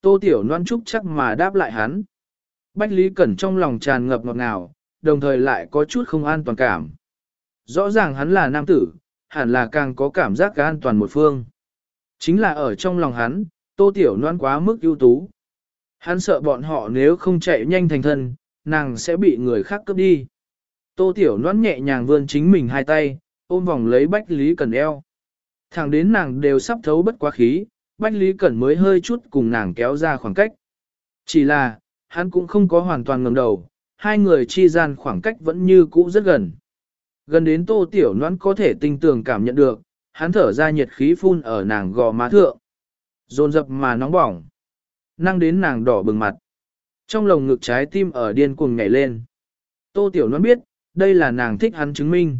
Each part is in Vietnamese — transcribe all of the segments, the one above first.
tô tiểu Loan trúc chắc mà đáp lại hắn. Bách Lý Cẩn trong lòng tràn ngập ngọt ngào, đồng thời lại có chút không an toàn cảm. Rõ ràng hắn là nam tử, hẳn là càng có cảm giác cả an toàn một phương. Chính là ở trong lòng hắn, tô tiểu Loan quá mức ưu tú. Hắn sợ bọn họ nếu không chạy nhanh thành thân, nàng sẽ bị người khác cướp đi. Tô tiểu Loan nhẹ nhàng vươn chính mình hai tay, ôm vòng lấy Bách Lý Cẩn eo. Thẳng đến nàng đều sắp thấu bất quá khí, Bách Lý Cẩn mới hơi chút cùng nàng kéo ra khoảng cách. Chỉ là, hắn cũng không có hoàn toàn ngầm đầu, hai người chi gian khoảng cách vẫn như cũ rất gần. Gần đến tô tiểu noãn có thể tinh tường cảm nhận được, hắn thở ra nhiệt khí phun ở nàng gò má thượng. Dồn dập mà nóng bỏng. Năng đến nàng đỏ bừng mặt. Trong lồng ngực trái tim ở điên cuồng nhảy lên. Tô tiểu noãn biết, đây là nàng thích hắn chứng minh.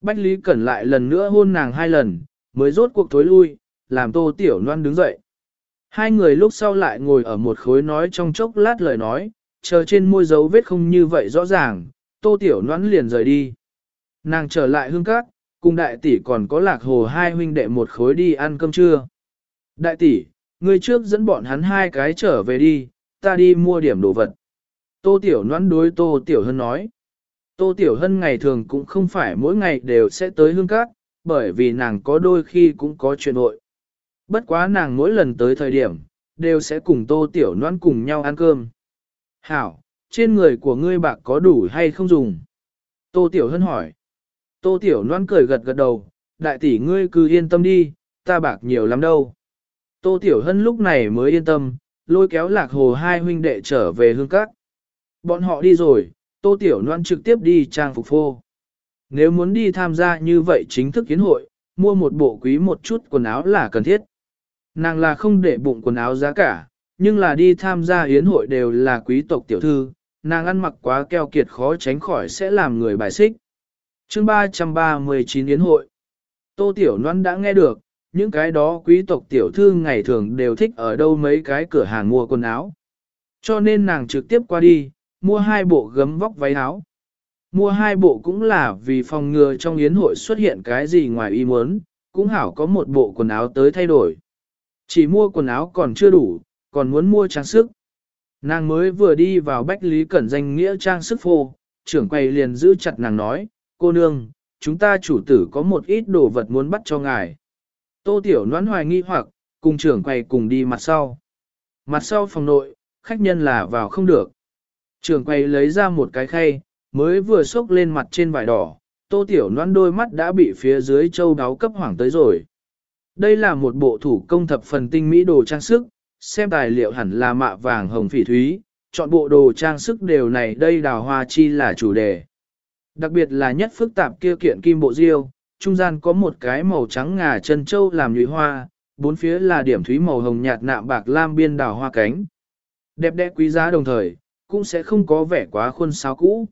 Bách Lý Cẩn lại lần nữa hôn nàng hai lần, mới rốt cuộc thối lui, làm tô tiểu loan đứng dậy. Hai người lúc sau lại ngồi ở một khối nói trong chốc lát lời nói, chờ trên môi dấu vết không như vậy rõ ràng, tô tiểu noãn liền rời đi. Nàng trở lại hương cát, cùng đại tỷ còn có lạc hồ hai huynh đệ một khối đi ăn cơm trưa. Đại tỷ, người trước dẫn bọn hắn hai cái trở về đi, ta đi mua điểm đồ vật. Tô tiểu noãn đối tô tiểu hân nói. Tô tiểu hân ngày thường cũng không phải mỗi ngày đều sẽ tới hương cát, bởi vì nàng có đôi khi cũng có chuyện hội. Bất quá nàng mỗi lần tới thời điểm, đều sẽ cùng tô tiểu noan cùng nhau ăn cơm. Hảo, trên người của ngươi bạc có đủ hay không dùng? Tô tiểu hân hỏi. Tô tiểu noan cười gật gật đầu, đại tỷ ngươi cứ yên tâm đi, ta bạc nhiều lắm đâu. Tô tiểu hân lúc này mới yên tâm, lôi kéo lạc hồ hai huynh đệ trở về hương cát. Bọn họ đi rồi, tô tiểu noan trực tiếp đi trang phục phô. Nếu muốn đi tham gia như vậy chính thức kiến hội, mua một bộ quý một chút quần áo là cần thiết. Nàng là không để bụng quần áo giá cả, nhưng là đi tham gia hiến hội đều là quý tộc tiểu thư, nàng ăn mặc quá keo kiệt khó tránh khỏi sẽ làm người bài xích. chương 339 yến hội. Tô Tiểu Loan đã nghe được, những cái đó quý tộc tiểu thư ngày thường đều thích ở đâu mấy cái cửa hàng mua quần áo. Cho nên nàng trực tiếp qua đi, mua hai bộ gấm vóc váy áo. Mua hai bộ cũng là vì phòng ngừa trong yến hội xuất hiện cái gì ngoài ý muốn, cũng hảo có một bộ quần áo tới thay đổi. Chỉ mua quần áo còn chưa đủ, còn muốn mua trang sức. Nàng mới vừa đi vào Bách Lý Cẩn danh nghĩa trang sức phô, trưởng quầy liền giữ chặt nàng nói, cô nương, chúng ta chủ tử có một ít đồ vật muốn bắt cho ngài. Tô Tiểu noãn hoài nghi hoặc, cùng trưởng quầy cùng đi mặt sau. Mặt sau phòng nội, khách nhân là vào không được. Trưởng quầy lấy ra một cái khay, mới vừa xốc lên mặt trên vải đỏ, Tô Tiểu noãn đôi mắt đã bị phía dưới châu đáo cấp hoảng tới rồi. Đây là một bộ thủ công thập phần tinh mỹ đồ trang sức, xem tài liệu hẳn là mạ vàng hồng phỉ thúy, chọn bộ đồ trang sức đều này đây đào hoa chi là chủ đề. Đặc biệt là nhất phức tạp kia kiện kim bộ diêu, trung gian có một cái màu trắng ngà chân châu làm nhụy hoa, bốn phía là điểm thúy màu hồng nhạt nạm bạc lam biên đào hoa cánh. Đẹp đẽ quý giá đồng thời, cũng sẽ không có vẻ quá khuôn sao cũ.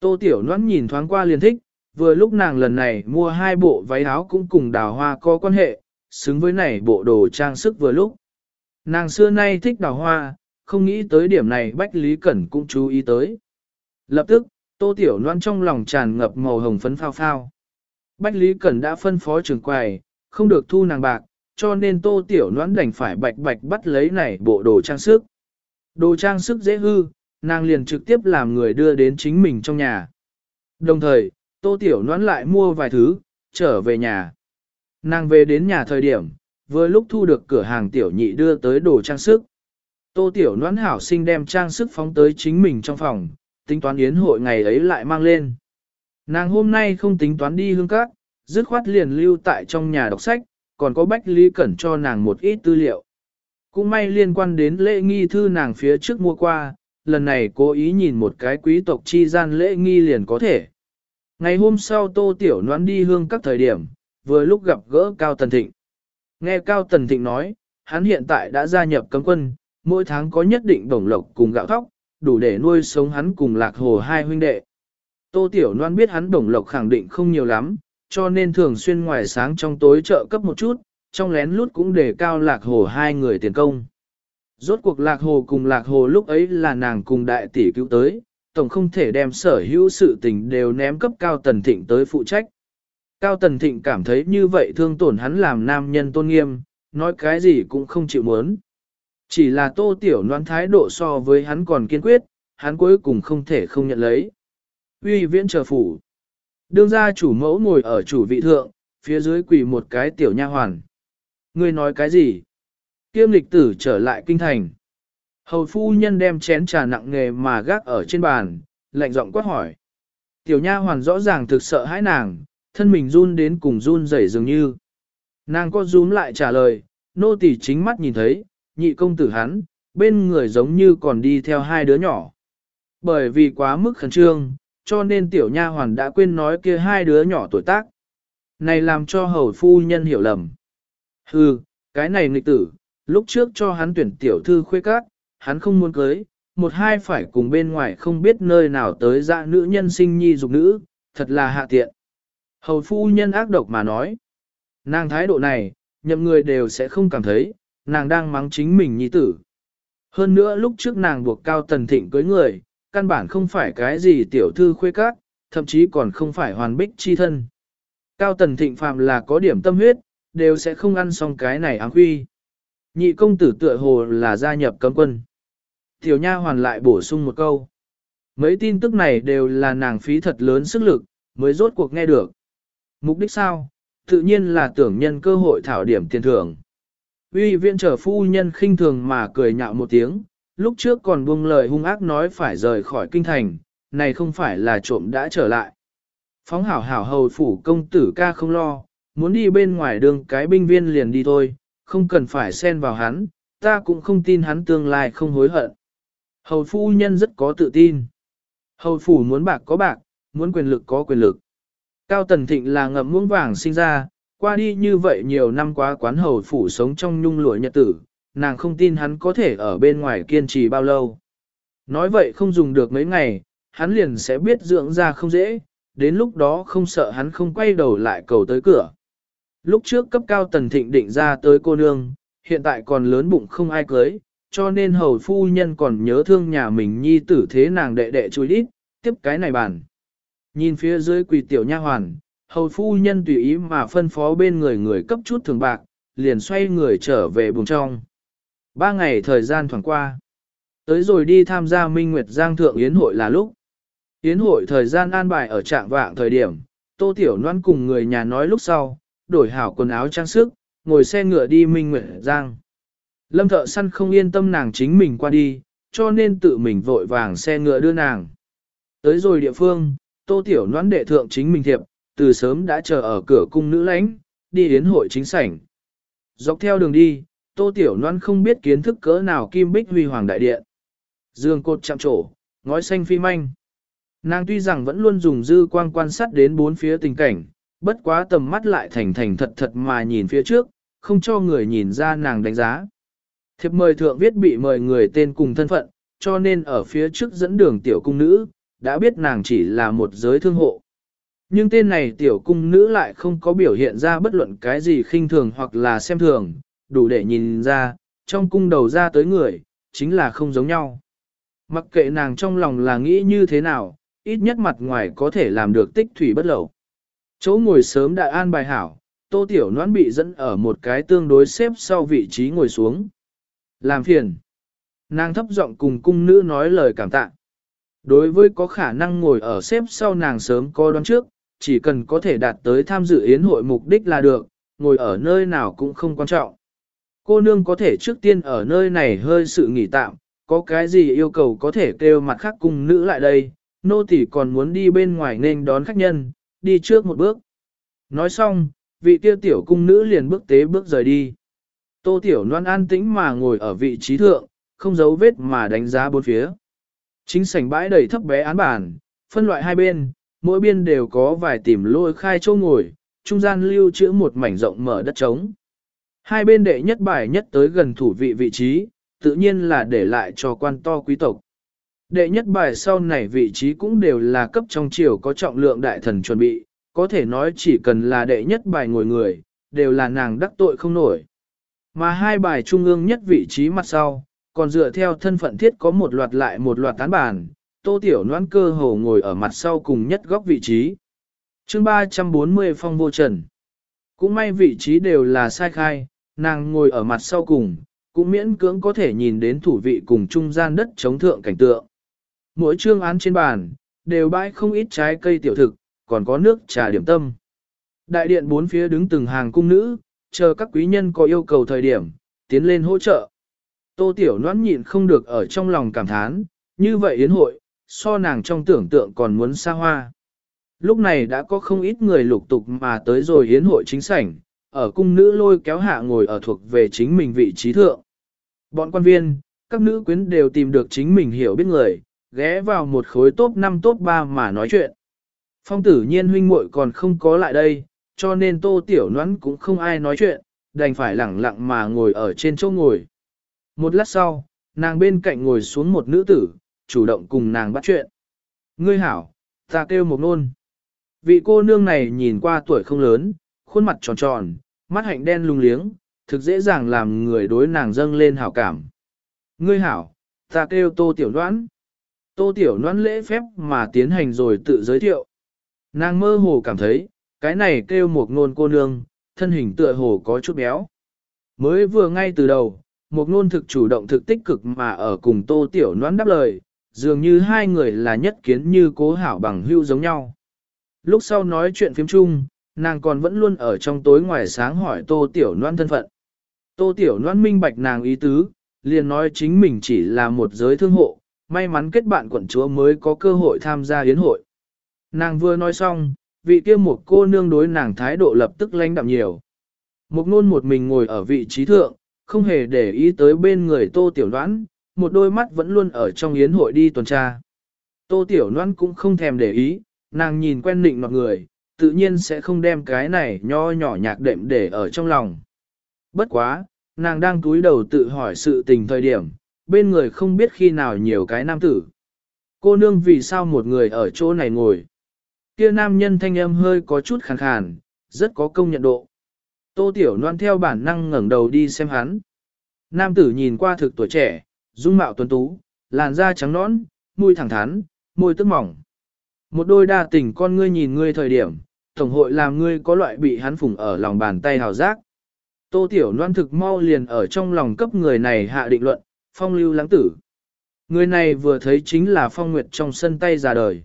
Tô Tiểu Loan nhìn thoáng qua liền thích, vừa lúc nàng lần này mua hai bộ váy áo cũng cùng đào hoa có quan hệ, xứng với này bộ đồ trang sức vừa lúc. Nàng xưa nay thích đào hoa, không nghĩ tới điểm này Bách Lý Cẩn cũng chú ý tới. Lập tức, tô tiểu loan trong lòng tràn ngập màu hồng phấn phao phao. Bách Lý Cẩn đã phân phó trường quầy, không được thu nàng bạc, cho nên tô tiểu Loan đành phải bạch bạch bắt lấy này bộ đồ trang sức. Đồ trang sức dễ hư, nàng liền trực tiếp làm người đưa đến chính mình trong nhà. Đồng thời, tô tiểu Loan lại mua vài thứ, trở về nhà. Nàng về đến nhà thời điểm, vừa lúc thu được cửa hàng tiểu nhị đưa tới đồ trang sức. Tô tiểu noãn hảo sinh đem trang sức phóng tới chính mình trong phòng, tính toán yến hội ngày ấy lại mang lên. Nàng hôm nay không tính toán đi hương cát, dứt khoát liền lưu tại trong nhà đọc sách, còn có Bách Lý Cẩn cho nàng một ít tư liệu. Cũng may liên quan đến lễ nghi thư nàng phía trước mua qua, lần này cố ý nhìn một cái quý tộc chi gian lễ nghi liền có thể. Ngày hôm sau tô tiểu noãn đi hương các thời điểm, vừa lúc gặp gỡ Cao Tần Thịnh. Nghe Cao Tần Thịnh nói, hắn hiện tại đã gia nhập cấm quân, mỗi tháng có nhất định đồng lộc cùng gạo thóc, đủ để nuôi sống hắn cùng lạc hồ hai huynh đệ. Tô Tiểu Loan biết hắn đồng lộc khẳng định không nhiều lắm, cho nên thường xuyên ngoài sáng trong tối trợ cấp một chút, trong lén lút cũng để cao lạc hồ hai người tiền công. Rốt cuộc lạc hồ cùng lạc hồ lúc ấy là nàng cùng đại tỷ cứu tới, tổng không thể đem sở hữu sự tình đều ném cấp cao tần thịnh tới phụ trách. Cao Tần Thịnh cảm thấy như vậy thương tổn hắn làm nam nhân tôn nghiêm, nói cái gì cũng không chịu muốn. Chỉ là tô tiểu noan thái độ so với hắn còn kiên quyết, hắn cuối cùng không thể không nhận lấy. Uy viễn chờ phủ. Đương gia chủ mẫu ngồi ở chủ vị thượng, phía dưới quỳ một cái tiểu nha hoàn. Ngươi nói cái gì? Kiêm lịch tử trở lại kinh thành. Hầu phu nhân đem chén trà nặng nghề mà gác ở trên bàn, lạnh giọng quát hỏi. Tiểu nha hoàn rõ ràng thực sợ hãi nàng, thân mình run đến cùng run rẩy dường như. Nàng có rúm lại trả lời, nô tỳ chính mắt nhìn thấy, nhị công tử hắn, bên người giống như còn đi theo hai đứa nhỏ. Bởi vì quá mức khẩn trương, cho nên tiểu nha hoàn đã quên nói kia hai đứa nhỏ tuổi tác. Này làm cho hầu phu nhân hiểu lầm. Hừ, cái này nghịch tử, lúc trước cho hắn tuyển tiểu thư khuê các, hắn không muốn cưới, một hai phải cùng bên ngoài không biết nơi nào tới dạ nữ nhân sinh nhi dục nữ, thật là hạ tiện. Hầu phu nhân ác độc mà nói, nàng thái độ này, nhậm người đều sẽ không cảm thấy, nàng đang mắng chính mình nhi tử. Hơn nữa lúc trước nàng buộc cao tần thịnh cưới người, căn bản không phải cái gì tiểu thư khuê các, thậm chí còn không phải hoàn bích chi thân. Cao tần thịnh phạm là có điểm tâm huyết, đều sẽ không ăn xong cái này áng huy. Nhị công tử tựa hồ là gia nhập cấm quân. Tiểu nha hoàn lại bổ sung một câu. Mấy tin tức này đều là nàng phí thật lớn sức lực, mới rốt cuộc nghe được. Mục đích sao? Tự nhiên là tưởng nhân cơ hội thảo điểm tiền thưởng. Uy viện trở phu nhân khinh thường mà cười nhạo một tiếng, lúc trước còn buông lời hung ác nói phải rời khỏi kinh thành, này không phải là trộm đã trở lại. Phóng hảo hảo hầu phủ công tử ca không lo, muốn đi bên ngoài đường cái binh viên liền đi thôi, không cần phải xen vào hắn, ta cũng không tin hắn tương lai không hối hận. Hầu phu nhân rất có tự tin. Hầu phủ muốn bạc có bạc, muốn quyền lực có quyền lực. Cao Tần Thịnh là ngậm muỗng vàng sinh ra, qua đi như vậy nhiều năm quá quán hầu phủ sống trong nhung lụa nhật tử, nàng không tin hắn có thể ở bên ngoài kiên trì bao lâu. Nói vậy không dùng được mấy ngày, hắn liền sẽ biết dưỡng ra không dễ, đến lúc đó không sợ hắn không quay đầu lại cầu tới cửa. Lúc trước cấp cao tần thịnh định ra tới cô nương, hiện tại còn lớn bụng không ai cưới, cho nên hầu phu nhân còn nhớ thương nhà mình nhi tử thế nàng đệ đệ chui đít, tiếp cái này bản. Nhìn phía dưới quỳ tiểu nha hoàn, hầu phu nhân tùy ý mà phân phó bên người người cấp chút thường bạc, liền xoay người trở về buồng trong. Ba ngày thời gian thoảng qua. Tới rồi đi tham gia Minh Nguyệt Giang Thượng Yến hội là lúc. Yến hội thời gian an bài ở trạng vạng thời điểm, Tô Tiểu Loan cùng người nhà nói lúc sau, đổi hảo quần áo trang sức, ngồi xe ngựa đi Minh Nguyệt Giang. Lâm thợ săn không yên tâm nàng chính mình qua đi, cho nên tự mình vội vàng xe ngựa đưa nàng. Tới rồi địa phương, Tô Tiểu Noãn đệ thượng chính mình thiệp, từ sớm đã chờ ở cửa cung nữ lãnh, đi đến hội chính sảnh. Dọc theo đường đi, Tô Tiểu Loan không biết kiến thức cỡ nào kim bích huy hoàng đại điện. Dương cột chạm trổ, ngói xanh phi manh. Nàng tuy rằng vẫn luôn dùng dư quang quan sát đến bốn phía tình cảnh, bất quá tầm mắt lại thành thành thật thật mà nhìn phía trước, không cho người nhìn ra nàng đánh giá. Thiệp mời thượng viết bị mời người tên cùng thân phận, cho nên ở phía trước dẫn đường tiểu cung nữ, đã biết nàng chỉ là một giới thương hộ. Nhưng tên này tiểu cung nữ lại không có biểu hiện ra bất luận cái gì khinh thường hoặc là xem thường, đủ để nhìn ra, trong cung đầu ra tới người, chính là không giống nhau. Mặc kệ nàng trong lòng là nghĩ như thế nào, ít nhất mặt ngoài có thể làm được tích thủy bất lậu. Chỗ ngồi sớm đã an bài hảo, tô tiểu noãn bị dẫn ở một cái tương đối xếp sau vị trí ngồi xuống. Làm phiền. Nàng thấp giọng cùng cung nữ nói lời cảm tạ. Đối với có khả năng ngồi ở xếp sau nàng sớm có đoán trước, chỉ cần có thể đạt tới tham dự yến hội mục đích là được, ngồi ở nơi nào cũng không quan trọng. Cô nương có thể trước tiên ở nơi này hơi sự nghỉ tạm, có cái gì yêu cầu có thể kêu mặt khác cung nữ lại đây, nô tỳ còn muốn đi bên ngoài nên đón khách nhân, đi trước một bước. Nói xong, vị tiêu tiểu cung nữ liền bước tế bước rời đi. Tô tiểu loan an tĩnh mà ngồi ở vị trí thượng, không giấu vết mà đánh giá bốn phía. Chính sảnh bãi đầy thấp bé án bản, phân loại hai bên, mỗi biên đều có vài tìm lôi khai châu ngồi, trung gian lưu trữ một mảnh rộng mở đất trống. Hai bên đệ nhất bài nhất tới gần thủ vị vị trí, tự nhiên là để lại cho quan to quý tộc. Đệ nhất bài sau này vị trí cũng đều là cấp trong triều có trọng lượng đại thần chuẩn bị, có thể nói chỉ cần là đệ nhất bài ngồi người, đều là nàng đắc tội không nổi. Mà hai bài trung ương nhất vị trí mặt sau, còn dựa theo thân phận thiết có một loạt lại một loạt tán bản, tô tiểu noan cơ hồ ngồi ở mặt sau cùng nhất góc vị trí. chương 340 phong vô trần. Cũng may vị trí đều là sai khai, nàng ngồi ở mặt sau cùng, cũng miễn cưỡng có thể nhìn đến thủ vị cùng trung gian đất chống thượng cảnh tượng. Mỗi chương án trên bàn, đều bãi không ít trái cây tiểu thực, còn có nước trà điểm tâm. Đại điện bốn phía đứng từng hàng cung nữ, chờ các quý nhân có yêu cầu thời điểm, tiến lên hỗ trợ. Tô Tiểu Loan nhịn không được ở trong lòng cảm thán, như vậy yến hội, so nàng trong tưởng tượng còn muốn xa hoa. Lúc này đã có không ít người lục tục mà tới rồi yến hội chính sảnh, ở cung nữ lôi kéo hạ ngồi ở thuộc về chính mình vị trí thượng. Bọn quan viên, các nữ quyến đều tìm được chính mình hiểu biết người, ghé vào một khối top 5 top 3 mà nói chuyện. Phong tử nhiên huynh muội còn không có lại đây, cho nên tô tiểu nhoắn cũng không ai nói chuyện, đành phải lẳng lặng mà ngồi ở trên chỗ ngồi. Một lát sau, nàng bên cạnh ngồi xuống một nữ tử, chủ động cùng nàng bắt chuyện. Ngươi hảo, ta kêu một nôn. Vị cô nương này nhìn qua tuổi không lớn, khuôn mặt tròn tròn, mắt hạnh đen lung liếng, thực dễ dàng làm người đối nàng dâng lên hảo cảm. Ngươi hảo, ta kêu tô tiểu đoán. Tô tiểu đoán lễ phép mà tiến hành rồi tự giới thiệu. Nàng mơ hồ cảm thấy, cái này kêu một nôn cô nương, thân hình tựa hồ có chút béo. Mới vừa ngay từ đầu, một ngôn thực chủ động thực tích cực mà ở cùng tô tiểu noãn đáp lời, dường như hai người là nhất kiến như cố hảo bằng hưu giống nhau. Lúc sau nói chuyện phim chung, nàng còn vẫn luôn ở trong tối ngoài sáng hỏi tô tiểu noan thân phận. Tô tiểu noan minh bạch nàng ý tứ, liền nói chính mình chỉ là một giới thương hộ, may mắn kết bạn quận chúa mới có cơ hội tham gia yến hội. Nàng vừa nói xong, vị kia một cô nương đối nàng thái độ lập tức lãnh đạm nhiều. Một ngôn một mình ngồi ở vị trí thượng, không hề để ý tới bên người tô tiểu đoán, một đôi mắt vẫn luôn ở trong yến hội đi tuần tra. Tô tiểu đoán cũng không thèm để ý, nàng nhìn quen định mọi người, tự nhiên sẽ không đem cái này nho nhỏ nhạc đệm để ở trong lòng. Bất quá, nàng đang túi đầu tự hỏi sự tình thời điểm, bên người không biết khi nào nhiều cái nam tử. Cô nương vì sao một người ở chỗ này ngồi. Kia nam nhân thanh âm hơi có chút khàn khàn, rất có công nhận độ. Tô Tiểu Loan theo bản năng ngẩng đầu đi xem hắn. Nam tử nhìn qua thực tuổi trẻ, dung mạo tuấn tú, làn da trắng nõn, môi thẳng thắn, môi tức mỏng. Một đôi đa tình con ngươi nhìn ngươi thời điểm, tổng hội làm ngươi có loại bị hắn phủng ở lòng bàn tay hào giác. Tô Tiểu Loan thực mau liền ở trong lòng cấp người này hạ định luận, phong lưu lãng tử. Người này vừa thấy chính là phong nguyệt trong sân tay già đời.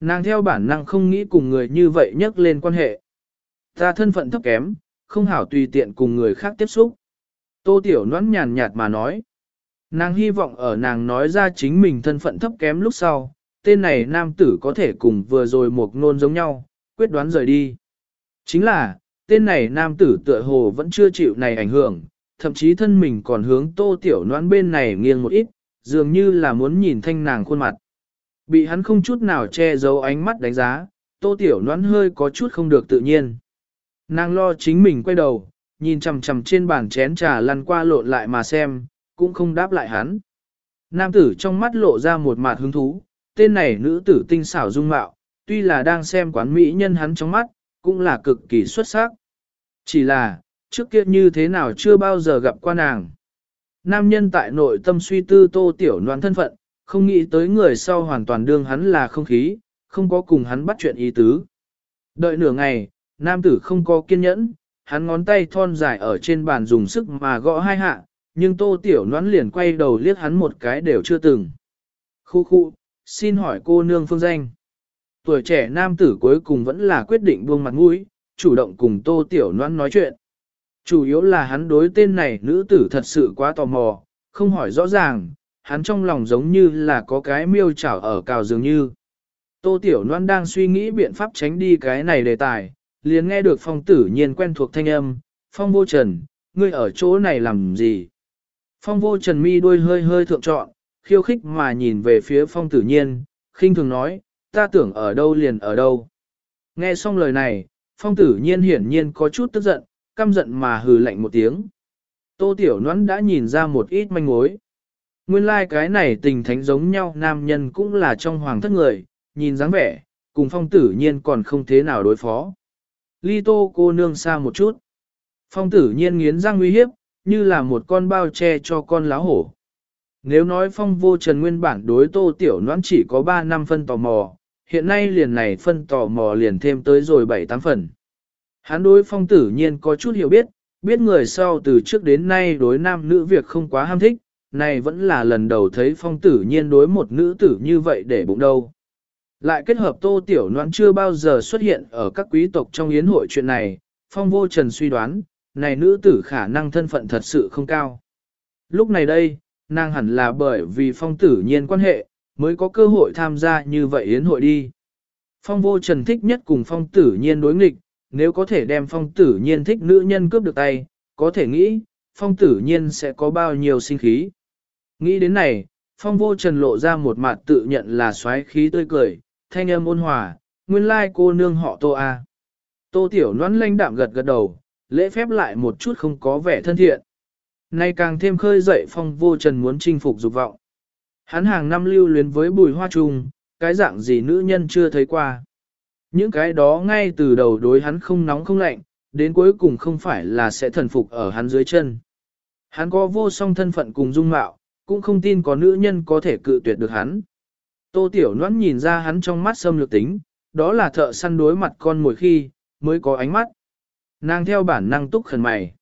Nàng theo bản năng không nghĩ cùng người như vậy nhắc lên quan hệ. Ta thân phận thấp kém, không hảo tùy tiện cùng người khác tiếp xúc. Tô Tiểu Noãn nhàn nhạt mà nói. Nàng hy vọng ở nàng nói ra chính mình thân phận thấp kém lúc sau, tên này nam tử có thể cùng vừa rồi một nôn giống nhau, quyết đoán rời đi. Chính là, tên này nam tử tựa hồ vẫn chưa chịu này ảnh hưởng, thậm chí thân mình còn hướng tô tiểu noãn bên này nghiêng một ít, dường như là muốn nhìn thanh nàng khuôn mặt. Bị hắn không chút nào che giấu ánh mắt đánh giá, tô tiểu noãn hơi có chút không được tự nhiên. Nàng lo chính mình quay đầu, nhìn chằm chằm trên bàn chén trà lăn qua lộn lại mà xem, cũng không đáp lại hắn. Nam tử trong mắt lộ ra một mặt hứng thú, tên này nữ tử tinh xảo dung mạo, tuy là đang xem quán mỹ nhân hắn trong mắt, cũng là cực kỳ xuất sắc. Chỉ là, trước kia như thế nào chưa bao giờ gặp qua nàng. Nam nhân tại nội tâm suy tư tô tiểu noan thân phận, không nghĩ tới người sau hoàn toàn đương hắn là không khí, không có cùng hắn bắt chuyện ý tứ. Đợi nửa ngày, nam tử không có kiên nhẫn, hắn ngón tay thon dài ở trên bàn dùng sức mà gõ hai hạ, nhưng tô tiểu noãn liền quay đầu liếc hắn một cái đều chưa từng. Khu khu, xin hỏi cô nương phương danh. Tuổi trẻ nam tử cuối cùng vẫn là quyết định buông mặt mũi, chủ động cùng tô tiểu noãn nói chuyện. Chủ yếu là hắn đối tên này nữ tử thật sự quá tò mò, không hỏi rõ ràng, hắn trong lòng giống như là có cái miêu chảo ở cào dường như. Tô Tiểu Loan đang suy nghĩ biện pháp tránh đi cái này đề tài, liền nghe được phong tử nhiên quen thuộc thanh âm, phong vô trần, ngươi ở chỗ này làm gì? Phong vô trần mi đuôi hơi hơi thượng trọn, khiêu khích mà nhìn về phía phong tử nhiên, khinh thường nói, ta tưởng ở đâu liền ở đâu. Nghe xong lời này, phong tử nhiên hiển nhiên có chút tức giận, căm giận mà hừ lạnh một tiếng. Tô Tiểu Noãn đã nhìn ra một ít manh mối. Nguyên lai like cái này tình thánh giống nhau nam nhân cũng là trong hoàng thất người, nhìn dáng vẻ, cùng phong tử nhiên còn không thế nào đối phó. Ly tô cô nương xa một chút. Phong tử nhiên nghiến răng nguy hiếp, như là một con bao che cho con láo hổ. Nếu nói phong vô trần nguyên bản đối tô tiểu noãn chỉ có 3 năm phân tò mò, hiện nay liền này phân tò mò liền thêm tới rồi 7-8 phần. Hắn đối phong tử nhiên có chút hiểu biết, biết người sau từ trước đến nay đối nam nữ việc không quá ham thích, này vẫn là lần đầu thấy phong tử nhiên đối một nữ tử như vậy để bụng đâu. Lại kết hợp tô tiểu noãn chưa bao giờ xuất hiện ở các quý tộc trong yến hội chuyện này, phong vô trần suy đoán, này nữ tử khả năng thân phận thật sự không cao. Lúc này đây, nàng hẳn là bởi vì phong tử nhiên quan hệ, mới có cơ hội tham gia như vậy yến hội đi. Phong vô trần thích nhất cùng phong tử nhiên đối nghịch, nếu có thể đem phong tử nhiên thích nữ nhân cướp được tay, có thể nghĩ, phong tử nhiên sẽ có bao nhiêu sinh khí. Nghĩ đến này, phong vô trần lộ ra một mặt tự nhận là xoáy khí tươi cười, thanh âm ôn hòa, nguyên lai cô nương họ tô a. Tô tiểu Loan lanh đạm gật gật đầu, lễ phép lại một chút không có vẻ thân thiện. Nay càng thêm khơi dậy phong vô trần muốn chinh phục dục vọng. Hắn hàng năm lưu luyến với bùi hoa trùng, cái dạng gì nữ nhân chưa thấy qua. Những cái đó ngay từ đầu đối hắn không nóng không lạnh, đến cuối cùng không phải là sẽ thần phục ở hắn dưới chân. Hắn có vô song thân phận cùng dung mạo, cũng không tin có nữ nhân có thể cự tuyệt được hắn. Tô Tiểu Loan nhìn ra hắn trong mắt xâm lược tính, đó là thợ săn đối mặt con mồi khi, mới có ánh mắt. Nàng theo bản năng túc khẩn mày.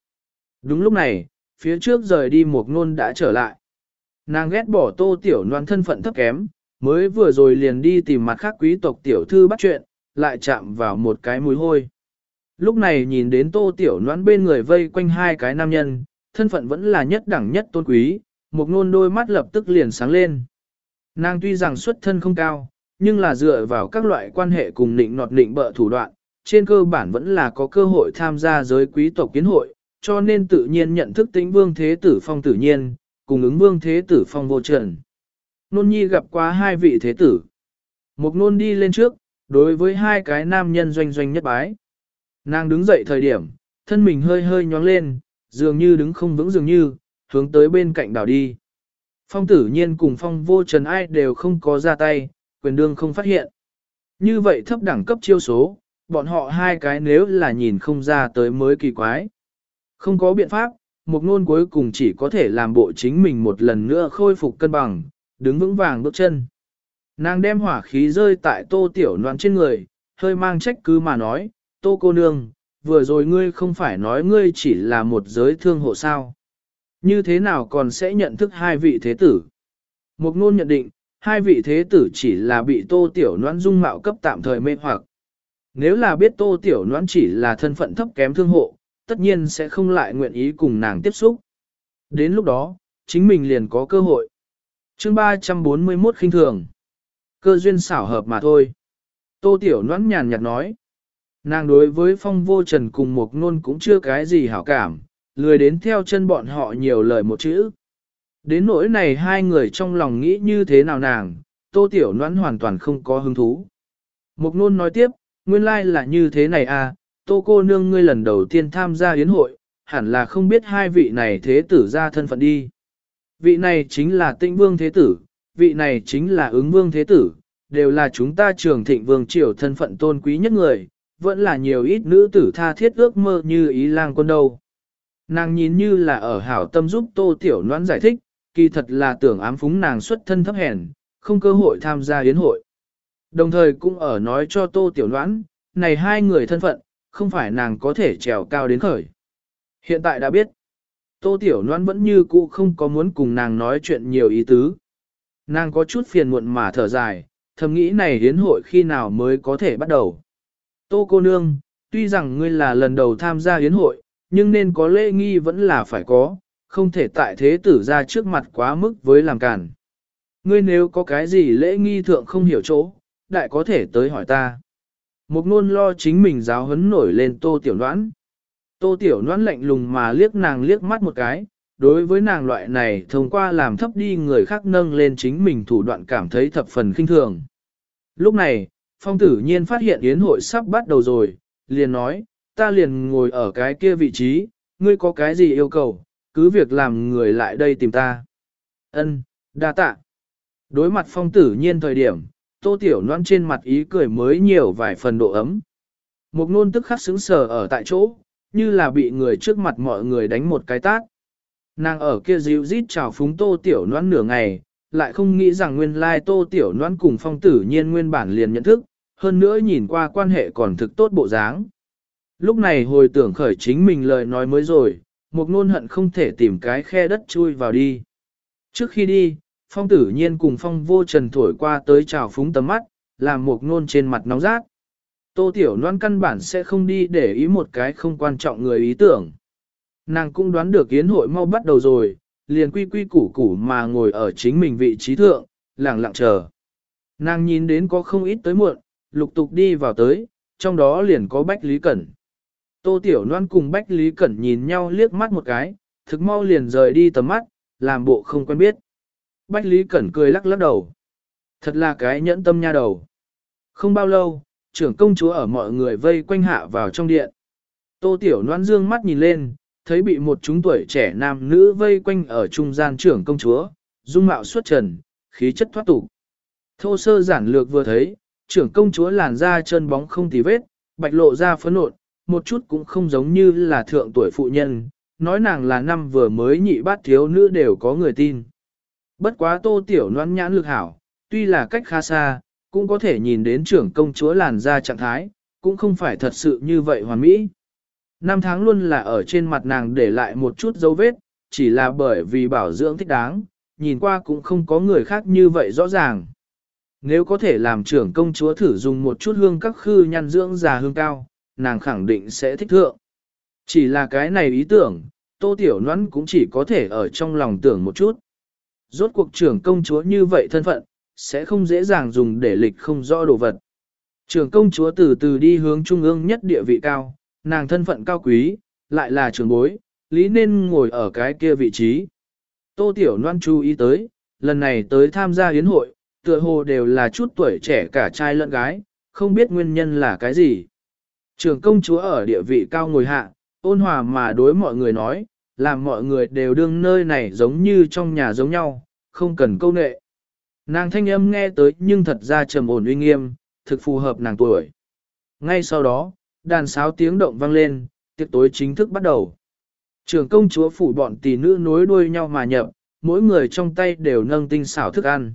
Đúng lúc này, phía trước rời đi một ngôn đã trở lại. Nàng ghét bỏ Tô Tiểu Loan thân phận thấp kém, mới vừa rồi liền đi tìm mặt khác quý tộc tiểu thư bắt chuyện, lại chạm vào một cái mùi hôi. Lúc này nhìn đến Tô Tiểu Loan bên người vây quanh hai cái nam nhân, thân phận vẫn là nhất đẳng nhất tôn quý, một ngôn đôi mắt lập tức liền sáng lên. Nàng tuy rằng xuất thân không cao, nhưng là dựa vào các loại quan hệ cùng nịnh nọt nịnh bợ thủ đoạn, trên cơ bản vẫn là có cơ hội tham gia giới quý tộc kiến hội, cho nên tự nhiên nhận thức tính vương thế tử phong tự nhiên, cùng ứng vương thế tử phong vô trần. Nôn nhi gặp qua hai vị thế tử. Một nôn đi lên trước, đối với hai cái nam nhân doanh doanh nhất bái. Nàng đứng dậy thời điểm, thân mình hơi hơi nhóng lên, dường như đứng không vững dường như, hướng tới bên cạnh đảo đi. Phong tử nhiên cùng phong vô trần ai đều không có ra tay, quyền đương không phát hiện. Như vậy thấp đẳng cấp chiêu số, bọn họ hai cái nếu là nhìn không ra tới mới kỳ quái. Không có biện pháp, một ngôn cuối cùng chỉ có thể làm bộ chính mình một lần nữa khôi phục cân bằng, đứng vững vàng bước chân. Nàng đem hỏa khí rơi tại tô tiểu noan trên người, hơi mang trách cứ mà nói, tô cô nương, vừa rồi ngươi không phải nói ngươi chỉ là một giới thương hộ sao. Như thế nào còn sẽ nhận thức hai vị thế tử? Mục nôn nhận định, hai vị thế tử chỉ là bị tô tiểu noan dung mạo cấp tạm thời mê hoặc. Nếu là biết tô tiểu noan chỉ là thân phận thấp kém thương hộ, tất nhiên sẽ không lại nguyện ý cùng nàng tiếp xúc. Đến lúc đó, chính mình liền có cơ hội. chương 341 khinh thường. Cơ duyên xảo hợp mà thôi. Tô tiểu noan nhàn nhạt nói. Nàng đối với phong vô trần cùng một Nôn cũng chưa cái gì hảo cảm, lười đến theo chân bọn họ nhiều lời một chữ. Đến nỗi này hai người trong lòng nghĩ như thế nào nàng, tô tiểu noãn hoàn toàn không có hứng thú. Mục nôn nói tiếp, nguyên lai là như thế này à, tô cô nương ngươi lần đầu tiên tham gia yến hội, hẳn là không biết hai vị này thế tử ra thân phận đi. Vị này chính là tĩnh vương thế tử, vị này chính là ứng vương thế tử, đều là chúng ta trường thịnh vương triều thân phận tôn quý nhất người, vẫn là nhiều ít nữ tử tha thiết ước mơ như ý lang quân đâu. Nàng nhìn như là ở hảo tâm giúp tô tiểu noãn giải thích, kỳ thật là tưởng ám phúng nàng xuất thân thấp hèn, không cơ hội tham gia yến hội. Đồng thời cũng ở nói cho tô tiểu noãn, này hai người thân phận, không phải nàng có thể trèo cao đến khởi. Hiện tại đã biết, tô tiểu noãn vẫn như cũ không có muốn cùng nàng nói chuyện nhiều ý tứ. Nàng có chút phiền muộn mà thở dài, thầm nghĩ này yến hội khi nào mới có thể bắt đầu. Tô cô nương, tuy rằng ngươi là lần đầu tham gia yến hội, nhưng nên có lễ nghi vẫn là phải có, không thể tại thế tử ra trước mặt quá mức với làm cản. Ngươi nếu có cái gì lễ nghi thượng không hiểu chỗ, đại có thể tới hỏi ta. Một nôn lo chính mình giáo hấn nổi lên tô tiểu noãn. Tô tiểu noãn lạnh lùng mà liếc nàng liếc mắt một cái, đối với nàng loại này thông qua làm thấp đi người khác nâng lên chính mình thủ đoạn cảm thấy thập phần kinh thường. Lúc này, phong tử nhiên phát hiện yến hội sắp bắt đầu rồi, liền nói, ta liền ngồi ở cái kia vị trí, ngươi có cái gì yêu cầu, cứ việc làm người lại đây tìm ta. Ân, đa tạ. Đối mặt phong tử nhiên thời điểm, tô tiểu noan trên mặt ý cười mới nhiều vài phần độ ấm. Một nôn tức khắc xứng sờ ở tại chỗ, như là bị người trước mặt mọi người đánh một cái tát. Nàng ở kia dịu rít chào phúng tô tiểu noan nửa ngày, lại không nghĩ rằng nguyên lai tô tiểu noan cùng phong tử nhiên nguyên bản liền nhận thức, hơn nữa nhìn qua quan hệ còn thực tốt bộ dáng. Lúc này hồi tưởng khởi chính mình lời nói mới rồi, một nôn hận không thể tìm cái khe đất chui vào đi. Trước khi đi, phong tử nhiên cùng phong vô trần thổi qua tới trào phúng tầm mắt, làm một nôn trên mặt nóng rát. Tô Tiểu Loan căn bản sẽ không đi để ý một cái không quan trọng người ý tưởng. Nàng cũng đoán được yến hội mau bắt đầu rồi, liền quy quy củ củ mà ngồi ở chính mình vị trí thượng, lặng lặng chờ. Nàng nhìn đến có không ít tới muộn, lục tục đi vào tới, trong đó liền có Bách Lý Cẩn. Tô Tiểu Loan cùng Bách Lý Cẩn nhìn nhau liếc mắt một cái, thực mau liền rời đi tầm mắt, làm bộ không quen biết. Bách Lý Cẩn cười lắc lắc đầu. Thật là cái nhẫn tâm nha đầu. Không bao lâu, trưởng công chúa ở mọi người vây quanh hạ vào trong điện. Tô Tiểu Loan dương mắt nhìn lên, thấy bị một chúng tuổi trẻ nam nữ vây quanh ở trung gian trưởng công chúa, dung mạo xuất trần, khí chất thoát tục. Thô sơ giản lược vừa thấy, trưởng công chúa làn da chân bóng không tì vết, bạch lộ ra phấn nộn, một chút cũng không giống như là thượng tuổi phụ nhân, nói nàng là năm vừa mới nhị bát thiếu nữ đều có người tin. Bất quá tô tiểu noan nhãn lực hảo, tuy là cách khá xa, cũng có thể nhìn đến trưởng công chúa làn da trạng thái, cũng không phải thật sự như vậy hoàn mỹ. Năm tháng luôn là ở trên mặt nàng để lại một chút dấu vết, chỉ là bởi vì bảo dưỡng thích đáng, nhìn qua cũng không có người khác như vậy rõ ràng. Nếu có thể làm trưởng công chúa thử dùng một chút hương các khư nhăn dưỡng già hương cao, nàng khẳng định sẽ thích thượng. Chỉ là cái này ý tưởng, tô tiểu nhoắn cũng chỉ có thể ở trong lòng tưởng một chút. Rốt cuộc trưởng công chúa như vậy thân phận, sẽ không dễ dàng dùng để lịch không rõ đồ vật. Trưởng công chúa từ từ đi hướng trung ương nhất địa vị cao, nàng thân phận cao quý, lại là trưởng bối, lý nên ngồi ở cái kia vị trí. Tô Tiểu Loan chú ý tới, lần này tới tham gia yến hội, tựa hồ đều là chút tuổi trẻ cả trai lẫn gái, không biết nguyên nhân là cái gì. Trường công chúa ở địa vị cao ngồi hạ, ôn hòa mà đối mọi người nói, làm mọi người đều đương nơi này giống như trong nhà giống nhau, không cần câu nệ. Nàng thanh âm nghe tới nhưng thật ra trầm ổn uy nghiêm, thực phù hợp nàng tuổi. Ngay sau đó, đàn sáo tiếng động vang lên, tiệc tối chính thức bắt đầu. Trường công chúa phủ bọn tỷ nữ nối đuôi nhau mà nhập, mỗi người trong tay đều nâng tinh xảo thức ăn.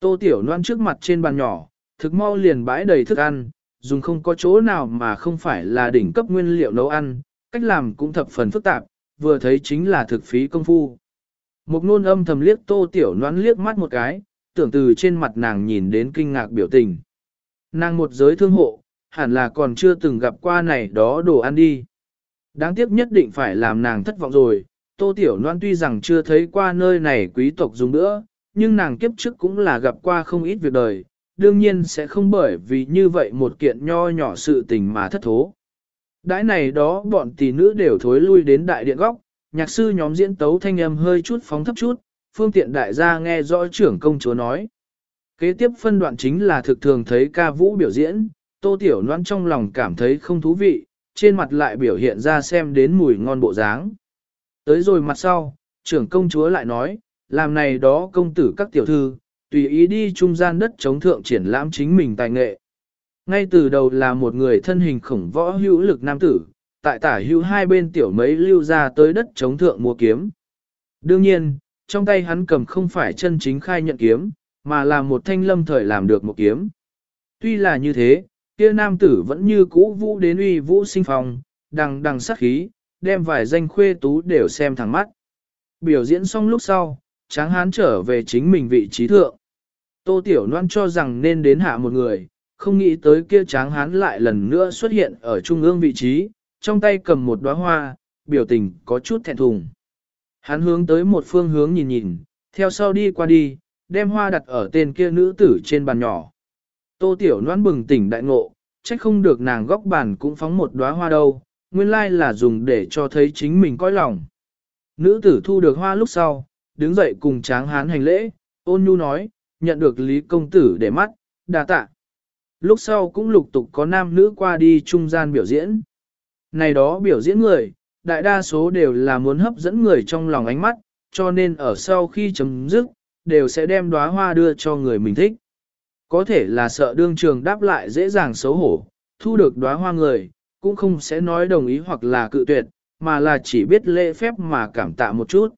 Tô tiểu loan trước mặt trên bàn nhỏ, thực mau liền bãi đầy thức ăn, dùng không có chỗ nào mà không phải là đỉnh cấp nguyên liệu nấu ăn, cách làm cũng thập phần phức tạp, vừa thấy chính là thực phí công phu. Một nôn âm thầm liếc tô tiểu noan liếc mắt một cái, tưởng từ trên mặt nàng nhìn đến kinh ngạc biểu tình. Nàng một giới thương hộ, hẳn là còn chưa từng gặp qua này đó đồ ăn đi. Đáng tiếc nhất định phải làm nàng thất vọng rồi, tô tiểu noan tuy rằng chưa thấy qua nơi này quý tộc dùng nữa, nhưng nàng kiếp trước cũng là gặp qua không ít việc đời, đương nhiên sẽ không bởi vì như vậy một kiện nho nhỏ sự tình mà thất thố. Đãi này đó bọn tỷ nữ đều thối lui đến đại điện góc, nhạc sư nhóm diễn tấu thanh âm hơi chút phóng thấp chút, phương tiện đại gia nghe rõ trưởng công chúa nói. Kế tiếp phân đoạn chính là thực thường thấy ca vũ biểu diễn, tô tiểu noan trong lòng cảm thấy không thú vị, trên mặt lại biểu hiện ra xem đến mùi ngon bộ dáng. Tới rồi mặt sau, trưởng công chúa lại nói, làm này đó công tử các tiểu thư, tùy ý đi trung gian đất chống thượng triển lãm chính mình tài nghệ. Ngay từ đầu là một người thân hình khổng võ hữu lực nam tử, tại tả hữu hai bên tiểu mấy lưu ra tới đất chống thượng mua kiếm. Đương nhiên, trong tay hắn cầm không phải chân chính khai nhận kiếm, mà là một thanh lâm thời làm được một kiếm. Tuy là như thế, kia nam tử vẫn như cũ vũ đến uy vũ sinh phong, đằng đằng sát khí, đem vài danh khuê tú đều xem thẳng mắt. Biểu diễn xong lúc sau, tráng hán trở về chính mình vị trí thượng. Tô Tiểu Loan cho rằng nên đến hạ một người, không nghĩ tới kia tráng hán lại lần nữa xuất hiện ở trung ương vị trí, trong tay cầm một đóa hoa, biểu tình có chút thẹn thùng. Hắn hướng tới một phương hướng nhìn nhìn, theo sau đi qua đi, đem hoa đặt ở tên kia nữ tử trên bàn nhỏ. Tô Tiểu Loan bừng tỉnh đại ngộ, trách không được nàng góc bàn cũng phóng một đóa hoa đâu, nguyên lai là dùng để cho thấy chính mình coi lòng. Nữ tử thu được hoa lúc sau, đứng dậy cùng tráng hán hành lễ, ôn nhu nói, nhận được Lý Công Tử để mắt, đà tạ. Lúc sau cũng lục tục có nam nữ qua đi trung gian biểu diễn. Này đó biểu diễn người, đại đa số đều là muốn hấp dẫn người trong lòng ánh mắt, cho nên ở sau khi chấm dứt, đều sẽ đem đóa hoa đưa cho người mình thích. Có thể là sợ đương trường đáp lại dễ dàng xấu hổ, thu được đóa hoa người, cũng không sẽ nói đồng ý hoặc là cự tuyệt, mà là chỉ biết lễ phép mà cảm tạ một chút.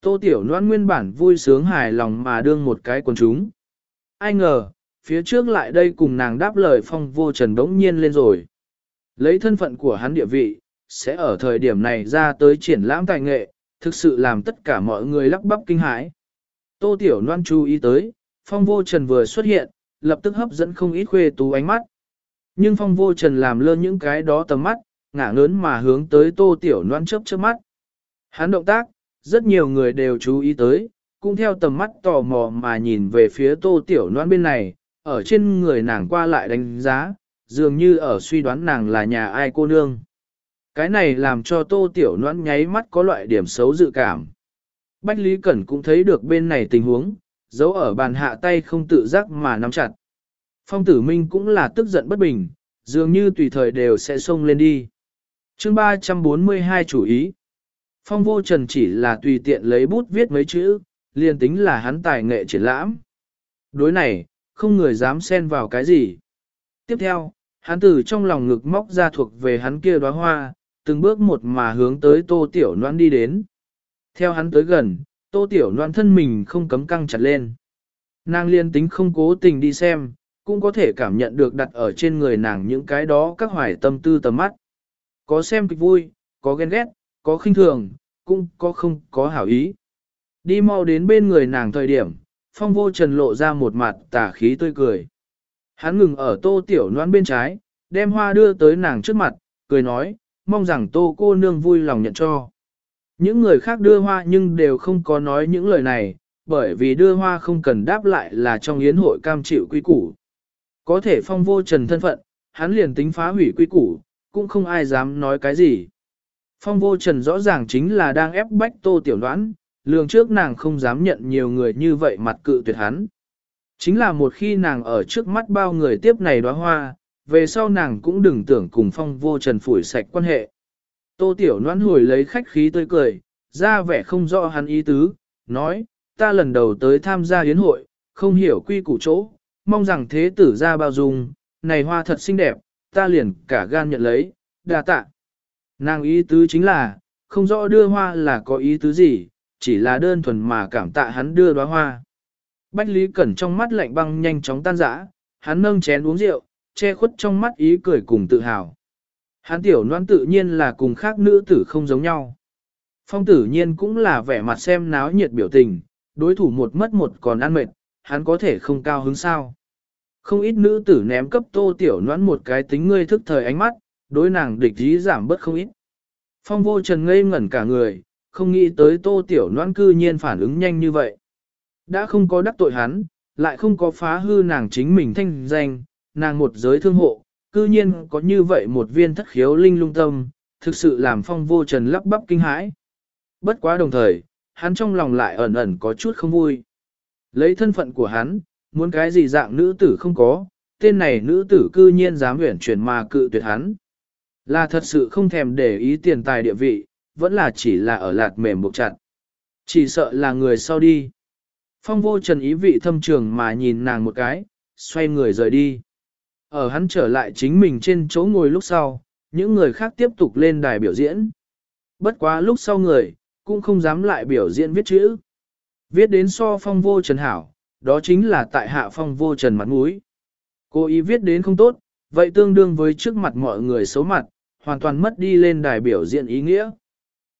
Tô Tiểu Loan nguyên bản vui sướng hài lòng mà đương một cái quần chúng. Ai ngờ, phía trước lại đây cùng nàng đáp lời phong vô trần đống nhiên lên rồi. Lấy thân phận của hắn địa vị, sẽ ở thời điểm này ra tới triển lãm tài nghệ, thực sự làm tất cả mọi người lắp bắp kinh hãi. Tô Tiểu Loan chú ý tới, phong vô trần vừa xuất hiện, lập tức hấp dẫn không ít khuê tú ánh mắt. Nhưng phong vô trần làm lơ những cái đó tầm mắt, ngả ngớn mà hướng tới Tô Tiểu Loan chớp chớp mắt. Hắn động tác, rất nhiều người đều chú ý tới, cũng theo tầm mắt tò mò mà nhìn về phía Tô Tiểu Loan bên này, ở trên người nàng qua lại đánh giá, dường như ở suy đoán nàng là nhà ai cô nương. Cái này làm cho tô tiểu noãn nháy mắt có loại điểm xấu dự cảm. Bách Lý Cẩn cũng thấy được bên này tình huống, giấu ở bàn hạ tay không tự giác mà nắm chặt. Phong tử minh cũng là tức giận bất bình, dường như tùy thời đều sẽ xông lên đi. chương 342 chủ ý. Phong vô trần chỉ là tùy tiện lấy bút viết mấy chữ, liền tính là hắn tài nghệ triển lãm. Đối này, không người dám xen vào cái gì. Tiếp theo, hắn từ trong lòng ngực móc ra thuộc về hắn kia đóa hoa, từng bước một mà hướng tới tô tiểu noan đi đến. Theo hắn tới gần, tô tiểu noan thân mình không cấm căng chặt lên. Nàng liên tính không cố tình đi xem, cũng có thể cảm nhận được đặt ở trên người nàng những cái đó các hoài tâm tư tầm mắt. Có xem kịch vui, có ghen ghét, có khinh thường, cũng có không có hảo ý. Đi mau đến bên người nàng thời điểm, phong vô trần lộ ra một mặt tà khí tươi cười. Hắn ngừng ở tô tiểu noan bên trái, đem hoa đưa tới nàng trước mặt, cười nói, mong rằng tô cô nương vui lòng nhận cho. Những người khác đưa hoa nhưng đều không có nói những lời này, bởi vì đưa hoa không cần đáp lại là trong yến hội cam chịu quy củ. Có thể phong vô trần thân phận, hắn liền tính phá hủy quy củ, cũng không ai dám nói cái gì. Phong vô trần rõ ràng chính là đang ép bách tô tiểu đoán, lường trước nàng không dám nhận nhiều người như vậy mặt cự tuyệt hắn. Chính là một khi nàng ở trước mắt bao người tiếp này đóa hoa, về sau nàng cũng đừng tưởng cùng phong vô trần phủi sạch quan hệ. Tô Tiểu đoán hồi lấy khách khí tươi cười, ra vẻ không rõ hắn ý tứ, nói, ta lần đầu tới tham gia hiến hội, không hiểu quy củ chỗ, mong rằng thế tử ra bao dung, này hoa thật xinh đẹp, ta liền cả gan nhận lấy, đa tạ. Nàng ý tứ chính là, không rõ đưa hoa là có ý tứ gì, chỉ là đơn thuần mà cảm tạ hắn đưa đóa hoa. Bách Lý Cẩn trong mắt lạnh băng nhanh chóng tan rã, hắn nâng chén uống rượu, che khuất trong mắt ý cười cùng tự hào. Hắn tiểu noan tự nhiên là cùng khác nữ tử không giống nhau. Phong tử nhiên cũng là vẻ mặt xem náo nhiệt biểu tình, đối thủ một mất một còn ăn mệt, hắn có thể không cao hứng sao. Không ít nữ tử ném cấp tô tiểu noan một cái tính ngươi thức thời ánh mắt, đối nàng địch ý giảm bớt không ít. Phong vô trần ngây ngẩn cả người, không nghĩ tới tô tiểu noan cư nhiên phản ứng nhanh như vậy. Đã không có đắc tội hắn, lại không có phá hư nàng chính mình thanh danh, nàng một giới thương hộ, cư nhiên có như vậy một viên thất khiếu linh lung tâm, thực sự làm phong vô trần lắp bắp kinh hãi. Bất quá đồng thời, hắn trong lòng lại ẩn ẩn có chút không vui. Lấy thân phận của hắn, muốn cái gì dạng nữ tử không có, tên này nữ tử cư nhiên dám huyển chuyển mà cự tuyệt hắn. Là thật sự không thèm để ý tiền tài địa vị, vẫn là chỉ là ở lạt mềm buộc chặt. Chỉ sợ là người sau đi. Phong vô trần ý vị thâm trường mà nhìn nàng một cái, xoay người rời đi. Ở hắn trở lại chính mình trên chỗ ngồi lúc sau, những người khác tiếp tục lên đài biểu diễn. Bất quá lúc sau người, cũng không dám lại biểu diễn viết chữ. Viết đến so phong vô trần hảo, đó chính là tại hạ phong vô trần mặt mũi. Cô ý viết đến không tốt, vậy tương đương với trước mặt mọi người xấu mặt, hoàn toàn mất đi lên đài biểu diễn ý nghĩa.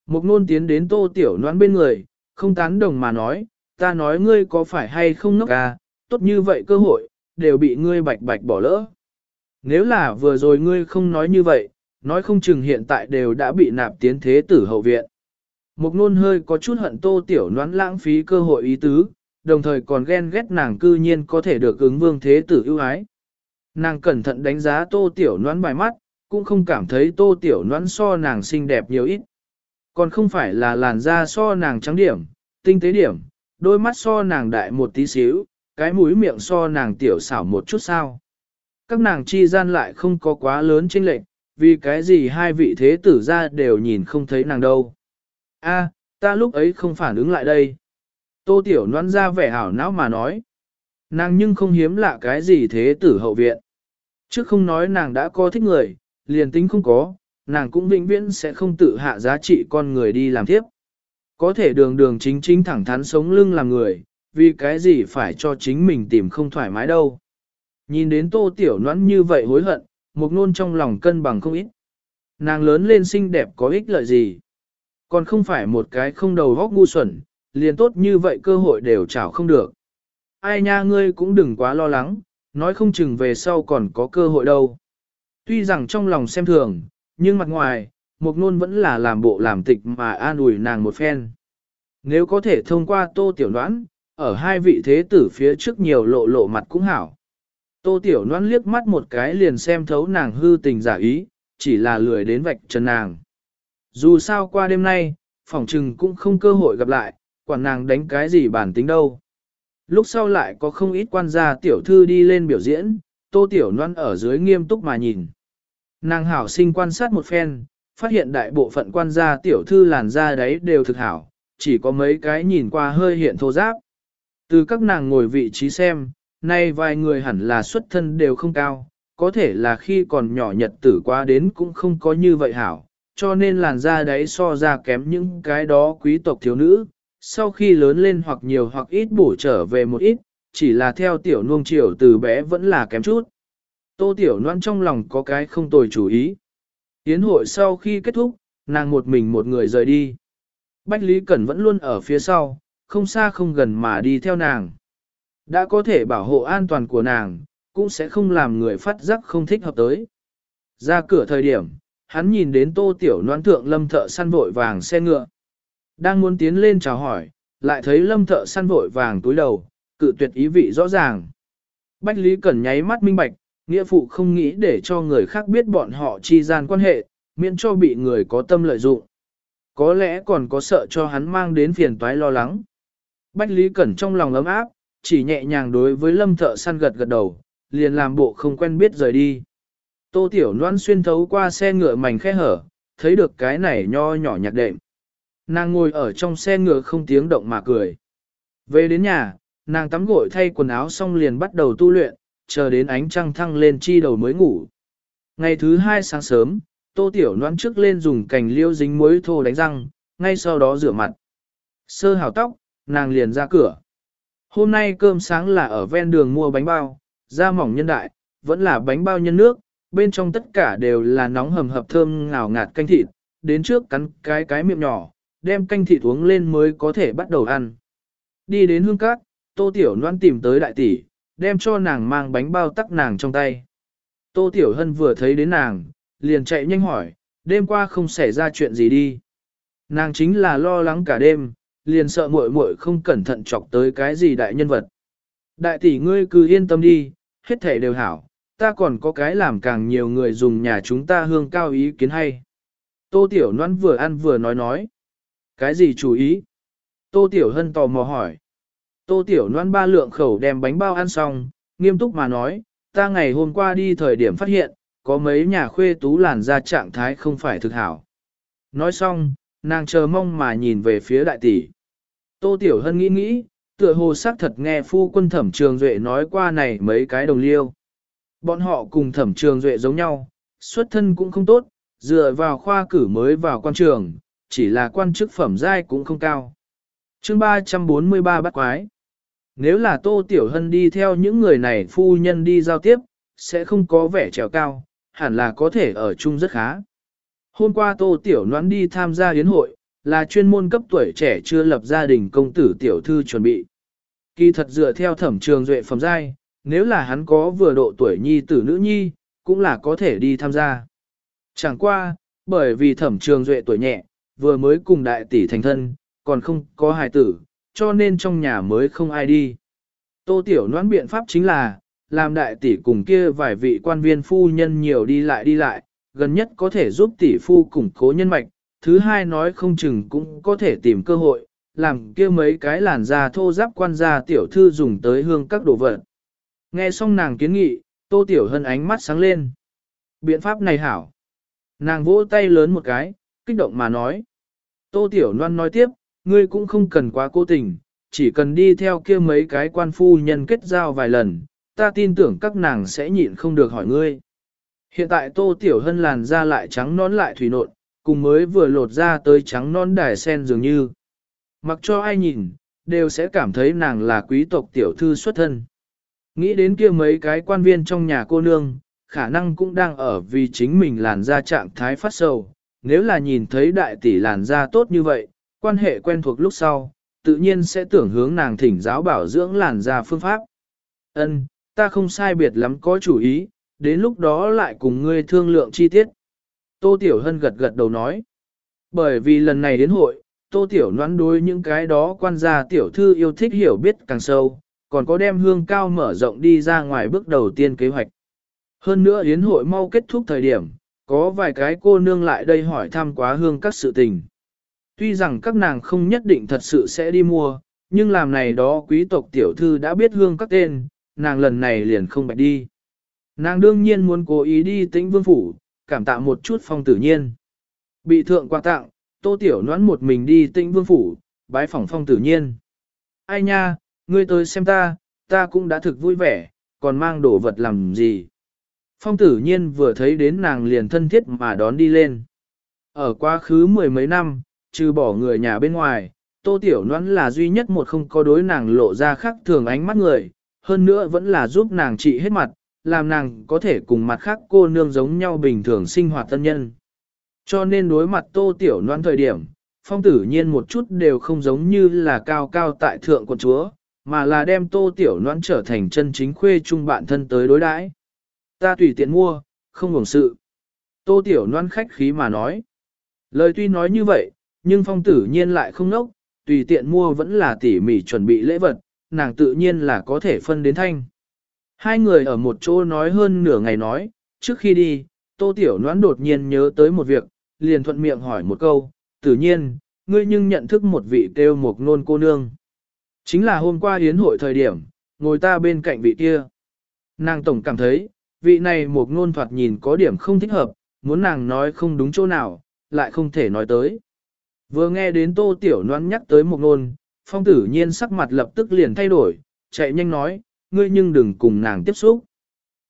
Một nôn tiến đến tô tiểu noãn bên người, không tán đồng mà nói, ta nói ngươi có phải hay không ngốc à, tốt như vậy cơ hội, đều bị ngươi bạch bạch bỏ lỡ. Nếu là vừa rồi ngươi không nói như vậy, nói không chừng hiện tại đều đã bị nạp tiến thế tử hậu viện. Một nôn hơi có chút hận tô tiểu noán lãng phí cơ hội ý tứ, đồng thời còn ghen ghét nàng cư nhiên có thể được ứng vương thế tử ưu ái. Nàng cẩn thận đánh giá tô tiểu noán bài mắt, cũng không cảm thấy tô tiểu noãn so nàng xinh đẹp nhiều ít. Còn không phải là làn da so nàng trắng điểm, tinh tế điểm, đôi mắt so nàng đại một tí xíu, cái mũi miệng so nàng tiểu xảo một chút sao. Các nàng chi gian lại không có quá lớn chênh lệch, vì cái gì hai vị thế tử ra đều nhìn không thấy nàng đâu. A, ta lúc ấy không phản ứng lại đây. Tô tiểu noãn ra vẻ hảo não mà nói. Nàng nhưng không hiếm lạ cái gì thế tử hậu viện. Trước không nói nàng đã có thích người, liền tính không có, nàng cũng vĩnh viễn sẽ không tự hạ giá trị con người đi làm tiếp. Có thể đường đường chính chính thẳng thắn sống lưng làm người, vì cái gì phải cho chính mình tìm không thoải mái đâu. Nhìn đến tô tiểu noãn như vậy hối hận, một nôn trong lòng cân bằng không ít. Nàng lớn lên xinh đẹp có ích lợi gì? Còn không phải một cái không đầu góc ngu xuẩn, liền tốt như vậy cơ hội đều chảo không được. Ai nha ngươi cũng đừng quá lo lắng, nói không chừng về sau còn có cơ hội đâu. Tuy rằng trong lòng xem thường, nhưng mặt ngoài, Mục Nôn vẫn là làm bộ làm tịch mà an ủi nàng một phen. Nếu có thể thông qua tô tiểu đoán, ở hai vị thế tử phía trước nhiều lộ lộ mặt cũng hảo. Tô tiểu đoán liếc mắt một cái liền xem thấu nàng hư tình giả ý, chỉ là lười đến vạch trần nàng. Dù sao qua đêm nay, phỏng trừng cũng không cơ hội gặp lại, quản nàng đánh cái gì bản tính đâu. Lúc sau lại có không ít quan gia tiểu thư đi lên biểu diễn, tô tiểu noan ở dưới nghiêm túc mà nhìn. Nàng hảo sinh quan sát một phen, phát hiện đại bộ phận quan gia tiểu thư làn da đấy đều thực hảo, chỉ có mấy cái nhìn qua hơi hiện thô giáp. Từ các nàng ngồi vị trí xem, nay vài người hẳn là xuất thân đều không cao, có thể là khi còn nhỏ nhật tử qua đến cũng không có như vậy hảo, cho nên làn da đấy so ra kém những cái đó quý tộc thiếu nữ, sau khi lớn lên hoặc nhiều hoặc ít bổ trở về một ít, chỉ là theo tiểu nuông chiều từ bé vẫn là kém chút. Tô tiểu Loan trong lòng có cái không tồi chủ ý. Yến hội sau khi kết thúc, nàng một mình một người rời đi. Bách Lý Cẩn vẫn luôn ở phía sau, không xa không gần mà đi theo nàng. Đã có thể bảo hộ an toàn của nàng, cũng sẽ không làm người phát giác không thích hợp tới. Ra cửa thời điểm, hắn nhìn đến tô tiểu noan thượng lâm thợ săn vội vàng xe ngựa. Đang muốn tiến lên chào hỏi, lại thấy lâm thợ săn vội vàng túi đầu, cự tuyệt ý vị rõ ràng. Bách Lý Cẩn nháy mắt minh bạch, nghĩa phụ không nghĩ để cho người khác biết bọn họ chi gian quan hệ, miễn cho bị người có tâm lợi dụng. Có lẽ còn có sợ cho hắn mang đến phiền toái lo lắng. Bách Lý Cẩn trong lòng ấm áp, chỉ nhẹ nhàng đối với lâm thợ săn gật gật đầu, liền làm bộ không quen biết rời đi. Tô Tiểu Loan xuyên thấu qua xe ngựa mảnh khe hở, thấy được cái này nho nhỏ nhạc đệm. Nàng ngồi ở trong xe ngựa không tiếng động mà cười. Về đến nhà, nàng tắm gội thay quần áo xong liền bắt đầu tu luyện, chờ đến ánh trăng thăng lên chi đầu mới ngủ. Ngày thứ hai sáng sớm, tô tiểu noan trước lên dùng cành liêu dính muối thô đánh răng, ngay sau đó rửa mặt. Sơ hào tóc, nàng liền ra cửa. Hôm nay cơm sáng là ở ven đường mua bánh bao, da mỏng nhân đại, vẫn là bánh bao nhân nước, bên trong tất cả đều là nóng hầm hập thơm ngào ngạt canh thịt, đến trước cắn cái cái miệng nhỏ, đem canh thịt uống lên mới có thể bắt đầu ăn. Đi đến hương cát, tô tiểu noan tìm tới đại tỷ, đem cho nàng mang bánh bao tắc nàng trong tay. Tô tiểu hân vừa thấy đến nàng, liền chạy nhanh hỏi, đêm qua không xảy ra chuyện gì đi. Nàng chính là lo lắng cả đêm, liền sợ muội muội không cẩn thận chọc tới cái gì đại nhân vật. Đại tỷ ngươi cứ yên tâm đi, hết thể đều hảo, ta còn có cái làm càng nhiều người dùng nhà chúng ta hương cao ý kiến hay. Tô Tiểu Loan vừa ăn vừa nói nói. Cái gì chú ý? Tô Tiểu Hân tò mò hỏi. Tô Tiểu Loan ba lượng khẩu đem bánh bao ăn xong, nghiêm túc mà nói, ta ngày hôm qua đi thời điểm phát hiện, có mấy nhà khuê tú làn ra trạng thái không phải thực hảo. Nói xong, nàng chờ mong mà nhìn về phía đại tỷ. Tô Tiểu Hân nghĩ nghĩ, tựa hồ xác thật nghe phu quân thẩm trường duệ nói qua này mấy cái đồng liêu. Bọn họ cùng thẩm trường duệ giống nhau, xuất thân cũng không tốt, dựa vào khoa cử mới vào quan trường, chỉ là quan chức phẩm giai cũng không cao. chương 343 bắt quái. Nếu là Tô Tiểu Hân đi theo những người này phu nhân đi giao tiếp, sẽ không có vẻ trèo cao, hẳn là có thể ở chung rất khá. Hôm qua Tô Tiểu Noãn đi tham gia yến hội, là chuyên môn cấp tuổi trẻ chưa lập gia đình công tử tiểu thư chuẩn bị. Kỳ thật dựa theo thẩm trường duệ phẩm giai, nếu là hắn có vừa độ tuổi nhi tử nữ nhi, cũng là có thể đi tham gia. Chẳng qua, bởi vì thẩm trường duệ tuổi nhẹ, vừa mới cùng đại tỷ thành thân, còn không có hài tử, cho nên trong nhà mới không ai đi. Tô Tiểu Noãn biện pháp chính là, làm đại tỷ cùng kia vài vị quan viên phu nhân nhiều đi lại đi lại, gần nhất có thể giúp tỷ phu củng cố nhân mạch, thứ hai nói không chừng cũng có thể tìm cơ hội, làm kia mấy cái làn da thô giáp quan gia tiểu thư dùng tới hương các đồ vật. Nghe xong nàng kiến nghị, Tô Tiểu Hân ánh mắt sáng lên. Biện pháp này hảo. Nàng vỗ tay lớn một cái, kích động mà nói. Tô Tiểu Loan nói tiếp, ngươi cũng không cần quá cố tình, chỉ cần đi theo kia mấy cái quan phu nhân kết giao vài lần, ta tin tưởng các nàng sẽ nhịn không được hỏi ngươi. Hiện tại Tô Tiểu Hân làn da lại trắng nón lại thủy nộn, cùng mới vừa lột ra tới trắng non đài sen dường như. Mặc cho ai nhìn, đều sẽ cảm thấy nàng là quý tộc tiểu thư xuất thân. Nghĩ đến kia mấy cái quan viên trong nhà cô nương, khả năng cũng đang ở vì chính mình làn da trạng thái phát sầu. Nếu là nhìn thấy đại tỷ làn da tốt như vậy, quan hệ quen thuộc lúc sau, tự nhiên sẽ tưởng hướng nàng thỉnh giáo bảo dưỡng làn da phương pháp. Ân, ta không sai biệt lắm có chủ ý, đến lúc đó lại cùng ngươi thương lượng chi tiết. Tô Tiểu Hân gật gật đầu nói. Bởi vì lần này đến hội, Tô Tiểu noán đối những cái đó quan gia tiểu thư yêu thích hiểu biết càng sâu, còn có đem hương cao mở rộng đi ra ngoài bước đầu tiên kế hoạch. Hơn nữa yến hội mau kết thúc thời điểm, có vài cái cô nương lại đây hỏi thăm quá hương các sự tình. Tuy rằng các nàng không nhất định thật sự sẽ đi mua, nhưng làm này đó quý tộc tiểu thư đã biết hương các tên, nàng lần này liền không bạch đi. Nàng đương nhiên muốn cố ý đi tĩnh vương phủ, cảm tạ một chút phong tử nhiên. Bị thượng quà tặng, tô tiểu noãn một mình đi tĩnh vương phủ, bái phỏng phong tử nhiên. Ai nha, ngươi tới xem ta, ta cũng đã thực vui vẻ, còn mang đồ vật làm gì. Phong tử nhiên vừa thấy đến nàng liền thân thiết mà đón đi lên. Ở quá khứ mười mấy năm, trừ bỏ người nhà bên ngoài, tô tiểu noãn là duy nhất một không có đối nàng lộ ra khác thường ánh mắt người, hơn nữa vẫn là giúp nàng trị hết mặt, làm nàng có thể cùng mặt khác cô nương giống nhau bình thường sinh hoạt tân nhân. Cho nên đối mặt tô tiểu Noãn thời điểm, phong tử nhiên một chút đều không giống như là cao cao tại thượng quận chúa, mà là đem tô tiểu Noãn trở thành chân chính khuê chung bạn thân tới đối đãi. Ta tùy tiện mua, không hưởng sự. Tô tiểu Noãn khách khí mà nói. Lời tuy nói như vậy, nhưng phong tử nhiên lại không nốc, tùy tiện mua vẫn là tỉ mỉ chuẩn bị lễ vật, nàng tự nhiên là có thể phân đến thanh. Hai người ở một chỗ nói hơn nửa ngày nói, trước khi đi, tô tiểu noãn đột nhiên nhớ tới một việc, liền thuận miệng hỏi một câu, tự nhiên, ngươi nhưng nhận thức một vị kêu một nôn cô nương. Chính là hôm qua hiến hội thời điểm, ngồi ta bên cạnh vị kia. Nàng tổng cảm thấy, vị này một nôn thoạt nhìn có điểm không thích hợp, muốn nàng nói không đúng chỗ nào, lại không thể nói tới. Vừa nghe đến tô tiểu noan nhắc tới một nôn, phong tử nhiên sắc mặt lập tức liền thay đổi, chạy nhanh nói, ngươi nhưng đừng cùng nàng tiếp xúc.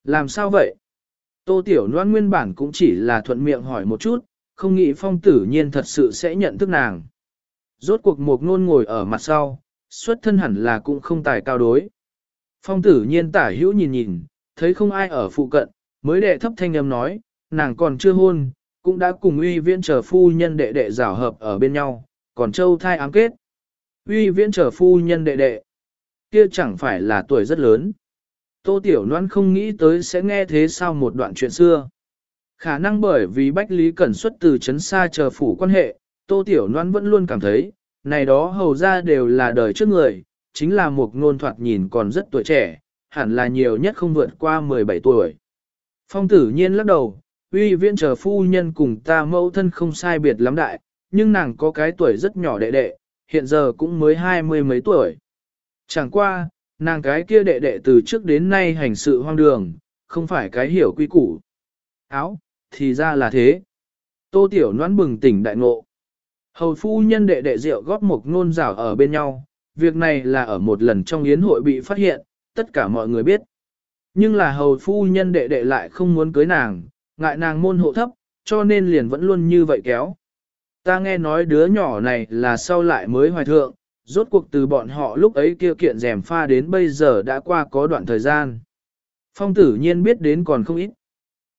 Làm sao vậy? Tô tiểu noan nguyên bản cũng chỉ là thuận miệng hỏi một chút, không nghĩ phong tử nhiên thật sự sẽ nhận thức nàng. Rốt cuộc một nôn ngồi ở mặt sau, xuất thân hẳn là cũng không tài cao đối. Phong tử nhiên tả hữu nhìn nhìn, thấy không ai ở phụ cận, mới đệ thấp thanh âm nói, nàng còn chưa hôn, cũng đã cùng uy viễn trở phu nhân đệ đệ rảo hợp ở bên nhau, còn châu thai ám kết. Uy viễn trở phu nhân đệ đệ, kia chẳng phải là tuổi rất lớn. Tô Tiểu Loan không nghĩ tới sẽ nghe thế sao một đoạn chuyện xưa. Khả năng bởi vì Bách Lý Cẩn xuất từ chấn xa chờ phủ quan hệ, Tô Tiểu Loan vẫn luôn cảm thấy, này đó hầu ra đều là đời trước người, chính là một ngôn thoạt nhìn còn rất tuổi trẻ, hẳn là nhiều nhất không vượt qua 17 tuổi. Phong tử nhiên lắc đầu, uy viễn chờ phu nhân cùng ta mẫu thân không sai biệt lắm đại, nhưng nàng có cái tuổi rất nhỏ đệ đệ, hiện giờ cũng mới hai mươi mấy tuổi. Chẳng qua, nàng cái kia đệ đệ từ trước đến nay hành sự hoang đường, không phải cái hiểu quy củ. Áo, thì ra là thế. Tô Tiểu Noãn bừng tỉnh đại ngộ. Hầu phu nhân đệ đệ rượu góp một ngôn rảo ở bên nhau, việc này là ở một lần trong yến hội bị phát hiện, tất cả mọi người biết. Nhưng là hầu phu nhân đệ đệ lại không muốn cưới nàng, ngại nàng môn hộ thấp, cho nên liền vẫn luôn như vậy kéo. Ta nghe nói đứa nhỏ này là sau lại mới hoài thượng, rốt cuộc từ bọn họ lúc ấy kia kiện rèm pha đến bây giờ đã qua có đoạn thời gian. Phong tử nhiên biết đến còn không ít.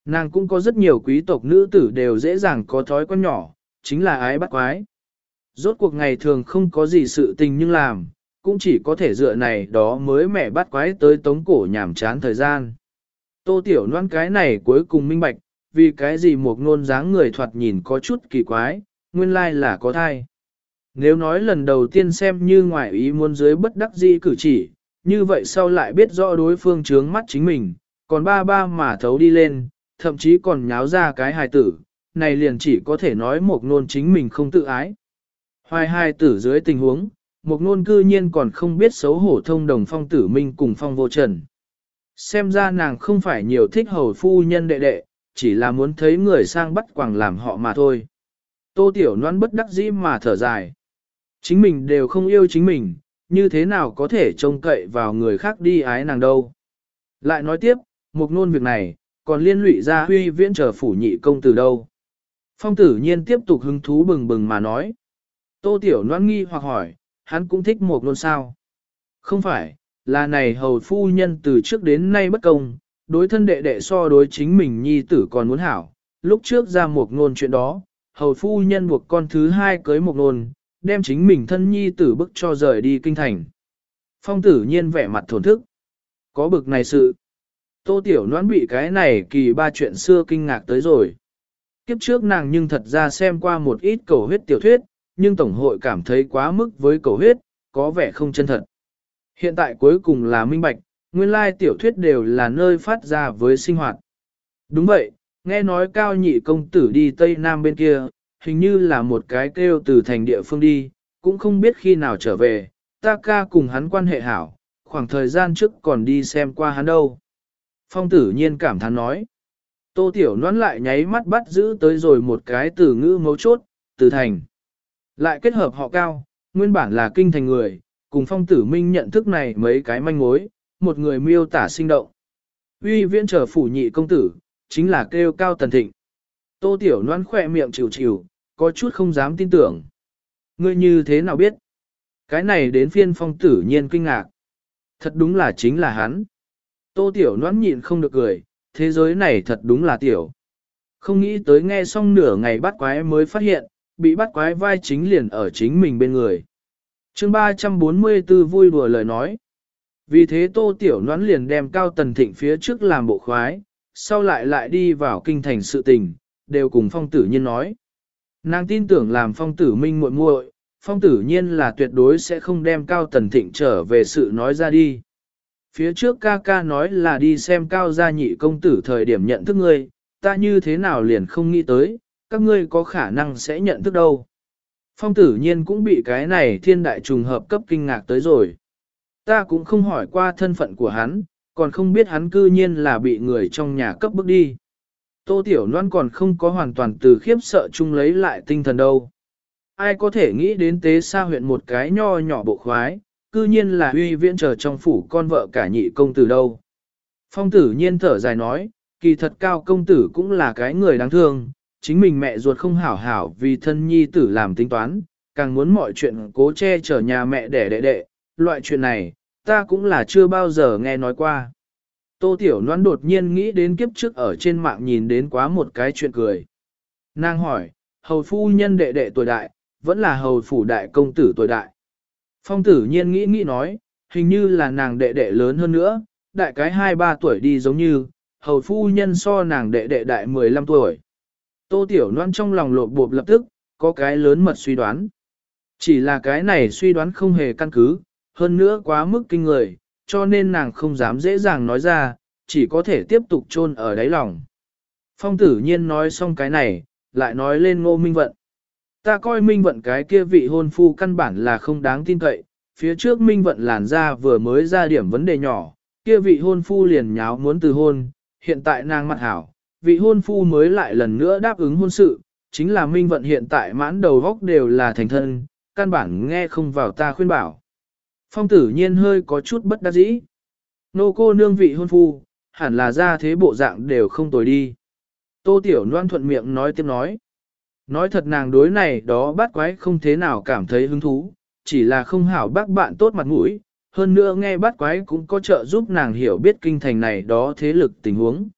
Nàng cũng có rất nhiều quý tộc nữ tử đều dễ dàng có thói quen nhỏ, chính là ái bắt quái. Rốt cuộc ngày thường không có gì sự tình nhưng làm, cũng chỉ có thể dựa này đó mới mẹ bắt quái tới tống cổ nhảm chán thời gian. Tô tiểu Loan cái này cuối cùng minh bạch, vì cái gì một ngôn dáng người thoạt nhìn có chút kỳ quái, nguyên lai là có thai. Nếu nói lần đầu tiên xem như ngoại ý muốn dưới bất đắc dĩ cử chỉ, như vậy sau lại biết rõ đối phương trướng mắt chính mình, còn ba ba mà thấu đi lên, thậm chí còn nháo ra cái hài tử, này liền chỉ có thể nói một nôn chính mình không tự ái. Hoài hài tử dưới tình huống, một nôn cư nhiên còn không biết xấu hổ thông đồng phong tử minh cùng phong vô trần. Xem ra nàng không phải nhiều thích hầu phu nhân đệ đệ, chỉ là muốn thấy người sang bắt quàng làm họ mà thôi. Tô Tiểu Loan bất đắc dĩ mà thở dài. Chính mình đều không yêu chính mình, như thế nào có thể trông cậy vào người khác đi ái nàng đâu. Lại nói tiếp, một nôn việc này, còn liên lụy ra huy viễn trở phủ nhị công từ đâu. Phong tử nhiên tiếp tục hứng thú bừng bừng mà nói. Tô Tiểu Loan nghi hoặc hỏi, hắn cũng thích một nôn sao. Không phải, là này hầu phu nhân từ trước đến nay bất công, đối thân đệ đệ so đối chính mình nhi tử còn muốn hảo, lúc trước ra một ngôn chuyện đó, hầu phu nhân buộc con thứ hai cưới một ngôn, đem chính mình thân nhi tử bức cho rời đi kinh thành. Phong tử nhiên vẻ mặt thổn thức. Có bực này sự. Tô Tiểu Noãn bị cái này kỳ ba chuyện xưa kinh ngạc tới rồi. Kiếp trước nàng nhưng thật ra xem qua một ít cầu huyết tiểu thuyết, nhưng Tổng hội cảm thấy quá mức với cầu huyết, có vẻ không chân thật. Hiện tại cuối cùng là minh bạch, nguyên lai tiểu thuyết đều là nơi phát ra với sinh hoạt. Đúng vậy, nghe nói cao nhị công tử đi Tây Nam bên kia, hình như là một cái kêu từ thành địa phương đi, cũng không biết khi nào trở về, ta ca cùng hắn quan hệ hảo, khoảng thời gian trước còn đi xem qua hắn đâu. Phong tử nhiên cảm thán nói. Tô Tiểu nón lại nháy mắt bắt giữ tới rồi một cái từ ngữ mấu chốt, từ thành. Lại kết hợp họ cao, nguyên bản là kinh thành người, cùng phong tử minh nhận thức này mấy cái manh mối, một người miêu tả sinh động. Uy viễn trở phủ nhị công tử, chính là kêu cao tần thịnh. Tô Tiểu noan khỏe miệng chịu chịu, có chút không dám tin tưởng. Ngươi như thế nào biết? Cái này đến phiên phong tử nhiên kinh ngạc. Thật đúng là chính là hắn. Tô Tiểu noan nhịn không được cười, thế giới này thật đúng là tiểu. Không nghĩ tới nghe xong nửa ngày bắt quái mới phát hiện, bị bắt quái vai chính liền ở chính mình bên người. chương 344 vui đùa lời nói. Vì thế Tô Tiểu Noãn liền đem Cao Tần Thịnh phía trước làm bộ khoái, sau lại lại đi vào kinh thành sự tình, đều cùng phong tử nhiên nói. Nàng tin tưởng làm phong tử minh muội muội, phong tử nhiên là tuyệt đối sẽ không đem Cao Tần Thịnh trở về sự nói ra đi. Phía trước ca ca nói là đi xem Cao gia nhị công tử thời điểm nhận thức ngươi, ta như thế nào liền không nghĩ tới, các ngươi có khả năng sẽ nhận thức đâu. Phong tử nhiên cũng bị cái này thiên đại trùng hợp cấp kinh ngạc tới rồi. Ta cũng không hỏi qua thân phận của hắn, còn không biết hắn cư nhiên là bị người trong nhà cấp bước đi. Tô Tiểu Loan còn không có hoàn toàn từ khiếp sợ chung lấy lại tinh thần đâu. Ai có thể nghĩ đến tế xa huyện một cái nho nhỏ bộ khoái, cư nhiên là uy viễn trở trong phủ con vợ cả nhị công tử đâu. Phong tử nhiên thở dài nói, kỳ thật cao công tử cũng là cái người đáng thương, chính mình mẹ ruột không hảo hảo vì thân nhi tử làm tính toán, càng muốn mọi chuyện cố che chở nhà mẹ để đệ đệ, loại chuyện này, ta cũng là chưa bao giờ nghe nói qua. Tô Tiểu Loan đột nhiên nghĩ đến kiếp trước ở trên mạng nhìn đến quá một cái chuyện cười. Nàng hỏi, hầu phu nhân đệ đệ tuổi đại, vẫn là hầu phủ đại công tử tuổi đại. Phong tử nhiên nghĩ nghĩ nói, hình như là nàng đệ đệ lớn hơn nữa, đại cái 2-3 tuổi đi giống như, hầu phu nhân so nàng đệ đệ đại 15 tuổi. Tô Tiểu Loan trong lòng lộp bộp lập tức, có cái lớn mật suy đoán. Chỉ là cái này suy đoán không hề căn cứ, hơn nữa quá mức kinh người, cho nên nàng không dám dễ dàng nói ra, chỉ có thể tiếp tục chôn ở đáy lòng. Phong tử nhiên nói xong cái này, lại nói lên ngô minh vận. Ta coi minh vận cái kia vị hôn phu căn bản là không đáng tin cậy, phía trước minh vận làn ra vừa mới ra điểm vấn đề nhỏ, kia vị hôn phu liền nháo muốn từ hôn, hiện tại nàng mặt hảo, vị hôn phu mới lại lần nữa đáp ứng hôn sự, chính là minh vận hiện tại mãn đầu góc đều là thành thân, căn bản nghe không vào ta khuyên bảo. Phong tử nhiên hơi có chút bất đắc dĩ. Nô cô nương vị hôn phu, hẳn là ra thế bộ dạng đều không tồi đi. Tô Tiểu Loan thuận miệng nói tiếp nói. Nói thật nàng đối này đó bắt quái không thế nào cảm thấy hứng thú, chỉ là không hảo bác bạn tốt mặt mũi, hơn nữa nghe bắt quái cũng có trợ giúp nàng hiểu biết kinh thành này đó thế lực tình huống.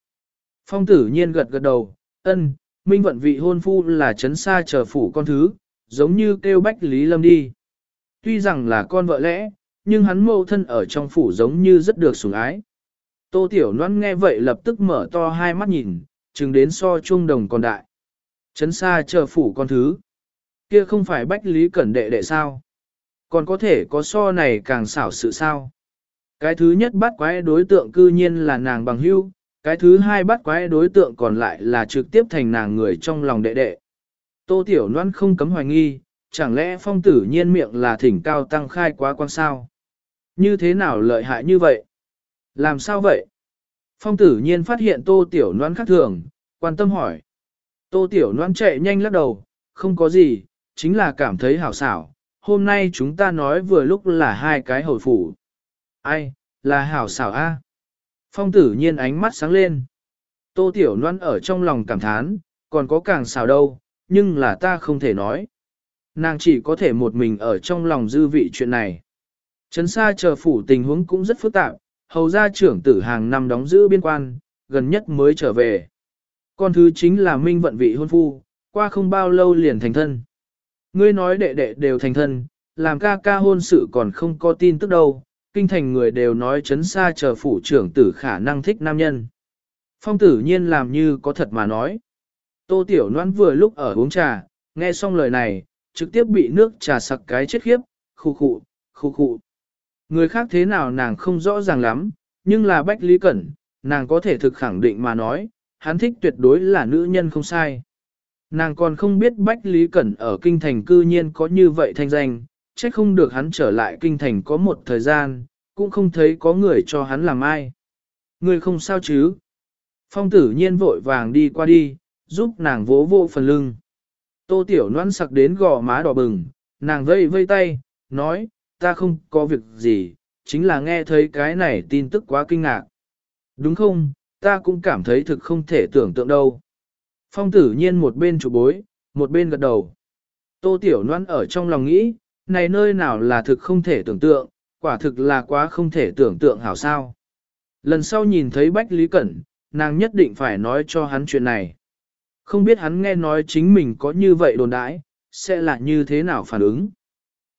Phong tử nhiên gật gật đầu, ân, minh vận vị hôn phu là chấn xa chờ phủ con thứ, giống như kêu bách Lý Lâm đi. Tuy rằng là con vợ lẽ, nhưng hắn mâu thân ở trong phủ giống như rất được sủng ái. Tô Tiểu Loan nghe vậy lập tức mở to hai mắt nhìn, chừng đến so chuông đồng còn đại. Chấn xa chờ phủ con thứ. Kia không phải bách lý cẩn đệ đệ sao? Còn có thể có so này càng xảo sự sao? Cái thứ nhất bắt quái đối tượng cư nhiên là nàng bằng hưu, cái thứ hai bắt quái đối tượng còn lại là trực tiếp thành nàng người trong lòng đệ đệ. Tô Tiểu Loan không cấm hoài nghi, chẳng lẽ phong tử nhiên miệng là thỉnh cao tăng khai quá quan sao? Như thế nào lợi hại như vậy? Làm sao vậy? Phong tử nhiên phát hiện tô tiểu noan khác thường, quan tâm hỏi. Tô tiểu noan chạy nhanh lắc đầu, không có gì, chính là cảm thấy hảo xảo. Hôm nay chúng ta nói vừa lúc là hai cái hồi phủ. Ai, là hảo xảo a? Phong tử nhiên ánh mắt sáng lên. Tô tiểu noan ở trong lòng cảm thán, còn có càng xảo đâu, nhưng là ta không thể nói. Nàng chỉ có thể một mình ở trong lòng dư vị chuyện này. Trấn xa chờ phủ tình huống cũng rất phức tạp, hầu gia trưởng tử hàng năm đóng giữ biên quan, gần nhất mới trở về. Con thứ chính là minh vận vị hôn phu, qua không bao lâu liền thành thân. Ngươi nói đệ đệ đều thành thân, làm ca ca hôn sự còn không có tin tức đâu, kinh thành người đều nói chấn xa chờ phủ trưởng tử khả năng thích nam nhân. Phong tử nhiên làm như có thật mà nói. Tô Tiểu Loan vừa lúc ở uống trà, nghe xong lời này, trực tiếp bị nước trà sặc cái chết khiếp, khu khụ, khu khụ. Người khác thế nào nàng không rõ ràng lắm, nhưng là Bách Lý Cẩn, nàng có thể thực khẳng định mà nói, hắn thích tuyệt đối là nữ nhân không sai. Nàng còn không biết Bách Lý Cẩn ở kinh thành cư nhiên có như vậy thanh danh, trách không được hắn trở lại kinh thành có một thời gian, cũng không thấy có người cho hắn làm ai. Người không sao chứ? Phong tử nhiên vội vàng đi qua đi, giúp nàng vỗ vỗ phần lưng. Tô tiểu Loan sặc đến gò má đỏ bừng, nàng vây vây tay, nói, ta không có việc gì, chính là nghe thấy cái này tin tức quá kinh ngạc. Đúng không, ta cũng cảm thấy thực không thể tưởng tượng đâu. Phong tử nhiên một bên chủ bối, một bên gật đầu. Tô tiểu Loan ở trong lòng nghĩ, này nơi nào là thực không thể tưởng tượng, quả thực là quá không thể tưởng tượng hảo sao. Lần sau nhìn thấy Bách Lý Cẩn, nàng nhất định phải nói cho hắn chuyện này. Không biết hắn nghe nói chính mình có như vậy đồn đãi, sẽ là như thế nào phản ứng.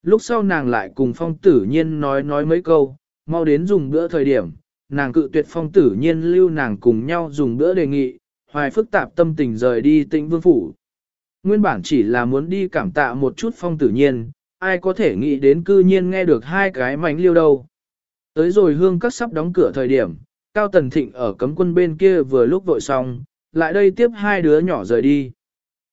Lúc sau nàng lại cùng phong tử nhiên nói nói mấy câu, mau đến dùng bữa thời điểm, nàng cự tuyệt phong tử nhiên lưu nàng cùng nhau dùng bữa đề nghị, hoài phức tạp tâm tình rời đi tĩnh vương phủ. Nguyên bản chỉ là muốn đi cảm tạ một chút phong tử nhiên, ai có thể nghĩ đến cư nhiên nghe được hai cái mánh liêu đâu. Tới rồi hương các sắp đóng cửa thời điểm, Cao Tần Thịnh ở cấm quân bên kia vừa lúc vội xong, lại đây tiếp hai đứa nhỏ rời đi.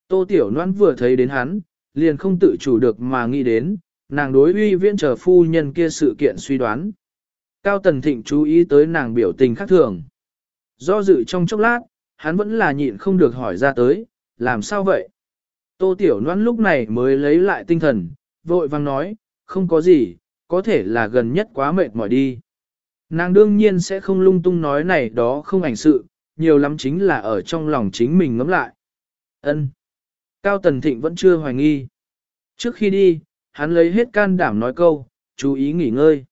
Tô Tiểu Loan vừa thấy đến hắn, liền không tự chủ được mà nghĩ đến, nàng đối uy viễn trở phu nhân kia sự kiện suy đoán. Cao Tần Thịnh chú ý tới nàng biểu tình khác thường. Do dự trong chốc lát, hắn vẫn là nhịn không được hỏi ra tới, làm sao vậy? Tô Tiểu Loan lúc này mới lấy lại tinh thần, vội vang nói, không có gì, có thể là gần nhất quá mệt mỏi đi. Nàng đương nhiên sẽ không lung tung nói này đó không ảnh sự, nhiều lắm chính là ở trong lòng chính mình ngẫm lại. Ân. Cao Tần Thịnh vẫn chưa hoài nghi. Trước khi đi, hắn lấy hết can đảm nói câu, chú ý nghỉ ngơi.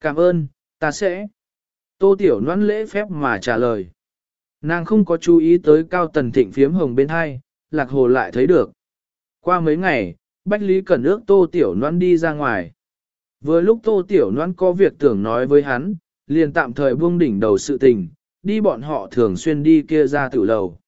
Cảm ơn, ta sẽ. Tô Tiểu Loan lễ phép mà trả lời. Nàng không có chú ý tới Cao Tần Thịnh phiếm hồng bên hai, lạc hồ lại thấy được. Qua mấy ngày, Bách Lý Cẩn ước Tô Tiểu Loan đi ra ngoài. Vừa lúc Tô Tiểu Loan có việc tưởng nói với hắn, liền tạm thời buông đỉnh đầu sự tình, đi bọn họ thường xuyên đi kia ra tử lầu.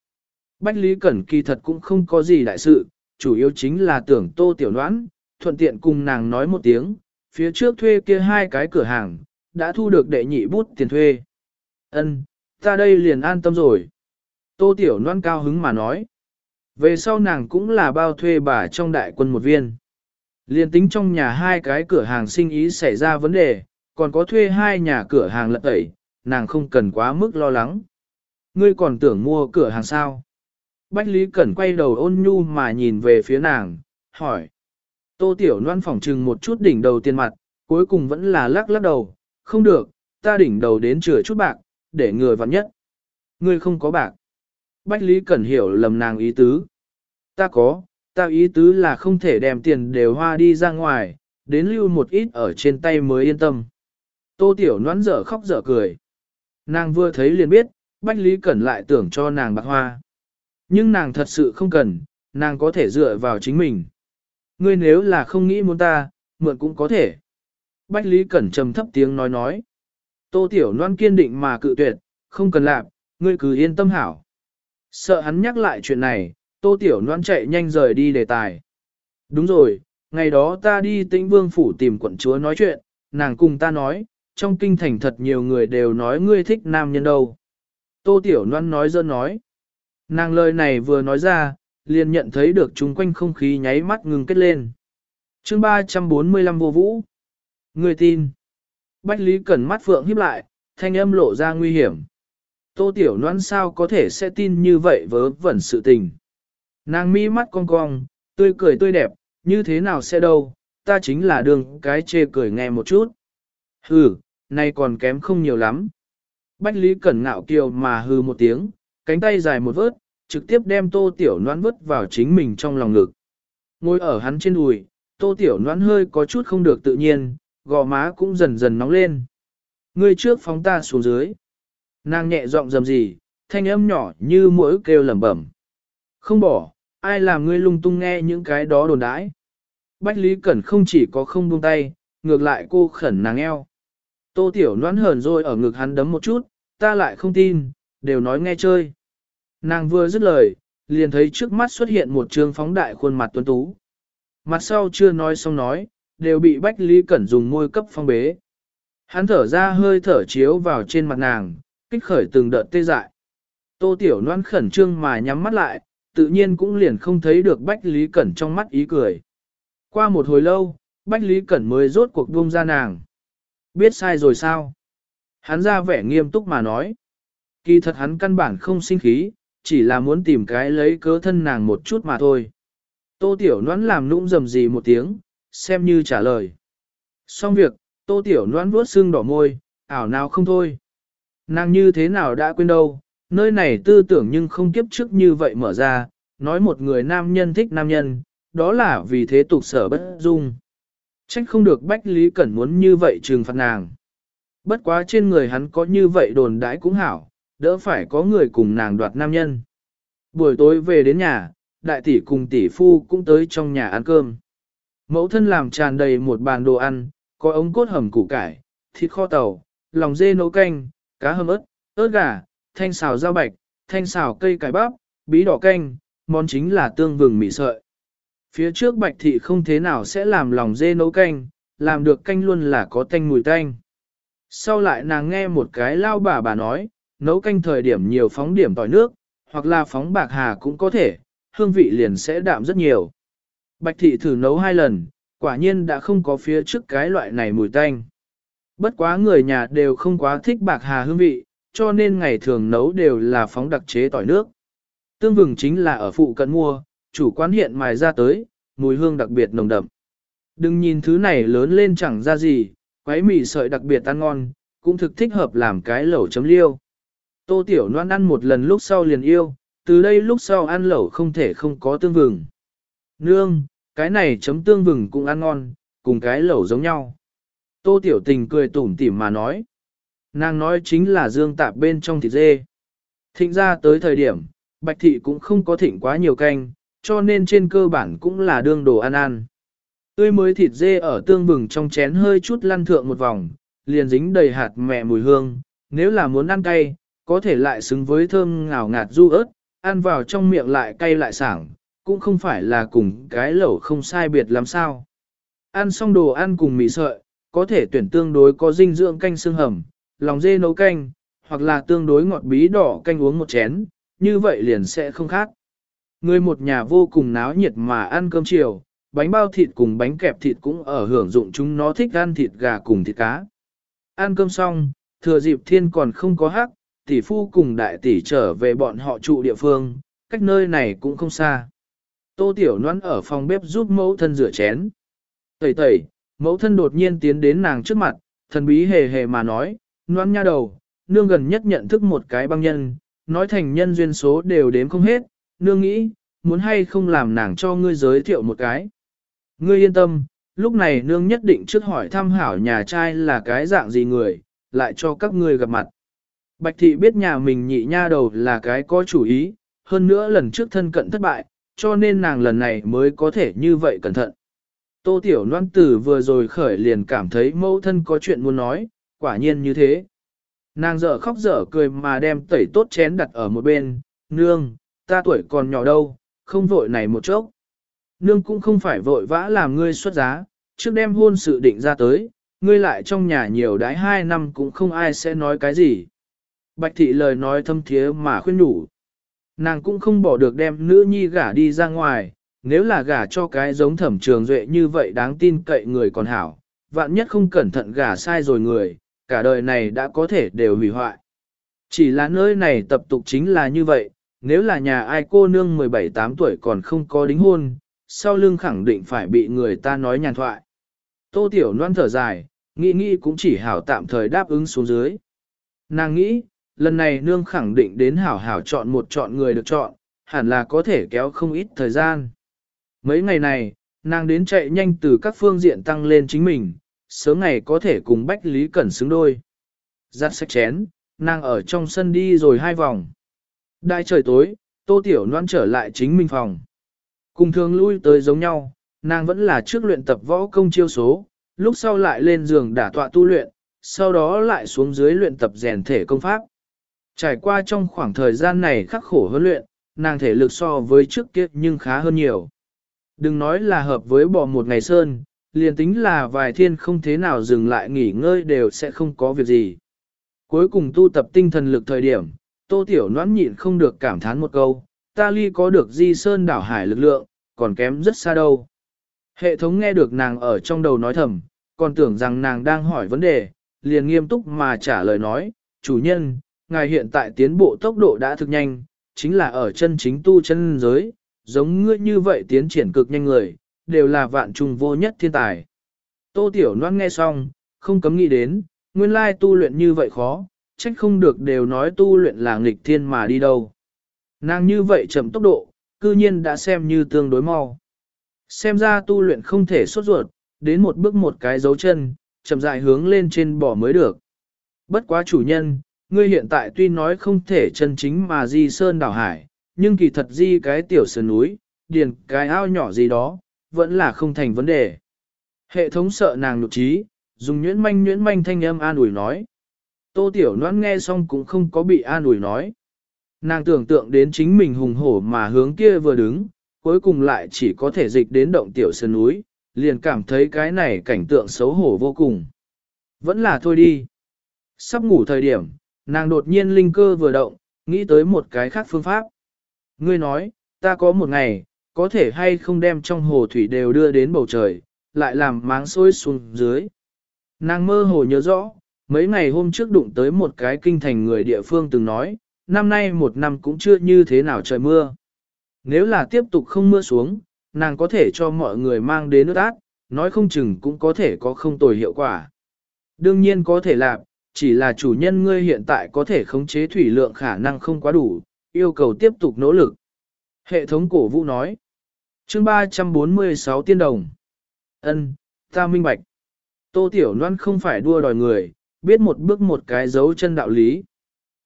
Bách Lý Cẩn kỳ thật cũng không có gì đại sự, chủ yếu chính là tưởng tô tiểu Loan, thuận tiện cùng nàng nói một tiếng, phía trước thuê kia hai cái cửa hàng, đã thu được đệ nhị bút tiền thuê. Ân, ta đây liền an tâm rồi. Tô tiểu Loan cao hứng mà nói. Về sau nàng cũng là bao thuê bà trong đại quân một viên. Liên tính trong nhà hai cái cửa hàng sinh ý xảy ra vấn đề, còn có thuê hai nhà cửa hàng lật tẩy, nàng không cần quá mức lo lắng. Ngươi còn tưởng mua cửa hàng sao? Bách Lý Cẩn quay đầu ôn nhu mà nhìn về phía nàng, hỏi. Tô Tiểu Loan phỏng trừng một chút đỉnh đầu tiền mặt, cuối cùng vẫn là lắc lắc đầu, không được, ta đỉnh đầu đến chừa chút bạc, để người vặn nhất. Ngươi không có bạc. Bách Lý Cẩn hiểu lầm nàng ý tứ. Ta có, ta ý tứ là không thể đem tiền đều hoa đi ra ngoài, đến lưu một ít ở trên tay mới yên tâm. Tô Tiểu Loan dở khóc dở cười. Nàng vừa thấy liền biết, Bách Lý Cẩn lại tưởng cho nàng bạc hoa. Nhưng nàng thật sự không cần, nàng có thể dựa vào chính mình. Ngươi nếu là không nghĩ muốn ta, mượn cũng có thể. Bách Lý Cẩn trầm thấp tiếng nói nói. Tô Tiểu Loan kiên định mà cự tuyệt, không cần làm, ngươi cứ yên tâm hảo. Sợ hắn nhắc lại chuyện này, Tô Tiểu Loan chạy nhanh rời đi đề tài. Đúng rồi, ngày đó ta đi tĩnh vương phủ tìm quận chúa nói chuyện, nàng cùng ta nói, trong kinh thành thật nhiều người đều nói ngươi thích nam nhân đâu. Tô Tiểu Loan nói dơ nói. Nàng lời này vừa nói ra, liền nhận thấy được chung quanh không khí nháy mắt ngừng kết lên. chương 345 vô vũ. Người tin. Bách Lý Cẩn mắt phượng híp lại, thanh âm lộ ra nguy hiểm. Tô Tiểu Loan sao có thể sẽ tin như vậy vớ vẩn sự tình. Nàng mi mắt cong cong, tươi cười tươi đẹp, như thế nào sẽ đâu, ta chính là đường cái chê cười nghe một chút. Hừ, nay còn kém không nhiều lắm. Bách Lý Cẩn ngạo kiều mà hừ một tiếng, cánh tay dài một vớt, trực tiếp đem tô tiểu noan vứt vào chính mình trong lòng ngực. Ngồi ở hắn trên đùi, tô tiểu noan hơi có chút không được tự nhiên, gò má cũng dần dần nóng lên. Ngươi trước phóng ta xuống dưới. Nàng nhẹ giọng dầm gì, thanh âm nhỏ như mỗi kêu lẩm bẩm. Không bỏ, ai làm ngươi lung tung nghe những cái đó đồn đãi. Bách Lý Cẩn không chỉ có không buông tay, ngược lại cô khẩn nàng eo. Tô Tiểu noãn hờn rồi ở ngực hắn đấm một chút, ta lại không tin, đều nói nghe chơi. Nàng vừa dứt lời, liền thấy trước mắt xuất hiện một trương phóng đại khuôn mặt tuấn tú. Mặt sau chưa nói xong nói, đều bị Bách Lý Cẩn dùng môi cấp phong bế. Hắn thở ra hơi thở chiếu vào trên mặt nàng, kích khởi từng đợt tê dại. Tô Tiểu Loan khẩn trương mà nhắm mắt lại, tự nhiên cũng liền không thấy được Bách Lý Cẩn trong mắt ý cười. Qua một hồi lâu, Bách Lý Cẩn mới rốt cuộc buông ra nàng. Biết sai rồi sao? Hắn ra vẻ nghiêm túc mà nói. Kỳ thật hắn căn bản không sinh khí, chỉ là muốn tìm cái lấy cớ thân nàng một chút mà thôi. Tô Tiểu Noãn làm nũng rầm gì một tiếng, xem như trả lời. Xong việc, Tô Tiểu Noãn vuốt xương đỏ môi, ảo nào không thôi. Nàng như thế nào đã quên đâu, nơi này tư tưởng nhưng không kiếp trước như vậy mở ra, nói một người nam nhân thích nam nhân, đó là vì thế tục sở bất dung. Trách không được Bách Lý Cẩn muốn như vậy trừng phạt nàng. Bất quá trên người hắn có như vậy đồn đãi cũng hảo, đỡ phải có người cùng nàng đoạt nam nhân. Buổi tối về đến nhà, đại tỷ cùng tỷ phu cũng tới trong nhà ăn cơm. Mẫu thân làm tràn đầy một bàn đồ ăn, có ống cốt hầm củ cải, thịt kho tàu, lòng dê nấu canh, cá hầm ớt, ớt gà, thanh xào rau bạch, thanh xào cây cải bắp, bí đỏ canh, món chính là tương vừng mì sợi. Phía trước bạch thị không thế nào sẽ làm lòng dê nấu canh, làm được canh luôn là có tanh mùi tanh. Sau lại nàng nghe một cái lao bà bà nói, nấu canh thời điểm nhiều phóng điểm tỏi nước, hoặc là phóng bạc hà cũng có thể, hương vị liền sẽ đạm rất nhiều. Bạch thị thử nấu hai lần, quả nhiên đã không có phía trước cái loại này mùi tanh. Bất quá người nhà đều không quá thích bạc hà hương vị, cho nên ngày thường nấu đều là phóng đặc chế tỏi nước. Tương vừng chính là ở phụ cận mua, chủ quán hiện mài ra tới, mùi hương đặc biệt nồng đậm. Đừng nhìn thứ này lớn lên chẳng ra gì, quấy mì sợi đặc biệt ăn ngon, cũng thực thích hợp làm cái lẩu chấm liêu. Tô Tiểu Loan ăn một lần lúc sau liền yêu, từ đây lúc sau ăn lẩu không thể không có tương vừng. Nương, cái này chấm tương vừng cũng ăn ngon, cùng cái lẩu giống nhau. Tô Tiểu Tình cười tủm tỉm mà nói. Nàng nói chính là dương tạp bên trong thịt dê. Thịnh ra tới thời điểm, bạch thị cũng không có thịnh quá nhiều canh, cho nên trên cơ bản cũng là đương đồ ăn ăn. Tươi mới thịt dê ở tương vừng trong chén hơi chút lăn thượng một vòng, liền dính đầy hạt mẹ mùi hương, nếu là muốn ăn cay, có thể lại xứng với thơm ngào ngạt du ớt, ăn vào trong miệng lại cay lại sảng, cũng không phải là cùng cái lẩu không sai biệt làm sao. Ăn xong đồ ăn cùng mì sợi, có thể tuyển tương đối có dinh dưỡng canh xương hầm, lòng dê nấu canh, hoặc là tương đối ngọt bí đỏ canh uống một chén, như vậy liền sẽ không khác. Người một nhà vô cùng náo nhiệt mà ăn cơm chiều, bánh bao thịt cùng bánh kẹp thịt cũng ở hưởng dụng chúng nó thích ăn thịt gà cùng thịt cá. Ăn cơm xong, thừa dịp thiên còn không có hắc, tỷ phu cùng đại tỷ trở về bọn họ trụ địa phương, cách nơi này cũng không xa. Tô Tiểu Loan ở phòng bếp giúp mẫu thân rửa chén. Tẩy tẩy, mẫu thân đột nhiên tiến đến nàng trước mặt, thần bí hề hề mà nói, Loan nha đầu, nương gần nhất nhận thức một cái băng nhân, nói thành nhân duyên số đều đếm không hết, nương nghĩ, muốn hay không làm nàng cho ngươi giới thiệu một cái. Ngươi yên tâm, lúc này nương nhất định trước hỏi thăm hảo nhà trai là cái dạng gì người, lại cho các ngươi gặp mặt. Bạch thị biết nhà mình nhị nha đầu là cái có chủ ý, hơn nữa lần trước thân cận thất bại, cho nên nàng lần này mới có thể như vậy cẩn thận. Tô Tiểu Loan Tử vừa rồi khởi liền cảm thấy mẫu thân có chuyện muốn nói, quả nhiên như thế. Nàng dở khóc dở cười mà đem tẩy tốt chén đặt ở một bên, nương, ta tuổi còn nhỏ đâu, không vội này một chốc. Nương cũng không phải vội vã làm ngươi xuất giá, trước đem hôn sự định ra tới, ngươi lại trong nhà nhiều đái hai năm cũng không ai sẽ nói cái gì. Bạch thị lời nói thâm thiế mà khuyên nhủ. Nàng cũng không bỏ được đem nữ nhi gả đi ra ngoài, nếu là gả cho cái giống thẩm trường duệ như vậy đáng tin cậy người còn hảo, vạn nhất không cẩn thận gả sai rồi người, cả đời này đã có thể đều hủy hoại. Chỉ là nơi này tập tục chính là như vậy, nếu là nhà ai cô nương 17-8 tuổi còn không có đính hôn, sau lưng khẳng định phải bị người ta nói nhàn thoại. Tô Tiểu Loan thở dài, nghĩ nghĩ cũng chỉ hảo tạm thời đáp ứng xuống dưới. Nàng nghĩ, lần này nương khẳng định đến hảo hảo chọn một chọn người được chọn, hẳn là có thể kéo không ít thời gian. Mấy ngày này, nàng đến chạy nhanh từ các phương diện tăng lên chính mình, sớm ngày có thể cùng Bách Lý Cẩn xứng đôi. giặt sạch chén, nàng ở trong sân đi rồi hai vòng. Đại trời tối, tô tiểu Loan trở lại chính mình phòng. Cùng thường lui tới giống nhau, nàng vẫn là trước luyện tập võ công chiêu số, lúc sau lại lên giường đả tọa tu luyện, sau đó lại xuống dưới luyện tập rèn thể công pháp. Trải qua trong khoảng thời gian này khắc khổ huấn luyện, nàng thể lực so với trước kia nhưng khá hơn nhiều. Đừng nói là hợp với bỏ một ngày sơn, liền tính là vài thiên không thế nào dừng lại nghỉ ngơi đều sẽ không có việc gì. Cuối cùng tu tập tinh thần lực thời điểm, tô tiểu noãn nhịn không được cảm thán một câu, ta ly có được di sơn đảo hải lực lượng, còn kém rất xa đâu. Hệ thống nghe được nàng ở trong đầu nói thầm, còn tưởng rằng nàng đang hỏi vấn đề, liền nghiêm túc mà trả lời nói, chủ nhân, ngài hiện tại tiến bộ tốc độ đã thực nhanh, chính là ở chân chính tu chân giới, giống ngươi như vậy tiến triển cực nhanh người, đều là vạn trùng vô nhất thiên tài. Tô Tiểu Loan nghe xong, không cấm nghĩ đến, nguyên lai tu luyện như vậy khó, trách không được đều nói tu luyện là nghịch thiên mà đi đâu. Nàng như vậy chậm tốc độ, cư nhiên đã xem như tương đối mau. Xem ra tu luyện không thể sốt ruột, đến một bước một cái dấu chân, chậm dại hướng lên trên bỏ mới được. Bất quá chủ nhân, ngươi hiện tại tuy nói không thể chân chính mà di sơn đảo hải, nhưng kỳ thật di cái tiểu sơn núi, điền cái ao nhỏ gì đó, vẫn là không thành vấn đề. Hệ thống sợ nàng nhục trí, dùng nhuyễn manh nhuyễn manh thanh âm an ủi nói. Tô tiểu noan nghe xong cũng không có bị an ủi nói. Nàng tưởng tượng đến chính mình hùng hổ mà hướng kia vừa đứng, cuối cùng lại chỉ có thể dịch đến động tiểu sơn núi, liền cảm thấy cái này cảnh tượng xấu hổ vô cùng. Vẫn là thôi đi. Sắp ngủ thời điểm, nàng đột nhiên linh cơ vừa động, nghĩ tới một cái khác phương pháp. Ngươi nói, ta có một ngày, có thể hay không đem trong hồ thủy đều đưa đến bầu trời, lại làm máng sôi xuống dưới. Nàng mơ hồ nhớ rõ, mấy ngày hôm trước đụng tới một cái kinh thành người địa phương từng nói, năm nay một năm cũng chưa như thế nào trời mưa. Nếu là tiếp tục không mưa xuống, nàng có thể cho mọi người mang đến nước át, nói không chừng cũng có thể có không tồi hiệu quả. Đương nhiên có thể làm, chỉ là chủ nhân ngươi hiện tại có thể khống chế thủy lượng khả năng không quá đủ, yêu cầu tiếp tục nỗ lực. Hệ thống cổ vũ nói. Chương 346 tiên đồng. Ân, ta minh bạch. Tô Tiểu Loan không phải đua đòi người, biết một bước một cái dấu chân đạo lý.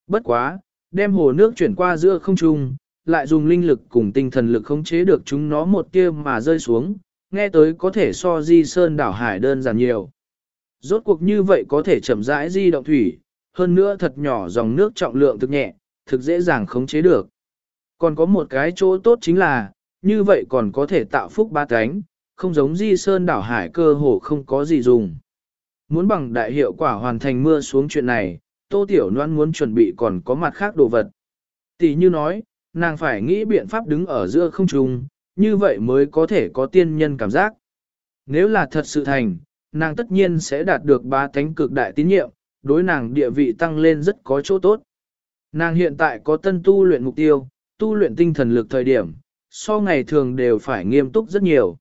Bất quá, đem hồ nước chuyển qua giữa không trung, lại dùng linh lực cùng tinh thần lực khống chế được chúng nó một tia mà rơi xuống, nghe tới có thể so di sơn đảo hải đơn giản nhiều. Rốt cuộc như vậy có thể chậm rãi di động thủy, hơn nữa thật nhỏ dòng nước trọng lượng thực nhẹ, thực dễ dàng khống chế được. Còn có một cái chỗ tốt chính là, như vậy còn có thể tạo phúc ba cánh, không giống di sơn đảo hải cơ hồ không có gì dùng. Muốn bằng đại hiệu quả hoàn thành mưa xuống chuyện này, Tô Tiểu Loan muốn chuẩn bị còn có mặt khác đồ vật. Tỷ như nói, nàng phải nghĩ biện pháp đứng ở giữa không trung, như vậy mới có thể có tiên nhân cảm giác. Nếu là thật sự thành, nàng tất nhiên sẽ đạt được ba thánh cực đại tín nhiệm, đối nàng địa vị tăng lên rất có chỗ tốt. Nàng hiện tại có tân tu luyện mục tiêu, tu luyện tinh thần lực thời điểm, so ngày thường đều phải nghiêm túc rất nhiều.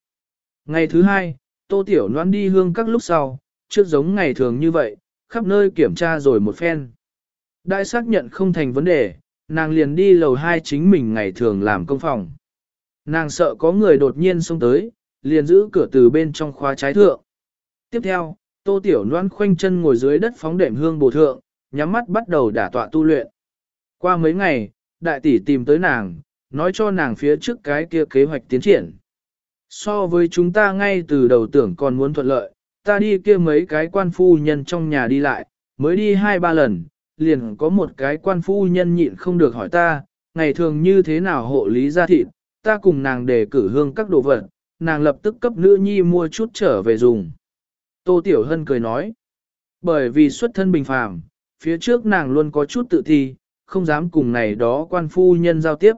Ngày thứ hai, Tô Tiểu noan đi hương các lúc sau, trước giống ngày thường như vậy, khắp nơi kiểm tra rồi một phen. Đại xác nhận không thành vấn đề, nàng liền đi lầu hai chính mình ngày thường làm công phòng. Nàng sợ có người đột nhiên xông tới, liền giữ cửa từ bên trong khóa trái thượng. Tiếp theo, Tô Tiểu Loan khoanh chân ngồi dưới đất phóng đệm hương bổ thượng, nhắm mắt bắt đầu đả tọa tu luyện. Qua mấy ngày, đại tỷ tìm tới nàng, nói cho nàng phía trước cái kia kế hoạch tiến triển. So với chúng ta ngay từ đầu tưởng còn muốn thuận lợi, ta đi kia mấy cái quan phu nhân trong nhà đi lại, mới đi hai ba lần, liền có một cái quan phu nhân nhịn không được hỏi ta, ngày thường như thế nào hộ lý gia thịt, ta cùng nàng để cử hương các đồ vật, nàng lập tức cấp nữ nhi mua chút trở về dùng. Tô Tiểu Hân cười nói, bởi vì xuất thân bình phàm, phía trước nàng luôn có chút tự thi, không dám cùng này đó quan phu nhân giao tiếp.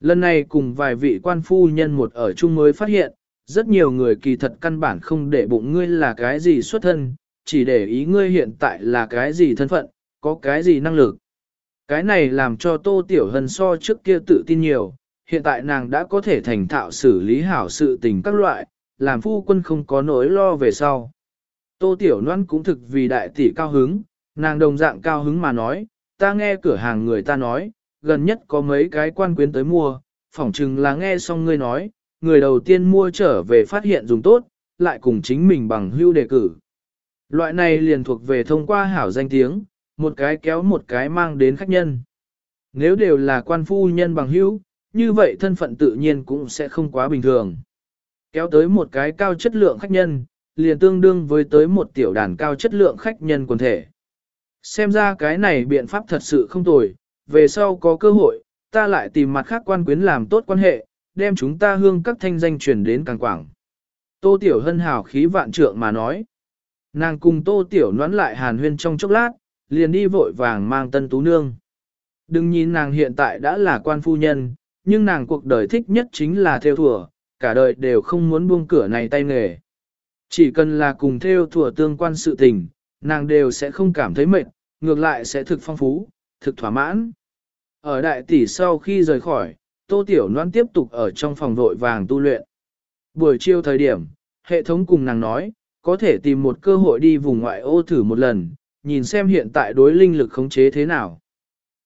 Lần này cùng vài vị quan phu nhân một ở chung mới phát hiện, rất nhiều người kỳ thật căn bản không để bụng ngươi là cái gì xuất thân, chỉ để ý ngươi hiện tại là cái gì thân phận, có cái gì năng lực. Cái này làm cho Tô Tiểu Hân so trước kia tự tin nhiều, hiện tại nàng đã có thể thành thạo xử lý hảo sự tình các loại, làm phu quân không có nỗi lo về sau. Tô Tiểu Loan cũng thực vì đại tỷ cao hứng, nàng đồng dạng cao hứng mà nói, ta nghe cửa hàng người ta nói, gần nhất có mấy cái quan quyến tới mua, phỏng chừng là nghe xong ngươi nói, người đầu tiên mua trở về phát hiện dùng tốt, lại cùng chính mình bằng hưu đề cử. Loại này liền thuộc về thông qua hảo danh tiếng, một cái kéo một cái mang đến khách nhân. Nếu đều là quan phu nhân bằng hữu, như vậy thân phận tự nhiên cũng sẽ không quá bình thường. Kéo tới một cái cao chất lượng khách nhân, liền tương đương với tới một tiểu đàn cao chất lượng khách nhân quần thể. Xem ra cái này biện pháp thật sự không tồi, về sau có cơ hội, ta lại tìm mặt khác quan quyến làm tốt quan hệ, đem chúng ta hương các thanh danh truyền đến càng quảng. Tô Tiểu Hân hào khí vạn trượng mà nói. Nàng cùng Tô Tiểu nón lại hàn huyên trong chốc lát, liền đi vội vàng mang tân tú nương. Đừng nhìn nàng hiện tại đã là quan phu nhân, nhưng nàng cuộc đời thích nhất chính là theo thùa, cả đời đều không muốn buông cửa này tay nghề. Chỉ cần là cùng theo thủa tương quan sự tình, nàng đều sẽ không cảm thấy mệt, ngược lại sẽ thực phong phú, thực thỏa mãn. Ở đại tỷ sau khi rời khỏi, Tô Tiểu Loan tiếp tục ở trong phòng vội vàng tu luyện. Buổi chiều thời điểm, hệ thống cùng nàng nói, có thể tìm một cơ hội đi vùng ngoại ô thử một lần, nhìn xem hiện tại đối linh lực khống chế thế nào.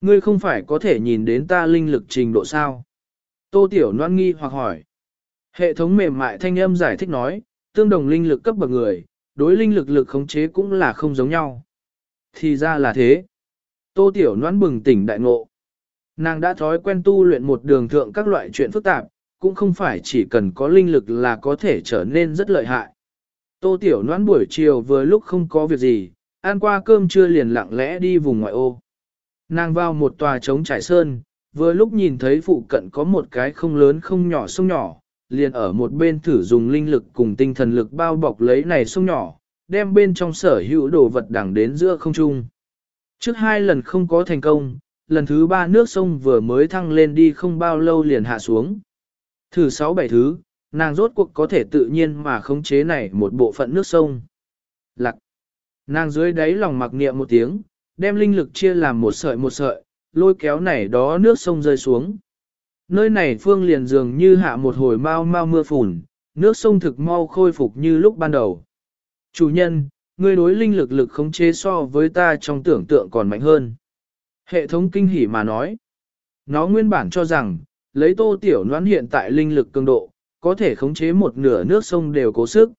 Ngươi không phải có thể nhìn đến ta linh lực trình độ sao? Tô Tiểu Loan nghi hoặc hỏi. Hệ thống mềm mại thanh âm giải thích nói, tương đồng linh lực cấp bậc người, đối linh lực lực khống chế cũng là không giống nhau. Thì ra là thế. Tô Tiểu Noãn bừng tỉnh đại ngộ. Nàng đã thói quen tu luyện một đường thượng các loại chuyện phức tạp, cũng không phải chỉ cần có linh lực là có thể trở nên rất lợi hại. Tô Tiểu Noãn buổi chiều vừa lúc không có việc gì, ăn qua cơm trưa liền lặng lẽ đi vùng ngoại ô. Nàng vào một tòa trống trải sơn, vừa lúc nhìn thấy phụ cận có một cái không lớn không nhỏ sông nhỏ, liền ở một bên thử dùng linh lực cùng tinh thần lực bao bọc lấy này sông nhỏ, đem bên trong sở hữu đồ vật đẳng đến giữa không trung. Trước hai lần không có thành công, lần thứ ba nước sông vừa mới thăng lên đi không bao lâu liền hạ xuống. Thử sáu bảy thứ, nàng rốt cuộc có thể tự nhiên mà khống chế này một bộ phận nước sông. Lạc. Nàng dưới đáy lòng mặc niệm một tiếng, đem linh lực chia làm một sợi một sợi, lôi kéo này đó nước sông rơi xuống. Nơi này phương liền dường như hạ một hồi mau mau mưa phùn, nước sông thực mau khôi phục như lúc ban đầu. Chủ nhân, ngươi đối linh lực lực khống chế so với ta trong tưởng tượng còn mạnh hơn. Hệ thống kinh hỉ mà nói. Nó nguyên bản cho rằng, lấy tô tiểu noãn hiện tại linh lực cường độ, có thể khống chế một nửa nước sông đều cố sức.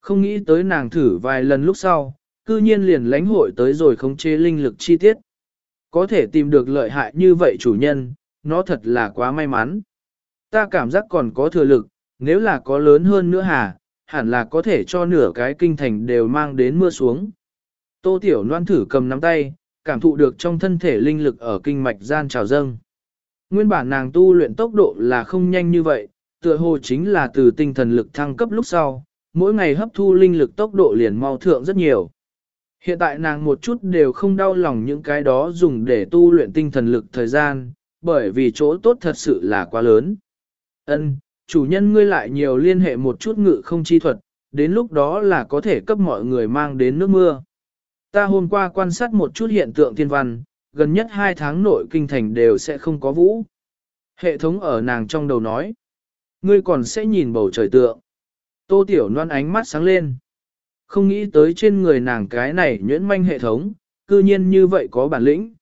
Không nghĩ tới nàng thử vài lần lúc sau, cư nhiên liền lãnh hội tới rồi khống chế linh lực chi tiết. Có thể tìm được lợi hại như vậy chủ nhân, nó thật là quá may mắn. Ta cảm giác còn có thừa lực, nếu là có lớn hơn nữa hà, hẳn là có thể cho nửa cái kinh thành đều mang đến mưa xuống. Tô Tiểu Loan thử cầm nắm tay, cảm thụ được trong thân thể linh lực ở kinh mạch gian trào dâng. Nguyên bản nàng tu luyện tốc độ là không nhanh như vậy, tựa hồ chính là từ tinh thần lực thăng cấp lúc sau, mỗi ngày hấp thu linh lực tốc độ liền mau thượng rất nhiều. Hiện tại nàng một chút đều không đau lòng những cái đó dùng để tu luyện tinh thần lực thời gian, bởi vì chỗ tốt thật sự là quá lớn. Ân, chủ nhân ngươi lại nhiều liên hệ một chút ngự không chi thuật, đến lúc đó là có thể cấp mọi người mang đến nước mưa. Ta hôm qua quan sát một chút hiện tượng thiên văn, gần nhất hai tháng nội kinh thành đều sẽ không có vũ. Hệ thống ở nàng trong đầu nói. Ngươi còn sẽ nhìn bầu trời tượng. Tô Tiểu Loan ánh mắt sáng lên. Không nghĩ tới trên người nàng cái này nhuyễn manh hệ thống, cư nhiên như vậy có bản lĩnh.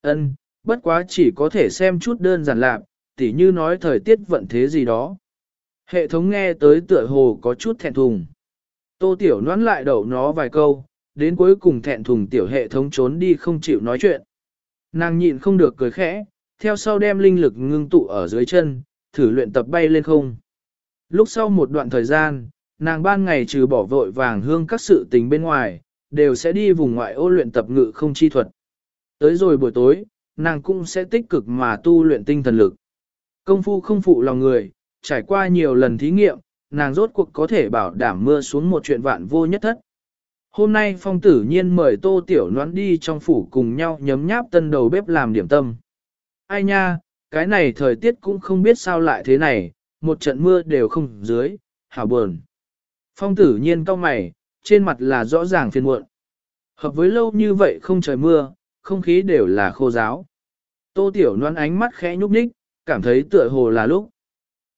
Ân, bất quá chỉ có thể xem chút đơn giản lạc, tỉ như nói thời tiết vận thế gì đó. Hệ thống nghe tới tựa hồ có chút thẹn thùng. Tô Tiểu nón lại đầu nó vài câu, đến cuối cùng thẹn thùng tiểu hệ thống trốn đi không chịu nói chuyện. Nàng nhịn không được cười khẽ, theo sau đem linh lực ngưng tụ ở dưới chân, thử luyện tập bay lên không. Lúc sau một đoạn thời gian, nàng ban ngày trừ bỏ vội vàng hương các sự tình bên ngoài, đều sẽ đi vùng ngoại ô luyện tập ngự không chi thuật. Tới rồi buổi tối, nàng cũng sẽ tích cực mà tu luyện tinh thần lực. Công phu không phụ lòng người, trải qua nhiều lần thí nghiệm, nàng rốt cuộc có thể bảo đảm mưa xuống một chuyện vạn vô nhất thất. Hôm nay phong tử nhiên mời tô tiểu noán đi trong phủ cùng nhau nhấm nháp tân đầu bếp làm điểm tâm. Ai nha, cái này thời tiết cũng không biết sao lại thế này, một trận mưa đều không dưới, hảo buồn. Phong tử nhiên cau mày, trên mặt là rõ ràng phiền muộn. Hợp với lâu như vậy không trời mưa, không khí đều là khô giáo. Tô tiểu Loan ánh mắt khẽ nhúc nhích, cảm thấy tựa hồ là lúc.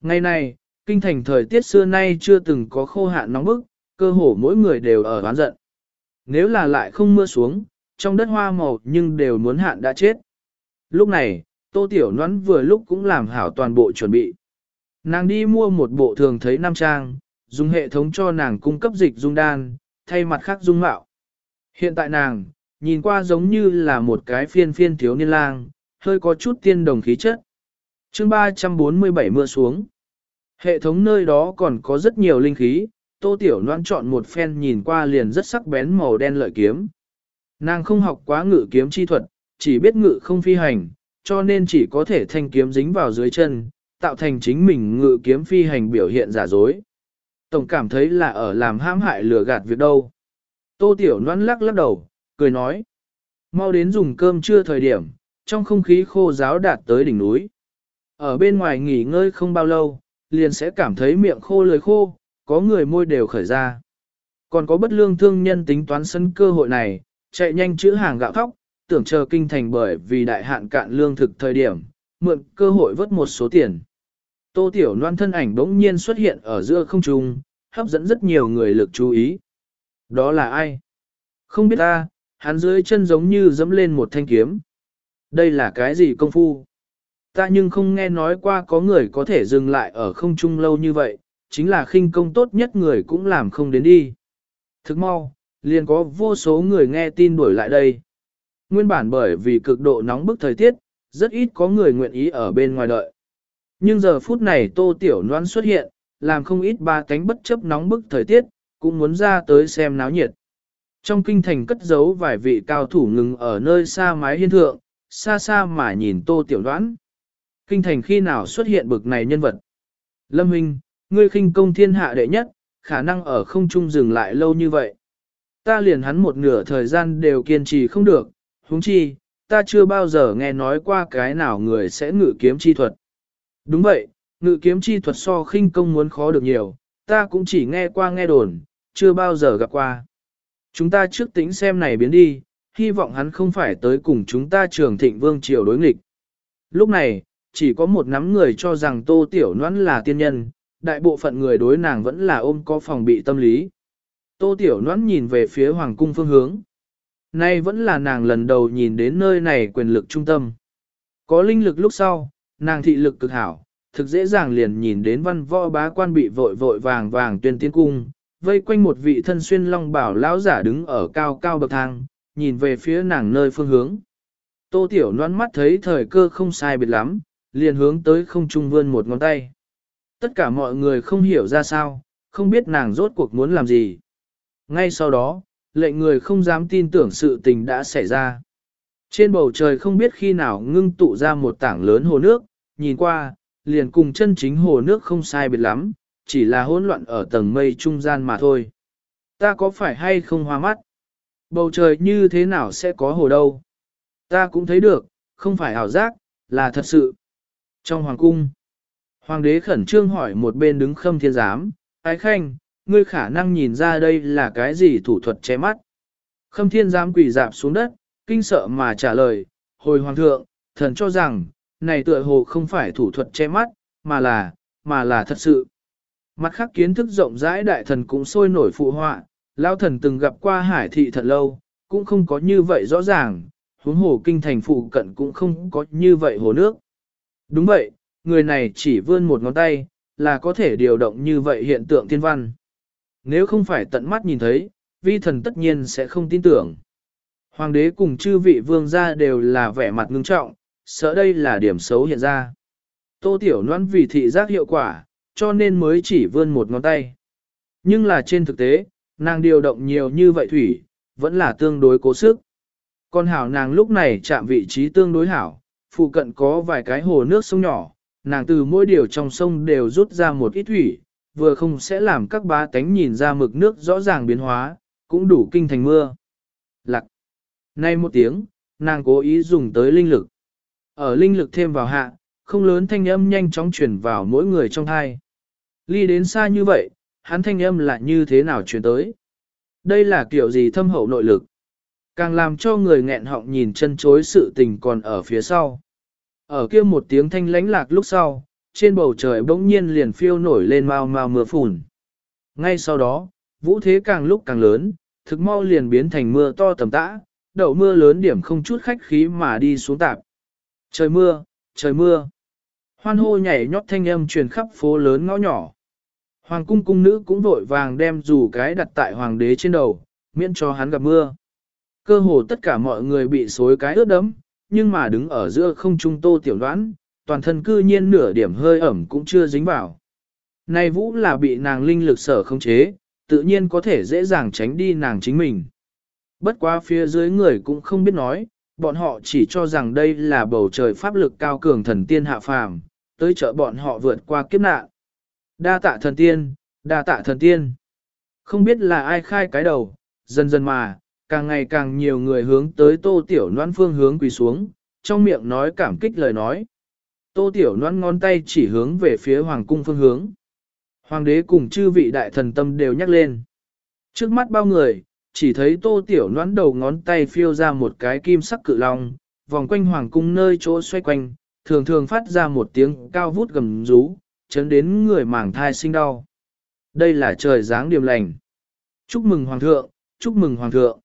Ngày này, kinh thành thời tiết xưa nay chưa từng có khô hạn nóng bức, cơ hồ mỗi người đều ở oán giận. Nếu là lại không mưa xuống, trong đất hoa màu nhưng đều muốn hạn đã chết. Lúc này, tô tiểu Loan vừa lúc cũng làm hảo toàn bộ chuẩn bị. Nàng đi mua một bộ thường thấy nam trang, dùng hệ thống cho nàng cung cấp dịch dung đan, thay mặt khác dung mạo. Hiện tại nàng, nhìn qua giống như là một cái phiên phiên thiếu niên lang, hơi có chút tiên đồng khí chất. chương 347 mưa xuống. Hệ thống nơi đó còn có rất nhiều linh khí, tô tiểu noan chọn một phen nhìn qua liền rất sắc bén màu đen lợi kiếm. Nàng không học quá ngự kiếm chi thuật, chỉ biết ngự không phi hành, cho nên chỉ có thể thanh kiếm dính vào dưới chân, tạo thành chính mình ngự kiếm phi hành biểu hiện giả dối. Tổng cảm thấy là ở làm hãm hại lừa gạt việc đâu. Tô Tiểu Loan lắc lắc đầu, cười nói. Mau đến dùng cơm trưa thời điểm, trong không khí khô giáo đạt tới đỉnh núi. Ở bên ngoài nghỉ ngơi không bao lâu, liền sẽ cảm thấy miệng khô lưỡi khô, có người môi đều khởi ra. Còn có bất lương thương nhân tính toán sân cơ hội này, chạy nhanh chữ hàng gạo thóc, tưởng chờ kinh thành bởi vì đại hạn cạn lương thực thời điểm, mượn cơ hội vớt một số tiền. Tô Tiểu Loan thân ảnh bỗng nhiên xuất hiện ở giữa không trung, hấp dẫn rất nhiều người lực chú ý. Đó là ai? Không biết ta, hắn dưới chân giống như dẫm lên một thanh kiếm. Đây là cái gì công phu? Ta nhưng không nghe nói qua có người có thể dừng lại ở không trung lâu như vậy, chính là khinh công tốt nhất người cũng làm không đến đi. Thức mau, liền có vô số người nghe tin đuổi lại đây. Nguyên bản bởi vì cực độ nóng bức thời tiết, rất ít có người nguyện ý ở bên ngoài đợi. Nhưng giờ phút này tô tiểu noan xuất hiện, làm không ít ba cánh bất chấp nóng bức thời tiết, cũng muốn ra tới xem náo nhiệt. Trong kinh thành cất giấu vài vị cao thủ ngừng ở nơi xa mái hiên thượng, xa xa mà nhìn tô tiểu đoán. Kinh thành khi nào xuất hiện bực này nhân vật? Lâm Minh, ngươi khinh công thiên hạ đệ nhất, khả năng ở không trung dừng lại lâu như vậy. Ta liền hắn một nửa thời gian đều kiên trì không được, huống chi, ta chưa bao giờ nghe nói qua cái nào người sẽ ngự kiếm chi thuật. Đúng vậy, ngự kiếm chi thuật so khinh công muốn khó được nhiều, ta cũng chỉ nghe qua nghe đồn, chưa bao giờ gặp qua. Chúng ta trước tính xem này biến đi, hy vọng hắn không phải tới cùng chúng ta trường thịnh vương triều đối nghịch. Lúc này, chỉ có một nắm người cho rằng tô tiểu noãn là tiên nhân, đại bộ phận người đối nàng vẫn là ôm có phòng bị tâm lý. Tô tiểu noãn nhìn về phía hoàng cung phương hướng. Nay vẫn là nàng lần đầu nhìn đến nơi này quyền lực trung tâm. Có linh lực lúc sau, nàng thị lực cực hảo, thực dễ dàng liền nhìn đến văn võ bá quan bị vội vội vàng vàng tuyên tiến cung, vây quanh một vị thân xuyên long bảo lão giả đứng ở cao cao bậc thang, nhìn về phía nàng nơi phương hướng. Tô Tiểu noan mắt thấy thời cơ không sai biệt lắm, liền hướng tới không trung vươn một ngón tay. Tất cả mọi người không hiểu ra sao, không biết nàng rốt cuộc muốn làm gì. Ngay sau đó, lệnh người không dám tin tưởng sự tình đã xảy ra. Trên bầu trời không biết khi nào ngưng tụ ra một tảng lớn hồ nước, nhìn qua, liền cùng chân chính hồ nước không sai biệt lắm, chỉ là hỗn loạn ở tầng mây trung gian mà thôi. Ta có phải hay không hoa mắt? Bầu trời như thế nào sẽ có hồ đâu? Ta cũng thấy được, không phải ảo giác, là thật sự. Trong hoàng cung, hoàng đế khẩn trương hỏi một bên đứng khâm thiên giám, ái khanh, ngươi khả năng nhìn ra đây là cái gì thủ thuật che mắt. Khâm thiên giám quỳ dạp xuống đất, kinh sợ mà trả lời, hồi hoàng thượng, thần cho rằng, này tựa hồ không phải thủ thuật che mắt, mà là, mà là thật sự. Mặt khác kiến thức rộng rãi đại thần cũng sôi nổi phụ họa, lao thần từng gặp qua hải thị thật lâu, cũng không có như vậy rõ ràng, huống hồ kinh thành phụ cận cũng không có như vậy hồ nước. Đúng vậy, người này chỉ vươn một ngón tay, là có thể điều động như vậy hiện tượng thiên văn. Nếu không phải tận mắt nhìn thấy, vi thần tất nhiên sẽ không tin tưởng. Hoàng đế cùng chư vị vương gia đều là vẻ mặt ngưng trọng, sợ đây là điểm xấu hiện ra. Tô Tiểu Loan vì thị giác hiệu quả, cho nên mới chỉ vươn một ngón tay. Nhưng là trên thực tế, nàng điều động nhiều như vậy thủy, vẫn là tương đối cố sức. Còn hảo nàng lúc này chạm vị trí tương đối hảo, phụ cận có vài cái hồ nước sông nhỏ, nàng từ mỗi điều trong sông đều rút ra một ít thủy, vừa không sẽ làm các bá tánh nhìn ra mực nước rõ ràng biến hóa, cũng đủ kinh thành mưa. Lạc. Nay một tiếng, nàng cố ý dùng tới linh lực. Ở linh lực thêm vào hạ, không lớn thanh âm nhanh chóng truyền vào mỗi người trong thai. Ly đến xa như vậy, hắn thanh âm lại như thế nào truyền tới? Đây là kiểu gì thâm hậu nội lực? Càng làm cho người nghẹn họng nhìn chân chối sự tình còn ở phía sau. Ở kia một tiếng thanh lánh lạc lúc sau, trên bầu trời bỗng nhiên liền phiêu nổi lên mau mau mưa phùn. Ngay sau đó, vũ thế càng lúc càng lớn, thực mau liền biến thành mưa to tầm tã, đậu mưa lớn điểm không chút khách khí mà đi xuống tạp. Trời mưa, trời mưa. Hoan hô nhảy nhót thanh âm truyền khắp phố lớn ngõ nhỏ. Hoàng cung cung nữ cũng vội vàng đem dù cái đặt tại hoàng đế trên đầu, miễn cho hắn gặp mưa. Cơ hồ tất cả mọi người bị xối cái ướt đẫm, nhưng mà đứng ở giữa không trung tô tiểu đoán, toàn thân cư nhiên nửa điểm hơi ẩm cũng chưa dính vào. Này vũ là bị nàng linh lực sở không chế, tự nhiên có thể dễ dàng tránh đi nàng chính mình. Bất quá phía dưới người cũng không biết nói, bọn họ chỉ cho rằng đây là bầu trời pháp lực cao cường thần tiên hạ phàm, tới trợ bọn họ vượt qua kiếp nạn. Đa tạ thần tiên, đa tạ thần tiên. Không biết là ai khai cái đầu, dần dần mà, càng ngày càng nhiều người hướng tới tô tiểu noan phương hướng quỳ xuống, trong miệng nói cảm kích lời nói. Tô tiểu noan ngón tay chỉ hướng về phía hoàng cung phương hướng. Hoàng đế cùng chư vị đại thần tâm đều nhắc lên. Trước mắt bao người, chỉ thấy tô tiểu noãn đầu ngón tay phiêu ra một cái kim sắc cự long, vòng quanh hoàng cung nơi chỗ xoay quanh, thường thường phát ra một tiếng cao vút gầm rú, chấn đến người màng thai sinh đau. Đây là trời dáng điềm lành. Chúc mừng hoàng thượng, chúc mừng hoàng thượng.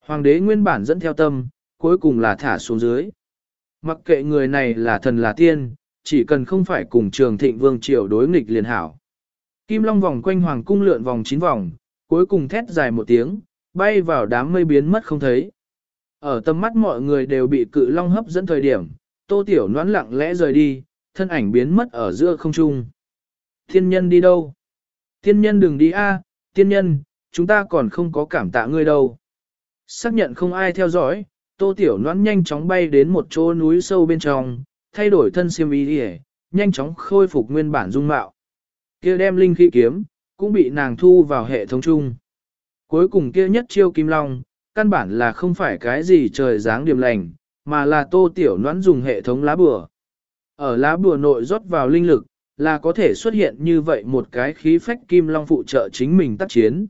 Hoàng đế nguyên bản dẫn theo tâm, cuối cùng là thả xuống dưới. Mặc kệ người này là thần là tiên, chỉ cần không phải cùng trường thịnh vương triều đối nghịch liền hảo. Kim long vòng quanh hoàng cung lượn vòng chín vòng, cuối cùng thét dài một tiếng, bay vào đám mây biến mất không thấy. Ở tầm mắt mọi người đều bị cự long hấp dẫn thời điểm, tô tiểu noãn lặng lẽ rời đi, thân ảnh biến mất ở giữa không trung. Thiên nhân đi đâu? Thiên nhân đừng đi a, à, thiên nhân, chúng ta còn không có cảm tạ ngươi đâu. Xác nhận không ai theo dõi, tô tiểu noãn nhanh chóng bay đến một chỗ núi sâu bên trong, thay đổi thân siêm y đi nhanh chóng khôi phục nguyên bản dung mạo. kia đem linh khí kiếm, cũng bị nàng thu vào hệ thống chung. Cuối cùng kia nhất chiêu kim long, căn bản là không phải cái gì trời dáng điểm lành, mà là tô tiểu noãn dùng hệ thống lá bùa. Ở lá bùa nội rót vào linh lực, là có thể xuất hiện như vậy một cái khí phách kim long phụ trợ chính mình tác chiến.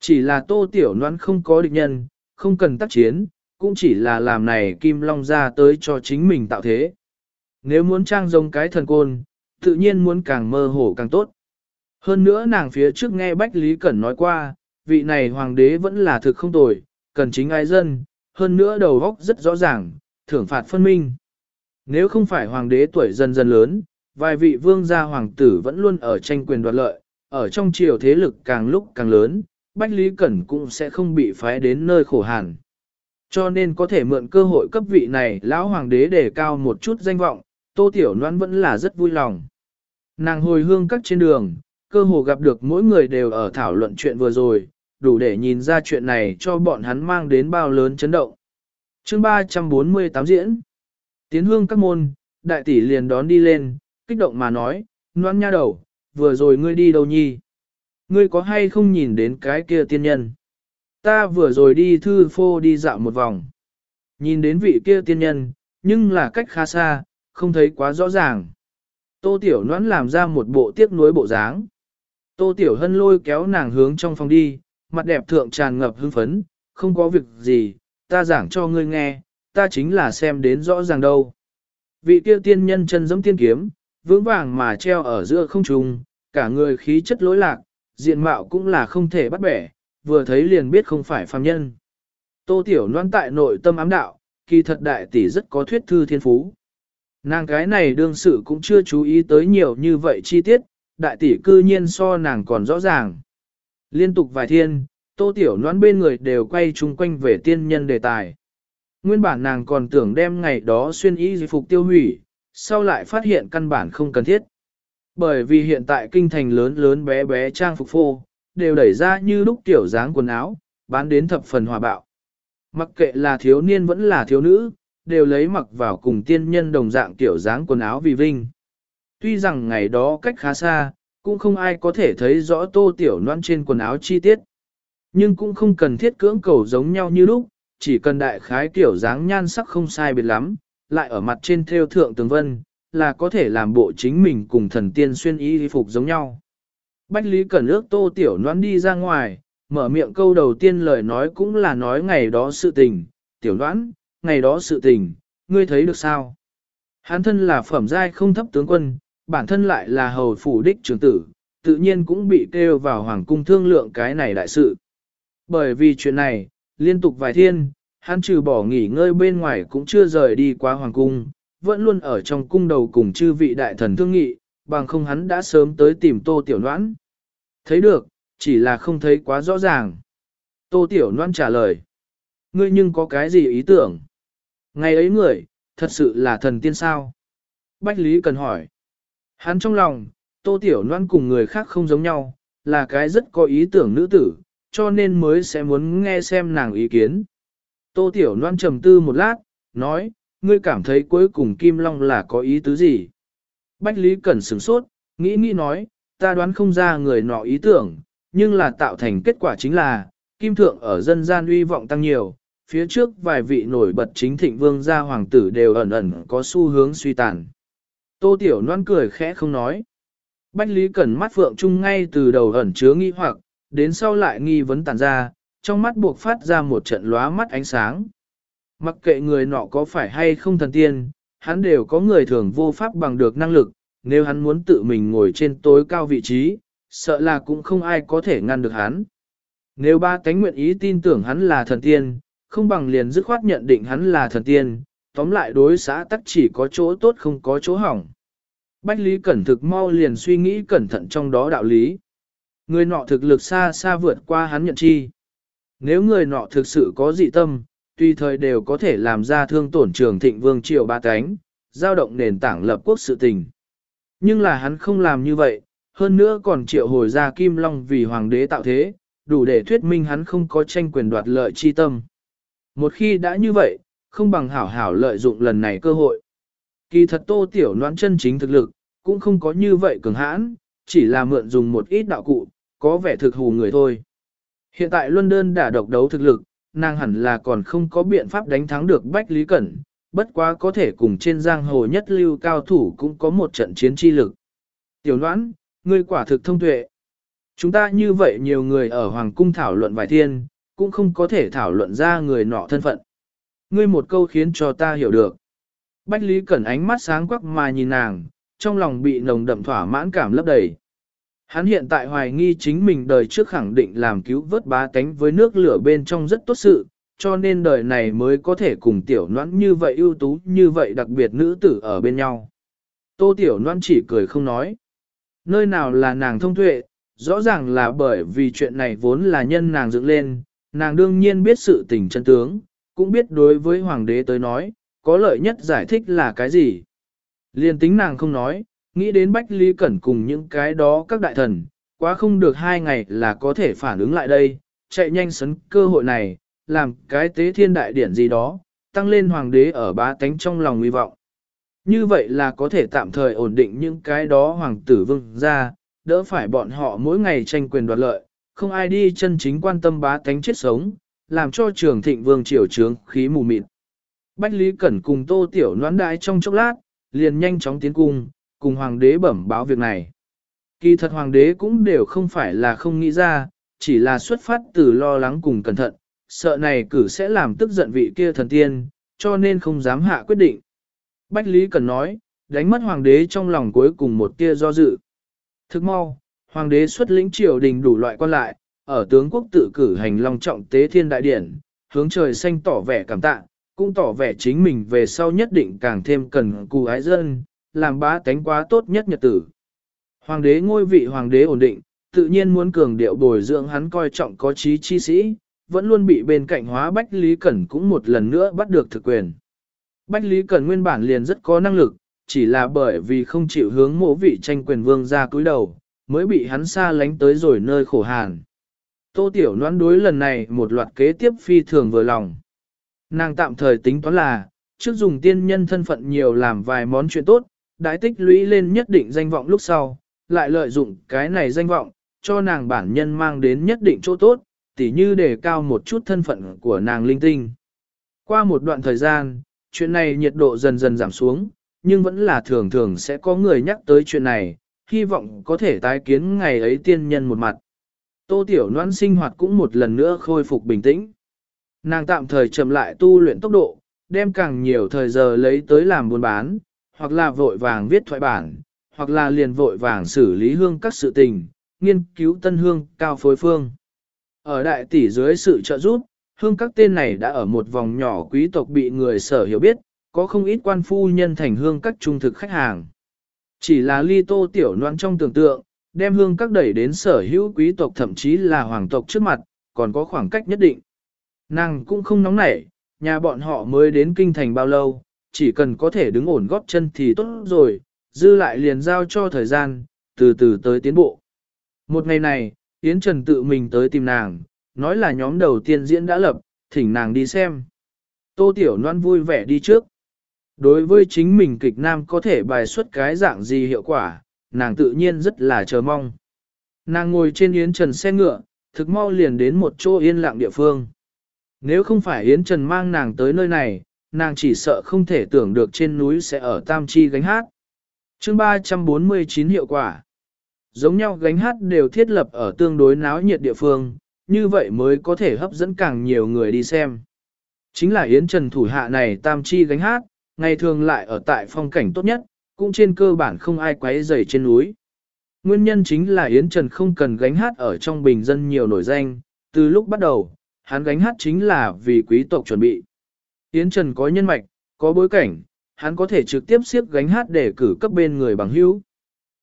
Chỉ là tô tiểu noãn không có địch nhân, không cần tác chiến, cũng chỉ là làm này kim long ra tới cho chính mình tạo thế. Nếu muốn trang giống cái thần côn, tự nhiên muốn càng mơ hồ càng tốt. Hơn nữa nàng phía trước nghe Bách Lý Cẩn nói qua, vị này hoàng đế vẫn là thực không tồi, cần chính ai dân, hơn nữa đầu óc rất rõ ràng, thưởng phạt phân minh. Nếu không phải hoàng đế tuổi dần dần lớn, vài vị vương gia hoàng tử vẫn luôn ở tranh quyền đoạt lợi, ở trong triều thế lực càng lúc càng lớn, Bách Lý Cẩn cũng sẽ không bị phái đến nơi khổ hàn. Cho nên có thể mượn cơ hội cấp vị này lão hoàng đế để cao một chút danh vọng, Tô Tiểu Loan vẫn là rất vui lòng. Nàng hồi hương các trên đường, cơ hồ gặp được mỗi người đều ở thảo luận chuyện vừa rồi, đủ để nhìn ra chuyện này cho bọn hắn mang đến bao lớn chấn động. chương 348 diễn. Tiến hương các môn, đại tỷ liền đón đi lên, kích động mà nói, noan nha đầu, vừa rồi ngươi đi đâu nhi? Ngươi có hay không nhìn đến cái kia tiên nhân? Ta vừa rồi đi thư phô đi dạo một vòng. Nhìn đến vị kia tiên nhân, nhưng là cách khá xa, không thấy quá rõ ràng. Tô Tiểu Noãn làm ra một bộ tiếc nuối bộ dáng. Tô Tiểu Hân lôi kéo nàng hướng trong phòng đi, mặt đẹp thượng tràn ngập hưng phấn, không có việc gì, ta giảng cho ngươi nghe, ta chính là xem đến rõ ràng đâu. Vị kia tiên nhân chân giống tiên kiếm, vững vàng mà treo ở giữa không trung, cả người khí chất lối lạc, diện mạo cũng là không thể bắt bẻ, vừa thấy liền biết không phải phàm nhân. Tô Tiểu Loan tại nội tâm ám đạo, kỳ thật đại tỷ rất có thuyết thư thiên phú. Nàng cái này đương sự cũng chưa chú ý tới nhiều như vậy chi tiết, đại tỷ cư nhiên so nàng còn rõ ràng. Liên tục vài thiên, tô tiểu noãn bên người đều quay chung quanh về tiên nhân đề tài. Nguyên bản nàng còn tưởng đem ngày đó xuyên y di phục tiêu hủy, sau lại phát hiện căn bản không cần thiết. Bởi vì hiện tại kinh thành lớn lớn bé bé trang phục phô, đều đẩy ra như lúc tiểu dáng quần áo, bán đến thập phần hòa bạo. Mặc kệ là thiếu niên vẫn là thiếu nữ, đều lấy mặc vào cùng tiên nhân đồng dạng tiểu dáng quần áo vì vinh. Tuy rằng ngày đó cách khá xa, cũng không ai có thể thấy rõ tô tiểu noan trên quần áo chi tiết. Nhưng cũng không cần thiết cưỡng cầu giống nhau như lúc, chỉ cần đại khái kiểu dáng nhan sắc không sai biệt lắm, lại ở mặt trên theo thượng tường vân, là có thể làm bộ chính mình cùng thần tiên xuyên y phục giống nhau. Bách Lý Cẩn ước tô tiểu noan đi ra ngoài, mở miệng câu đầu tiên lời nói cũng là nói ngày đó sự tình, tiểu noan, ngày đó sự tình, ngươi thấy được sao? Hắn thân là phẩm giai không thấp tướng quân, bản thân lại là hầu phủ đích trưởng tử, tự nhiên cũng bị kêu vào hoàng cung thương lượng cái này đại sự. Bởi vì chuyện này, liên tục vài thiên, hắn trừ bỏ nghỉ ngơi bên ngoài cũng chưa rời đi qua hoàng cung, vẫn luôn ở trong cung đầu cùng chư vị đại thần thương nghị, bằng không hắn đã sớm tới tìm tô tiểu noãn. Thấy được, chỉ là không thấy quá rõ ràng. Tô tiểu noãn trả lời. Ngươi nhưng có cái gì ý tưởng? Ngày ấy người, thật sự là thần tiên sao? Bách Lý cần hỏi. Hắn trong lòng, Tô Tiểu Loan cùng người khác không giống nhau, là cái rất có ý tưởng nữ tử, cho nên mới sẽ muốn nghe xem nàng ý kiến. Tô Tiểu Loan trầm tư một lát, nói, ngươi cảm thấy cuối cùng Kim Long là có ý tứ gì? Bách Lý Cẩn sửng sốt, nghĩ nghĩ nói, ta đoán không ra người nọ ý tưởng, nhưng là tạo thành kết quả chính là, Kim Thượng ở dân gian uy vọng tăng nhiều, phía trước vài vị nổi bật chính thịnh vương gia hoàng tử đều ẩn ẩn có xu hướng suy tàn. Tô Tiểu Loan cười khẽ không nói. Bách Lý Cẩn mắt phượng chung ngay từ đầu ẩn chứa nghi hoặc, đến sau lại nghi vấn tàn ra, trong mắt buộc phát ra một trận lóa mắt ánh sáng. Mặc kệ người nọ có phải hay không thần tiên, hắn đều có người thường vô pháp bằng được năng lực, nếu hắn muốn tự mình ngồi trên tối cao vị trí, sợ là cũng không ai có thể ngăn được hắn. Nếu ba tánh nguyện ý tin tưởng hắn là thần tiên, không bằng liền dứt khoát nhận định hắn là thần tiên, tóm lại đối xã tắc chỉ có chỗ tốt không có chỗ hỏng. Bách Lý Cẩn thực mau liền suy nghĩ cẩn thận trong đó đạo lý. Người nọ thực lực xa xa vượt qua hắn nhận chi. Nếu người nọ thực sự có dị tâm, tùy thời đều có thể làm ra thương tổn trường thịnh vương triều ba cánh, giao động nền tảng lập quốc sự tình. Nhưng là hắn không làm như vậy, hơn nữa còn triệu hồi ra Kim Long vì hoàng đế tạo thế, đủ để thuyết minh hắn không có tranh quyền đoạt lợi chi tâm. Một khi đã như vậy, không bằng hảo hảo lợi dụng lần này cơ hội. Kỳ thật tô tiểu noãn chân chính thực lực, cũng không có như vậy cường hãn, chỉ là mượn dùng một ít đạo cụ, có vẻ thực hù người thôi. Hiện tại London đã độc đấu thực lực, nàng hẳn là còn không có biện pháp đánh thắng được Bách Lý Cẩn, bất quá có thể cùng trên giang hồ nhất lưu cao thủ cũng có một trận chiến chi lực. Tiểu đoán, ngươi quả thực thông tuệ. Chúng ta như vậy nhiều người ở Hoàng cung thảo luận vài thiên, cũng không có thể thảo luận ra người nọ thân phận. Ngươi một câu khiến cho ta hiểu được. Bách Lý Cẩn ánh mắt sáng quắc mà nhìn nàng, trong lòng bị nồng đậm thỏa mãn cảm lấp đầy. Hắn hiện tại hoài nghi chính mình đời trước khẳng định làm cứu vớt bá tánh với nước lửa bên trong rất tốt sự, cho nên đời này mới có thể cùng tiểu noãn như vậy ưu tú như vậy đặc biệt nữ tử ở bên nhau. Tô tiểu noãn chỉ cười không nói. Nơi nào là nàng thông tuệ, rõ ràng là bởi vì chuyện này vốn là nhân nàng dựng lên, nàng đương nhiên biết sự tình chân tướng, cũng biết đối với hoàng đế tới nói, có lợi nhất giải thích là cái gì. Liên tính nàng không nói, nghĩ đến Bách Lý Cẩn cùng những cái đó các đại thần, quá không được hai ngày là có thể phản ứng lại đây, chạy nhanh sấn cơ hội này, làm cái tế thiên đại điển gì đó, tăng lên hoàng đế ở bá tánh trong lòng nguy vọng. Như vậy là có thể tạm thời ổn định những cái đó hoàng tử vương ra, đỡ phải bọn họ mỗi ngày tranh quyền đoạt lợi, không ai đi chân chính quan tâm bá tánh chết sống, làm cho trường thịnh vương triều trướng khí mù mịt. Bách Lý Cẩn cùng tô tiểu noán đại trong chốc lát, liền nhanh chóng tiến cung, cùng hoàng đế bẩm báo việc này. Kỳ thật hoàng đế cũng đều không phải là không nghĩ ra, chỉ là xuất phát từ lo lắng cùng cẩn thận, sợ này cử sẽ làm tức giận vị kia thần tiên, cho nên không dám hạ quyết định. Bách Lý Cẩn nói, đánh mất hoàng đế trong lòng cuối cùng một tia do dự. Thức mau, hoàng đế xuất lĩnh triều đình đủ loại quan lại, ở tướng quốc tự cử hành long trọng tế thiên đại điển, hướng trời xanh tỏ vẻ cảm tạ, cũng tỏ vẻ chính mình về sau nhất định càng thêm cần cù ái dân, làm bá tánh quá tốt nhất nhật tử. Hoàng đế ngôi vị hoàng đế ổn định, tự nhiên muốn cường điệu bồi dưỡng hắn coi trọng có trí chi sĩ, vẫn luôn bị bên cạnh hóa Bách Lý Cẩn cũng một lần nữa bắt được thực quyền. Bách Lý Cẩn nguyên bản liền rất có năng lực, chỉ là bởi vì không chịu hướng mộ vị tranh quyền vương ra cúi đầu, mới bị hắn xa lánh tới rồi nơi khổ hàn. Tô Tiểu Loan đối lần này một loạt kế tiếp phi thường vừa lòng. Nàng tạm thời tính toán là, trước dùng tiên nhân thân phận nhiều làm vài món chuyện tốt, đái tích lũy lên nhất định danh vọng lúc sau, lại lợi dụng cái này danh vọng, cho nàng bản nhân mang đến nhất định chỗ tốt, tỉ như đề cao một chút thân phận của nàng linh tinh. Qua một đoạn thời gian, chuyện này nhiệt độ dần dần giảm xuống, nhưng vẫn là thường thường sẽ có người nhắc tới chuyện này, hy vọng có thể tái kiến ngày ấy tiên nhân một mặt. Tô Tiểu Loan sinh hoạt cũng một lần nữa khôi phục bình tĩnh. Nàng tạm thời chậm lại tu luyện tốc độ, đem càng nhiều thời giờ lấy tới làm buôn bán, hoặc là vội vàng viết thoại bản, hoặc là liền vội vàng xử lý hương các sự tình, nghiên cứu tân hương cao phối phương. Ở đại tỷ dưới sự trợ giúp, hương các tên này đã ở một vòng nhỏ quý tộc bị người sở hiểu biết, có không ít quan phu nhân thành hương các trung thực khách hàng. Chỉ là ly tô tiểu noan trong tưởng tượng, đem hương các đẩy đến sở hữu quý tộc thậm chí là hoàng tộc trước mặt, còn có khoảng cách nhất định. Nàng cũng không nóng nảy, nhà bọn họ mới đến kinh thành bao lâu, chỉ cần có thể đứng ổn góp chân thì tốt rồi, dư lại liền giao cho thời gian, từ từ tới tiến bộ. Một ngày này, Yến Trần tự mình tới tìm nàng, nói là nhóm đầu tiên diễn đã lập, thỉnh nàng đi xem. Tô Tiểu Loan vui vẻ đi trước. Đối với chính mình kịch nam có thể bài xuất cái dạng gì hiệu quả, nàng tự nhiên rất là chờ mong. Nàng ngồi trên Yến Trần xe ngựa, thực mau liền đến một chỗ yên lặng địa phương. Nếu không phải Yến Trần mang nàng tới nơi này, nàng chỉ sợ không thể tưởng được trên núi sẽ ở Tam Chi gánh hát. chương 349 hiệu quả. Giống nhau gánh hát đều thiết lập ở tương đối náo nhiệt địa phương, như vậy mới có thể hấp dẫn càng nhiều người đi xem. Chính là Yến Trần thủ hạ này Tam Chi gánh hát, ngày thường lại ở tại phong cảnh tốt nhất, cũng trên cơ bản không ai quấy rầy trên núi. Nguyên nhân chính là Yến Trần không cần gánh hát ở trong bình dân nhiều nổi danh, từ lúc bắt đầu, hắn gánh hát chính là vì quý tộc chuẩn bị. Yến Trần có nhân mạch, có bối cảnh, hắn có thể trực tiếp siết gánh hát để cử cấp bên người bằng hữu.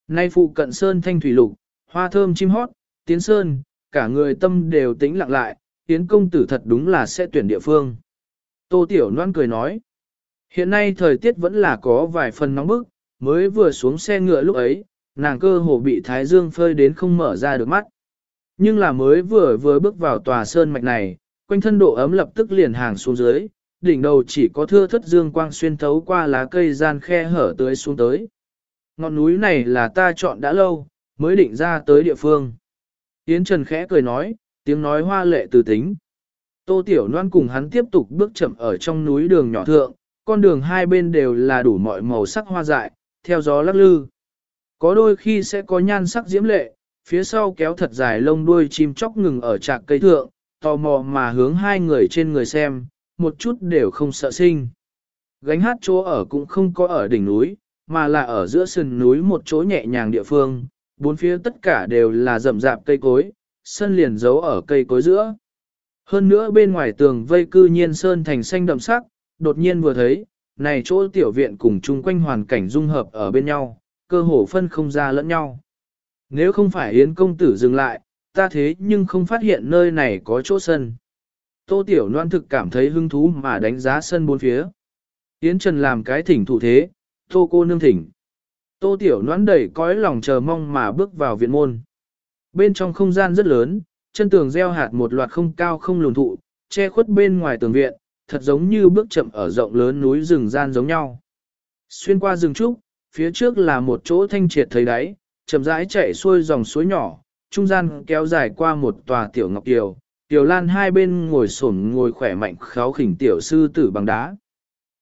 Nay phụ cận sơn thanh thủy lục, hoa thơm chim hót, tiến sơn, cả người tâm đều tĩnh lặng lại, Yến công tử thật đúng là sẽ tuyển địa phương. Tô Tiểu Loan cười nói, hiện nay thời tiết vẫn là có vài phần nóng bức, mới vừa xuống xe ngựa lúc ấy, nàng cơ hồ bị thái dương phơi đến không mở ra được mắt. Nhưng là mới vừa vừa bước vào tòa sơn mạch này, quanh thân độ ấm lập tức liền hàng xuống dưới, đỉnh đầu chỉ có thưa thất dương quang xuyên thấu qua lá cây gian khe hở tới xuống tới. Ngọn núi này là ta chọn đã lâu, mới định ra tới địa phương. Yến Trần khẽ cười nói, tiếng nói hoa lệ từ tính. Tô Tiểu Loan cùng hắn tiếp tục bước chậm ở trong núi đường nhỏ thượng, con đường hai bên đều là đủ mọi màu sắc hoa dại, theo gió lắc lư. Có đôi khi sẽ có nhan sắc diễm lệ, phía sau kéo thật dài lông đuôi chim chóc ngừng ở trạc cây thượng, tò mò mà hướng hai người trên người xem, một chút đều không sợ sinh. Gánh hát chỗ ở cũng không có ở đỉnh núi, mà là ở giữa sườn núi một chỗ nhẹ nhàng địa phương, bốn phía tất cả đều là rậm rạp cây cối, sân liền giấu ở cây cối giữa. Hơn nữa bên ngoài tường vây cư nhiên sơn thành xanh đậm sắc, đột nhiên vừa thấy, này chỗ tiểu viện cùng chung quanh hoàn cảnh dung hợp ở bên nhau, cơ hồ phân không ra lẫn nhau. Nếu không phải Yến công tử dừng lại, ta thế nhưng không phát hiện nơi này có chỗ sân. Tô Tiểu Loan thực cảm thấy hứng thú mà đánh giá sân bốn phía. Yến Trần làm cái thỉnh thủ thế, Tô cô nương thỉnh. Tô Tiểu Loan đẩy cõi lòng chờ mong mà bước vào viện môn. Bên trong không gian rất lớn, chân tường gieo hạt một loạt không cao không lùn thụ, che khuất bên ngoài tường viện, thật giống như bước chậm ở rộng lớn núi rừng gian giống nhau. Xuyên qua rừng trúc, phía trước là một chỗ thanh triệt thấy đáy, chậm rãi chạy xuôi dòng suối nhỏ, trung gian kéo dài qua một tòa tiểu ngọc kiều, tiểu lan hai bên ngồi sổn ngồi khỏe mạnh kháo khỉnh tiểu sư tử bằng đá.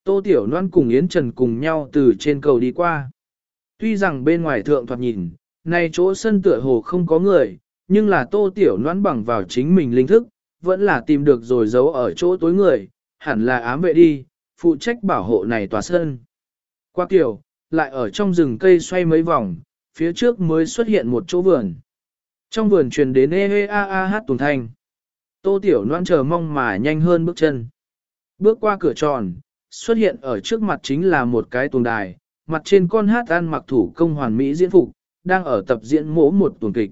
Tô Tiểu Loan cùng Yến Trần cùng nhau từ trên cầu đi qua. Tuy rằng bên ngoài thượng thoạt nhìn, này chỗ sân tựa hồ không có người, nhưng là Tô Tiểu Loan bằng vào chính mình linh thức, vẫn là tìm được rồi giấu ở chỗ tối người, hẳn là ám vệ đi, phụ trách bảo hộ này tòa sân. Qua tiểu, lại ở trong rừng cây xoay mấy vòng, phía trước mới xuất hiện một chỗ vườn. Trong vườn truyền đến ê ê a a hát tuần thanh. Tô Tiểu Loan chờ mong mà nhanh hơn bước chân. Bước qua cửa tròn, xuất hiện ở trước mặt chính là một cái tuồng đài, mặt trên con hát ăn mặc thủ công hoàn mỹ diễn phục, đang ở tập diễn mỗ một tuồng kịch.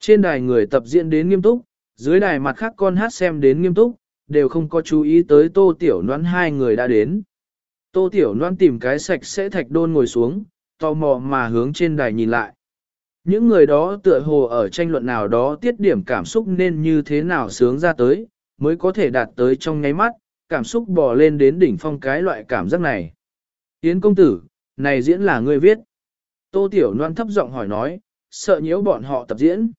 Trên đài người tập diễn đến nghiêm túc, dưới đài mặt khác con hát xem đến nghiêm túc, đều không có chú ý tới tô tiểu Loan hai người đã đến. Tô tiểu Loan tìm cái sạch sẽ thạch đôn ngồi xuống, tò mò mà hướng trên đài nhìn lại. Những người đó tựa hồ ở tranh luận nào đó tiết điểm cảm xúc nên như thế nào sướng ra tới, mới có thể đạt tới trong nháy mắt, cảm xúc bò lên đến đỉnh phong cái loại cảm giác này. Yến công tử, này diễn là ngươi viết. Tô Tiểu Loan thấp giọng hỏi nói, sợ nhiễu bọn họ tập diễn.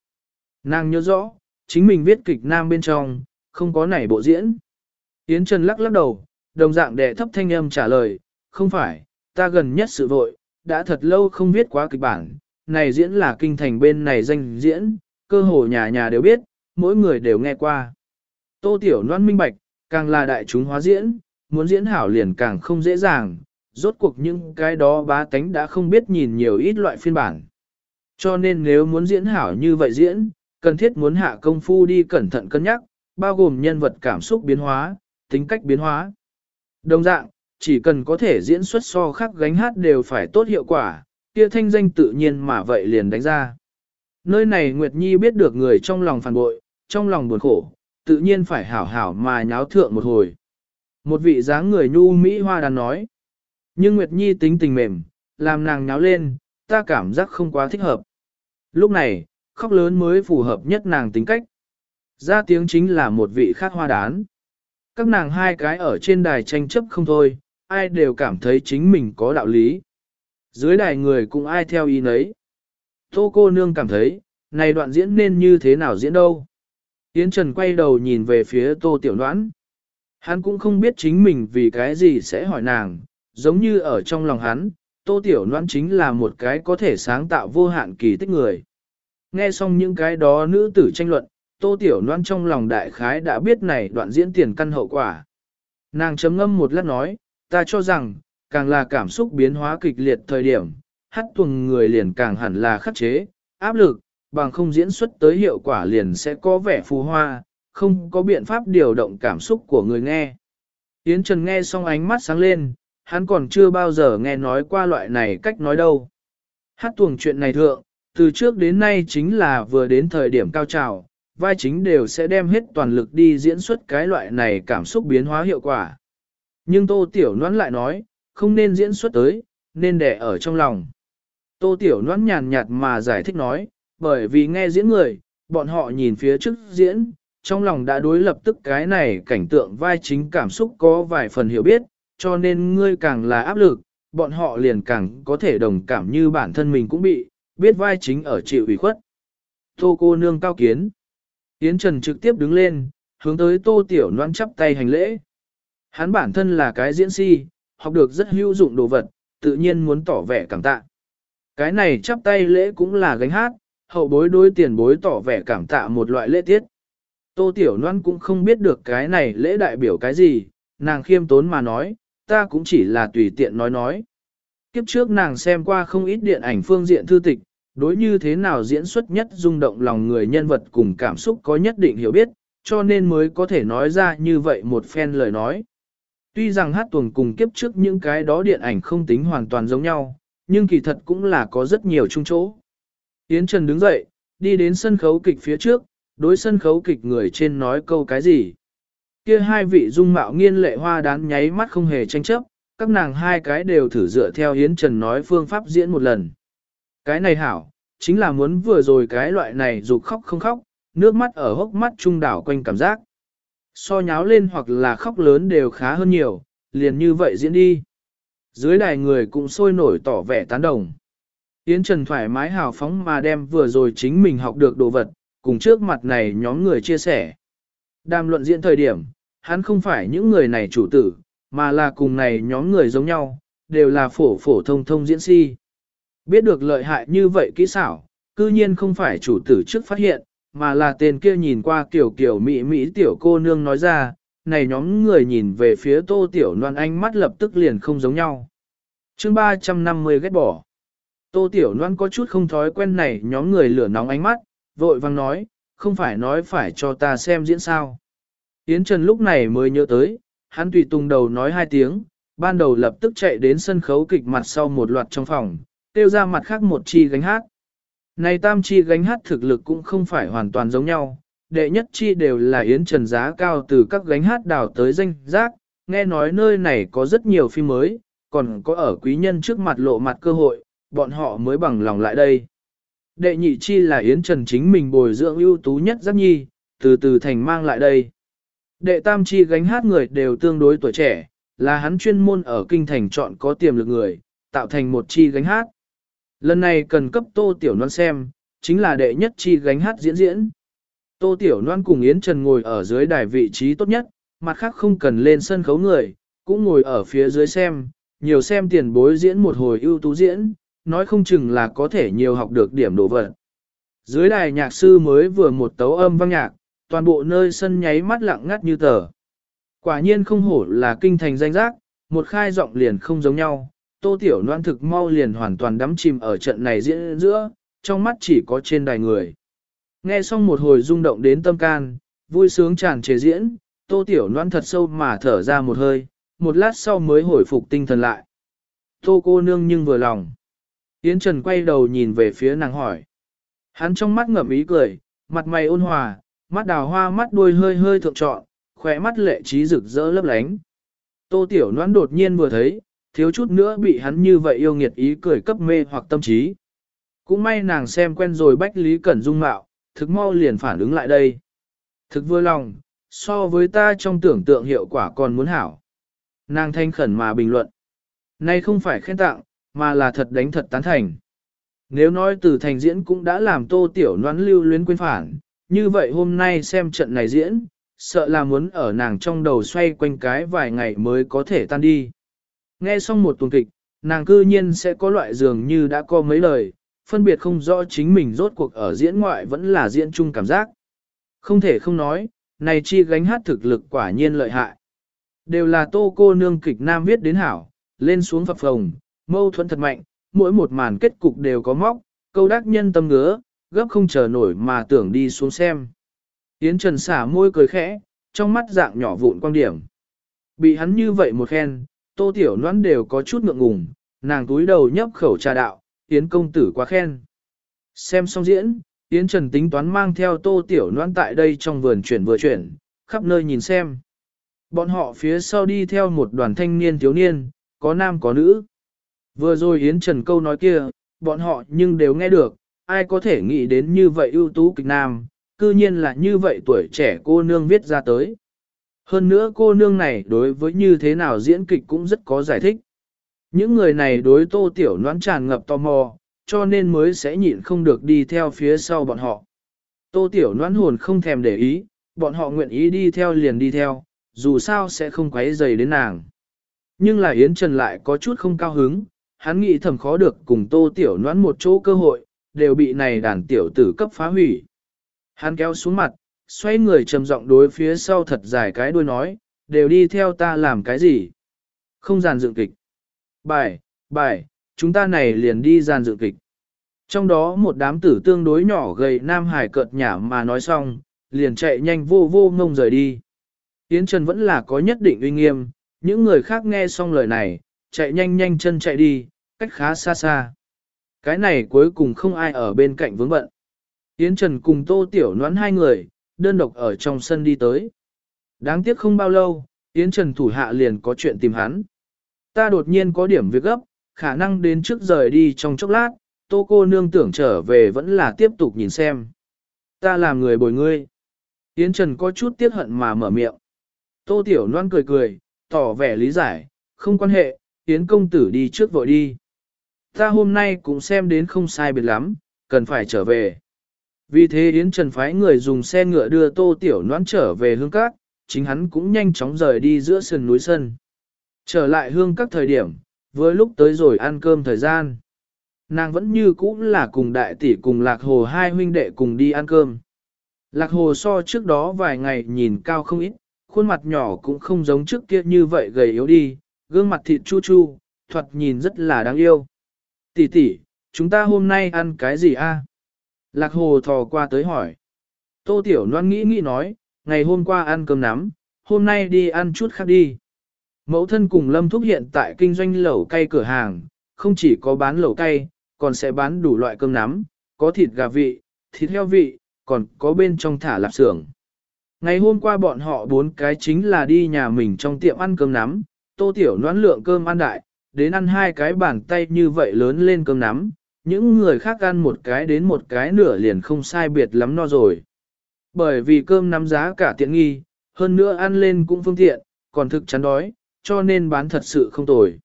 Nàng nhớ rõ, chính mình viết kịch nam bên trong, không có nảy bộ diễn. Yến Trần lắc lắc đầu, đồng dạng đệ thấp thanh âm trả lời, không phải, ta gần nhất sự vội, đã thật lâu không viết quá kịch bản, này diễn là kinh thành bên này danh diễn, cơ hồ nhà nhà đều biết, mỗi người đều nghe qua. Tô Tiểu Loan minh bạch, càng là đại chúng hóa diễn, muốn diễn hảo liền càng không dễ dàng, rốt cuộc những cái đó bá tánh đã không biết nhìn nhiều ít loại phiên bản. Cho nên nếu muốn diễn hảo như vậy diễn, cần thiết muốn hạ công phu đi cẩn thận cân nhắc, bao gồm nhân vật cảm xúc biến hóa, tính cách biến hóa. Đồng dạng, chỉ cần có thể diễn xuất so khác gánh hát đều phải tốt hiệu quả, kia thanh danh tự nhiên mà vậy liền đánh ra. Nơi này Nguyệt Nhi biết được người trong lòng phản bội, trong lòng buồn khổ, tự nhiên phải hảo hảo mà nháo thượng một hồi. Một vị dáng người nhu Mỹ hoa đàn nói. Nhưng Nguyệt Nhi tính tình mềm, làm nàng nháo lên, ta cảm giác không quá thích hợp. Lúc này, khóc lớn mới phù hợp nhất nàng tính cách. Ra tiếng chính là một vị khác hoa đán. Các nàng hai cái ở trên đài tranh chấp không thôi, ai đều cảm thấy chính mình có đạo lý. Dưới đài người cũng ai theo ý nấy. Tô cô nương cảm thấy, này đoạn diễn nên như thế nào diễn đâu. Yến Trần quay đầu nhìn về phía tô tiểu đoán. Hắn cũng không biết chính mình vì cái gì sẽ hỏi nàng, giống như ở trong lòng hắn, tô tiểu đoán chính là một cái có thể sáng tạo vô hạn kỳ tích người. Nghe xong những cái đó nữ tử tranh luận, tô tiểu đoán trong lòng đại khái đã biết này đoạn diễn tiền căn hậu quả. Nàng chấm ngâm một lát nói, ta cho rằng, càng là cảm xúc biến hóa kịch liệt thời điểm, hát tuồng người liền càng hẳn là khắc chế, áp lực, bằng không diễn xuất tới hiệu quả liền sẽ có vẻ phù hoa, không có biện pháp điều động cảm xúc của người nghe. Yến Trần nghe xong ánh mắt sáng lên, hắn còn chưa bao giờ nghe nói qua loại này cách nói đâu. Hát tuồng chuyện này thượng, từ trước đến nay chính là vừa đến thời điểm cao trào, vai chính đều sẽ đem hết toàn lực đi diễn xuất cái loại này cảm xúc biến hóa hiệu quả. Nhưng Tô Tiểu Noãn lại nói, không nên diễn xuất tới, nên để ở trong lòng. Tô Tiểu Noãn nhàn nhạt mà giải thích nói, bởi vì nghe diễn người, bọn họ nhìn phía trước diễn, trong lòng đã đối lập tức cái này cảnh tượng vai chính cảm xúc có vài phần hiểu biết, cho nên ngươi càng là áp lực, bọn họ liền càng có thể đồng cảm như bản thân mình cũng bị, biết vai chính ở chịu ủy khuất. Tô cô nương cao kiến. Yến Trần trực tiếp đứng lên, hướng tới tô tiểu noan chắp tay hành lễ. Hắn bản thân là cái diễn si, học được rất hữu dụng đồ vật, tự nhiên muốn tỏ vẻ cảm tạ. Cái này chắp tay lễ cũng là gánh hát, hậu bối đối tiền bối tỏ vẻ cảm tạ một loại lễ tiết. Tô Tiểu Loan cũng không biết được cái này lễ đại biểu cái gì, nàng khiêm tốn mà nói, ta cũng chỉ là tùy tiện nói nói. Kiếp trước nàng xem qua không ít điện ảnh phương diện thư tịch, đối như thế nào diễn xuất nhất rung động lòng người nhân vật cùng cảm xúc có nhất định hiểu biết, cho nên mới có thể nói ra như vậy một phen lời nói. Tuy rằng hát tuồng cùng kiếp trước những cái đó điện ảnh không tính hoàn toàn giống nhau, nhưng kỳ thật cũng là có rất nhiều chung chỗ. Yến Trần đứng dậy, đi đến sân khấu kịch phía trước, đối sân khấu kịch người trên nói câu cái gì. Kia hai vị dung mạo nghiên lệ hoa đán nháy mắt không hề tranh chấp, các nàng hai cái đều thử dựa theo Yến Trần nói phương pháp diễn một lần. Cái này hảo, chính là muốn vừa rồi cái loại này dục khóc không khóc, nước mắt ở hốc mắt trung đảo quanh cảm giác. So nháo lên hoặc là khóc lớn đều khá hơn nhiều, liền như vậy diễn đi. Dưới đài người cũng sôi nổi tỏ vẻ tán đồng. Yến Trần thoải mái hào phóng mà đem vừa rồi chính mình học được đồ vật, cùng trước mặt này nhóm người chia sẻ. Đàm luận diễn thời điểm, hắn không phải những người này chủ tử, mà là cùng này nhóm người giống nhau, đều là phổ phổ thông thông diễn si. Biết được lợi hại như vậy kỹ xảo, cư nhiên không phải chủ tử trước phát hiện, mà là tên kia nhìn qua kiểu kiểu mỹ mỹ tiểu cô nương nói ra, này nhóm người nhìn về phía tô tiểu loan anh mắt lập tức liền không giống nhau. chương 350 ghét bỏ. Tô tiểu loan có chút không thói quen này nhóm người lửa nóng ánh mắt, vội vang nói, không phải nói phải cho ta xem diễn sao. Yến Trần lúc này mới nhớ tới, hắn tùy tung đầu nói hai tiếng, ban đầu lập tức chạy đến sân khấu kịch mặt sau một loạt trong phòng, tiêu ra mặt khác một chi gánh hát. Này tam chi gánh hát thực lực cũng không phải hoàn toàn giống nhau, đệ nhất chi đều là yến trần giá cao từ các gánh hát đào tới danh giác, nghe nói nơi này có rất nhiều phim mới, còn có ở quý nhân trước mặt lộ mặt cơ hội, bọn họ mới bằng lòng lại đây. Đệ nhị chi là yến trần chính mình bồi dưỡng ưu tú nhất giác nhi, từ từ thành mang lại đây. Đệ tam chi gánh hát người đều tương đối tuổi trẻ, là hắn chuyên môn ở kinh thành chọn có tiềm lực người, tạo thành một chi gánh hát. Lần này cần cấp tô tiểu non xem, chính là đệ nhất chi gánh hát diễn diễn. Tô Tiểu Loan cùng Yến Trần ngồi ở dưới đài vị trí tốt nhất, mặt khác không cần lên sân khấu người, cũng ngồi ở phía dưới xem, nhiều xem tiền bối diễn một hồi ưu tú diễn, nói không chừng là có thể nhiều học được điểm đồ vật. Dưới đài nhạc sư mới vừa một tấu âm vang nhạc, toàn bộ nơi sân nháy mắt lặng ngắt như tờ. Quả nhiên không hổ là kinh thành danh giác, một khai giọng liền không giống nhau, tô tiểu noan thực mau liền hoàn toàn đắm chìm ở trận này diễn giữa, trong mắt chỉ có trên đài người. Nghe xong một hồi rung động đến tâm can, vui sướng tràn trề diễn, tô tiểu noan thật sâu mà thở ra một hơi, một lát sau mới hồi phục tinh thần lại. Tô cô nương nhưng vừa lòng. Yến Trần quay đầu nhìn về phía nàng hỏi. Hắn trong mắt ngậm ý cười, mặt mày ôn hòa, mắt đào hoa mắt đuôi hơi hơi thượng trọn, khỏe mắt lệ trí rực rỡ lấp lánh. Tô tiểu Loan đột nhiên vừa thấy, thiếu chút nữa bị hắn như vậy yêu nghiệt ý cười cấp mê hoặc tâm trí. Cũng may nàng xem quen rồi Bách Lý Cẩn dung mạo, thực mau liền phản ứng lại đây. Thực vừa lòng, so với ta trong tưởng tượng hiệu quả còn muốn hảo. Nàng thanh khẩn mà bình luận. Nay không phải khen tặng, mà là thật đánh thật tán thành. Nếu nói từ thành diễn cũng đã làm tô tiểu noán lưu luyến quên phản, như vậy hôm nay xem trận này diễn, sợ là muốn ở nàng trong đầu xoay quanh cái vài ngày mới có thể tan đi. Nghe xong một tuần kịch, nàng cư nhiên sẽ có loại dường như đã có mấy lời, phân biệt không rõ chính mình rốt cuộc ở diễn ngoại vẫn là diễn chung cảm giác. Không thể không nói, này chi gánh hát thực lực quả nhiên lợi hại. Đều là tô cô nương kịch nam viết đến hảo, lên xuống phập phồng, mâu thuẫn thật mạnh, mỗi một màn kết cục đều có móc, câu đắc nhân tâm ngứa, gấp không chờ nổi mà tưởng đi xuống xem. Yến Trần xả môi cười khẽ, trong mắt dạng nhỏ vụn quan điểm. Bị hắn như vậy một khen, tô tiểu noãn đều có chút ngượng ngùng, nàng túi đầu nhấp khẩu trà đạo, Yến công tử quá khen. Xem xong diễn, Yến Trần tính toán mang theo tô tiểu noãn tại đây trong vườn chuyển vừa chuyển, khắp nơi nhìn xem. Bọn họ phía sau đi theo một đoàn thanh niên thiếu niên, có nam có nữ. Vừa rồi Yến Trần câu nói kia, bọn họ nhưng đều nghe được, ai có thể nghĩ đến như vậy ưu tú kịch nam, cư nhiên là như vậy tuổi trẻ cô nương viết ra tới. Hơn nữa cô nương này đối với như thế nào diễn kịch cũng rất có giải thích. Những người này đối tô tiểu noãn tràn ngập tò mò, cho nên mới sẽ nhịn không được đi theo phía sau bọn họ. Tô tiểu noãn hồn không thèm để ý, bọn họ nguyện ý đi theo liền đi theo, dù sao sẽ không quấy dày đến nàng. Nhưng là Yến Trần lại có chút không cao hứng, hắn nghĩ thầm khó được cùng tô tiểu noãn một chỗ cơ hội, đều bị này đàn tiểu tử cấp phá hủy. Hắn kéo xuống mặt, xoay người trầm giọng đối phía sau thật dài cái đuôi nói, đều đi theo ta làm cái gì? Không giàn dựng kịch. Bài, bài, chúng ta này liền đi giàn dựng kịch. Trong đó một đám tử tương đối nhỏ gầy nam hải cợt nhả mà nói xong, liền chạy nhanh vô vô ngông rời đi. Yến Trần vẫn là có nhất định uy nghiêm, những người khác nghe xong lời này, chạy nhanh nhanh chân chạy đi, cách khá xa xa. Cái này cuối cùng không ai ở bên cạnh vướng bận. Yến Trần cùng Tô Tiểu Noãn hai người, đơn độc ở trong sân đi tới. Đáng tiếc không bao lâu, Yến Trần thủ hạ liền có chuyện tìm hắn. Ta đột nhiên có điểm việc gấp, khả năng đến trước rời đi trong chốc lát, Tô cô nương tưởng trở về vẫn là tiếp tục nhìn xem. Ta làm người bồi ngươi. Yến Trần có chút tiếc hận mà mở miệng. Tô Tiểu Loan cười cười, tỏ vẻ lý giải, không quan hệ, Yến công tử đi trước vội đi. Ta hôm nay cũng xem đến không sai biệt lắm, cần phải trở về. Vì thế Yến Trần phái người dùng xe ngựa đưa Tô Tiểu Noãn trở về hương các, chính hắn cũng nhanh chóng rời đi giữa sườn núi sân. Trở lại hương các thời điểm, vừa lúc tới rồi ăn cơm thời gian. Nàng vẫn như cũ là cùng đại tỷ cùng Lạc Hồ hai huynh đệ cùng đi ăn cơm. Lạc Hồ so trước đó vài ngày nhìn cao không ít, khuôn mặt nhỏ cũng không giống trước kia như vậy gầy yếu đi, gương mặt thịt chu chu, thoạt nhìn rất là đáng yêu. Tỷ tỷ, chúng ta hôm nay ăn cái gì a? Lạc hồ thò qua tới hỏi. Tô Tiểu Loan nghĩ nghĩ nói, ngày hôm qua ăn cơm nắm, hôm nay đi ăn chút khác đi. Mẫu thân cùng Lâm Thúc hiện tại kinh doanh lẩu cay cửa hàng, không chỉ có bán lẩu cay, còn sẽ bán đủ loại cơm nắm, có thịt gà vị, thịt heo vị, còn có bên trong thả lạp xưởng. Ngày hôm qua bọn họ bốn cái chính là đi nhà mình trong tiệm ăn cơm nắm, tô tiểu noãn lượng cơm ăn đại, đến ăn hai cái bàn tay như vậy lớn lên cơm nắm, những người khác ăn một cái đến một cái nửa liền không sai biệt lắm no rồi. Bởi vì cơm nắm giá cả tiện nghi, hơn nữa ăn lên cũng phương tiện, còn thực chắn đói, cho nên bán thật sự không tồi.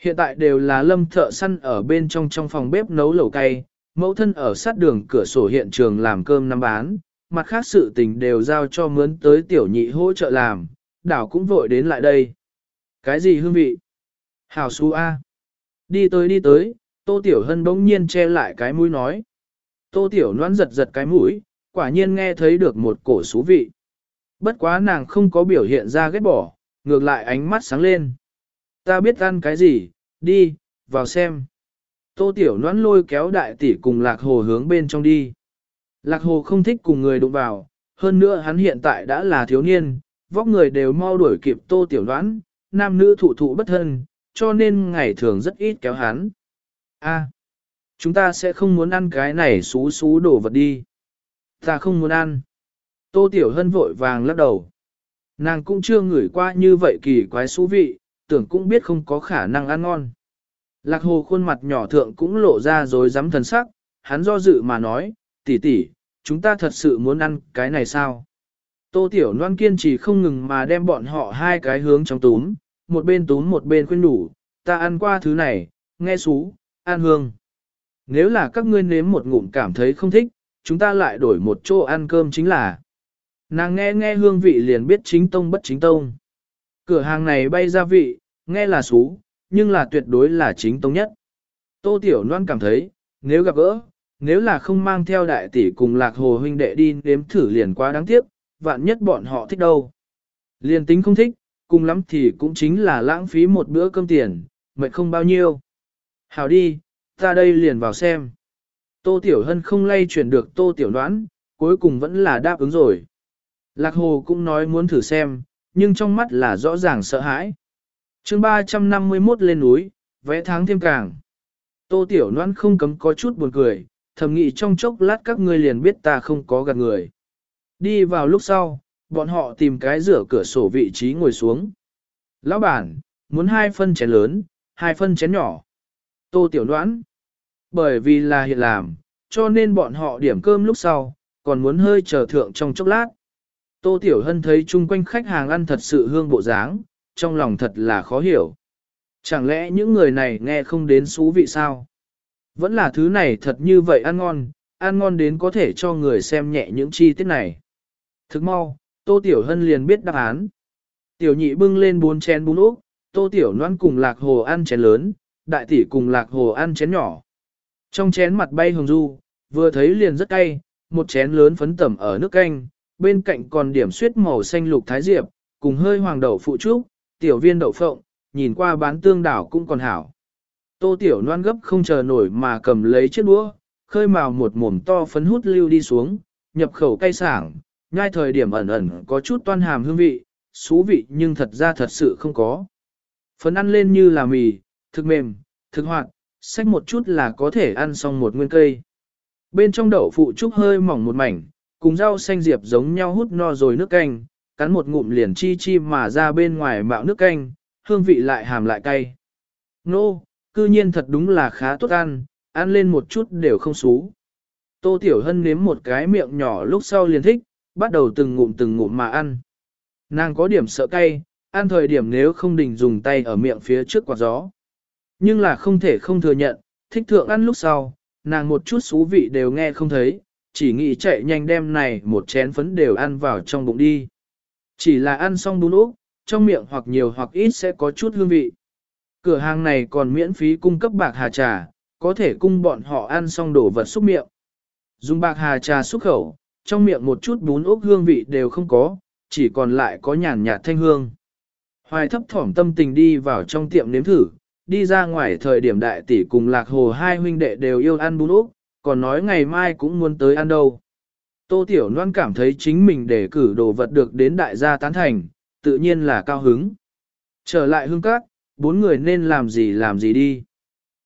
Hiện tại đều là lâm thợ săn ở bên trong trong phòng bếp nấu lẩu cay, mẫu thân ở sát đường cửa sổ hiện trường làm cơm nắm bán, mặt khác sự tình đều giao cho mướn tới tiểu nhị hỗ trợ làm, đảo cũng vội đến lại đây. Cái gì hương vị? Hảo su A. Đi tới đi tới, Tô Tiểu Hân bỗng nhiên che lại cái mũi nói. Tô Tiểu Loan giật giật cái mũi, quả nhiên nghe thấy được một cổ xú vị. Bất quá nàng không có biểu hiện ra ghét bỏ, ngược lại ánh mắt sáng lên. Ta biết ăn cái gì, đi, vào xem. Tô Tiểu Loan lôi kéo đại tỷ cùng Lạc Hồ hướng bên trong đi. Lạc Hồ không thích cùng người đụng vào, hơn nữa hắn hiện tại đã là thiếu niên, vóc người đều mau đuổi kịp Tô Tiểu Loan, nam nữ thụ thụ bất thân, cho nên ngày thường rất ít kéo hắn. A, chúng ta sẽ không muốn ăn cái này xú xú đổ vật đi. Ta không muốn ăn. Tô Tiểu Hân vội vàng lắc đầu. Nàng cũng chưa ngửi qua như vậy kỳ quái xú vị, tưởng cũng biết không có khả năng ăn ngon. Lạc hồ khuôn mặt nhỏ thượng cũng lộ ra rồi dám thần sắc, hắn do dự mà nói, tỷ tỷ, chúng ta thật sự muốn ăn cái này sao? Tô Tiểu Loan kiên trì không ngừng mà đem bọn họ hai cái hướng trong túm, một bên túm một bên khuyên đủ, ta ăn qua thứ này, nghe xú, An hương. Nếu là các ngươi nếm một ngụm cảm thấy không thích, chúng ta lại đổi một chỗ ăn cơm chính là. Nàng nghe nghe hương vị liền biết chính tông bất chính tông. Cửa hàng này bay ra vị, nghe là xú, nhưng là tuyệt đối là chính tông nhất. Tô Tiểu Loan cảm thấy, nếu gặp gỡ, nếu là không mang theo đại tỷ cùng lạc hồ huynh đệ đi nếm thử liền quá đáng tiếc, vạn nhất bọn họ thích đâu. Liền tính không thích, cùng lắm thì cũng chính là lãng phí một bữa cơm tiền, mệt không bao nhiêu. Hảo đi, ta đây liền vào xem. Tô Tiểu Hân không lay chuyển được Tô Tiểu Đoán, cuối cùng vẫn là đáp ứng rồi. Lạc Hồ cũng nói muốn thử xem, nhưng trong mắt là rõ ràng sợ hãi. chương 351 lên núi, vẽ tháng thêm càng. Tô Tiểu Loan không cấm có chút buồn cười, thầm nghĩ trong chốc lát các ngươi liền biết ta không có gạt người. Đi vào lúc sau, bọn họ tìm cái rửa cửa sổ vị trí ngồi xuống. Lão bản, muốn hai phân chén lớn, hai phân chén nhỏ. Tô Tiểu noãn. Bởi vì là hiện làm, cho nên bọn họ điểm cơm lúc sau, còn muốn hơi chờ thượng trong chốc lát. Tô Tiểu Hân thấy chung quanh khách hàng ăn thật sự hương bộ dáng, trong lòng thật là khó hiểu. Chẳng lẽ những người này nghe không đến xú vị sao? Vẫn là thứ này thật như vậy ăn ngon, ăn ngon đến có thể cho người xem nhẹ những chi tiết này. Thức mau, Tô Tiểu Hân liền biết đáp án. Tiểu nhị bưng lên bốn chén bún úp, Tô Tiểu Loan cùng lạc hồ ăn chén lớn, đại tỷ cùng lạc hồ ăn chén nhỏ. Trong chén mặt bay hồng du, vừa thấy liền rất cay, một chén lớn phấn tẩm ở nước canh, bên cạnh còn điểm suyết màu xanh lục thái diệp, cùng hơi hoàng đậu phụ trúc, tiểu viên đậu phộng, nhìn qua bán tương đảo cũng còn hảo. Tô tiểu noan gấp không chờ nổi mà cầm lấy chiếc đũa, khơi mào một mồm to phấn hút lưu đi xuống, nhập khẩu cay sảng, ngay thời điểm ẩn ẩn có chút toan hàm hương vị, xú vị nhưng thật ra thật sự không có. Phấn ăn lên như là mì, thực mềm, thực hoạt, xách một chút là có thể ăn xong một nguyên cây. Bên trong đậu phụ trúc hơi mỏng một mảnh, cùng rau xanh diệp giống nhau hút no rồi nước canh, cắn một ngụm liền chi chi mà ra bên ngoài mạo nước canh, hương vị lại hàm lại cay. Nô, cư nhiên thật đúng là khá tốt ăn, ăn lên một chút đều không xú. Tô Tiểu Hân nếm một cái miệng nhỏ lúc sau liền thích, bắt đầu từng ngụm từng ngụm mà ăn. Nàng có điểm sợ cay, ăn thời điểm nếu không đình dùng tay ở miệng phía trước quạt gió. Nhưng là không thể không thừa nhận, thích thượng ăn lúc sau, nàng một chút xú vị đều nghe không thấy, chỉ nghĩ chạy nhanh đem này một chén phấn đều ăn vào trong bụng đi. Chỉ là ăn xong bún úp, trong miệng hoặc nhiều hoặc ít sẽ có chút hương vị. Cửa hàng này còn miễn phí cung cấp bạc hà trà, có thể cung bọn họ ăn xong đổ vật xúc miệng. Dùng bạc hà trà xúc khẩu, trong miệng một chút bún úp hương vị đều không có, chỉ còn lại có nhàn nhạt thanh hương. Hoài thấp thỏm tâm tình đi vào trong tiệm nếm thử, đi ra ngoài thời điểm đại tỷ cùng lạc hồ hai huynh đệ đều yêu ăn bún úp, còn nói ngày mai cũng muốn tới ăn đâu. Tô Tiểu Loan cảm thấy chính mình để cử đồ vật được đến đại gia tán thành, tự nhiên là cao hứng. Trở lại hương các, bốn người nên làm gì làm gì đi.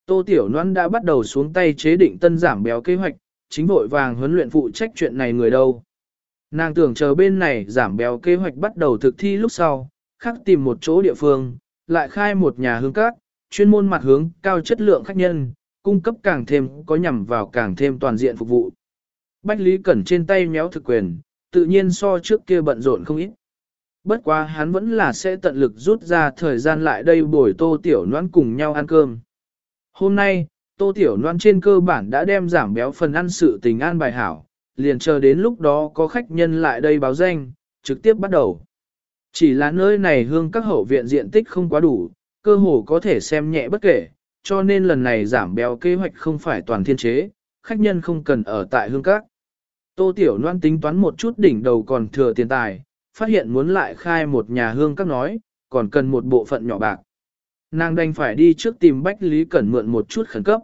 Tô Tiểu Loan đã bắt đầu xuống tay chế định tân giảm béo kế hoạch, chính vội vàng huấn luyện phụ trách chuyện này người đâu. Nàng tưởng chờ bên này giảm béo kế hoạch bắt đầu thực thi lúc sau, khắc tìm một chỗ địa phương, lại khai một nhà hương các, chuyên môn mặt hướng cao chất lượng khách nhân, cung cấp càng thêm có nhằm vào càng thêm toàn diện phục vụ. Bách Lý Cẩn trên tay méo thực quyền, tự nhiên so trước kia bận rộn không ít. Bất quá hắn vẫn là sẽ tận lực rút ra thời gian lại đây bồi tô tiểu noan cùng nhau ăn cơm. Hôm nay, tô tiểu noan trên cơ bản đã đem giảm béo phần ăn sự tình an bài hảo, liền chờ đến lúc đó có khách nhân lại đây báo danh, trực tiếp bắt đầu. Chỉ là nơi này hương các hậu viện diện tích không quá đủ, cơ hồ có thể xem nhẹ bất kể, cho nên lần này giảm béo kế hoạch không phải toàn thiên chế, khách nhân không cần ở tại hương các. Tô Tiểu Loan tính toán một chút đỉnh đầu còn thừa tiền tài, phát hiện muốn lại khai một nhà hương các nói, còn cần một bộ phận nhỏ bạc. Nàng đành phải đi trước tìm Bách Lý Cẩn mượn một chút khẩn cấp.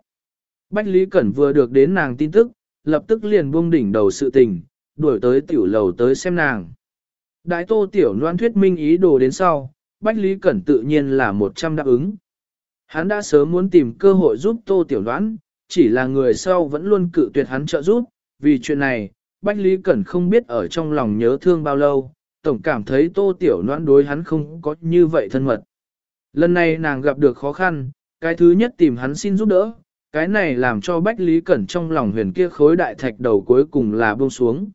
Bách Lý Cẩn vừa được đến nàng tin tức, lập tức liền buông đỉnh đầu sự tình, đuổi tới tiểu lầu tới xem nàng. Đại tô tiểu loan thuyết minh ý đồ đến sau, Bách Lý Cẩn tự nhiên là một trăm đáp ứng. Hắn đã sớm muốn tìm cơ hội giúp tô tiểu đoán, chỉ là người sau vẫn luôn cự tuyệt hắn trợ giúp, vì chuyện này, Bách Lý Cẩn không biết ở trong lòng nhớ thương bao lâu, tổng cảm thấy tô tiểu Đoán đối hắn không có như vậy thân mật. Lần này nàng gặp được khó khăn, cái thứ nhất tìm hắn xin giúp đỡ, cái này làm cho Bách Lý Cẩn trong lòng huyền kia khối đại thạch đầu cuối cùng là buông xuống.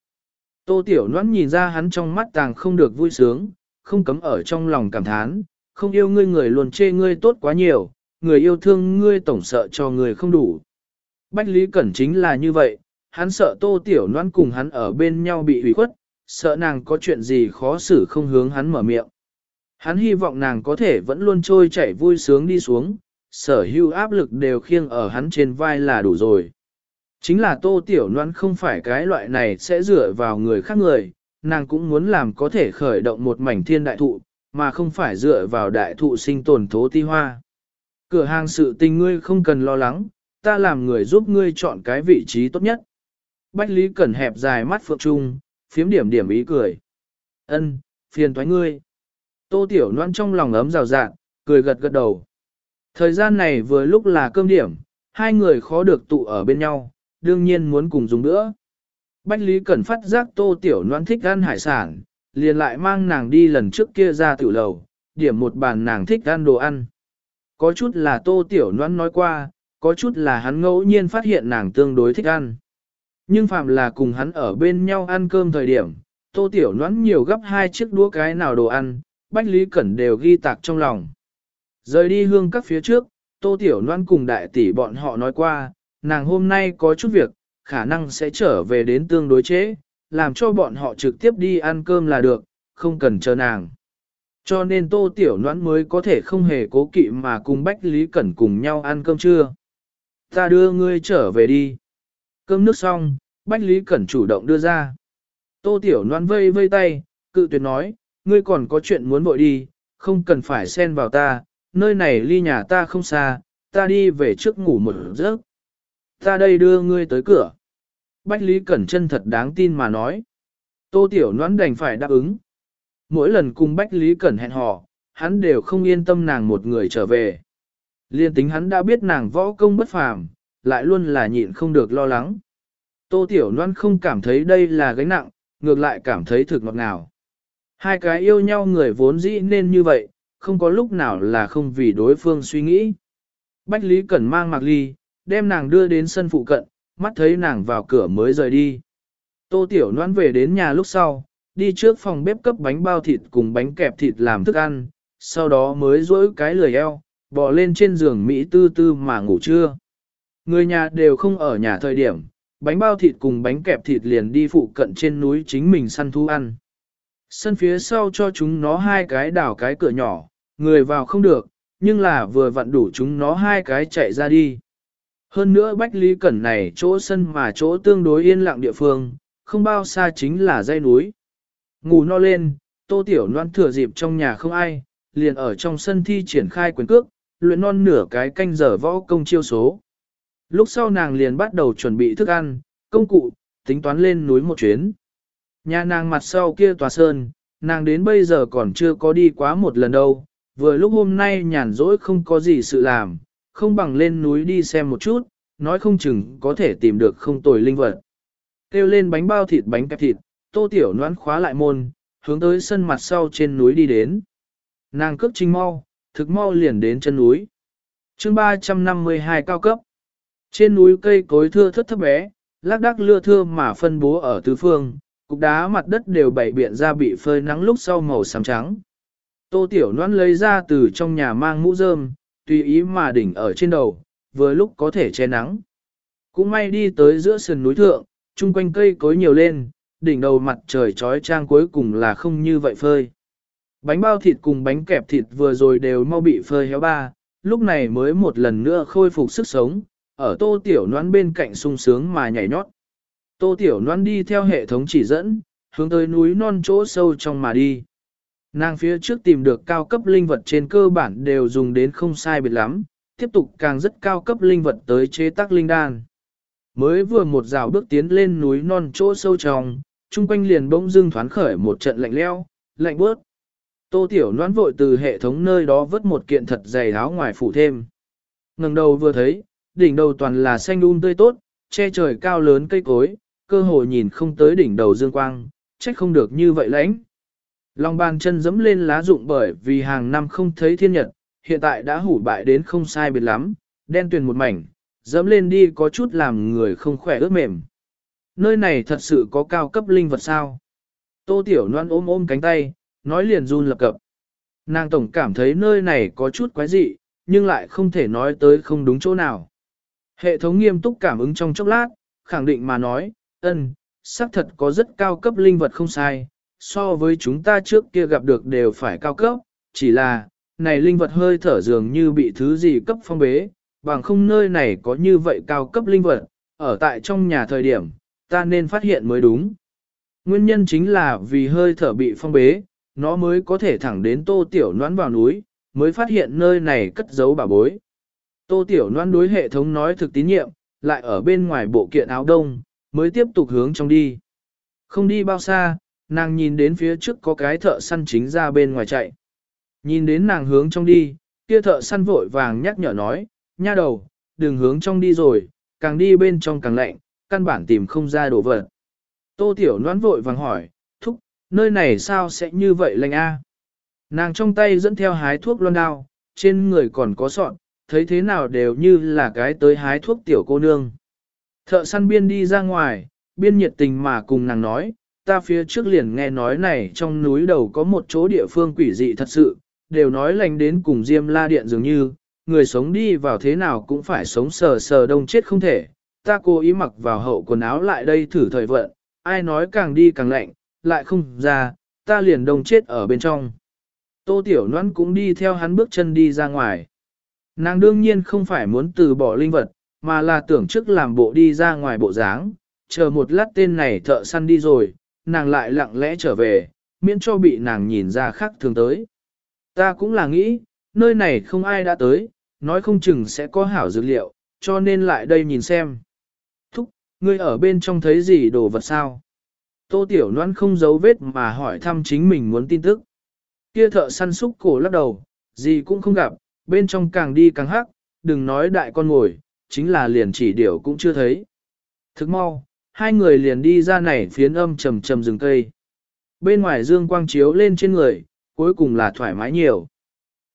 Tô Tiểu Đoán nhìn ra hắn trong mắt tàng không được vui sướng, không cấm ở trong lòng cảm thán, không yêu ngươi người luôn chê ngươi tốt quá nhiều, người yêu thương ngươi tổng sợ cho người không đủ. Bách Lý Cẩn chính là như vậy, hắn sợ Tô Tiểu Loan cùng hắn ở bên nhau bị ủy khuất, sợ nàng có chuyện gì khó xử không hướng hắn mở miệng. Hắn hy vọng nàng có thể vẫn luôn trôi chảy vui sướng đi xuống, sở hữu áp lực đều khiêng ở hắn trên vai là đủ rồi. Chính là tô tiểu noan không phải cái loại này sẽ dựa vào người khác người, nàng cũng muốn làm có thể khởi động một mảnh thiên đại thụ, mà không phải dựa vào đại thụ sinh tồn thố ti hoa. Cửa hàng sự tình ngươi không cần lo lắng, ta làm người giúp ngươi chọn cái vị trí tốt nhất. Bách Lý Cẩn hẹp dài mắt phượng trung, phiếm điểm điểm ý cười. Ân, phiền thoái ngươi. Tô Tiểu Loan trong lòng ấm rào rạng, cười gật gật đầu. Thời gian này vừa lúc là cơm điểm, hai người khó được tụ ở bên nhau, đương nhiên muốn cùng dùng nữa. Bách Lý Cẩn phát giác Tô Tiểu noan thích ăn hải sản, liền lại mang nàng đi lần trước kia ra tiểu lầu, điểm một bàn nàng thích ăn đồ ăn. Có chút là Tô Tiểu noan nói qua, có chút là hắn ngẫu nhiên phát hiện nàng tương đối thích ăn. Nhưng phạm là cùng hắn ở bên nhau ăn cơm thời điểm, Tô Tiểu noan nhiều gấp hai chiếc đũa cái nào đồ ăn, Bách Lý Cẩn đều ghi tạc trong lòng. Rời đi hương các phía trước, Tô Tiểu noan cùng đại tỷ bọn họ nói qua, nàng hôm nay có chút việc, khả năng sẽ trở về đến tương đối chế, làm cho bọn họ trực tiếp đi ăn cơm là được, không cần chờ nàng. Cho nên Tô Tiểu noãn mới có thể không hề cố kỵ mà cùng Bách Lý Cẩn cùng nhau ăn cơm trưa. Ta đưa ngươi trở về đi. Cơm nước xong, Bách Lý Cẩn chủ động đưa ra. Tô Tiểu noãn vây vây tay, cự tuyệt nói, ngươi còn có chuyện muốn vội đi, không cần phải xen vào ta, nơi này ly nhà ta không xa, ta đi về trước ngủ một giấc. Ta đây đưa ngươi tới cửa. Bách Lý Cẩn chân thật đáng tin mà nói. Tô Tiểu Noãn đành phải đáp ứng. Mỗi lần cùng Bách Lý Cẩn hẹn hò, hắn đều không yên tâm nàng một người trở về. Liên tính hắn đã biết nàng võ công bất phàm, lại luôn là nhịn không được lo lắng. Tô Tiểu Loan không cảm thấy đây là gánh nặng, ngược lại cảm thấy thực ngọt ngào. Hai cái yêu nhau người vốn dĩ nên như vậy, không có lúc nào là không vì đối phương suy nghĩ. Bách Lý Cẩn mang Mạc Ly, đem nàng đưa đến sân phụ cận, mắt thấy nàng vào cửa mới rời đi. Tô Tiểu Loan về đến nhà lúc sau, đi trước phòng bếp cấp bánh bao thịt cùng bánh kẹp thịt làm thức ăn, sau đó mới dỗi cái lười eo, bò lên trên giường Mỹ tư tư mà ngủ trưa. Người nhà đều không ở nhà thời điểm, bánh bao thịt cùng bánh kẹp thịt liền đi phụ cận trên núi chính mình săn thú ăn. Sân phía sau cho chúng nó hai cái đảo cái cửa nhỏ, người vào không được, nhưng là vừa vặn đủ chúng nó hai cái chạy ra đi. Hơn nữa Bách Lý Cẩn này chỗ sân mà chỗ tương đối yên lặng địa phương, không bao xa chính là dây núi. Ngủ no lên, tô tiểu loan thừa dịp trong nhà không ai, liền ở trong sân thi triển khai quyền cước, luyện non nửa cái canh giờ võ công chiêu số. Lúc sau nàng liền bắt đầu chuẩn bị thức ăn, công cụ, tính toán lên núi một chuyến. Nhà nàng mặt sau kia tòa sơn, nàng đến bây giờ còn chưa có đi quá một lần đâu, vừa lúc hôm nay nhàn rỗi không có gì sự làm, không bằng lên núi đi xem một chút, nói không chừng có thể tìm được không tồi linh vật. Kêu lên bánh bao thịt bánh kẹp thịt, tô tiểu noãn khóa lại môn, hướng tới sân mặt sau trên núi đi đến. Nàng cước trinh mau, thực mau liền đến chân núi. chương 352 cao cấp. Trên núi cây cối thưa thất thấp bé, lác đác lưa thưa mà phân bố ở tứ phương, cục đá mặt đất đều bảy biện ra bị phơi nắng lúc sau màu xám trắng. Tô Tiểu Loan lấy ra từ trong nhà mang mũ rơm, tùy ý mà đỉnh ở trên đầu, vừa lúc có thể che nắng. Cũng may đi tới giữa sườn núi thượng, chung quanh cây cối nhiều lên, đỉnh đầu mặt trời trói trang cuối cùng là không như vậy phơi. Bánh bao thịt cùng bánh kẹp thịt vừa rồi đều mau bị phơi héo ba, lúc này mới một lần nữa khôi phục sức sống, ở tô tiểu noan bên cạnh sung sướng mà nhảy nhót. Tô tiểu noan đi theo hệ thống chỉ dẫn, hướng tới núi non chỗ sâu trong mà đi. Nàng phía trước tìm được cao cấp linh vật trên cơ bản đều dùng đến không sai biệt lắm, tiếp tục càng rất cao cấp linh vật tới chế tác linh đan. Mới vừa một rào bước tiến lên núi non chỗ sâu trong, chung quanh liền bỗng dưng thoáng khởi một trận lạnh leo, lạnh bớt. Tô Tiểu noán vội từ hệ thống nơi đó vớt một kiện thật dày áo ngoài phủ thêm. ngẩng đầu vừa thấy, đỉnh đầu toàn là xanh um tươi tốt, che trời cao lớn cây cối, cơ hồ nhìn không tới đỉnh đầu dương quang, trách không được như vậy lãnh. Lòng bàn chân dẫm lên lá rụng bởi vì hàng năm không thấy thiên nhật, hiện tại đã hủ bại đến không sai biệt lắm, đen tuyền một mảnh, dẫm lên đi có chút làm người không khỏe ướt mềm. Nơi này thật sự có cao cấp linh vật sao? Tô Tiểu Loan ôm ôm cánh tay, nói liền run lập cập. Nàng tổng cảm thấy nơi này có chút quái dị, nhưng lại không thể nói tới không đúng chỗ nào. Hệ thống nghiêm túc cảm ứng trong chốc lát, khẳng định mà nói, ân, xác thật có rất cao cấp linh vật không sai, so với chúng ta trước kia gặp được đều phải cao cấp, chỉ là, này linh vật hơi thở dường như bị thứ gì cấp phong bế, bằng không nơi này có như vậy cao cấp linh vật, ở tại trong nhà thời điểm, ta nên phát hiện mới đúng. Nguyên nhân chính là vì hơi thở bị phong bế, nó mới có thể thẳng đến tô tiểu noãn vào núi, mới phát hiện nơi này cất giấu bà bối. Tô tiểu noãn đối hệ thống nói thực tín nhiệm, lại ở bên ngoài bộ kiện áo đông, mới tiếp tục hướng trong đi. Không đi bao xa, nàng nhìn đến phía trước có cái thợ săn chính ra bên ngoài chạy. Nhìn đến nàng hướng trong đi, kia thợ săn vội vàng nhắc nhở nói, nha đầu, đừng hướng trong đi rồi, càng đi bên trong càng lạnh, căn bản tìm không ra đồ vật. Tô Tiểu Loan vội vàng hỏi, thúc, nơi này sao sẽ như vậy lạnh a? Nàng trong tay dẫn theo hái thuốc loan đao, trên người còn có sọn, thấy thế nào đều như là cái tới hái thuốc tiểu cô nương. Thợ săn biên đi ra ngoài, biên nhiệt tình mà cùng nàng nói, ta phía trước liền nghe nói này trong núi đầu có một chỗ địa phương quỷ dị thật sự, đều nói lành đến cùng Diêm La Điện dường như, người sống đi vào thế nào cũng phải sống sờ sờ đông chết không thể. Ta cố ý mặc vào hậu quần áo lại đây thử thời vận, ai nói càng đi càng lạnh, lại không ra, ta liền đông chết ở bên trong. Tô Tiểu Loan cũng đi theo hắn bước chân đi ra ngoài. Nàng đương nhiên không phải muốn từ bỏ linh vật, mà là tưởng trước làm bộ đi ra ngoài bộ dáng, chờ một lát tên này thợ săn đi rồi, nàng lại lặng lẽ trở về, miễn cho bị nàng nhìn ra khác thường tới. Ta cũng là nghĩ, nơi này không ai đã tới, nói không chừng sẽ có hảo dược liệu, cho nên lại đây nhìn xem. Thúc, ngươi ở bên trong thấy gì đồ vật sao? Tô Tiểu Loan không giấu vết mà hỏi thăm chính mình muốn tin tức. Kia thợ săn súc cổ lắc đầu, gì cũng không gặp, bên trong càng đi càng hắc, đừng nói đại con ngồi, chính là liền chỉ điểu cũng chưa thấy. Thức mau, hai người liền đi ra này phiến âm trầm trầm rừng cây. Bên ngoài dương quang chiếu lên trên người, cuối cùng là thoải mái nhiều.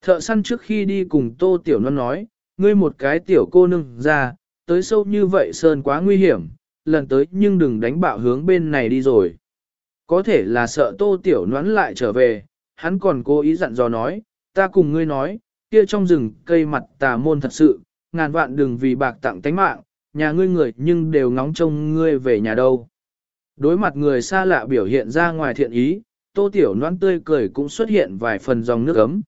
Thợ săn trước khi đi cùng tô tiểu non nói, ngươi một cái tiểu cô nương ra, tới sâu như vậy sơn quá nguy hiểm, lần tới nhưng đừng đánh bạo hướng bên này đi rồi. Có thể là sợ tô tiểu noán lại trở về, hắn còn cố ý dặn dò nói, ta cùng ngươi nói, kia trong rừng cây mặt tà môn thật sự, ngàn vạn đừng vì bạc tặng tánh mạng, nhà ngươi người nhưng đều ngóng trông ngươi về nhà đâu. Đối mặt người xa lạ biểu hiện ra ngoài thiện ý, tô tiểu noan tươi cười cũng xuất hiện vài phần dòng nước ấm.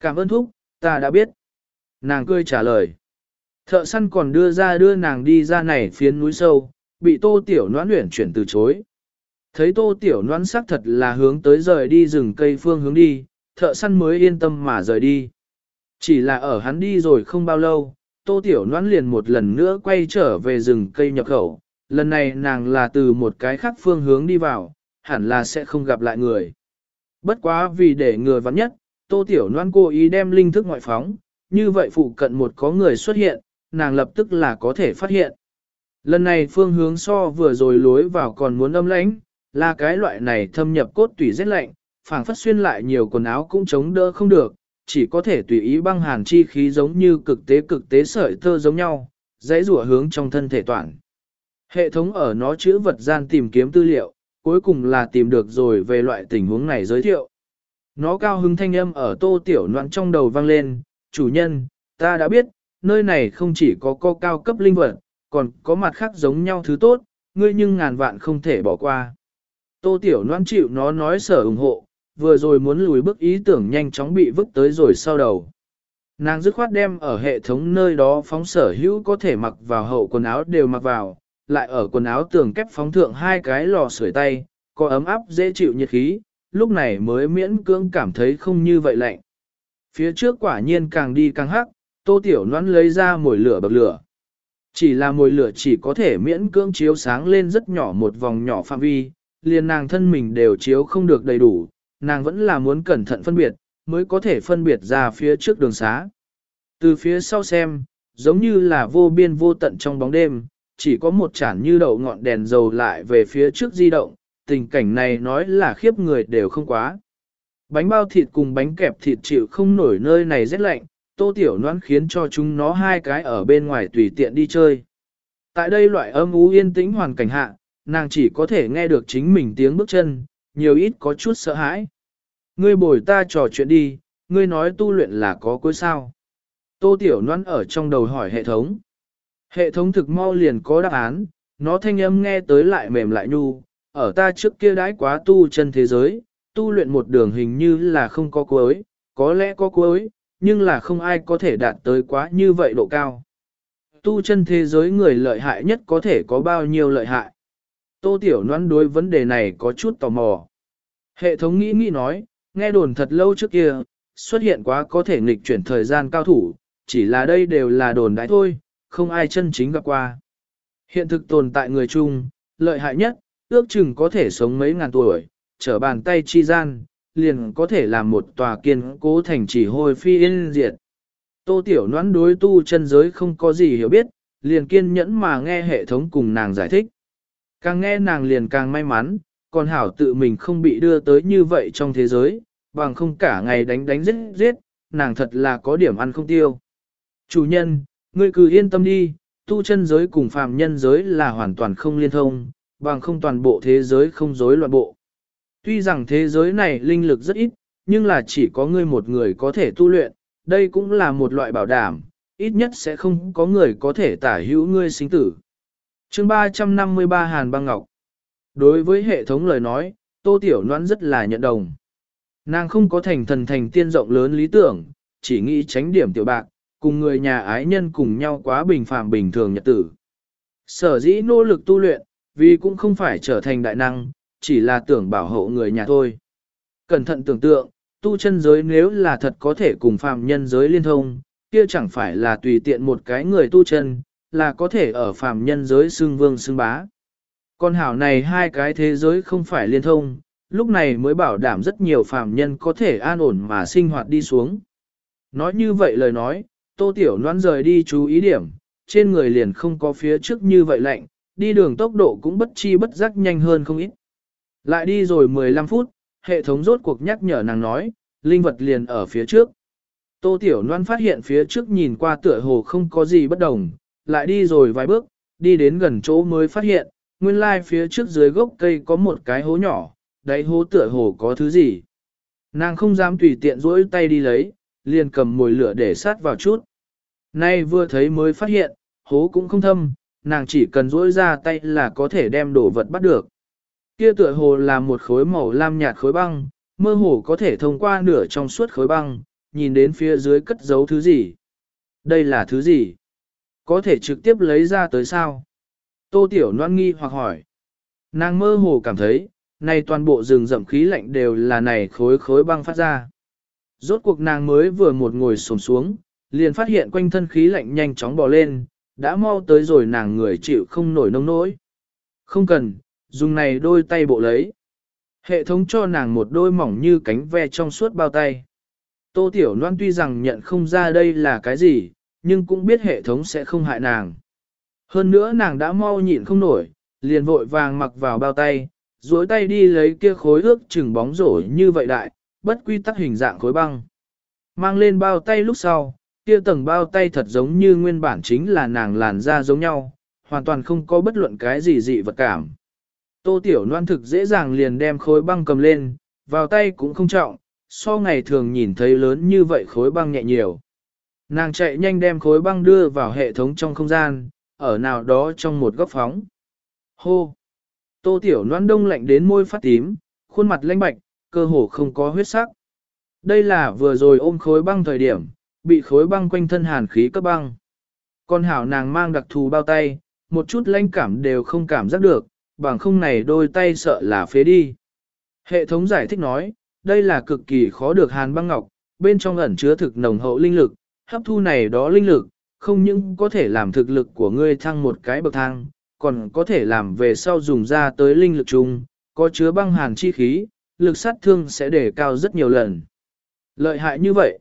Cảm ơn thúc, ta đã biết. Nàng cười trả lời. Thợ săn còn đưa ra đưa nàng đi ra này phiến núi sâu, bị tô tiểu noan luyện chuyển từ chối. Thấy tô tiểu noan sắc thật là hướng tới rời đi rừng cây phương hướng đi, thợ săn mới yên tâm mà rời đi. Chỉ là ở hắn đi rồi không bao lâu, tô tiểu noan liền một lần nữa quay trở về rừng cây nhập khẩu, lần này nàng là từ một cái khác phương hướng đi vào, hẳn là sẽ không gặp lại người. Bất quá vì để người vắng nhất, tô tiểu noan cố ý đem linh thức ngoại phóng, như vậy phụ cận một có người xuất hiện, nàng lập tức là có thể phát hiện. Lần này phương hướng so vừa rồi lối vào còn muốn âm lãnh, là cái loại này thâm nhập cốt tủy rất lạnh, phảng phất xuyên lại nhiều quần áo cũng chống đỡ không được, chỉ có thể tùy ý băng hàn chi khí giống như cực tế cực tế sợi tơ giống nhau, dãy rủa hướng trong thân thể toàn. Hệ thống ở nó chữ vật gian tìm kiếm tư liệu, cuối cùng là tìm được rồi về loại tình huống này giới thiệu. Nó cao hứng thanh âm ở tô tiểu noạn trong đầu vang lên, chủ nhân, ta đã biết, nơi này không chỉ có co cao cấp linh vật, còn có mặt khác giống nhau thứ tốt, ngươi nhưng ngàn vạn không thể bỏ qua. Tô tiểu noan chịu nó nói sở ủng hộ, vừa rồi muốn lùi bước ý tưởng nhanh chóng bị vứt tới rồi sau đầu. Nàng dứt khoát đem ở hệ thống nơi đó phóng sở hữu có thể mặc vào hậu quần áo đều mặc vào, lại ở quần áo tường kép phóng thượng hai cái lò sưởi tay, có ấm áp dễ chịu nhiệt khí, lúc này mới miễn cưỡng cảm thấy không như vậy lạnh. Phía trước quả nhiên càng đi càng hắc, tô tiểu noãn lấy ra mồi lửa bậc lửa. Chỉ là mồi lửa chỉ có thể miễn cưỡng chiếu sáng lên rất nhỏ một vòng nhỏ phạm vi, liền nàng thân mình đều chiếu không được đầy đủ, nàng vẫn là muốn cẩn thận phân biệt, mới có thể phân biệt ra phía trước đường xá. Từ phía sau xem, giống như là vô biên vô tận trong bóng đêm, chỉ có một chản như đậu ngọn đèn dầu lại về phía trước di động, tình cảnh này nói là khiếp người đều không quá. Bánh bao thịt cùng bánh kẹp thịt chịu không nổi nơi này rất lạnh, tô tiểu noan khiến cho chúng nó hai cái ở bên ngoài tùy tiện đi chơi. Tại đây loại âm ú yên tĩnh hoàn cảnh hạ, nàng chỉ có thể nghe được chính mình tiếng bước chân, nhiều ít có chút sợ hãi. Ngươi bồi ta trò chuyện đi, ngươi nói tu luyện là có cuối sao. Tô Tiểu Loan ở trong đầu hỏi hệ thống. Hệ thống thực mau liền có đáp án, nó thanh âm nghe tới lại mềm lại nhu, ở ta trước kia đãi quá tu chân thế giới, tu luyện một đường hình như là không có cuối, có lẽ có cuối, nhưng là không ai có thể đạt tới quá như vậy độ cao. Tu chân thế giới người lợi hại nhất có thể có bao nhiêu lợi hại. Tô Tiểu Loan đối vấn đề này có chút tò mò. Hệ thống nghĩ nghĩ nói, nghe đồn thật lâu trước kia, xuất hiện quá có thể nghịch chuyển thời gian cao thủ, chỉ là đây đều là đồn đại thôi, không ai chân chính gặp qua. Hiện thực tồn tại người chung, lợi hại nhất, ước chừng có thể sống mấy ngàn tuổi, trở bàn tay chi gian, liền có thể làm một tòa kiên cố thành chỉ hôi phi yên diệt. Tô Tiểu Noãn đối tu chân giới không có gì hiểu biết, liền kiên nhẫn mà nghe hệ thống cùng nàng giải thích. Càng nghe nàng liền càng may mắn, còn hảo tự mình không bị đưa tới như vậy trong thế giới, bằng không cả ngày đánh đánh giết giết, nàng thật là có điểm ăn không tiêu. Chủ nhân, ngươi cứ yên tâm đi, tu chân giới cùng phàm nhân giới là hoàn toàn không liên thông, bằng không toàn bộ thế giới không rối loạn bộ. Tuy rằng thế giới này linh lực rất ít, nhưng là chỉ có ngươi một người có thể tu luyện, đây cũng là một loại bảo đảm, ít nhất sẽ không có người có thể tả hữu ngươi sinh tử chương 353 Hàn Băng Ngọc Đối với hệ thống lời nói, Tô Tiểu Loan rất là nhận đồng. Nàng không có thành thần thành tiên rộng lớn lý tưởng, chỉ nghĩ tránh điểm tiểu bạc, cùng người nhà ái nhân cùng nhau quá bình phàm bình thường nhật tử. Sở dĩ nỗ lực tu luyện, vì cũng không phải trở thành đại năng, chỉ là tưởng bảo hộ người nhà thôi. Cẩn thận tưởng tượng, tu chân giới nếu là thật có thể cùng phàm nhân giới liên thông, kia chẳng phải là tùy tiện một cái người tu chân, là có thể ở phàm nhân giới xưng vương xưng bá. Con hảo này hai cái thế giới không phải liên thông, lúc này mới bảo đảm rất nhiều phàm nhân có thể an ổn mà sinh hoạt đi xuống. Nói như vậy lời nói, tô tiểu noan rời đi chú ý điểm, trên người liền không có phía trước như vậy lạnh, đi đường tốc độ cũng bất chi bất giác nhanh hơn không ít. Lại đi rồi 15 phút, hệ thống rốt cuộc nhắc nhở nàng nói, linh vật liền ở phía trước. Tô Tiểu Loan phát hiện phía trước nhìn qua tựa hồ không có gì bất đồng, lại đi rồi vài bước, đi đến gần chỗ mới phát hiện, nguyên lai phía trước dưới gốc cây có một cái hố nhỏ, đáy hố tựa hồ có thứ gì. Nàng không dám tùy tiện rỗi tay đi lấy, liền cầm mồi lửa để sát vào chút. Nay vừa thấy mới phát hiện, hố cũng không thâm, nàng chỉ cần rỗi ra tay là có thể đem đồ vật bắt được. Kia tựa hồ là một khối màu lam nhạt khối băng, mơ hồ có thể thông qua nửa trong suốt khối băng, nhìn đến phía dưới cất giấu thứ gì. Đây là thứ gì? Có thể trực tiếp lấy ra tới sao? Tô Tiểu Loan nghi hoặc hỏi. Nàng mơ hồ cảm thấy, này toàn bộ rừng rậm khí lạnh đều là này khối khối băng phát ra. Rốt cuộc nàng mới vừa một ngồi xổm xuống, liền phát hiện quanh thân khí lạnh nhanh chóng bò lên, đã mau tới rồi nàng người chịu không nổi nông nỗi. Không cần, dùng này đôi tay bộ lấy. Hệ thống cho nàng một đôi mỏng như cánh ve trong suốt bao tay. Tô Tiểu Loan tuy rằng nhận không ra đây là cái gì, nhưng cũng biết hệ thống sẽ không hại nàng. Hơn nữa nàng đã mau nhịn không nổi, liền vội vàng mặc vào bao tay, duỗi tay đi lấy kia khối ước chừng bóng rổ như vậy đại, bất quy tắc hình dạng khối băng. Mang lên bao tay lúc sau, kia tầng bao tay thật giống như nguyên bản chính là nàng làn da giống nhau, hoàn toàn không có bất luận cái gì dị vật cảm. Tô Tiểu Loan thực dễ dàng liền đem khối băng cầm lên, vào tay cũng không trọng, so ngày thường nhìn thấy lớn như vậy khối băng nhẹ nhiều. Nàng chạy nhanh đem khối băng đưa vào hệ thống trong không gian, ở nào đó trong một góc phóng. Hô! Tô Tiểu Loan đông lạnh đến môi phát tím, khuôn mặt lanh bạch, cơ hồ không có huyết sắc. Đây là vừa rồi ôm khối băng thời điểm, bị khối băng quanh thân hàn khí cấp băng. Con hảo nàng mang đặc thù bao tay, một chút lanh cảm đều không cảm giác được, bằng không này đôi tay sợ là phế đi. Hệ thống giải thích nói, đây là cực kỳ khó được hàn băng ngọc, bên trong ẩn chứa thực nồng hậu linh lực, hấp thu này đó linh lực, không những có thể làm thực lực của ngươi thăng một cái bậc thang, còn có thể làm về sau dùng ra tới linh lực chung, có chứa băng hàn chi khí, lực sát thương sẽ đề cao rất nhiều lần. Lợi hại như vậy,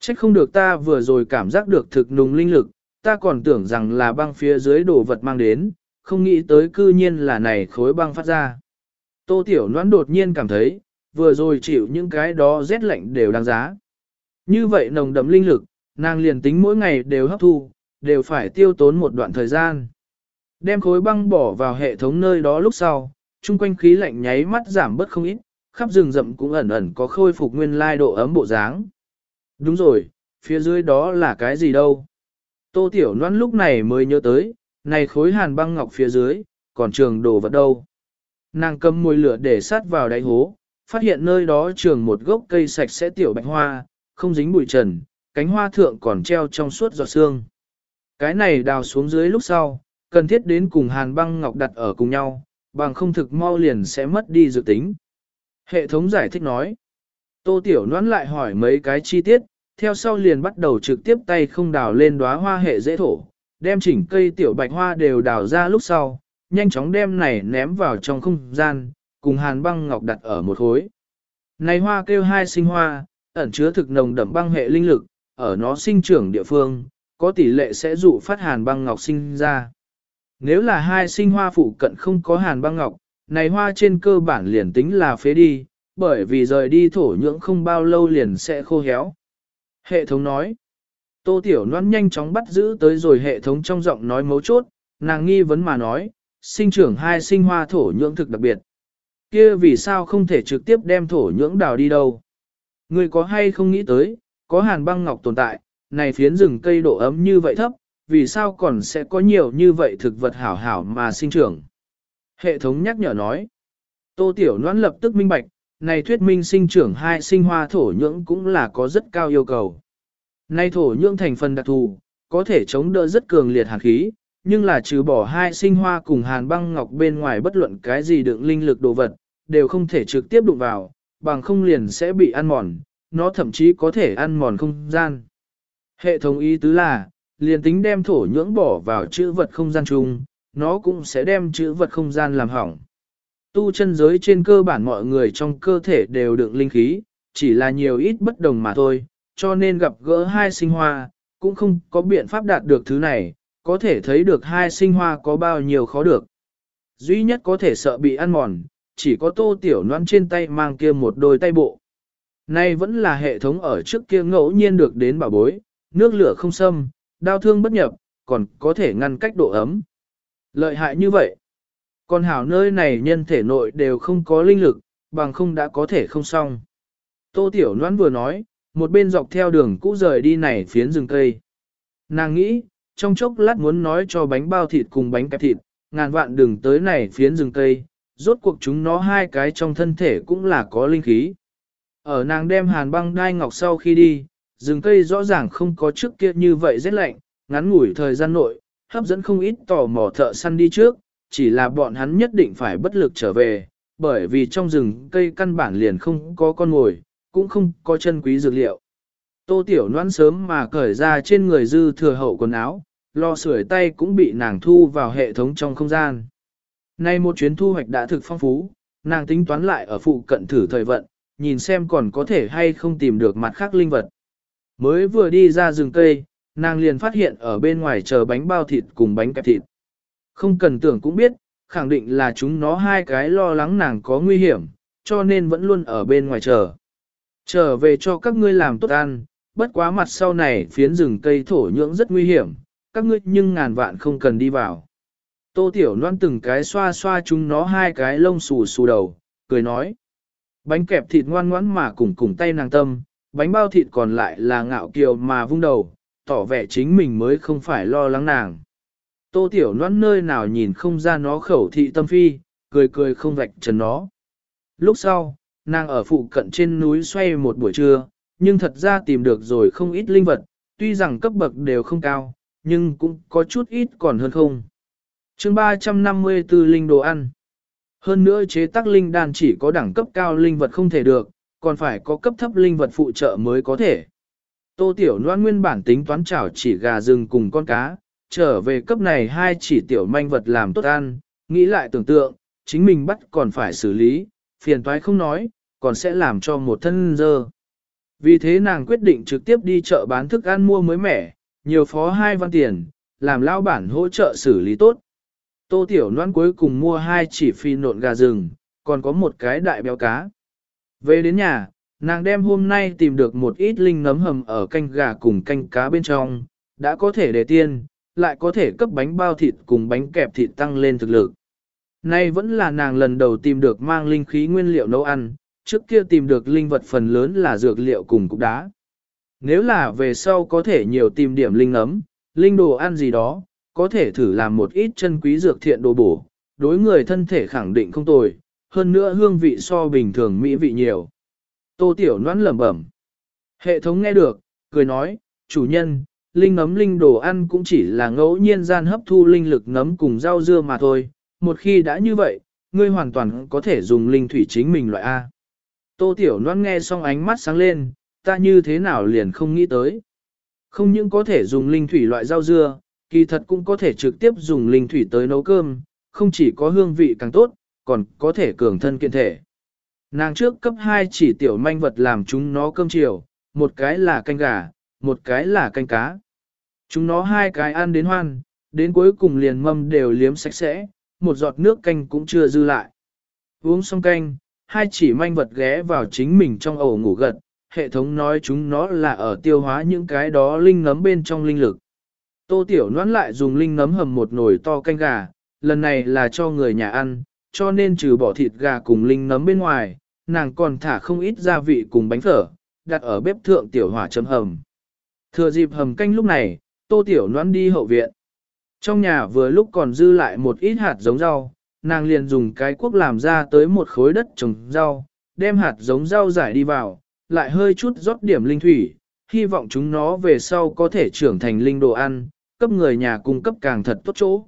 trách không được ta vừa rồi cảm giác được thực nùng linh lực, ta còn tưởng rằng là băng phía dưới đồ vật mang đến, không nghĩ tới cư nhiên là này khối băng phát ra. Tô Tiểu Loan đột nhiên cảm thấy, vừa rồi chịu những cái đó rét lạnh đều đáng giá. Như vậy nồng đậm linh lực, nàng liền tính mỗi ngày đều hấp thu, đều phải tiêu tốn một đoạn thời gian. Đem khối băng bỏ vào hệ thống nơi đó lúc sau, chung quanh khí lạnh nháy mắt giảm bớt không ít, khắp rừng rậm cũng ẩn ẩn có khôi phục nguyên lai độ ấm bộ dáng. Đúng rồi, phía dưới đó là cái gì đâu? Tô Tiểu Loan lúc này mới nhớ tới, này khối hàn băng ngọc phía dưới, còn trường đồ vật đâu? Nàng cầm môi lửa để sát vào đáy hố, phát hiện nơi đó trường một gốc cây sạch sẽ tiểu bạch hoa, không dính bụi trần, cánh hoa thượng còn treo trong suốt giọt xương Cái này đào xuống dưới lúc sau, cần thiết đến cùng hàn băng ngọc đặt ở cùng nhau, bằng không thực mau liền sẽ mất đi dự tính. Hệ thống giải thích nói. Tô Tiểu Noãn lại hỏi mấy cái chi tiết, theo sau liền bắt đầu trực tiếp tay không đào lên đóa hoa hệ dễ thổ, đem chỉnh cây tiểu bạch hoa đều đào ra lúc sau, nhanh chóng đem này ném vào trong không gian, cùng hàn băng ngọc đặt ở một khối. Này hoa kêu hai sinh hoa, ẩn chứa thực nồng đậm băng hệ linh lực, ở nó sinh trưởng địa phương, có tỷ lệ sẽ dụ phát hàn băng ngọc sinh ra. Nếu là hai sinh hoa phụ cận không có hàn băng ngọc, này hoa trên cơ bản liền tính là phế đi, bởi vì rời đi thổ nhưỡng không bao lâu liền sẽ khô héo. Hệ thống nói, Tô Tiểu Loan nhanh chóng bắt giữ tới rồi hệ thống trong giọng nói mấu chốt, nàng nghi vấn mà nói, sinh trưởng hai sinh hoa thổ nhưỡng thực đặc biệt. Kia vì sao không thể trực tiếp đem thổ nhưỡng đào đi đâu? Người có hay không nghĩ tới, có hàn băng ngọc tồn tại, này phiến rừng cây độ ấm như vậy thấp, vì sao còn sẽ có nhiều như vậy thực vật hảo hảo mà sinh trưởng? Hệ thống nhắc nhở nói. Tô Tiểu Loan lập tức minh bạch, này thuyết minh sinh trưởng hai sinh hoa thổ nhưỡng cũng là có rất cao yêu cầu. Nay thổ nhưỡng thành phần đặc thù, có thể chống đỡ rất cường liệt hàn khí, nhưng là trừ bỏ hai sinh hoa cùng hàn băng ngọc bên ngoài bất luận cái gì đựng linh lực đồ vật, đều không thể trực tiếp đụng vào, bằng không liền sẽ bị ăn mòn, nó thậm chí có thể ăn mòn không gian. Hệ thống ý tứ là, liền tính đem thổ nhưỡng bỏ vào chữ vật không gian chung, nó cũng sẽ đem chữ vật không gian làm hỏng. Tu chân giới trên cơ bản mọi người trong cơ thể đều đựng linh khí, chỉ là nhiều ít bất đồng mà thôi, cho nên gặp gỡ hai sinh hoa, cũng không có biện pháp đạt được thứ này, có thể thấy được hai sinh hoa có bao nhiêu khó được. Duy nhất có thể sợ bị ăn mòn, chỉ có tô tiểu noan trên tay mang kia một đôi tay bộ. Nay vẫn là hệ thống ở trước kia ngẫu nhiên được đến bảo bối, nước lửa không xâm, đau thương bất nhập, còn có thể ngăn cách độ ấm. Lợi hại như vậy. Còn hảo nơi này nhân thể nội đều không có linh lực, bằng không đã có thể không xong. Tô Tiểu Loan vừa nói, một bên dọc theo đường cũ rời đi này phiến rừng cây. Nàng nghĩ, trong chốc lát muốn nói cho bánh bao thịt cùng bánh kẹp thịt, ngàn vạn đừng tới này phiến rừng cây, rốt cuộc chúng nó hai cái trong thân thể cũng là có linh khí. Ở nàng đem hàn băng đai ngọc sau khi đi, rừng cây rõ ràng không có trước kia như vậy rét lạnh, ngắn ngủi thời gian nội, hấp dẫn không ít tò mò thợ săn đi trước, chỉ là bọn hắn nhất định phải bất lực trở về, bởi vì trong rừng cây căn bản liền không có con ngồi, cũng không có chân quý dược liệu. Tô Tiểu Loan sớm mà cởi ra trên người dư thừa hậu quần áo, lo sưởi tay cũng bị nàng thu vào hệ thống trong không gian. Nay một chuyến thu hoạch đã thực phong phú, nàng tính toán lại ở phụ cận thử thời vận, nhìn xem còn có thể hay không tìm được mặt khác linh vật. Mới vừa đi ra rừng cây, nàng liền phát hiện ở bên ngoài chờ bánh bao thịt cùng bánh kẹp thịt. Không cần tưởng cũng biết, khẳng định là chúng nó hai cái lo lắng nàng có nguy hiểm, cho nên vẫn luôn ở bên ngoài chờ. Trở về cho các ngươi làm tốt ăn, bất quá mặt sau này phiến rừng cây thổ nhưỡng rất nguy hiểm, các ngươi nhưng ngàn vạn không cần đi vào. Tô Tiểu Loan từng cái xoa xoa chúng nó hai cái lông xù xù đầu, cười nói. Bánh kẹp thịt ngoan ngoãn mà cùng cùng tay nàng tâm, bánh bao thịt còn lại là ngạo kiều mà vung đầu, tỏ vẻ chính mình mới không phải lo lắng nàng. Tô Tiểu Loan nơi nào nhìn không ra nó khẩu thị tâm phi, cười cười không vạch trần nó. Lúc sau, nàng ở phụ cận trên núi xoay một buổi trưa, nhưng thật ra tìm được rồi không ít linh vật, tuy rằng cấp bậc đều không cao, nhưng cũng có chút ít còn hơn không. chương 354 linh đồ ăn. Hơn nữa chế tác linh đan chỉ có đẳng cấp cao linh vật không thể được, còn phải có cấp thấp linh vật phụ trợ mới có thể. Tô Tiểu Loan nguyên bản tính toán chảo chỉ gà rừng cùng con cá, trở về cấp này hai chỉ tiểu manh vật làm tốt ăn, nghĩ lại tưởng tượng, chính mình bắt còn phải xử lý, phiền toái không nói, còn sẽ làm cho một thân dơ. Vì thế nàng quyết định trực tiếp đi chợ bán thức ăn mua mới mẻ, nhiều phó hai văn tiền, làm lao bản hỗ trợ xử lý tốt. Tô Tiểu Loan cuối cùng mua hai chỉ phi nộn gà rừng, còn có một cái đại béo cá. Về đến nhà, nàng đem hôm nay tìm được một ít linh nấm hầm ở canh gà cùng canh cá bên trong, đã có thể để tiên, lại có thể cấp bánh bao thịt cùng bánh kẹp thịt tăng lên thực lực. Nay vẫn là nàng lần đầu tìm được mang linh khí nguyên liệu nấu ăn, trước kia tìm được linh vật phần lớn là dược liệu cùng cục đá. Nếu là về sau có thể nhiều tìm điểm linh ấm, linh đồ ăn gì đó, có thể thử làm một ít chân quý dược thiện đồ bổ, đối người thân thể khẳng định không tồi, hơn nữa hương vị so bình thường mỹ vị nhiều. Tô Tiểu Noãn lẩm bẩm. Hệ thống nghe được, cười nói, chủ nhân, linh nấm linh đồ ăn cũng chỉ là ngẫu nhiên gian hấp thu linh lực nấm cùng rau dưa mà thôi, một khi đã như vậy, ngươi hoàn toàn có thể dùng linh thủy chính mình loại A. Tô Tiểu Loan nghe xong ánh mắt sáng lên, ta như thế nào liền không nghĩ tới. Không những có thể dùng linh thủy loại rau dưa, kỳ thật cũng có thể trực tiếp dùng linh thủy tới nấu cơm, không chỉ có hương vị càng tốt, còn có thể cường thân kiện thể. Nàng trước cấp 2 chỉ tiểu manh vật làm chúng nó cơm chiều, một cái là canh gà, một cái là canh cá. Chúng nó hai cái ăn đến hoan, đến cuối cùng liền mâm đều liếm sạch sẽ, một giọt nước canh cũng chưa dư lại. Uống xong canh, hai chỉ manh vật ghé vào chính mình trong ổ ngủ gật, hệ thống nói chúng nó là ở tiêu hóa những cái đó linh ngấm bên trong linh lực. Tô Tiểu Noãn lại dùng linh nấm hầm một nồi to canh gà, lần này là cho người nhà ăn, cho nên trừ bỏ thịt gà cùng linh nấm bên ngoài, nàng còn thả không ít gia vị cùng bánh phở, đặt ở bếp thượng tiểu hỏa chấm hầm. Thừa dịp hầm canh lúc này, Tô Tiểu Noãn đi hậu viện. Trong nhà vừa lúc còn dư lại một ít hạt giống rau, nàng liền dùng cái cuốc làm ra tới một khối đất trồng rau, đem hạt giống rau giải đi vào, lại hơi chút rót điểm linh thủy, hy vọng chúng nó về sau có thể trưởng thành linh đồ ăn, cấp người nhà cung cấp càng thật tốt chỗ.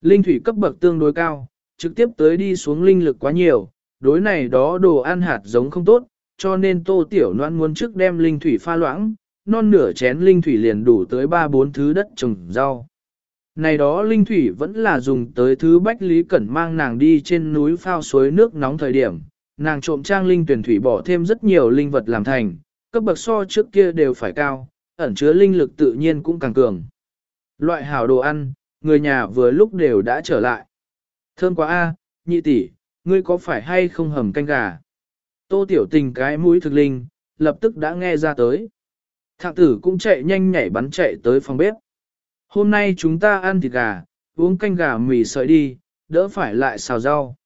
Linh thủy cấp bậc tương đối cao, trực tiếp tới đi xuống linh lực quá nhiều, đối này đó đồ ăn hạt giống không tốt, cho nên tô tiểu noan muốn trước đem linh thủy pha loãng, non nửa chén linh thủy liền đủ tới 3-4 thứ đất trồng rau. Này đó linh thủy vẫn là dùng tới thứ Bách Lý Cẩn mang nàng đi trên núi phao suối nước nóng thời điểm, nàng trộm trang linh tuyển thủy bỏ thêm rất nhiều linh vật làm thành, cấp bậc so trước kia đều phải cao, ẩn chứa linh lực tự nhiên cũng càng cường. Loại hảo đồ ăn, người nhà vừa lúc đều đã trở lại. Thơm quá a, nhị tỷ, ngươi có phải hay không hầm canh gà? Tô tiểu tình cái mũi thực linh, lập tức đã nghe ra tới. Thạng tử cũng chạy nhanh nhảy bắn chạy tới phòng bếp. Hôm nay chúng ta ăn thịt gà, uống canh gà mì sợi đi, đỡ phải lại xào rau.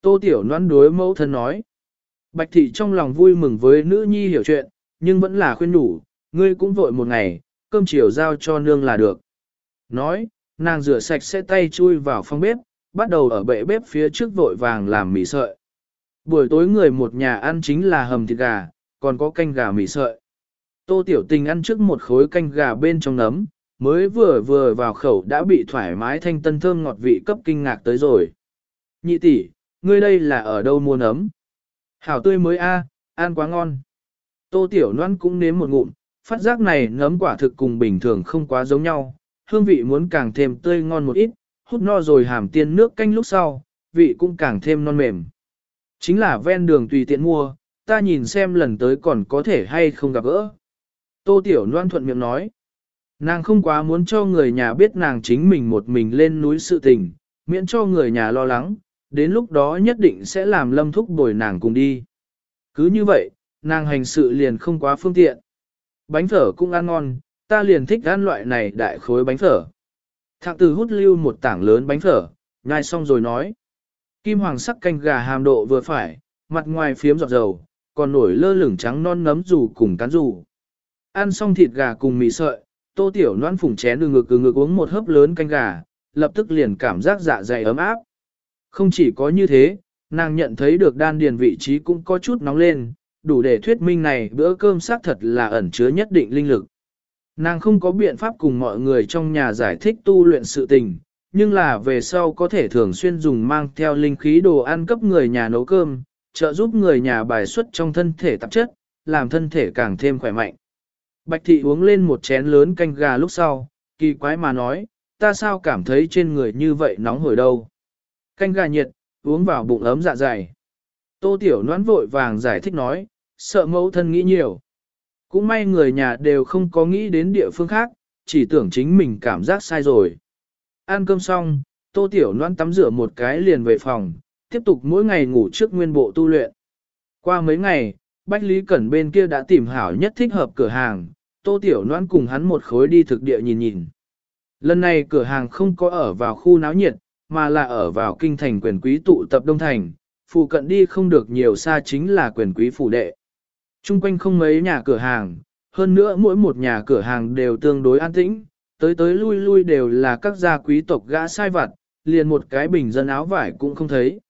Tô Tiểu noan đối mẫu thân nói. Bạch thị trong lòng vui mừng với nữ nhi hiểu chuyện, nhưng vẫn là khuyên đủ, ngươi cũng vội một ngày, cơm chiều giao cho nương là được. Nói, nàng rửa sạch sẽ tay chui vào phòng bếp, bắt đầu ở bệ bếp phía trước vội vàng làm mì sợi. Buổi tối người một nhà ăn chính là hầm thịt gà, còn có canh gà mì sợi. Tô Tiểu Tình ăn trước một khối canh gà bên trong nấm, mới vừa vừa vào khẩu đã bị thoải mái thanh tân thơm ngọt vị cấp kinh ngạc tới rồi. Nhị tỷ, ngươi đây là ở đâu mua nấm? Hảo tươi mới a, ăn quá ngon. Tô Tiểu Loan cũng nếm một ngụm, phát giác này nấm quả thực cùng bình thường không quá giống nhau, hương vị muốn càng thêm tươi ngon một ít, hút no rồi hàm tiên nước canh lúc sau, vị cũng càng thêm non mềm. Chính là ven đường tùy tiện mua, ta nhìn xem lần tới còn có thể hay không gặp gỡ. Tô Tiểu Loan thuận miệng nói. Nàng không quá muốn cho người nhà biết nàng chính mình một mình lên núi sự tình, miễn cho người nhà lo lắng, đến lúc đó nhất định sẽ làm lâm thúc bồi nàng cùng đi. Cứ như vậy, nàng hành sự liền không quá phương tiện. Bánh phở cũng ăn ngon, ta liền thích ăn loại này đại khối bánh phở. Thạng tử hút lưu một tảng lớn bánh phở, nhai xong rồi nói. Kim hoàng sắc canh gà hàm độ vừa phải, mặt ngoài phiếm giọt dầu, còn nổi lơ lửng trắng non nấm dù cùng cán dù. Ăn xong thịt gà cùng mì sợi, tô tiểu noan phủng chén đường ngực ngực uống một hớp lớn canh gà, lập tức liền cảm giác dạ dày ấm áp. Không chỉ có như thế, nàng nhận thấy được đan điền vị trí cũng có chút nóng lên, đủ để thuyết minh này bữa cơm xác thật là ẩn chứa nhất định linh lực. Nàng không có biện pháp cùng mọi người trong nhà giải thích tu luyện sự tình, nhưng là về sau có thể thường xuyên dùng mang theo linh khí đồ ăn cấp người nhà nấu cơm, trợ giúp người nhà bài xuất trong thân thể tạp chất, làm thân thể càng thêm khỏe mạnh. Bạch thị uống lên một chén lớn canh gà lúc sau, kỳ quái mà nói, ta sao cảm thấy trên người như vậy nóng hổi đâu. Canh gà nhiệt, uống vào bụng ấm dạ dày. Tô tiểu noãn vội vàng giải thích nói, sợ mẫu thân nghĩ nhiều. Cũng may người nhà đều không có nghĩ đến địa phương khác, chỉ tưởng chính mình cảm giác sai rồi. Ăn cơm xong, tô tiểu noan tắm rửa một cái liền về phòng, tiếp tục mỗi ngày ngủ trước nguyên bộ tu luyện. Qua mấy ngày, Bách Lý Cẩn bên kia đã tìm hảo nhất thích hợp cửa hàng, tô tiểu noan cùng hắn một khối đi thực địa nhìn nhìn. Lần này cửa hàng không có ở vào khu náo nhiệt, mà là ở vào kinh thành quyền quý tụ tập Đông Thành, phụ cận đi không được nhiều xa chính là quyền quý phủ đệ. Trung quanh không mấy nhà cửa hàng, hơn nữa mỗi một nhà cửa hàng đều tương đối an tĩnh, tới tới lui lui đều là các gia quý tộc gã sai vặt, liền một cái bình dân áo vải cũng không thấy.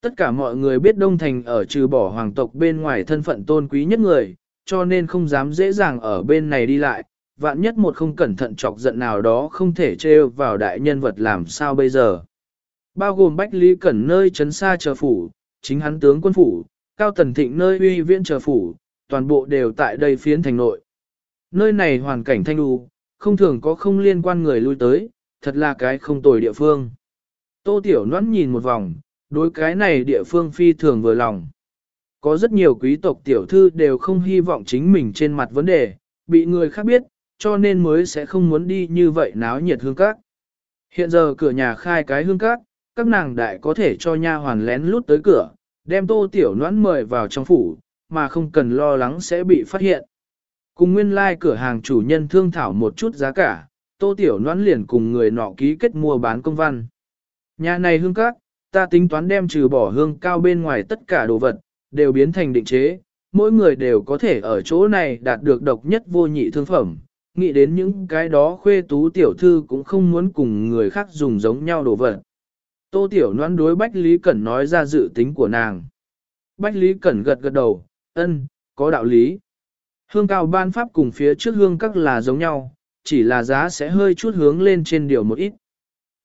Tất cả mọi người biết Đông Thành ở trừ bỏ hoàng tộc bên ngoài thân phận tôn quý nhất người, cho nên không dám dễ dàng ở bên này đi lại, vạn nhất một không cẩn thận chọc giận nào đó không thể trêu vào đại nhân vật làm sao bây giờ. Bao gồm Bách Lý Cẩn nơi trấn xa chờ phủ, chính hắn tướng quân phủ, Cao Tần Thịnh nơi uy viễn chờ phủ, toàn bộ đều tại đây phiến thành nội. Nơi này hoàn cảnh thanh đù, không thường có không liên quan người lui tới, thật là cái không tồi địa phương. Tô Tiểu Noãn nhìn một vòng, đối cái này địa phương phi thường vừa lòng. Có rất nhiều quý tộc tiểu thư đều không hy vọng chính mình trên mặt vấn đề, bị người khác biết, cho nên mới sẽ không muốn đi như vậy náo nhiệt hương các. Hiện giờ cửa nhà khai cái hương các, các nàng đại có thể cho nha hoàn lén lút tới cửa, đem tô tiểu noãn mời vào trong phủ, mà không cần lo lắng sẽ bị phát hiện. Cùng nguyên lai like cửa hàng chủ nhân thương thảo một chút giá cả, tô tiểu noãn liền cùng người nọ ký kết mua bán công văn. Nhà này hương các, ta tính toán đem trừ bỏ hương cao bên ngoài tất cả đồ vật, đều biến thành định chế, mỗi người đều có thể ở chỗ này đạt được độc nhất vô nhị thương phẩm. Nghĩ đến những cái đó khuê tú tiểu thư cũng không muốn cùng người khác dùng giống nhau đồ vật. Tô Tiểu noãn đối Bách Lý Cẩn nói ra dự tính của nàng. Bách Lý Cẩn gật gật đầu, ân, có đạo lý. Hương cao ban pháp cùng phía trước hương các là giống nhau, chỉ là giá sẽ hơi chút hướng lên trên điều một ít.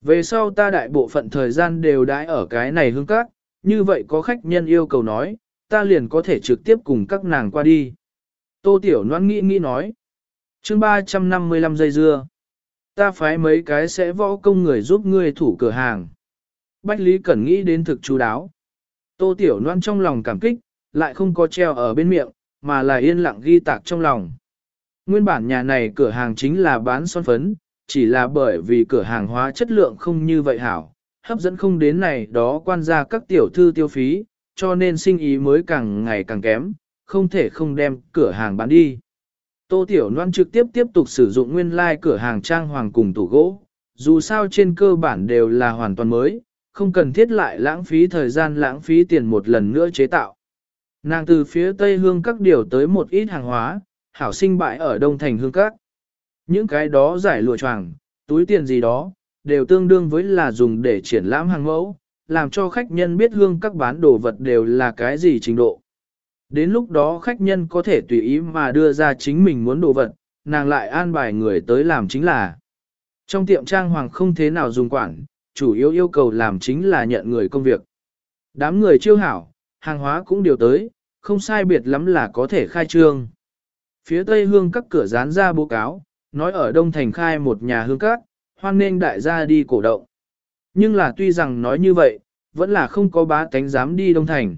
Về sau ta đại bộ phận thời gian đều đãi ở cái này hương các, như vậy có khách nhân yêu cầu nói, ta liền có thể trực tiếp cùng các nàng qua đi. Tô Tiểu Loan nghĩ nghĩ nói. chương 355 giây dưa. Ta phái mấy cái sẽ võ công người giúp ngươi thủ cửa hàng. Bách Lý Cẩn nghĩ đến thực chú đáo. Tô Tiểu Loan trong lòng cảm kích, lại không có treo ở bên miệng, mà là yên lặng ghi tạc trong lòng. Nguyên bản nhà này cửa hàng chính là bán son phấn, chỉ là bởi vì cửa hàng hóa chất lượng không như vậy hảo, hấp dẫn không đến này đó quan ra các tiểu thư tiêu phí, cho nên sinh ý mới càng ngày càng kém, không thể không đem cửa hàng bán đi. Tô Tiểu Loan trực tiếp tiếp tục sử dụng nguyên lai like cửa hàng trang hoàng cùng tủ gỗ, dù sao trên cơ bản đều là hoàn toàn mới, không cần thiết lại lãng phí thời gian lãng phí tiền một lần nữa chế tạo. Nàng từ phía tây hương các điều tới một ít hàng hóa, hảo sinh bại ở đông thành hương các. Những cái đó giải lụa choàng, túi tiền gì đó, đều tương đương với là dùng để triển lãm hàng mẫu, làm cho khách nhân biết hương các bán đồ vật đều là cái gì trình độ. Đến lúc đó khách nhân có thể tùy ý mà đưa ra chính mình muốn đồ vật, nàng lại an bài người tới làm chính là. Trong tiệm trang hoàng không thế nào dùng quản, chủ yếu yêu cầu làm chính là nhận người công việc. Đám người chiêu hảo, hàng hóa cũng điều tới, không sai biệt lắm là có thể khai trương. Phía tây hương các cửa dán ra báo cáo, nói ở Đông Thành khai một nhà hương các, hoan nên đại gia đi cổ động. Nhưng là tuy rằng nói như vậy, vẫn là không có bá tánh dám đi Đông Thành.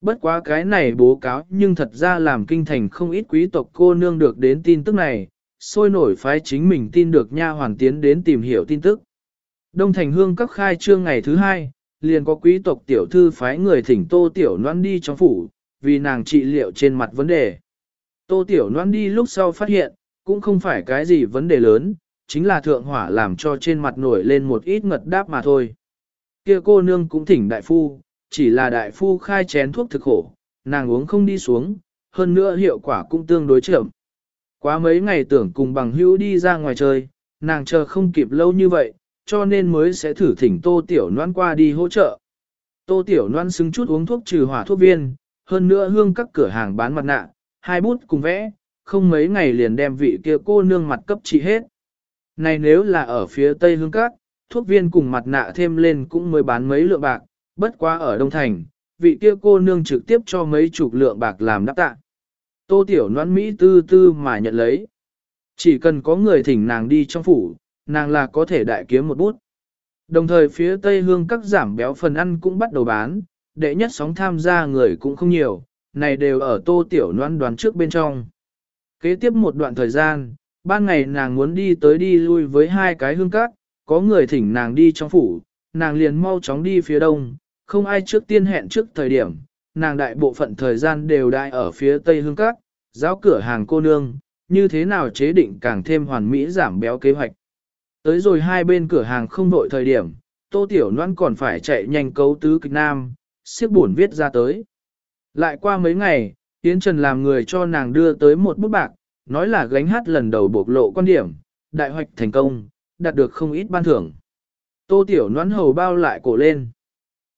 Bất quá cái này bố cáo nhưng thật ra làm kinh thành không ít quý tộc cô nương được đến tin tức này, sôi nổi phái chính mình tin được nha hoàn tiến đến tìm hiểu tin tức. Đông thành hương các khai trương ngày thứ hai, liền có quý tộc tiểu thư phái người thỉnh tô tiểu noan đi trong phủ, vì nàng trị liệu trên mặt vấn đề. Tô tiểu noan đi lúc sau phát hiện, cũng không phải cái gì vấn đề lớn, chính là thượng hỏa làm cho trên mặt nổi lên một ít ngật đáp mà thôi. Kia cô nương cũng thỉnh đại phu, chỉ là đại phu khai chén thuốc thực khổ, nàng uống không đi xuống, hơn nữa hiệu quả cũng tương đối chậm. Quá mấy ngày tưởng cùng bằng hữu đi ra ngoài chơi, nàng chờ không kịp lâu như vậy, cho nên mới sẽ thử thỉnh tô tiểu noan qua đi hỗ trợ. Tô tiểu noan xứng chút uống thuốc trừ hỏa thuốc viên, hơn nữa hương các cửa hàng bán mặt nạ, hai bút cùng vẽ, không mấy ngày liền đem vị kia cô nương mặt cấp trị hết. Này nếu là ở phía tây hương các, thuốc viên cùng mặt nạ thêm lên cũng mới bán mấy lượng bạc, bất quá ở Đông Thành, vị kia cô nương trực tiếp cho mấy chục lượng bạc làm đáp tạ. Tô tiểu noan Mỹ tư tư mà nhận lấy. Chỉ cần có người thỉnh nàng đi trong phủ, nàng là có thể đại kiếm một bút. Đồng thời phía Tây Hương các giảm béo phần ăn cũng bắt đầu bán, đệ nhất sóng tham gia người cũng không nhiều, này đều ở tô tiểu noan đoán trước bên trong. Kế tiếp một đoạn thời gian, Ban ngày nàng muốn đi tới đi lui với hai cái hương các, có người thỉnh nàng đi trong phủ, nàng liền mau chóng đi phía đông, không ai trước tiên hẹn trước thời điểm, nàng đại bộ phận thời gian đều đại ở phía tây hương các, giáo cửa hàng cô nương, như thế nào chế định càng thêm hoàn mỹ giảm béo kế hoạch. Tới rồi hai bên cửa hàng không vội thời điểm, tô tiểu Loan còn phải chạy nhanh cấu tứ kịch nam, siếc buồn viết ra tới. Lại qua mấy ngày, Yến Trần làm người cho nàng đưa tới một bút bạc, nói là gánh hát lần đầu bộc lộ quan điểm, đại hoạch thành công, đạt được không ít ban thưởng. Tô Tiểu Loan hầu bao lại cổ lên.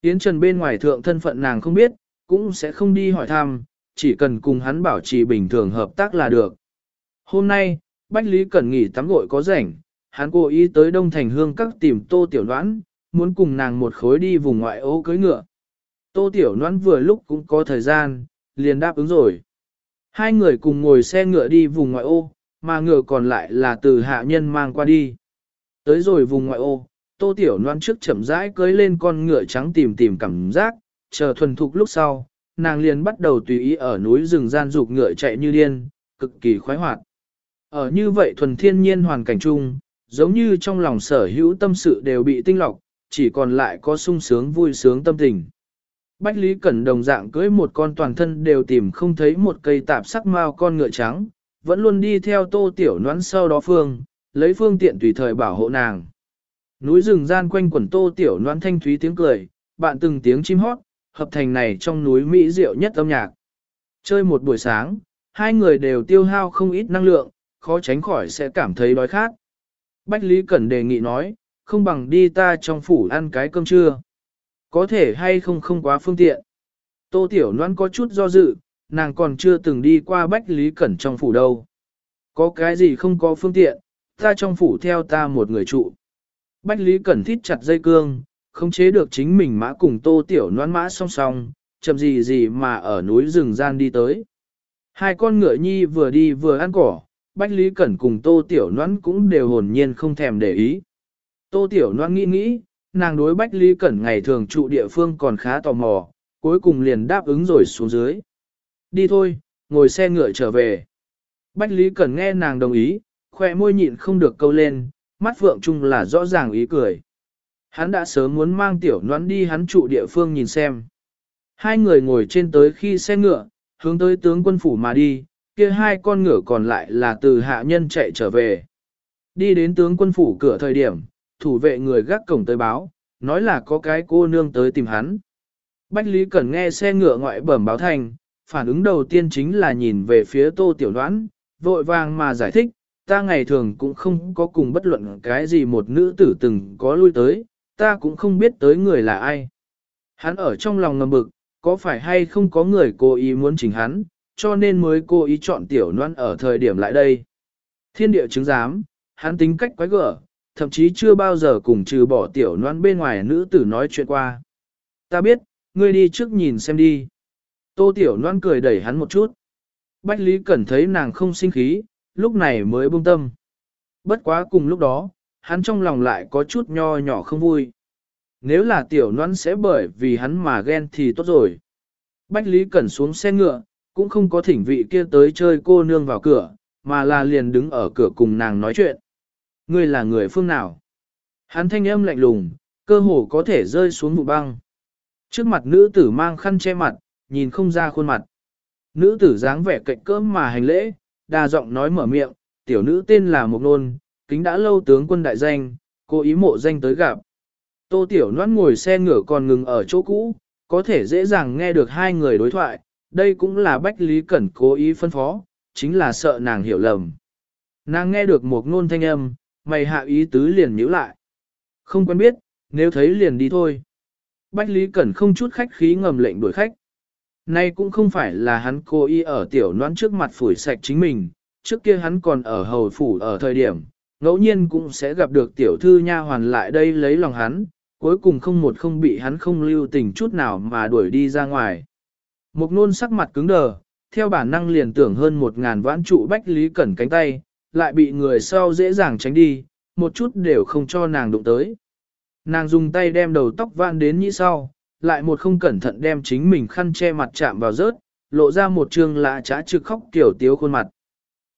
Yến Trần bên ngoài thượng thân phận nàng không biết, cũng sẽ không đi hỏi thăm, chỉ cần cùng hắn bảo trì bình thường hợp tác là được. Hôm nay, Bách Lý Cẩn nghỉ tắm gội có rảnh, hắn cố ý tới Đông Thành Hương các tìm Tô Tiểu Noãn, muốn cùng nàng một khối đi vùng ngoại ô cưới ngựa. Tô Tiểu Noãn vừa lúc cũng có thời gian, liền đáp ứng rồi. Hai người cùng ngồi xe ngựa đi vùng ngoại ô, mà ngựa còn lại là từ hạ nhân mang qua đi. Tới rồi vùng ngoại ô, Tô Tiểu Loan trước chậm rãi cưới lên con ngựa trắng tìm tìm cảm giác, chờ thuần thục lúc sau, nàng liền bắt đầu tùy ý ở núi rừng gian dục ngựa chạy như điên, cực kỳ khoái hoạt. Ở như vậy thuần thiên nhiên hoàn cảnh chung, giống như trong lòng sở hữu tâm sự đều bị tinh lọc, chỉ còn lại có sung sướng vui sướng tâm tình. Bách Lý Cẩn đồng dạng cưới một con toàn thân đều tìm không thấy một cây tạp sắc mao con ngựa trắng, vẫn luôn đi theo tô tiểu noãn sau đó phương, lấy phương tiện tùy thời bảo hộ nàng. Núi rừng gian quanh quẩn tô tiểu noãn thanh thúy tiếng cười, bạn từng tiếng chim hót, hợp thành này trong núi Mỹ diệu nhất âm nhạc. Chơi một buổi sáng, hai người đều tiêu hao không ít năng lượng, khó tránh khỏi sẽ cảm thấy đói khát. Bách Lý Cẩn đề nghị nói, không bằng đi ta trong phủ ăn cái cơm trưa. Có thể hay không không quá phương tiện. Tô Tiểu Loan có chút do dự, nàng còn chưa từng đi qua Bách Lý Cẩn trong phủ đâu. Có cái gì không có phương tiện, ta trong phủ theo ta một người trụ. Bách Lý Cẩn thít chặt dây cương, không chế được chính mình mã cùng Tô Tiểu Loan mã song song, chậm gì gì mà ở núi rừng gian đi tới. Hai con ngựa nhi vừa đi vừa ăn cỏ, Bách Lý Cẩn cùng Tô Tiểu Noãn cũng đều hồn nhiên không thèm để ý. Tô Tiểu Noãn nghĩ nghĩ, nàng đối Bách Lý Cẩn ngày thường trụ địa phương còn khá tò mò, cuối cùng liền đáp ứng rồi xuống dưới. Đi thôi, ngồi xe ngựa trở về. Bách Lý Cẩn nghe nàng đồng ý, khoe môi nhịn không được câu lên, mắt vượng chung là rõ ràng ý cười. Hắn đã sớm muốn mang tiểu noãn đi hắn trụ địa phương nhìn xem. Hai người ngồi trên tới khi xe ngựa, hướng tới tướng quân phủ mà đi, kia hai con ngựa còn lại là từ hạ nhân chạy trở về. Đi đến tướng quân phủ cửa thời điểm, thủ vệ người gác cổng tới báo, nói là có cái cô nương tới tìm hắn. Bách Lý Cẩn nghe xe ngựa ngoại bẩm báo thành, phản ứng đầu tiên chính là nhìn về phía tô tiểu đoán, vội vàng mà giải thích, ta ngày thường cũng không có cùng bất luận cái gì một nữ tử từng có lui tới, ta cũng không biết tới người là ai. Hắn ở trong lòng ngầm bực, có phải hay không có người cố ý muốn chỉnh hắn, cho nên mới cố ý chọn tiểu noan ở thời điểm lại đây. Thiên địa chứng giám, hắn tính cách quái gở, thậm chí chưa bao giờ cùng trừ bỏ tiểu noan bên ngoài nữ tử nói chuyện qua. Ta biết, ngươi đi trước nhìn xem đi. Tô tiểu noan cười đẩy hắn một chút. Bách Lý Cẩn thấy nàng không sinh khí, lúc này mới buông tâm. Bất quá cùng lúc đó, hắn trong lòng lại có chút nho nhỏ không vui. Nếu là tiểu noan sẽ bởi vì hắn mà ghen thì tốt rồi. Bách Lý Cẩn xuống xe ngựa, cũng không có thỉnh vị kia tới chơi cô nương vào cửa, mà là liền đứng ở cửa cùng nàng nói chuyện. Ngươi là người phương nào? Hắn thanh âm lạnh lùng, cơ hồ có thể rơi xuống vụ băng. Trước mặt nữ tử mang khăn che mặt, nhìn không ra khuôn mặt. Nữ tử dáng vẻ cạnh cỡm mà hành lễ, đa giọng nói mở miệng, tiểu nữ tên là Mộc Nôn, kính đã lâu tướng quân đại danh, cô ý mộ danh tới gặp. Tô Tiểu noan ngồi xe ngửa còn ngừng ở chỗ cũ, có thể dễ dàng nghe được hai người đối thoại, đây cũng là Bách Lý Cẩn cố ý phân phó, chính là sợ nàng hiểu lầm. Nàng nghe được một ngôn thanh âm, mày hạ ý tứ liền nhíu lại. Không quen biết, nếu thấy liền đi thôi. Bách Lý Cẩn không chút khách khí ngầm lệnh đuổi khách. Nay cũng không phải là hắn cố ý ở tiểu noan trước mặt phủi sạch chính mình, trước kia hắn còn ở hầu phủ ở thời điểm, ngẫu nhiên cũng sẽ gặp được tiểu thư nha hoàn lại đây lấy lòng hắn, cuối cùng không một không bị hắn không lưu tình chút nào mà đuổi đi ra ngoài. Mục nôn sắc mặt cứng đờ, theo bản năng liền tưởng hơn một ngàn vãn trụ Bách Lý Cẩn cánh tay, lại bị người sau dễ dàng tránh đi, một chút đều không cho nàng đụng tới. Nàng dùng tay đem đầu tóc vạn đến như sau, lại một không cẩn thận đem chính mình khăn che mặt chạm vào rớt, lộ ra một trường lạ trá trực khóc kiểu tiếu khuôn mặt.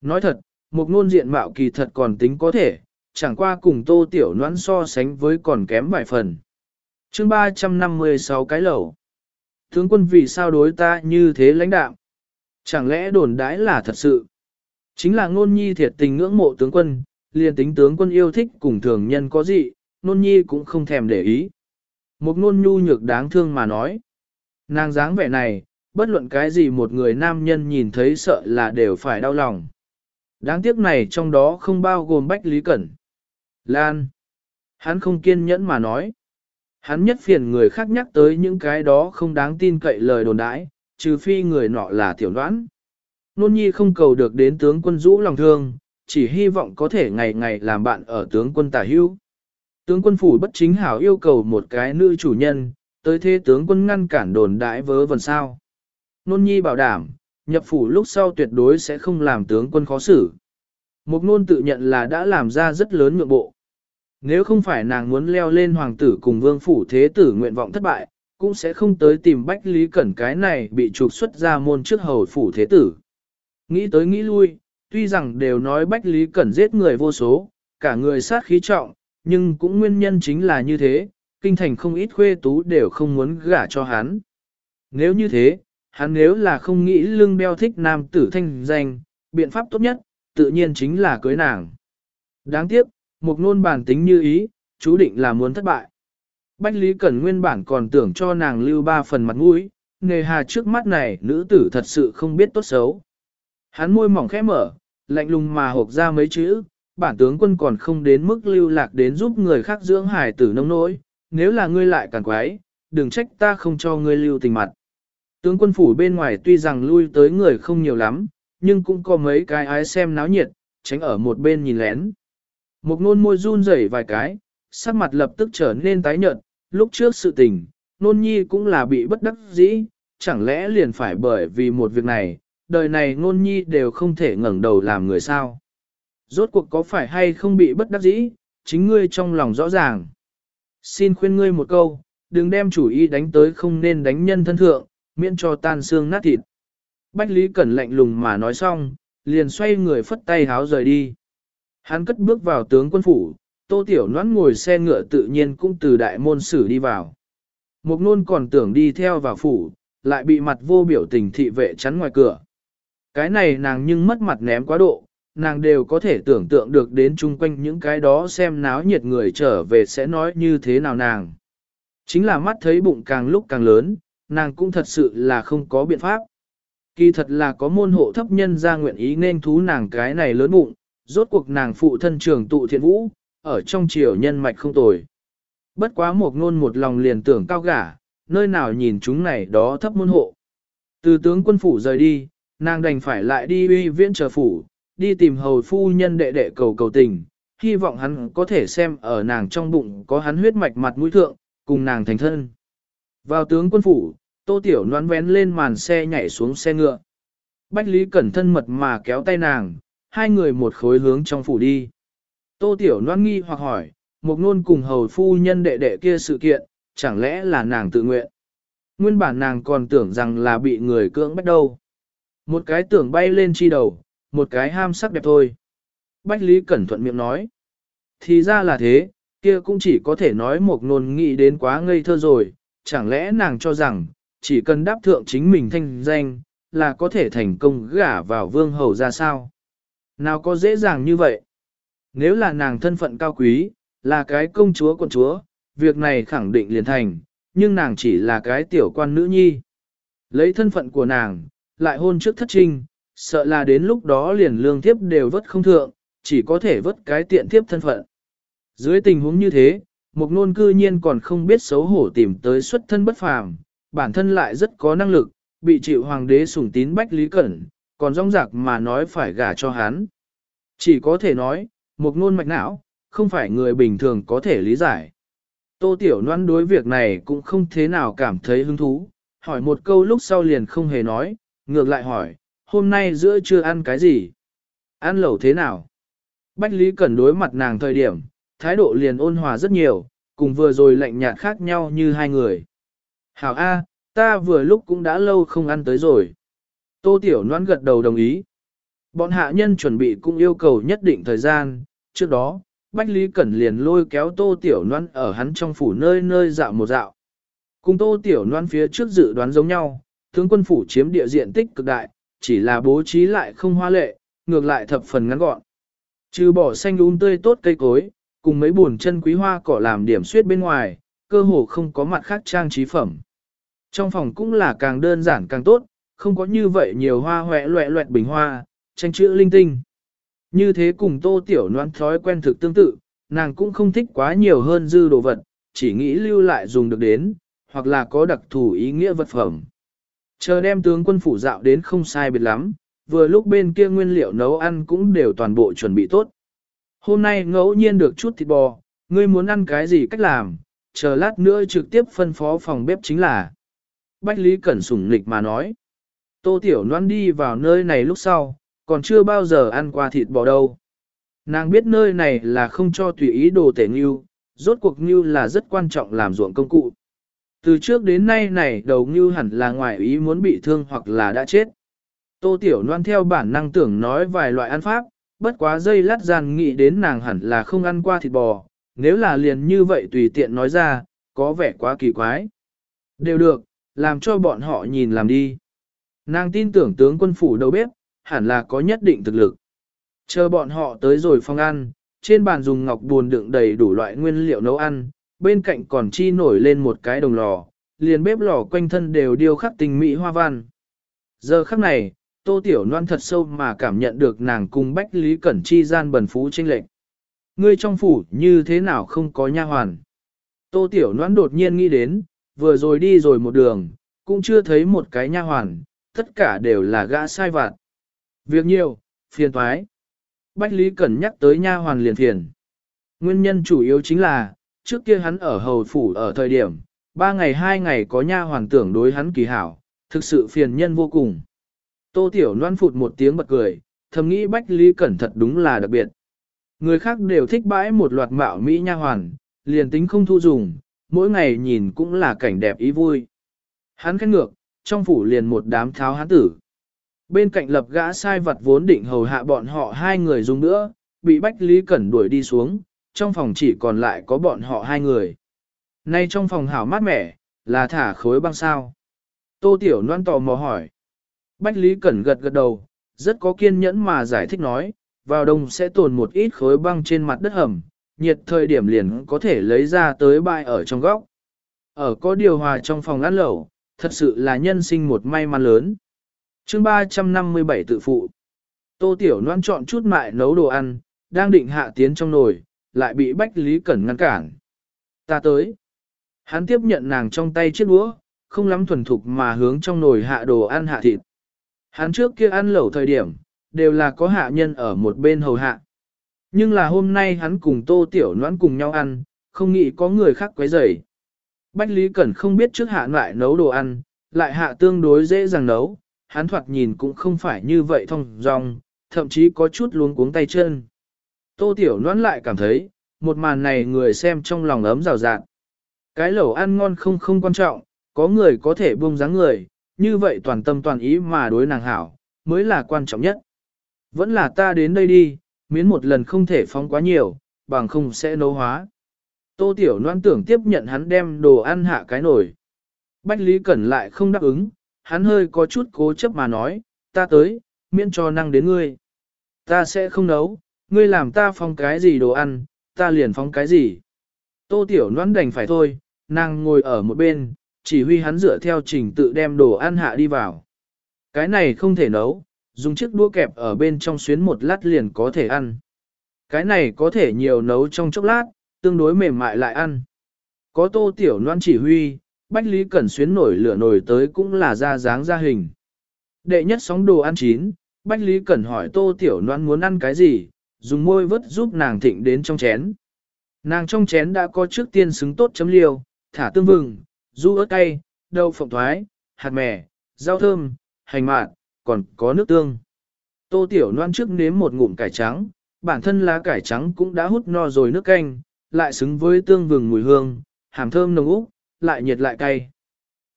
Nói thật, một ngôn diện mạo kỳ thật còn tính có thể, chẳng qua cùng tô tiểu noãn so sánh với còn kém vài phần. chương 356 cái lẩu. Tướng quân vì sao đối ta như thế lãnh đạo? Chẳng lẽ đồn đãi là thật sự? Chính là ngôn nhi thiệt tình ngưỡng mộ tướng quân, liền tính tướng quân yêu thích cùng thường nhân có gì, ngôn nhi cũng không thèm để ý. Một ngôn nhu nhược đáng thương mà nói. Nàng dáng vẻ này, bất luận cái gì một người nam nhân nhìn thấy sợ là đều phải đau lòng. Đáng tiếc này trong đó không bao gồm Bách Lý Cẩn. Lan. Hắn không kiên nhẫn mà nói. Hắn nhất phiền người khác nhắc tới những cái đó không đáng tin cậy lời đồn đãi, trừ phi người nọ là tiểu đoán. Nôn nhi không cầu được đến tướng quân rũ lòng thương, chỉ hy vọng có thể ngày ngày làm bạn ở tướng quân tả hưu. Tướng quân phủ bất chính hảo yêu cầu một cái nữ chủ nhân, tới thế tướng quân ngăn cản đồn đãi vớ vẩn sao. Nôn nhi bảo đảm, nhập phủ lúc sau tuyệt đối sẽ không làm tướng quân khó xử. mục nôn tự nhận là đã làm ra rất lớn nhượng bộ. Nếu không phải nàng muốn leo lên hoàng tử cùng vương phủ thế tử nguyện vọng thất bại, cũng sẽ không tới tìm Bách Lý Cẩn cái này bị trục xuất ra môn trước hầu phủ thế tử. Nghĩ tới nghĩ lui, tuy rằng đều nói Bách Lý Cẩn giết người vô số, cả người sát khí trọng, nhưng cũng nguyên nhân chính là như thế, kinh thành không ít khuê tú đều không muốn gả cho hắn. Nếu như thế, hắn nếu là không nghĩ lưng đeo thích nam tử thanh danh, biện pháp tốt nhất, tự nhiên chính là cưới nàng. Đáng tiếc, một nôn bản tính như ý, chú định là muốn thất bại. Bách Lý Cẩn nguyên bản còn tưởng cho nàng lưu ba phần mặt mũi, nề hà trước mắt này nữ tử thật sự không biết tốt xấu. Hắn môi mỏng khẽ mở, lạnh lùng mà hộp ra mấy chữ, bản tướng quân còn không đến mức lưu lạc đến giúp người khác dưỡng hài tử nông nỗi, nếu là ngươi lại càng quái, đừng trách ta không cho ngươi lưu tình mặt. Tướng quân phủ bên ngoài tuy rằng lui tới người không nhiều lắm, nhưng cũng có mấy cái ái xem náo nhiệt, tránh ở một bên nhìn lén. Một nôn môi run rẩy vài cái, sắc mặt lập tức trở nên tái nhợt, lúc trước sự tình, nôn nhi cũng là bị bất đắc dĩ, chẳng lẽ liền phải bởi vì một việc này, đời này nôn nhi đều không thể ngẩng đầu làm người sao. Rốt cuộc có phải hay không bị bất đắc dĩ, chính ngươi trong lòng rõ ràng. Xin khuyên ngươi một câu, đừng đem chủ ý đánh tới không nên đánh nhân thân thượng, miễn cho tan xương nát thịt. Bách Lý Cẩn lạnh lùng mà nói xong, liền xoay người phất tay háo rời đi. Hắn cất bước vào tướng quân phủ, tô tiểu noãn ngồi xe ngựa tự nhiên cũng từ đại môn sử đi vào. Mục nôn còn tưởng đi theo vào phủ, lại bị mặt vô biểu tình thị vệ chắn ngoài cửa. Cái này nàng nhưng mất mặt ném quá độ, nàng đều có thể tưởng tượng được đến chung quanh những cái đó xem náo nhiệt người trở về sẽ nói như thế nào nàng. Chính là mắt thấy bụng càng lúc càng lớn, nàng cũng thật sự là không có biện pháp. Kỳ thật là có môn hộ thấp nhân ra nguyện ý nên thú nàng cái này lớn bụng, rốt cuộc nàng phụ thân trường tụ thiện vũ, ở trong triều nhân mạch không tồi. Bất quá một ngôn một lòng liền tưởng cao gả, nơi nào nhìn chúng này đó thấp môn hộ. Từ tướng quân phủ rời đi, nàng đành phải lại đi uy viễn chờ phủ, đi tìm hầu phu nhân đệ đệ cầu cầu tình, hy vọng hắn có thể xem ở nàng trong bụng có hắn huyết mạch mặt mũi thượng, cùng nàng thành thân. Vào tướng quân phủ, tô tiểu noán vén lên màn xe nhảy xuống xe ngựa. Bách Lý cẩn thân mật mà kéo tay nàng, hai người một khối hướng trong phủ đi. Tô tiểu loan nghi hoặc hỏi, một nôn cùng hầu phu nhân đệ đệ kia sự kiện, chẳng lẽ là nàng tự nguyện? Nguyên bản nàng còn tưởng rằng là bị người cưỡng bắt đâu. Một cái tưởng bay lên chi đầu, một cái ham sắc đẹp thôi. Bách Lý Cẩn thuận miệng nói. Thì ra là thế, kia cũng chỉ có thể nói một nôn nghĩ đến quá ngây thơ rồi, chẳng lẽ nàng cho rằng, chỉ cần đáp thượng chính mình thanh danh, là có thể thành công gả vào vương hầu ra sao? Nào có dễ dàng như vậy? Nếu là nàng thân phận cao quý, là cái công chúa quận chúa, việc này khẳng định liền thành, nhưng nàng chỉ là cái tiểu quan nữ nhi. Lấy thân phận của nàng, lại hôn trước thất trinh, sợ là đến lúc đó liền lương thiếp đều vất không thượng, chỉ có thể vất cái tiện thiếp thân phận. Dưới tình huống như thế, một nôn cư nhiên còn không biết xấu hổ tìm tới xuất thân bất phàm, bản thân lại rất có năng lực, bị chịu hoàng đế sủng tín bách lý cẩn, còn rong rạc mà nói phải gả cho hắn. Chỉ có thể nói, một nôn mạch não, không phải người bình thường có thể lý giải. Tô Tiểu Loan đối việc này cũng không thế nào cảm thấy hứng thú, hỏi một câu lúc sau liền không hề nói, ngược lại hỏi, hôm nay giữa trưa ăn cái gì? Ăn lẩu thế nào? Bách Lý Cẩn đối mặt nàng thời điểm, thái độ liền ôn hòa rất nhiều, cùng vừa rồi lạnh nhạt khác nhau như hai người. Hảo A, ta vừa lúc cũng đã lâu không ăn tới rồi. Tô Tiểu Loan gật đầu đồng ý. Bọn hạ nhân chuẩn bị cũng yêu cầu nhất định thời gian, trước đó, Bách Lý Cẩn liền lôi kéo tô tiểu Loan ở hắn trong phủ nơi nơi dạo một dạo. Cùng tô tiểu Loan phía trước dự đoán giống nhau, tướng quân phủ chiếm địa diện tích cực đại, chỉ là bố trí lại không hoa lệ, ngược lại thập phần ngắn gọn. Trừ bỏ xanh un tươi tốt cây cối, cùng mấy buồn chân quý hoa cỏ làm điểm suyết bên ngoài, cơ hồ không có mặt khác trang trí phẩm. Trong phòng cũng là càng đơn giản càng tốt, không có như vậy nhiều hoa hoẹ loẹ loẹt bình hoa, tranh chữ linh tinh. Như thế cùng tô tiểu noan thói quen thực tương tự, nàng cũng không thích quá nhiều hơn dư đồ vật, chỉ nghĩ lưu lại dùng được đến, hoặc là có đặc thù ý nghĩa vật phẩm. Chờ đem tướng quân phủ dạo đến không sai biệt lắm, vừa lúc bên kia nguyên liệu nấu ăn cũng đều toàn bộ chuẩn bị tốt. Hôm nay ngẫu nhiên được chút thịt bò, ngươi muốn ăn cái gì cách làm, chờ lát nữa trực tiếp phân phó phòng bếp chính là. Bách Lý Cẩn sủng lịch mà nói. Tô Tiểu Loan đi vào nơi này lúc sau, còn chưa bao giờ ăn qua thịt bò đâu. Nàng biết nơi này là không cho tùy ý đồ tể ngưu, rốt cuộc ngưu là rất quan trọng làm ruộng công cụ. Từ trước đến nay này đầu ngưu hẳn là ngoài ý muốn bị thương hoặc là đã chết. Tô Tiểu Loan theo bản năng tưởng nói vài loại ăn pháp, bất quá dây lát gian nghĩ đến nàng hẳn là không ăn qua thịt bò, nếu là liền như vậy tùy tiện nói ra, có vẻ quá kỳ quái. Đều được, làm cho bọn họ nhìn làm đi. Nàng tin tưởng tướng quân phủ đầu bếp, hẳn là có nhất định thực lực. Chờ bọn họ tới rồi phong ăn, trên bàn dùng ngọc buồn đựng đầy đủ loại nguyên liệu nấu ăn, bên cạnh còn chi nổi lên một cái đồng lò, liền bếp lò quanh thân đều điêu khắc tình mỹ hoa văn. Giờ khắc này, Tô Tiểu Loan thật sâu mà cảm nhận được nàng cùng Bách Lý Cẩn chi gian bần phú tranh lệch. Ngươi trong phủ như thế nào không có nha hoàn? Tô Tiểu Loan đột nhiên nghĩ đến, vừa rồi đi rồi một đường, cũng chưa thấy một cái nha hoàn, tất cả đều là gã sai vặt. Việc nhiều, phiền thoái. Bách Lý Cẩn nhắc tới nha hoàn liền phiền. Nguyên nhân chủ yếu chính là, trước kia hắn ở hầu phủ ở thời điểm, ba ngày hai ngày có nha hoàn tưởng đối hắn kỳ hảo, thực sự phiền nhân vô cùng. Tô Tiểu Loan phụt một tiếng bật cười, thầm nghĩ Bách Lý Cẩn thật đúng là đặc biệt. Người khác đều thích bãi một loạt mạo Mỹ nha hoàn, liền tính không thu dùng, mỗi ngày nhìn cũng là cảnh đẹp ý vui. Hắn khét ngược, trong phủ liền một đám tháo hán tử. Bên cạnh lập gã sai vật vốn định hầu hạ bọn họ hai người dùng nữa, bị Bách Lý Cẩn đuổi đi xuống, trong phòng chỉ còn lại có bọn họ hai người. Nay trong phòng hảo mát mẻ, là thả khối băng sao. Tô Tiểu Loan tò mò hỏi. Bách Lý Cẩn gật gật đầu, rất có kiên nhẫn mà giải thích nói, vào đông sẽ tồn một ít khối băng trên mặt đất hầm, nhiệt thời điểm liền có thể lấy ra tới bãi ở trong góc. Ở có điều hòa trong phòng ăn lẩu, thật sự là nhân sinh một may mắn lớn. chương 357 tự phụ. Tô Tiểu Loan chọn chút mại nấu đồ ăn, đang định hạ tiến trong nồi, lại bị Bách Lý Cẩn ngăn cản. Ta tới. Hắn tiếp nhận nàng trong tay chiếc đũa, không lắm thuần thục mà hướng trong nồi hạ đồ ăn hạ thịt. Hắn trước kia ăn lẩu thời điểm, đều là có hạ nhân ở một bên hầu hạ. Nhưng là hôm nay hắn cùng tô tiểu Loan cùng nhau ăn, không nghĩ có người khác quấy rầy. Bách Lý Cẩn không biết trước hạ lại nấu đồ ăn, lại hạ tương đối dễ dàng nấu, hắn thoạt nhìn cũng không phải như vậy thông dong, thậm chí có chút luống cuống tay chân. Tô Tiểu Loan lại cảm thấy, một màn này người xem trong lòng ấm rào rạt. Cái lẩu ăn ngon không không quan trọng, có người có thể buông dáng người, như vậy toàn tâm toàn ý mà đối nàng hảo, mới là quan trọng nhất. Vẫn là ta đến đây đi, miến một lần không thể phóng quá nhiều, bằng không sẽ nấu hóa. Tô Tiểu Loan tưởng tiếp nhận hắn đem đồ ăn hạ cái nồi. Bách Lý Cẩn lại không đáp ứng, hắn hơi có chút cố chấp mà nói, ta tới, miễn cho năng đến ngươi. Ta sẽ không nấu, ngươi làm ta phong cái gì đồ ăn, ta liền phong cái gì. Tô Tiểu Loan đành phải thôi, nàng ngồi ở một bên, chỉ huy hắn dựa theo trình tự đem đồ ăn hạ đi vào. Cái này không thể nấu, dùng chiếc đũa kẹp ở bên trong xuyến một lát liền có thể ăn. Cái này có thể nhiều nấu trong chốc lát, tương đối mềm mại lại ăn. Có tô tiểu loan chỉ huy, Bách Lý Cẩn xuyến nổi lửa nổi tới cũng là ra dáng ra hình. Đệ nhất sóng đồ ăn chín, Bách Lý Cẩn hỏi tô tiểu loan muốn ăn cái gì, dùng môi vớt giúp nàng thịnh đến trong chén. Nàng trong chén đã có trước tiên xứng tốt chấm liêu, thả tương vừng, du ớt cay, đậu phộng thoái, hạt mè, rau thơm, hành mạn, còn có nước tương. Tô Tiểu Loan trước nếm một ngụm cải trắng, bản thân lá cải trắng cũng đã hút no rồi nước canh, lại xứng với tương vừng mùi hương, hàm thơm nồng úc, lại nhiệt lại cay.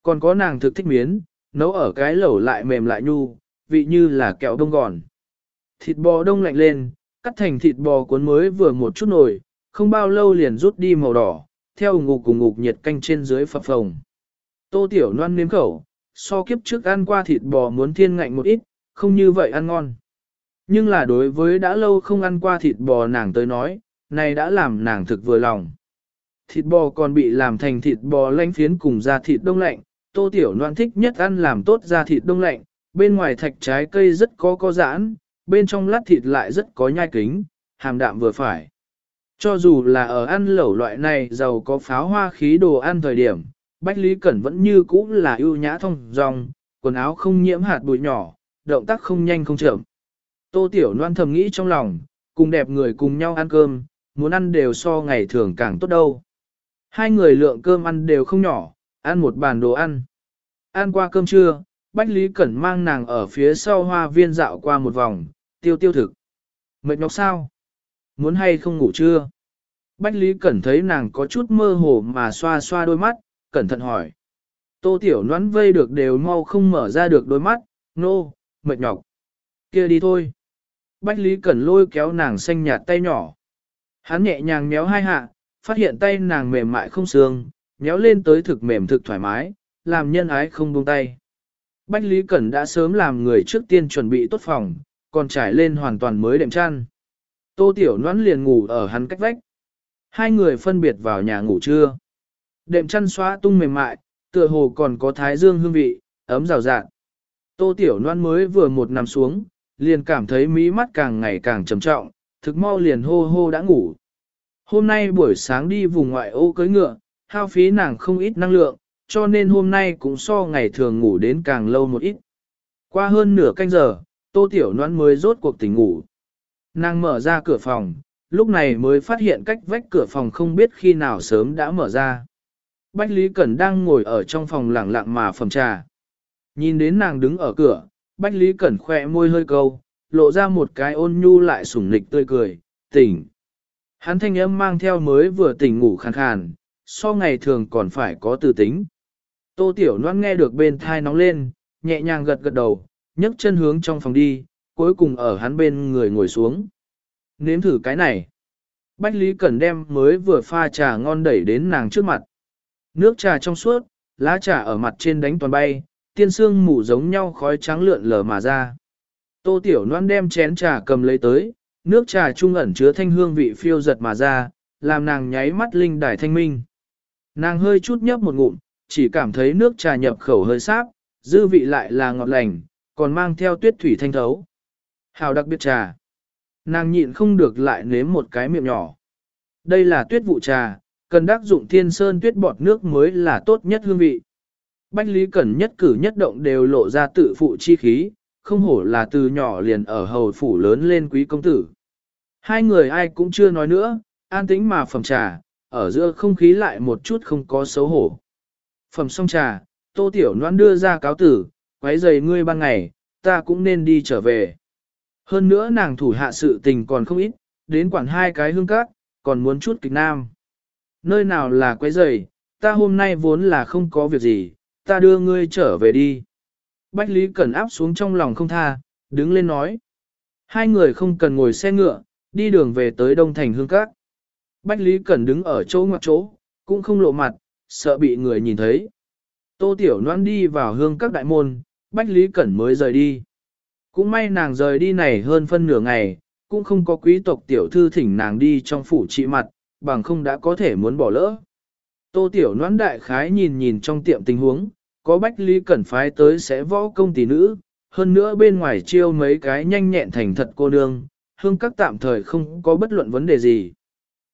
Còn có nàng thực thích miến, nấu ở cái lẩu lại mềm lại nhu, vị như là kẹo đông gòn. Thịt bò đông lạnh lên, cắt thành thịt bò cuốn mới vừa một chút nổi, không bao lâu liền rút đi màu đỏ, theo ngục cùng ngục nhiệt canh trên dưới phập phồng. Tô Tiểu Loan nếm khẩu, so kiếp trước ăn qua thịt bò muốn thiên ngạnh một ít, không như vậy ăn ngon. Nhưng là đối với đã lâu không ăn qua thịt bò nàng tới nói, này đã làm nàng thực vừa lòng. Thịt bò còn bị làm thành thịt bò lanh phiến cùng da thịt đông lạnh, tô tiểu noan thích nhất ăn làm tốt da thịt đông lạnh, bên ngoài thạch trái cây rất có có giãn, bên trong lát thịt lại rất có nhai kính, hàm đạm vừa phải. Cho dù là ở ăn lẩu loại này giàu có pháo hoa khí đồ ăn thời điểm, Bách Lý Cẩn vẫn như cũ là ưu nhã thông dong, quần áo không nhiễm hạt bụi nhỏ, động tác không nhanh không chậm. Tô Tiểu Loan thầm nghĩ trong lòng, cùng đẹp người cùng nhau ăn cơm, muốn ăn đều so ngày thường càng tốt đâu. Hai người lượng cơm ăn đều không nhỏ, ăn một bàn đồ ăn. Ăn qua cơm trưa, Bách Lý Cẩn mang nàng ở phía sau hoa viên dạo qua một vòng, tiêu tiêu thực. Mệt nhọc sao? Muốn hay không ngủ chưa? Bách Lý Cẩn thấy nàng có chút mơ hồ mà xoa xoa đôi mắt, cẩn thận hỏi. Tô Tiểu noãn vây được đều mau không mở ra được đôi mắt, nô, no, mệt nhọc. kia đi thôi. Bách Lý Cẩn lôi kéo nàng xanh nhạt tay nhỏ. Hắn nhẹ nhàng méo hai hạ, phát hiện tay nàng mềm mại không xương, méo lên tới thực mềm thực thoải mái, làm nhân ái không buông tay. Bách Lý Cẩn đã sớm làm người trước tiên chuẩn bị tốt phòng, còn trải lên hoàn toàn mới đệm chăn. Tô Tiểu Noãn liền ngủ ở hắn cách vách. Hai người phân biệt vào nhà ngủ trưa. Đệm chăn xóa tung mềm mại, tựa hồ còn có thái dương hương vị, ấm rào rạng. Tô Tiểu Loan mới vừa một nằm xuống, liền cảm thấy mí mắt càng ngày càng trầm trọng, thực mau liền hô hô đã ngủ. Hôm nay buổi sáng đi vùng ngoại ô cưới ngựa, hao phí nàng không ít năng lượng, cho nên hôm nay cũng so ngày thường ngủ đến càng lâu một ít. Qua hơn nửa canh giờ, Tô Tiểu noan mới rốt cuộc tỉnh ngủ. Nàng mở ra cửa phòng, lúc này mới phát hiện cách vách cửa phòng không biết khi nào sớm đã mở ra. Bách Lý Cẩn đang ngồi ở trong phòng lặng lặng mà phẩm trà. Nhìn đến nàng đứng ở cửa, Bách Lý Cẩn khỏe môi hơi câu, lộ ra một cái ôn nhu lại sủng nịch tươi cười, tỉnh. Hắn thanh âm mang theo mới vừa tỉnh ngủ khàn khàn, so ngày thường còn phải có từ tính. Tô Tiểu Loan nghe được bên thai nóng lên, nhẹ nhàng gật gật đầu, nhấc chân hướng trong phòng đi, cuối cùng ở hắn bên người ngồi xuống. Nếm thử cái này. Bách Lý Cẩn đem mới vừa pha trà ngon đẩy đến nàng trước mặt. Nước trà trong suốt, lá trà ở mặt trên đánh toàn bay, tiên sương mù giống nhau khói trắng lượn lờ mà ra. Tô Tiểu Loan đem chén trà cầm lấy tới, nước trà trung ẩn chứa thanh hương vị phiêu giật mà ra, làm nàng nháy mắt linh đài thanh minh. Nàng hơi chút nhấp một ngụm, chỉ cảm thấy nước trà nhập khẩu hơi sáp, dư vị lại là ngọt lành, còn mang theo tuyết thủy thanh thấu. Hào đặc biệt trà. Nàng nhịn không được lại nếm một cái miệng nhỏ. Đây là tuyết vụ trà, cần đắc dụng thiên sơn tuyết bọt nước mới là tốt nhất hương vị. Bách Lý Cẩn nhất cử nhất động đều lộ ra tự phụ chi khí, không hổ là từ nhỏ liền ở hầu phủ lớn lên quý công tử. Hai người ai cũng chưa nói nữa, an tĩnh mà phẩm trà, ở giữa không khí lại một chút không có xấu hổ. Phẩm xong trà, tô tiểu noan đưa ra cáo tử, quấy giày ngươi ban ngày, ta cũng nên đi trở về. Hơn nữa nàng thủ hạ sự tình còn không ít, đến quản hai cái hương cát, còn muốn chút kịch nam. Nơi nào là quấy giày, ta hôm nay vốn là không có việc gì, ta đưa ngươi trở về đi. Bách Lý Cẩn áp xuống trong lòng không tha, đứng lên nói. Hai người không cần ngồi xe ngựa, đi đường về tới Đông Thành Hương Các. Bách Lý Cẩn đứng ở chỗ ngoặc chỗ, cũng không lộ mặt, sợ bị người nhìn thấy. Tô Tiểu Loan đi vào Hương Các đại môn, Bách Lý Cẩn mới rời đi. Cũng may nàng rời đi này hơn phân nửa ngày, cũng không có quý tộc tiểu thư thỉnh nàng đi trong phủ trị mặt, bằng không đã có thể muốn bỏ lỡ. Tô Tiểu Loan đại khái nhìn nhìn trong tiệm tình huống, có Bách Lý Cẩn phái tới sẽ võ công tỷ nữ, hơn nữa bên ngoài chiêu mấy cái nhanh nhẹn thành thật cô nương, hương các tạm thời không có bất luận vấn đề gì.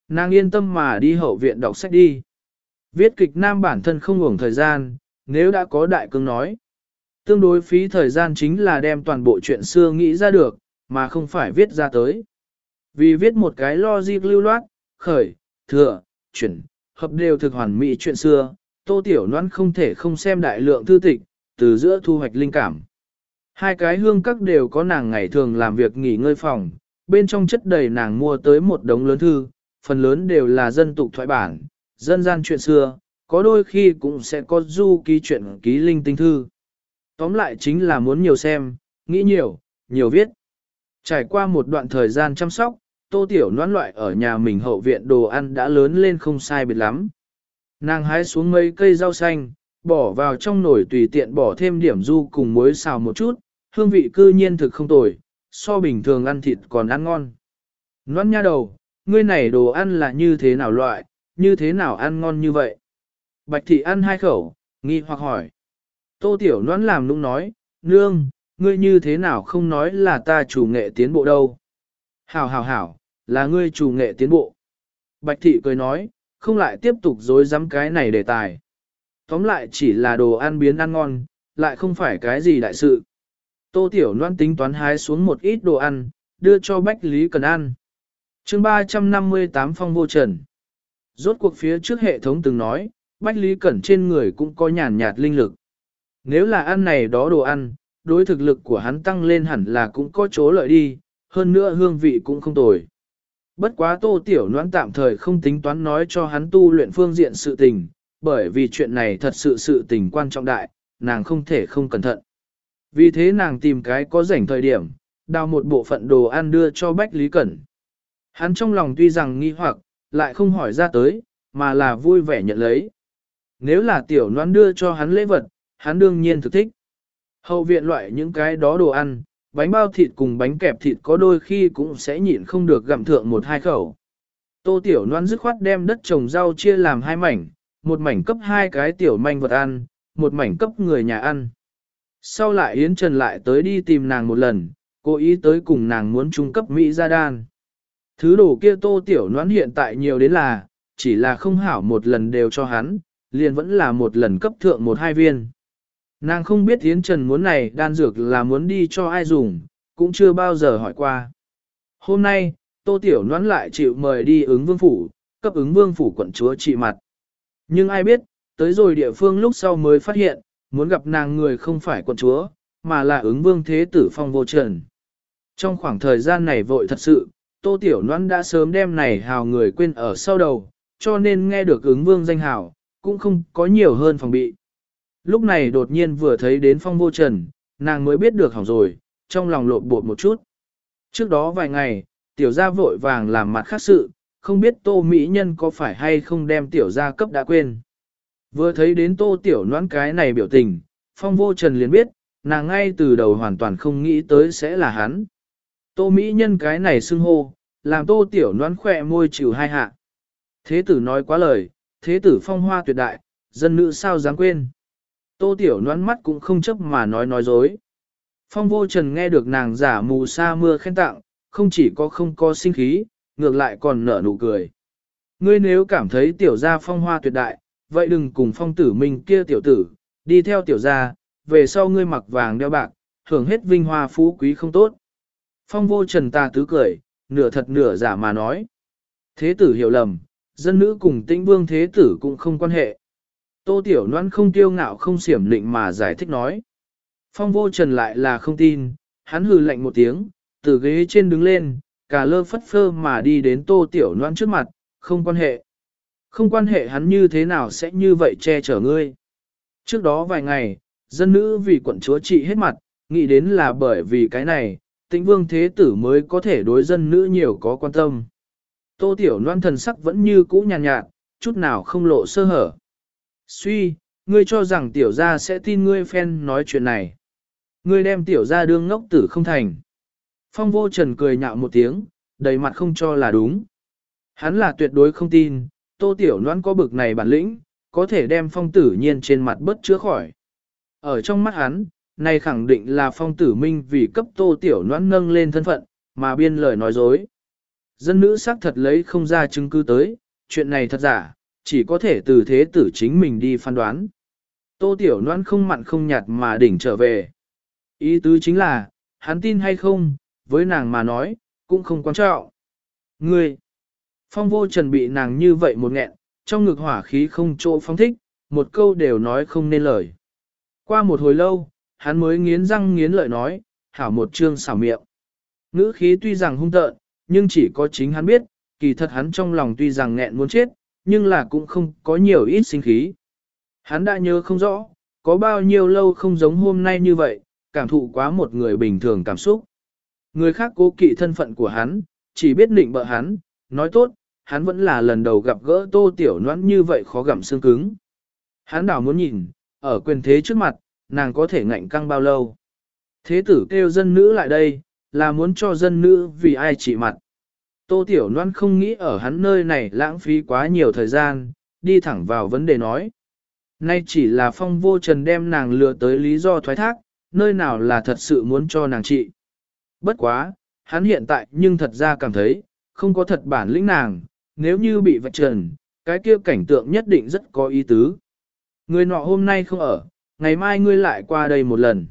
Nàng yên tâm mà đi hậu viện đọc sách đi. Viết kịch nam bản thân không ngủng thời gian, nếu đã có đại cương nói. Tương đối phí thời gian chính là đem toàn bộ chuyện xưa nghĩ ra được, mà không phải viết ra tới. Vì viết một cái logic lưu loát, khởi, thừa, chuyển, hợp đều thực hoàn mỹ chuyện xưa, Tô Tiểu Loan không thể không xem đại lượng thư tịch, từ giữa thu hoạch linh cảm. Hai cái hương các đều có nàng ngày thường làm việc nghỉ ngơi phòng, bên trong chất đầy nàng mua tới một đống lớn thư, phần lớn đều là dân tục thoại bản, dân gian chuyện xưa, có đôi khi cũng sẽ có du ký chuyện ký linh tinh thư. Tóm lại chính là muốn nhiều xem, nghĩ nhiều, nhiều viết. Trải qua một đoạn thời gian chăm sóc, tô tiểu noan loại ở nhà mình hậu viện đồ ăn đã lớn lên không sai biệt lắm. Nàng hái xuống mấy cây rau xanh, bỏ vào trong nồi tùy tiện bỏ thêm điểm du cùng muối xào một chút, hương vị cư nhiên thực không tồi, so bình thường ăn thịt còn ăn ngon. Noãn nha đầu, ngươi này đồ ăn là như thế nào loại, như thế nào ăn ngon như vậy? Bạch thị ăn hai khẩu, nghi hoặc hỏi. Tô tiểu nón làm nũng nói, nương, ngươi như thế nào không nói là ta chủ nghệ tiến bộ đâu. Hảo hảo hảo, là ngươi chủ nghệ tiến bộ. Bạch thị cười nói, không lại tiếp tục dối dám cái này đề tài. Tóm lại chỉ là đồ ăn biến ăn ngon, lại không phải cái gì đại sự. Tô Tiểu Loan tính toán hái xuống một ít đồ ăn, đưa cho Bách Lý Cần ăn. chương 358 phong vô trần. Rốt cuộc phía trước hệ thống từng nói, Bách Lý Cẩn trên người cũng có nhàn nhạt linh lực. Nếu là ăn này đó đồ ăn, đối thực lực của hắn tăng lên hẳn là cũng có chỗ lợi đi, hơn nữa hương vị cũng không tồi. Bất quá tô tiểu noãn tạm thời không tính toán nói cho hắn tu luyện phương diện sự tình, bởi vì chuyện này thật sự sự tình quan trọng đại, nàng không thể không cẩn thận. Vì thế nàng tìm cái có rảnh thời điểm, đào một bộ phận đồ ăn đưa cho Bách Lý Cẩn. Hắn trong lòng tuy rằng nghi hoặc, lại không hỏi ra tới, mà là vui vẻ nhận lấy. Nếu là tiểu noãn đưa cho hắn lễ vật, hắn đương nhiên thực thích. Hậu viện loại những cái đó đồ ăn, bánh bao thịt cùng bánh kẹp thịt có đôi khi cũng sẽ nhịn không được gặm thượng một hai khẩu. Tô Tiểu Loan dứt khoát đem đất trồng rau chia làm hai mảnh, một mảnh cấp hai cái tiểu manh vật ăn, một mảnh cấp người nhà ăn. Sau lại Yến Trần lại tới đi tìm nàng một lần, cố ý tới cùng nàng muốn trung cấp Mỹ gia đan. Thứ đồ kia Tô Tiểu Loan hiện tại nhiều đến là, chỉ là không hảo một lần đều cho hắn, liền vẫn là một lần cấp thượng một hai viên. Nàng không biết Yến Trần muốn này đan dược là muốn đi cho ai dùng, cũng chưa bao giờ hỏi qua. Hôm nay, Tô Tiểu Noãn lại chịu mời đi ứng vương phủ, cấp ứng vương phủ quận chúa trị mặt. Nhưng ai biết, tới rồi địa phương lúc sau mới phát hiện, muốn gặp nàng người không phải quận chúa, mà là ứng vương thế tử phong vô trần. Trong khoảng thời gian này vội thật sự, Tô Tiểu Loan đã sớm đem này hào người quên ở sau đầu, cho nên nghe được ứng vương danh hào, cũng không có nhiều hơn phòng bị. Lúc này đột nhiên vừa thấy đến phong vô trần, nàng mới biết được hỏng rồi, trong lòng lộn bột một chút. Trước đó vài ngày, tiểu gia vội vàng làm mặt khác sự, không biết tô mỹ nhân có phải hay không đem tiểu gia cấp đã quên. Vừa thấy đến tô tiểu noãn cái này biểu tình, phong vô trần liền biết, nàng ngay từ đầu hoàn toàn không nghĩ tới sẽ là hắn. Tô mỹ nhân cái này xưng hô, làm tô tiểu noãn khỏe môi chịu hai hạ. Thế tử nói quá lời, thế tử phong hoa tuyệt đại, dân nữ sao dám quên. Tô Tiểu noán mắt cũng không chấp mà nói nói dối. Phong vô trần nghe được nàng giả mù sa mưa khen tặng, không chỉ có không có sinh khí, ngược lại còn nở nụ cười. Ngươi nếu cảm thấy tiểu gia phong hoa tuyệt đại, vậy đừng cùng phong tử mình kia tiểu tử, đi theo tiểu gia, về sau ngươi mặc vàng đeo bạc, hưởng hết vinh hoa phú quý không tốt. Phong vô trần ta tứ cười, nửa thật nửa giả mà nói. Thế tử hiểu lầm, dân nữ cùng tĩnh vương thế tử cũng không quan hệ. Tô Tiểu Loan không tiêu ngạo không xiểm định mà giải thích nói. Phong vô trần lại là không tin, hắn hừ lạnh một tiếng, từ ghế trên đứng lên, cả lơ phất phơ mà đi đến Tô Tiểu Loan trước mặt, không quan hệ. Không quan hệ hắn như thế nào sẽ như vậy che chở ngươi. Trước đó vài ngày, dân nữ vì quận chúa trị hết mặt, nghĩ đến là bởi vì cái này, tĩnh vương thế tử mới có thể đối dân nữ nhiều có quan tâm. Tô Tiểu Loan thần sắc vẫn như cũ nhàn nhạt, nhạt, chút nào không lộ sơ hở. Suy, ngươi cho rằng tiểu gia sẽ tin ngươi phen nói chuyện này. Ngươi đem tiểu gia đương ngốc tử không thành. Phong vô trần cười nhạo một tiếng, đầy mặt không cho là đúng. Hắn là tuyệt đối không tin, tô tiểu noan có bực này bản lĩnh, có thể đem phong tử nhiên trên mặt bất chứa khỏi. Ở trong mắt hắn, này khẳng định là phong tử minh vì cấp tô tiểu noan nâng lên thân phận, mà biên lời nói dối. Dân nữ xác thật lấy không ra chứng cứ tới, chuyện này thật giả, chỉ có thể từ thế tử chính mình đi phán đoán. Tô Tiểu Loan không mặn không nhạt mà đỉnh trở về. Ý tứ chính là, hắn tin hay không, với nàng mà nói, cũng không quan trọng. Ngươi, phong vô trần bị nàng như vậy một nghẹn, trong ngực hỏa khí không chỗ phong thích, một câu đều nói không nên lời. Qua một hồi lâu, hắn mới nghiến răng nghiến lợi nói, hảo một chương xảo miệng. Ngữ khí tuy rằng hung tợn, nhưng chỉ có chính hắn biết, kỳ thật hắn trong lòng tuy rằng nghẹn muốn chết, nhưng là cũng không có nhiều ít sinh khí. Hắn đã nhớ không rõ, có bao nhiêu lâu không giống hôm nay như vậy, cảm thụ quá một người bình thường cảm xúc. Người khác cố kỵ thân phận của hắn, chỉ biết định bợ hắn, nói tốt, hắn vẫn là lần đầu gặp gỡ tô tiểu noãn như vậy khó gặm xương cứng. Hắn đảo muốn nhìn, ở quyền thế trước mặt, nàng có thể ngạnh căng bao lâu. Thế tử kêu dân nữ lại đây, là muốn cho dân nữ vì ai chỉ mặt. Tô Tiểu Loan không nghĩ ở hắn nơi này lãng phí quá nhiều thời gian, đi thẳng vào vấn đề nói. Nay chỉ là phong vô trần đem nàng lừa tới lý do thoái thác, nơi nào là thật sự muốn cho nàng trị. Bất quá, hắn hiện tại nhưng thật ra cảm thấy, không có thật bản lĩnh nàng, nếu như bị vạch trần, cái kia cảnh tượng nhất định rất có ý tứ. Người nọ hôm nay không ở, ngày mai ngươi lại qua đây một lần.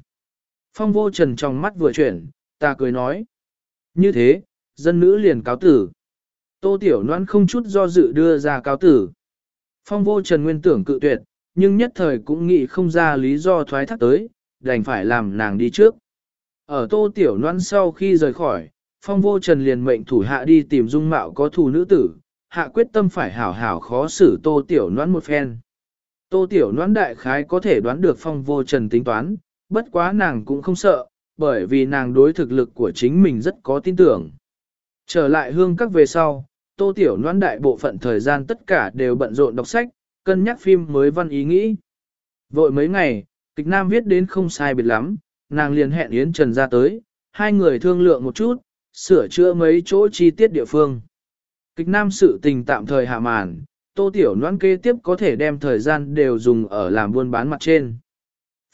Phong vô trần trong mắt vừa chuyển, ta cười nói. Như thế, dân nữ liền cáo tử. Tô Tiểu Loan không chút do dự đưa ra cáo tử. Phong vô trần nguyên tưởng cự tuyệt, nhưng nhất thời cũng nghĩ không ra lý do thoái thác tới, đành phải làm nàng đi trước. Ở Tô Tiểu Loan sau khi rời khỏi, Phong vô trần liền mệnh thủ hạ đi tìm dung mạo có thù nữ tử, hạ quyết tâm phải hảo hảo khó xử Tô Tiểu Loan một phen. Tô Tiểu Loan đại khái có thể đoán được Phong vô trần tính toán, bất quá nàng cũng không sợ, bởi vì nàng đối thực lực của chính mình rất có tin tưởng. Trở lại hương các về sau, tô tiểu noan đại bộ phận thời gian tất cả đều bận rộn đọc sách, cân nhắc phim mới văn ý nghĩ. Vội mấy ngày, kịch nam viết đến không sai biệt lắm, nàng liền hẹn Yến Trần ra tới, hai người thương lượng một chút, sửa chữa mấy chỗ chi tiết địa phương. Kịch nam sự tình tạm thời hạ màn, tô tiểu noan kế tiếp có thể đem thời gian đều dùng ở làm buôn bán mặt trên.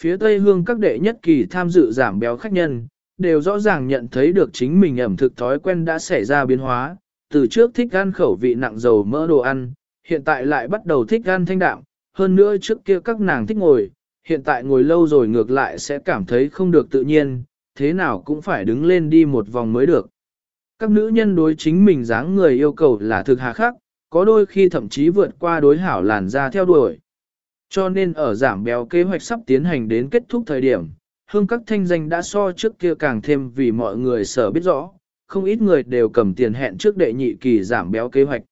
Phía Tây Hương các đệ nhất kỳ tham dự giảm béo khách nhân, đều rõ ràng nhận thấy được chính mình ẩm thực thói quen đã xảy ra biến hóa, từ trước thích ăn khẩu vị nặng dầu mỡ đồ ăn, hiện tại lại bắt đầu thích ăn thanh đạm, hơn nữa trước kia các nàng thích ngồi, hiện tại ngồi lâu rồi ngược lại sẽ cảm thấy không được tự nhiên, thế nào cũng phải đứng lên đi một vòng mới được. Các nữ nhân đối chính mình dáng người yêu cầu là thực hà khắc, có đôi khi thậm chí vượt qua đối hảo làn da theo đuổi. Cho nên ở giảm béo kế hoạch sắp tiến hành đến kết thúc thời điểm, hương các thanh danh đã so trước kia càng thêm vì mọi người sở biết rõ, không ít người đều cầm tiền hẹn trước đệ nhị kỳ giảm béo kế hoạch.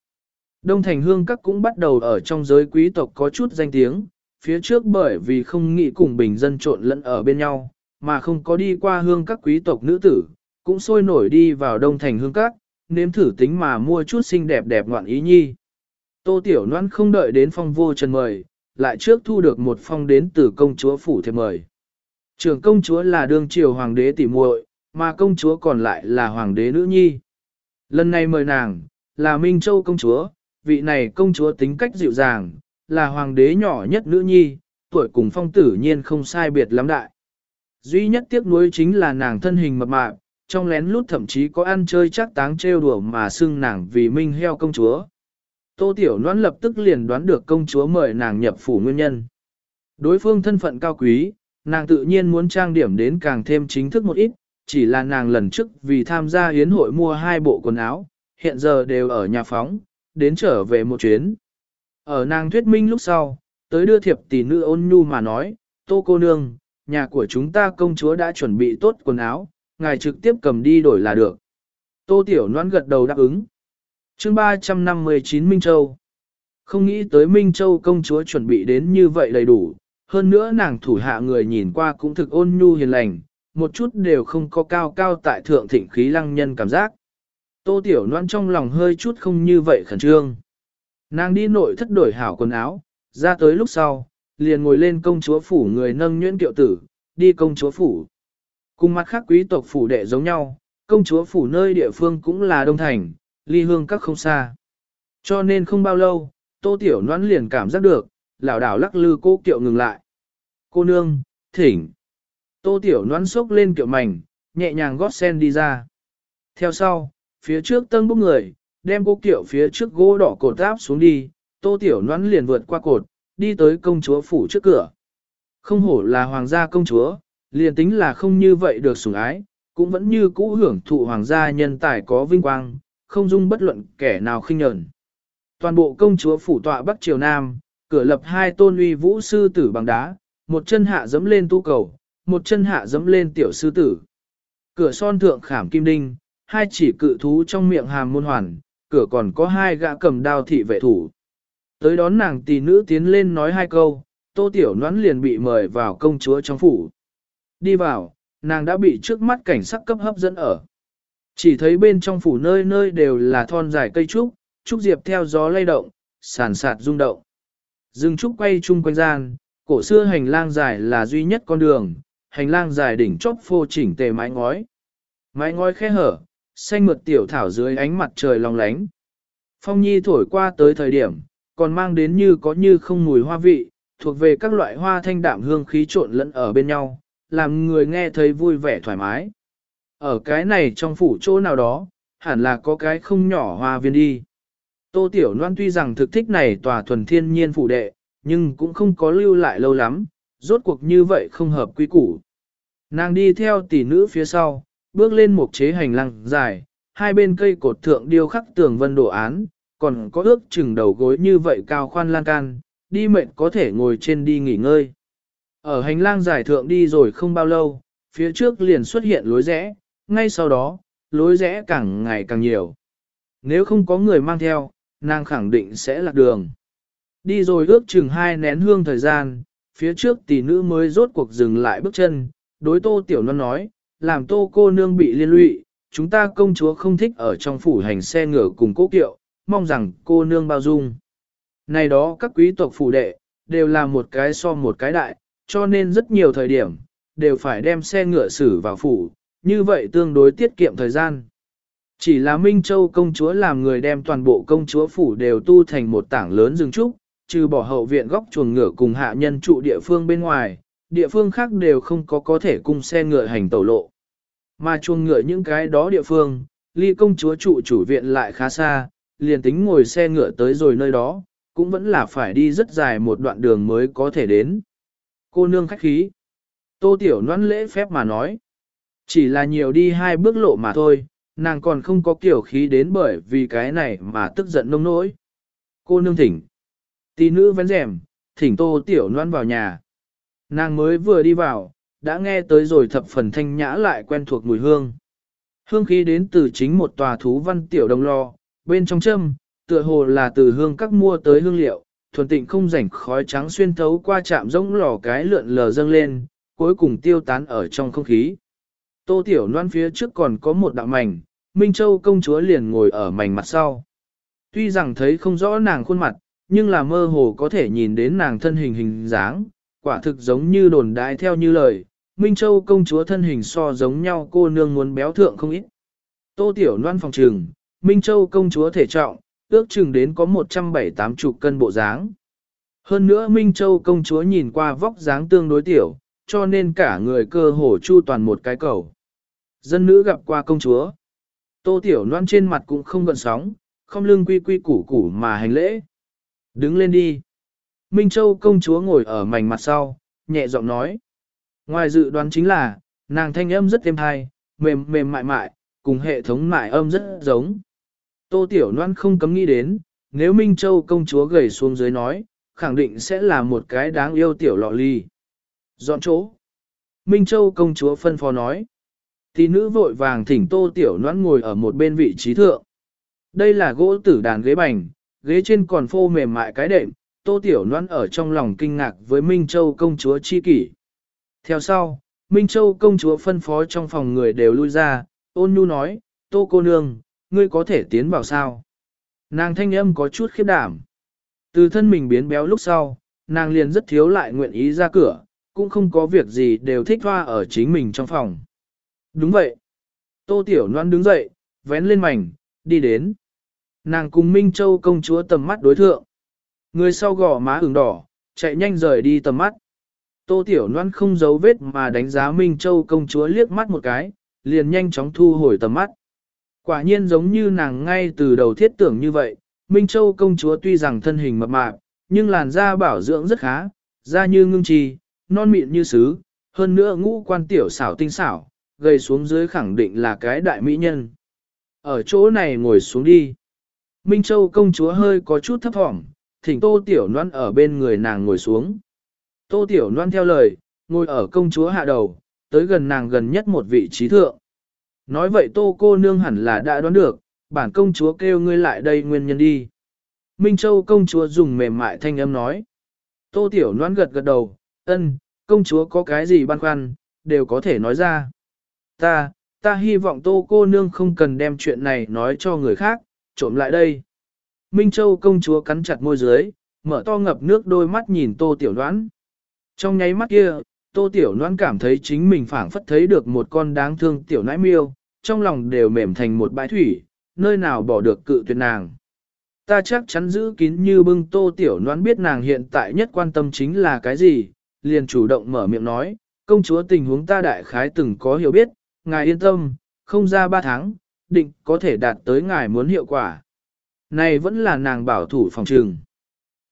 Đông thành hương các cũng bắt đầu ở trong giới quý tộc có chút danh tiếng, phía trước bởi vì không nghĩ cùng bình dân trộn lẫn ở bên nhau, mà không có đi qua hương các quý tộc nữ tử, cũng sôi nổi đi vào đông thành hương các, nếm thử tính mà mua chút xinh đẹp đẹp ngoạn ý nhi. Tô Tiểu Loan không đợi đến phong vô trần mời, lại trước thu được một phong đến từ công chúa phủ thiệp mời. Trưởng công chúa là đương triều hoàng đế tỷ muội, mà công chúa còn lại là hoàng đế nữ nhi. Lần này mời nàng, là Minh Châu công chúa, vị này công chúa tính cách dịu dàng, là hoàng đế nhỏ nhất nữ nhi, tuổi cùng phong tử nhiên không sai biệt lắm đại. Duy nhất tiếc nuối chính là nàng thân hình mập mạp, trong lén lút thậm chí có ăn chơi chắc táng trêu đùa mà xưng nàng vì Minh heo công chúa. Tô Tiểu Loan lập tức liền đoán được công chúa mời nàng nhập phủ nguyên nhân. Đối phương thân phận cao quý, nàng tự nhiên muốn trang điểm đến càng thêm chính thức một ít, chỉ là nàng lần trước vì tham gia hiến hội mua hai bộ quần áo, hiện giờ đều ở nhà phóng, đến trở về một chuyến. Ở nàng thuyết minh lúc sau, tới đưa thiệp tỷ nữ ôn nhu mà nói, tô cô nương, nhà của chúng ta công chúa đã chuẩn bị tốt quần áo, ngài trực tiếp cầm đi đổi là được. Tô Tiểu noan gật đầu đáp ứng. chương 359 Minh Châu Không nghĩ tới Minh Châu công chúa chuẩn bị đến như vậy đầy đủ, hơn nữa nàng thủ hạ người nhìn qua cũng thực ôn nhu hiền lành, một chút đều không có cao cao tại thượng thịnh khí lăng nhân cảm giác. Tô Tiểu Loan trong lòng hơi chút không như vậy khẩn trương. Nàng đi nội thất đổi hảo quần áo, ra tới lúc sau, liền ngồi lên công chúa phủ người nâng nhuyễn kiệu tử, đi công chúa phủ. Cùng mặt khác quý tộc phủ đệ giống nhau, công chúa phủ nơi địa phương cũng là đông thành, ly hương các không xa. Cho nên không bao lâu, Tô Tiểu Loan liền cảm giác được, lảo đảo lắc lư cô kiệu ngừng lại. Cô nương, thỉnh. Tô Tiểu Loan sốc lên kiệu mảnh, nhẹ nhàng gót sen đi ra. Theo sau, phía trước tân bốc người, đem cô kiệu phía trước gỗ đỏ cột áp xuống đi, Tô Tiểu Loan liền vượt qua cột, đi tới công chúa phủ trước cửa. Không hổ là hoàng gia công chúa, liền tính là không như vậy được sủng ái, cũng vẫn như cũ hưởng thụ hoàng gia nhân tài có vinh quang, không dung bất luận kẻ nào khinh nhẫn. Toàn bộ công chúa phủ tọa Bắc Triều Nam, cửa lập hai tôn uy vũ sư tử bằng đá, một chân hạ dẫm lên tu cầu, một chân hạ dẫm lên tiểu sư tử. Cửa son thượng khảm kim đinh, hai chỉ cự thú trong miệng hàm môn hoàn, cửa còn có hai gã cầm đao thị vệ thủ. Tới đón nàng tỷ nữ tiến lên nói hai câu, tô tiểu noãn liền bị mời vào công chúa trong phủ. Đi vào, nàng đã bị trước mắt cảnh sắc cấp hấp dẫn ở. Chỉ thấy bên trong phủ nơi nơi đều là thon dài cây trúc, trúc diệp theo gió lay động, sàn sạt rung động. dừng trúc quay chung quanh gian, cổ xưa hành lang dài là duy nhất con đường, hành lang dài đỉnh chóp phô chỉnh tề mái ngói. Mái ngói khe hở, xanh mượt tiểu thảo dưới ánh mặt trời long lánh. Phong nhi thổi qua tới thời điểm, còn mang đến như có như không mùi hoa vị, thuộc về các loại hoa thanh đạm hương khí trộn lẫn ở bên nhau, làm người nghe thấy vui vẻ thoải mái. Ở cái này trong phủ chỗ nào đó, hẳn là có cái không nhỏ hoa viên đi. Tô Tiểu Loan tuy rằng thực thích này tòa thuần thiên nhiên phủ đệ, nhưng cũng không có lưu lại lâu lắm, rốt cuộc như vậy không hợp quy củ. Nàng đi theo tỷ nữ phía sau, bước lên một chế hành lang dài, hai bên cây cột thượng điêu khắc tường vân đồ án, còn có ước chừng đầu gối như vậy cao khoan lan can, đi mệnh có thể ngồi trên đi nghỉ ngơi. Ở hành lang dài thượng đi rồi không bao lâu, phía trước liền xuất hiện lối rẽ, ngay sau đó, lối rẽ càng ngày càng nhiều. Nếu không có người mang theo, nàng khẳng định sẽ lạc đường. Đi rồi ước chừng hai nén hương thời gian, phía trước tỷ nữ mới rốt cuộc dừng lại bước chân, đối tô tiểu non nói, làm tô cô nương bị liên lụy, chúng ta công chúa không thích ở trong phủ hành xe ngựa cùng cố kiệu, mong rằng cô nương bao dung. Này đó các quý tộc phủ đệ, đều là một cái so một cái đại, cho nên rất nhiều thời điểm, đều phải đem xe ngựa xử vào phủ, như vậy tương đối tiết kiệm thời gian. Chỉ là Minh Châu công chúa làm người đem toàn bộ công chúa phủ đều tu thành một tảng lớn rừng trúc, trừ bỏ hậu viện góc chuồng ngựa cùng hạ nhân trụ địa phương bên ngoài, địa phương khác đều không có có thể cung xe ngựa hành tẩu lộ. Mà chuồng ngựa những cái đó địa phương, ly công chúa trụ chủ viện lại khá xa, liền tính ngồi xe ngựa tới rồi nơi đó, cũng vẫn là phải đi rất dài một đoạn đường mới có thể đến. Cô nương khách khí. Tô Tiểu noan lễ phép mà nói. Chỉ là nhiều đi hai bước lộ mà thôi, nàng còn không có kiểu khí đến bởi vì cái này mà tức giận nông nỗi. Cô nương thỉnh. Tỷ nữ vén rèm, thỉnh Tô Tiểu noan vào nhà. Nàng mới vừa đi vào, đã nghe tới rồi thập phần thanh nhã lại quen thuộc mùi hương. Hương khí đến từ chính một tòa thú văn tiểu đồng lò bên trong châm, tựa hồ là từ hương các mua tới hương liệu, thuần tịnh không rảnh khói trắng xuyên thấu qua chạm rỗng lò cái lượn lờ dâng lên, cuối cùng tiêu tán ở trong không khí. Tô Tiểu Loan phía trước còn có một đạo mảnh, Minh Châu công chúa liền ngồi ở mảnh mặt sau. Tuy rằng thấy không rõ nàng khuôn mặt, nhưng là mơ hồ có thể nhìn đến nàng thân hình hình dáng, quả thực giống như đồn đại theo như lời, Minh Châu công chúa thân hình so giống nhau cô nương muốn béo thượng không ít. Tô Tiểu Loan phòng trường, Minh Châu công chúa thể trọng, ước chừng đến có 178 chục cân bộ dáng. Hơn nữa Minh Châu công chúa nhìn qua vóc dáng tương đối tiểu, cho nên cả người cơ hồ chu toàn một cái cầu. Dân nữ gặp qua công chúa. Tô Tiểu Loan trên mặt cũng không gần sóng, không lưng quy quy củ củ mà hành lễ. Đứng lên đi. Minh Châu công chúa ngồi ở mảnh mặt sau, nhẹ giọng nói. Ngoài dự đoán chính là, nàng thanh âm rất êm hay, mềm mềm mại mại, cùng hệ thống mại âm rất giống. Tô Tiểu Loan không cấm nghĩ đến, nếu Minh Châu công chúa gầy xuống dưới nói, khẳng định sẽ là một cái đáng yêu tiểu lọ ly. Dọn chỗ. Minh Châu công chúa phân phó nói. Thì nữ vội vàng thỉnh Tô Tiểu Loan ngồi ở một bên vị trí thượng. Đây là gỗ tử đàn ghế bành, ghế trên còn phô mềm mại cái đệm, Tô Tiểu Loan ở trong lòng kinh ngạc với Minh Châu công chúa chi kỷ. Theo sau, Minh Châu công chúa phân phó trong phòng người đều lui ra, ôn nhu nói, Tô cô nương, ngươi có thể tiến vào sao? Nàng thanh âm có chút khiếp đảm. Từ thân mình biến béo lúc sau, nàng liền rất thiếu lại nguyện ý ra cửa, cũng không có việc gì đều thích hoa ở chính mình trong phòng. Đúng vậy. Tô Tiểu Loan đứng dậy, vén lên mảnh, đi đến. Nàng cùng Minh Châu công chúa tầm mắt đối thượng. Người sau gò má ửng đỏ, chạy nhanh rời đi tầm mắt. Tô Tiểu Loan không giấu vết mà đánh giá Minh Châu công chúa liếc mắt một cái, liền nhanh chóng thu hồi tầm mắt. Quả nhiên giống như nàng ngay từ đầu thiết tưởng như vậy, Minh Châu công chúa tuy rằng thân hình mập mạp, nhưng làn da bảo dưỡng rất khá, da như ngưng trì, non mịn như sứ, hơn nữa ngũ quan tiểu xảo tinh xảo, gầy xuống dưới khẳng định là cái đại mỹ nhân. Ở chỗ này ngồi xuống đi. Minh Châu công chúa hơi có chút thấp thỏm, thỉnh Tô Tiểu Loan ở bên người nàng ngồi xuống. Tô Tiểu Loan theo lời, ngồi ở công chúa hạ đầu, tới gần nàng gần nhất một vị trí thượng. Nói vậy Tô cô nương hẳn là đã đoán được, bản công chúa kêu ngươi lại đây nguyên nhân đi. Minh Châu công chúa dùng mềm mại thanh âm nói. Tô Tiểu Loan gật gật đầu, ân, công chúa có cái gì băn khoăn, đều có thể nói ra. Ta, ta hy vọng tô cô nương không cần đem chuyện này nói cho người khác, trộm lại đây. Minh Châu công chúa cắn chặt môi dưới, mở to ngập nước đôi mắt nhìn tô tiểu đoán. Trong nháy mắt kia, tô tiểu đoán cảm thấy chính mình phảng phất thấy được một con đáng thương tiểu nãi miêu, trong lòng đều mềm thành một bãi thủy, nơi nào bỏ được cự tuyệt nàng. Ta chắc chắn giữ kín như bưng tô tiểu đoán biết nàng hiện tại nhất quan tâm chính là cái gì, liền chủ động mở miệng nói, công chúa tình huống ta đại khái từng có hiểu biết, ngài yên tâm, không ra ba tháng, định có thể đạt tới ngài muốn hiệu quả. Này vẫn là nàng bảo thủ phòng trừng.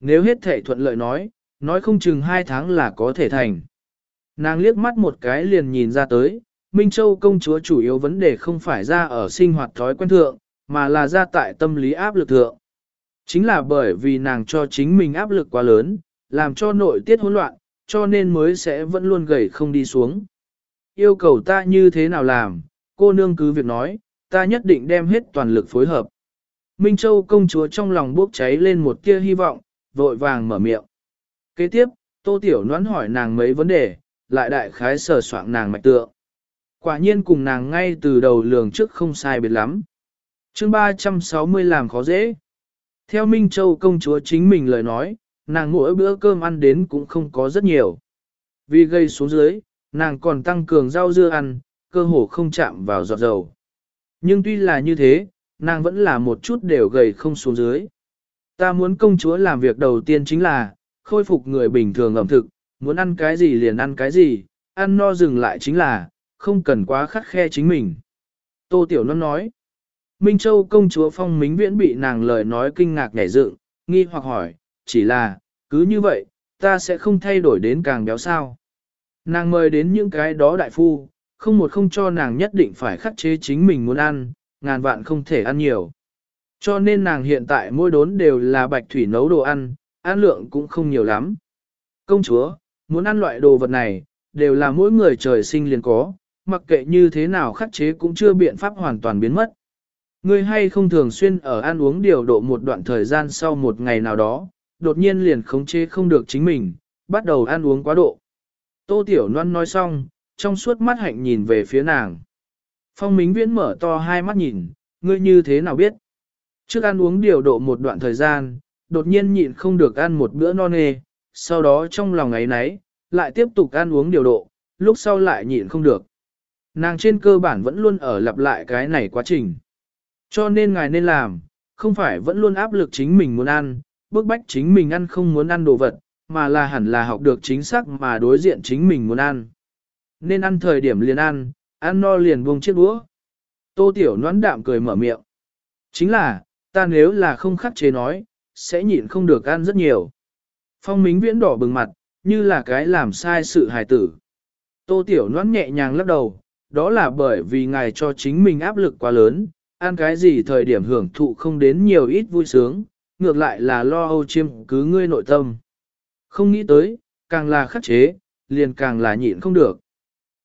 Nếu hết thể thuận lợi nói, nói không chừng hai tháng là có thể thành. Nàng liếc mắt một cái liền nhìn ra tới, Minh Châu công chúa chủ yếu vấn đề không phải ra ở sinh hoạt thói quen thượng, mà là ra tại tâm lý áp lực thượng. Chính là bởi vì nàng cho chính mình áp lực quá lớn, làm cho nội tiết hỗn loạn, cho nên mới sẽ vẫn luôn gầy không đi xuống. Yêu cầu ta như thế nào làm, cô nương cứ việc nói, ta nhất định đem hết toàn lực phối hợp. Minh Châu công chúa trong lòng bốc cháy lên một tia hy vọng, vội vàng mở miệng. Kế tiếp, Tô Tiểu Noãn hỏi nàng mấy vấn đề, lại đại khái sở soạn nàng mạch tượng. Quả nhiên cùng nàng ngay từ đầu lường trước không sai biệt lắm. chương 360 làm khó dễ. Theo Minh Châu công chúa chính mình lời nói, nàng mỗi bữa cơm ăn đến cũng không có rất nhiều. Vì gây xuống dưới, nàng còn tăng cường rau dưa ăn, cơ hồ không chạm vào giọt dầu. Nhưng tuy là như thế, nàng vẫn là một chút đều gầy không xuống dưới. Ta muốn công chúa làm việc đầu tiên chính là, khôi phục người bình thường ẩm thực, muốn ăn cái gì liền ăn cái gì, ăn no dừng lại chính là, không cần quá khắt khe chính mình. Tô Tiểu Non nói, Minh Châu công chúa phong mính viễn bị nàng lời nói kinh ngạc nhảy dựng, nghi hoặc hỏi, chỉ là, cứ như vậy, ta sẽ không thay đổi đến càng béo sao. Nàng mời đến những cái đó đại phu, không một không cho nàng nhất định phải khắc chế chính mình muốn ăn, ngàn vạn không thể ăn nhiều. Cho nên nàng hiện tại mỗi đốn đều là bạch thủy nấu đồ ăn, ăn lượng cũng không nhiều lắm. Công chúa, muốn ăn loại đồ vật này, đều là mỗi người trời sinh liền có, mặc kệ như thế nào khắc chế cũng chưa biện pháp hoàn toàn biến mất. Ngươi hay không thường xuyên ở ăn uống điều độ một đoạn thời gian sau một ngày nào đó, đột nhiên liền khống chế không được chính mình, bắt đầu ăn uống quá độ. Tô Tiểu Loan nói xong, trong suốt mắt hạnh nhìn về phía nàng. Phong Mính Viễn mở to hai mắt nhìn, ngươi như thế nào biết? Trước ăn uống điều độ một đoạn thời gian, đột nhiên nhịn không được ăn một bữa no nê, sau đó trong lòng ấy nấy, lại tiếp tục ăn uống điều độ, lúc sau lại nhịn không được. Nàng trên cơ bản vẫn luôn ở lặp lại cái này quá trình. Cho nên ngài nên làm, không phải vẫn luôn áp lực chính mình muốn ăn, bức bách chính mình ăn không muốn ăn đồ vật, mà là hẳn là học được chính xác mà đối diện chính mình muốn ăn. Nên ăn thời điểm liền ăn, ăn no liền buông chiếc đũa. Tô Tiểu noãn đạm cười mở miệng. Chính là, ta nếu là không khắc chế nói, sẽ nhịn không được ăn rất nhiều. Phong mính viễn đỏ bừng mặt, như là cái làm sai sự hài tử. Tô Tiểu noãn nhẹ nhàng lắc đầu, đó là bởi vì ngài cho chính mình áp lực quá lớn, ăn cái gì thời điểm hưởng thụ không đến nhiều ít vui sướng, ngược lại là lo âu chiêm cứ ngươi nội tâm. Không nghĩ tới, càng là khắc chế, liền càng là nhịn không được.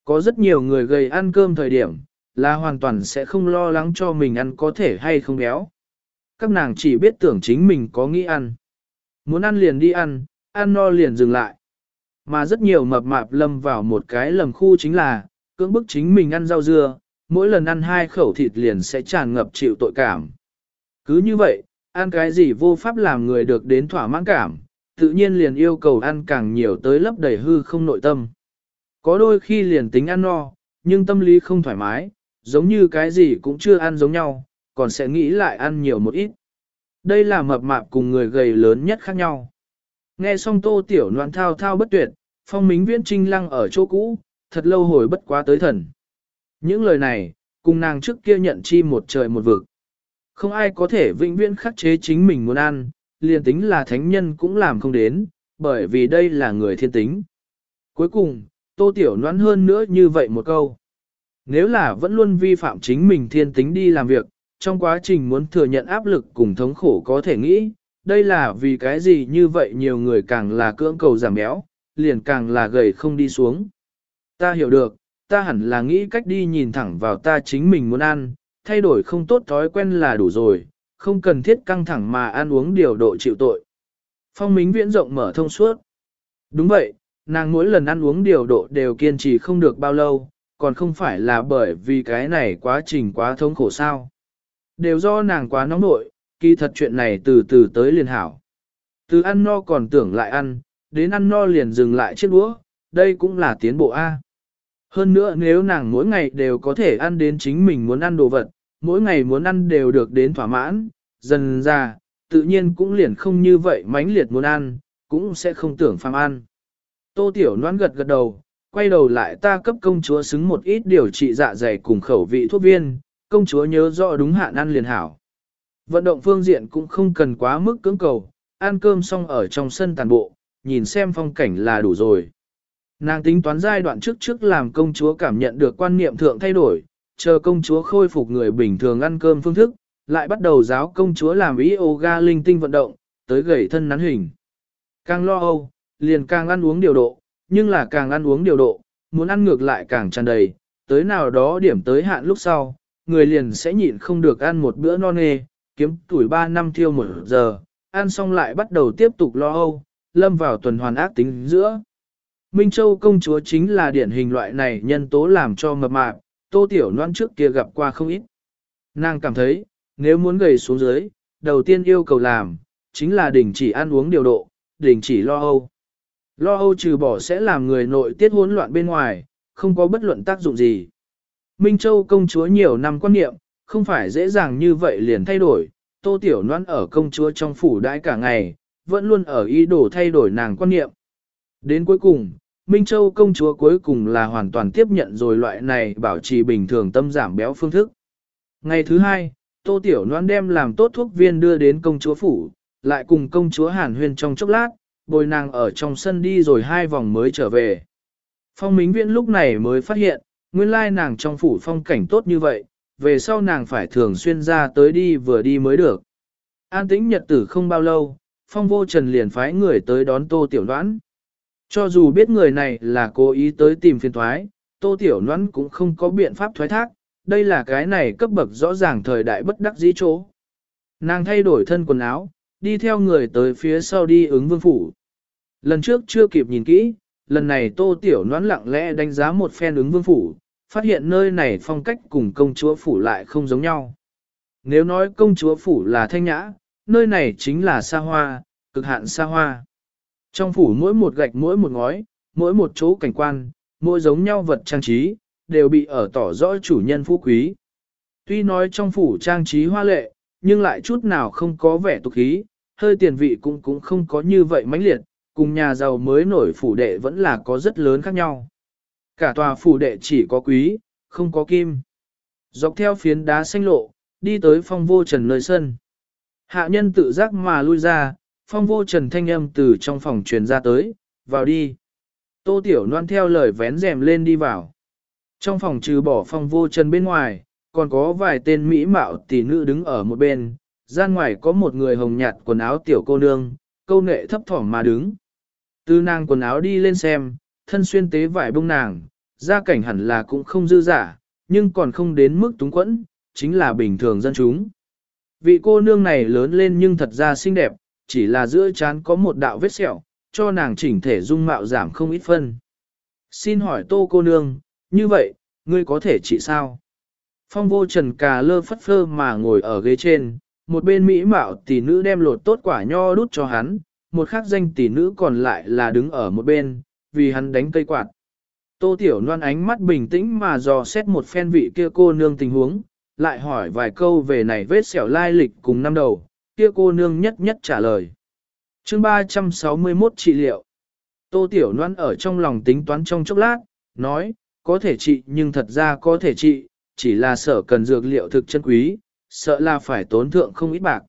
Có rất nhiều người gầy ăn cơm thời điểm, là hoàn toàn sẽ không lo lắng cho mình ăn có thể hay không béo. Các nàng chỉ biết tưởng chính mình có nghĩ ăn. Muốn ăn liền đi ăn, ăn no liền dừng lại. Mà rất nhiều mập mạp lâm vào một cái lầm khu chính là, cưỡng bức chính mình ăn rau dưa, mỗi lần ăn hai khẩu thịt liền sẽ tràn ngập chịu tội cảm. Cứ như vậy, ăn cái gì vô pháp làm người được đến thỏa mãn cảm, tự nhiên liền yêu cầu ăn càng nhiều tới lấp đầy hư không nội tâm. Có đôi khi liền tính ăn no, nhưng tâm lý không thoải mái, giống như cái gì cũng chưa ăn giống nhau, còn sẽ nghĩ lại ăn nhiều một ít. Đây là mập mạp cùng người gầy lớn nhất khác nhau. Nghe xong tô tiểu noan thao thao bất tuyệt, phong mính viễn trinh lăng ở chỗ cũ, thật lâu hồi bất quá tới thần. Những lời này, cùng nàng trước kia nhận chi một trời một vực. Không ai có thể vĩnh viễn khắc chế chính mình muốn ăn, liền tính là thánh nhân cũng làm không đến, bởi vì đây là người thiên tính. Cuối cùng, tô tiểu noãn hơn nữa như vậy một câu. Nếu là vẫn luôn vi phạm chính mình thiên tính đi làm việc, trong quá trình muốn thừa nhận áp lực cùng thống khổ có thể nghĩ, đây là vì cái gì như vậy nhiều người càng là cưỡng cầu giảm béo, liền càng là gầy không đi xuống. Ta hiểu được, ta hẳn là nghĩ cách đi nhìn thẳng vào ta chính mình muốn ăn, thay đổi không tốt thói quen là đủ rồi, không cần thiết căng thẳng mà ăn uống điều độ chịu tội. Phong mính viễn rộng mở thông suốt. Đúng vậy, nàng mỗi lần ăn uống điều độ đều kiên trì không được bao lâu, còn không phải là bởi vì cái này quá trình quá thống khổ sao. Đều do nàng quá nóng nội, kỳ thật chuyện này từ từ tới liền hảo. Từ ăn no còn tưởng lại ăn, đến ăn no liền dừng lại chiếc đũa, đây cũng là tiến bộ A. Hơn nữa nếu nàng mỗi ngày đều có thể ăn đến chính mình muốn ăn đồ vật, mỗi ngày muốn ăn đều được đến thỏa mãn, dần ra, tự nhiên cũng liền không như vậy mãnh liệt muốn ăn, cũng sẽ không tưởng phàm ăn. Tô Tiểu Loan gật gật đầu, quay đầu lại ta cấp công chúa xứng một ít điều trị dạ dày cùng khẩu vị thuốc viên, công chúa nhớ rõ đúng hạn ăn liền hảo. Vận động phương diện cũng không cần quá mức cưỡng cầu, ăn cơm xong ở trong sân tàn bộ, nhìn xem phong cảnh là đủ rồi. Nàng tính toán giai đoạn trước trước làm công chúa cảm nhận được quan niệm thượng thay đổi, chờ công chúa khôi phục người bình thường ăn cơm phương thức, lại bắt đầu giáo công chúa làm yoga linh tinh vận động, tới gầy thân nắn hình. Càng lo âu, liền càng ăn uống điều độ, nhưng là càng ăn uống điều độ, muốn ăn ngược lại càng tràn đầy, tới nào đó điểm tới hạn lúc sau, người liền sẽ nhịn không được ăn một bữa no nê, kiếm tuổi 3 năm thiêu một giờ, ăn xong lại bắt đầu tiếp tục lo âu, lâm vào tuần hoàn ác tính giữa. Minh Châu công chúa chính là điển hình loại này nhân tố làm cho mập mạp, tô tiểu noan trước kia gặp qua không ít. Nàng cảm thấy, nếu muốn gầy xuống dưới, đầu tiên yêu cầu làm, chính là đình chỉ ăn uống điều độ, đình chỉ lo âu. Lo âu trừ bỏ sẽ làm người nội tiết hỗn loạn bên ngoài, không có bất luận tác dụng gì. Minh Châu công chúa nhiều năm quan niệm, không phải dễ dàng như vậy liền thay đổi, tô tiểu noan ở công chúa trong phủ đãi cả ngày, vẫn luôn ở ý đồ thay đổi nàng quan niệm. Đến cuối cùng, Minh Châu công chúa cuối cùng là hoàn toàn tiếp nhận rồi loại này bảo trì bình thường tâm giảm béo phương thức. Ngày thứ hai, Tô Tiểu Loan đem làm tốt thuốc viên đưa đến công chúa phủ, lại cùng công chúa Hàn Huyên trong chốc lát, bồi nàng ở trong sân đi rồi hai vòng mới trở về. Phong Mính Viễn lúc này mới phát hiện, nguyên lai nàng trong phủ phong cảnh tốt như vậy, về sau nàng phải thường xuyên ra tới đi vừa đi mới được. An tĩnh nhật tử không bao lâu, Phong Vô Trần liền phái người tới đón Tô Tiểu Đoán. Cho dù biết người này là cố ý tới tìm phiền thoái, Tô Tiểu Đoán cũng không có biện pháp thoái thác, đây là cái này cấp bậc rõ ràng thời đại bất đắc dĩ chỗ. Nàng thay đổi thân quần áo, đi theo người tới phía sau đi ứng vương phủ. Lần trước chưa kịp nhìn kỹ, lần này Tô Tiểu noãn lặng lẽ đánh giá một phen ứng vương phủ, phát hiện nơi này phong cách cùng công chúa phủ lại không giống nhau. Nếu nói công chúa phủ là thanh nhã, nơi này chính là xa hoa, cực hạn xa hoa. Trong phủ mỗi một gạch mỗi một ngói, mỗi một chỗ cảnh quan, mỗi giống nhau vật trang trí, đều bị ở tỏ rõ chủ nhân phú quý. Tuy nói trong phủ trang trí hoa lệ, nhưng lại chút nào không có vẻ tục khí, hơi tiền vị cũng cũng không có như vậy mãnh liệt, cùng nhà giàu mới nổi phủ đệ vẫn là có rất lớn khác nhau. Cả tòa phủ đệ chỉ có quý, không có kim. Dọc theo phiến đá xanh lộ, đi tới phong vô trần nơi sân. Hạ nhân tự giác mà lui ra, phong vô trần thanh âm từ trong phòng truyền ra tới, vào đi. Tô Tiểu Loan theo lời vén rèm lên đi vào. Trong phòng trừ bỏ phong vô trần bên ngoài, còn có vài tên mỹ mạo tỷ nữ đứng ở một bên, gian ngoài có một người hồng nhạt quần áo tiểu cô nương, câu nệ thấp thỏm mà đứng. Từ nàng quần áo đi lên xem, thân xuyên tế vải bông nàng, gia cảnh hẳn là cũng không dư giả, nhưng còn không đến mức túng quẫn, chính là bình thường dân chúng. Vị cô nương này lớn lên nhưng thật ra xinh đẹp, chỉ là giữa trán có một đạo vết sẹo, cho nàng chỉnh thể dung mạo giảm không ít phân. Xin hỏi tô cô nương, như vậy, ngươi có thể trị sao? Phong vô trần cà lơ phất phơ mà ngồi ở ghế trên, một bên mỹ mạo tỷ nữ đem lột tốt quả nho đút cho hắn, một khác danh tỷ nữ còn lại là đứng ở một bên, vì hắn đánh cây quạt. Tô Tiểu Loan ánh mắt bình tĩnh mà dò xét một phen vị kia cô nương tình huống, lại hỏi vài câu về này vết xẻo lai lịch cùng năm đầu, kia cô nương nhất nhất trả lời. chương 361 trị liệu. Tô Tiểu Loan ở trong lòng tính toán trong chốc lát, nói, có thể trị nhưng thật ra có thể trị, chỉ là sở cần dược liệu thực chân quý, sợ là phải tốn thượng không ít bạc.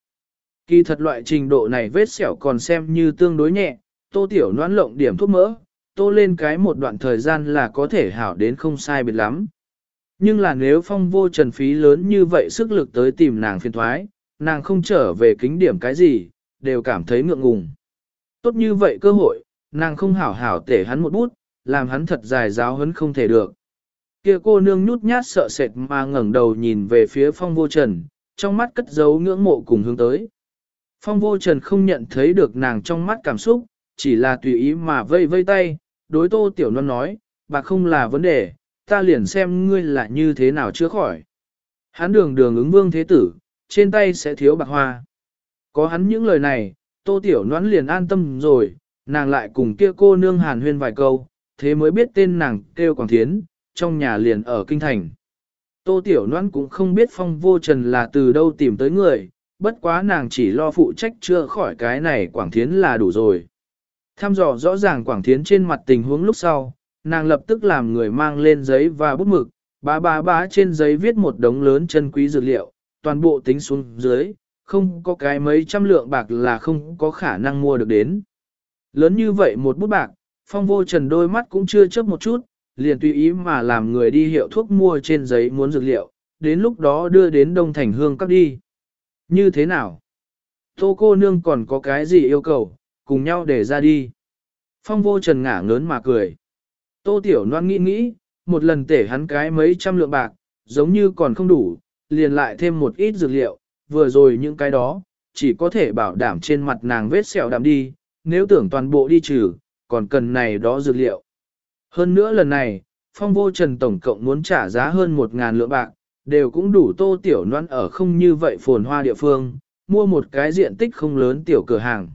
Kỳ thật loại trình độ này vết sẹo còn xem như tương đối nhẹ, tô tiểu noãn lộng điểm thuốc mỡ, tô lên cái một đoạn thời gian là có thể hảo đến không sai biệt lắm. Nhưng là nếu phong vô trần phí lớn như vậy sức lực tới tìm nàng phiền thoái, nàng không trở về kính điểm cái gì, đều cảm thấy ngượng ngùng. Tốt như vậy cơ hội, nàng không hảo hảo tể hắn một bút, làm hắn thật dài giáo hấn không thể được. Kia cô nương nhút nhát sợ sệt mà ngẩng đầu nhìn về phía phong vô trần, trong mắt cất giấu ngưỡng mộ cùng hướng tới. Phong vô trần không nhận thấy được nàng trong mắt cảm xúc, chỉ là tùy ý mà vây vây tay, đối tô tiểu non nói, bà không là vấn đề, ta liền xem ngươi là như thế nào chữa khỏi. Hắn đường đường ứng vương thế tử, trên tay sẽ thiếu bạc hoa. Có hắn những lời này, tô tiểu noãn liền an tâm rồi, nàng lại cùng kia cô nương hàn huyên vài câu, thế mới biết tên nàng kêu Quảng Thiến, trong nhà liền ở kinh thành. Tô Tiểu Loan cũng không biết phong vô trần là từ đâu tìm tới người, bất quá nàng chỉ lo phụ trách chưa khỏi cái này Quảng Thiến là đủ rồi. Tham dò rõ ràng Quảng Thiến trên mặt tình huống lúc sau, nàng lập tức làm người mang lên giấy và bút mực, bá bá bá trên giấy viết một đống lớn chân quý dược liệu, toàn bộ tính xuống dưới, không có cái mấy trăm lượng bạc là không có khả năng mua được đến. Lớn như vậy một bút bạc, phong vô trần đôi mắt cũng chưa chớp một chút, liền tùy ý mà làm người đi hiệu thuốc mua trên giấy muốn dược liệu, đến lúc đó đưa đến Đông Thành Hương các đi. Như thế nào? Tô cô nương còn có cái gì yêu cầu, cùng nhau để ra đi. Phong vô trần ngả ngớn mà cười. Tô tiểu Loan nghĩ nghĩ, một lần tể hắn cái mấy trăm lượng bạc, giống như còn không đủ, liền lại thêm một ít dược liệu, vừa rồi những cái đó, chỉ có thể bảo đảm trên mặt nàng vết sẹo đạm đi, nếu tưởng toàn bộ đi trừ, còn cần này đó dược liệu. Hơn nữa lần này, phong vô trần tổng cộng muốn trả giá hơn một ngàn lượng bạc, đều cũng đủ tô tiểu noan ở không như vậy phồn hoa địa phương, mua một cái diện tích không lớn tiểu cửa hàng.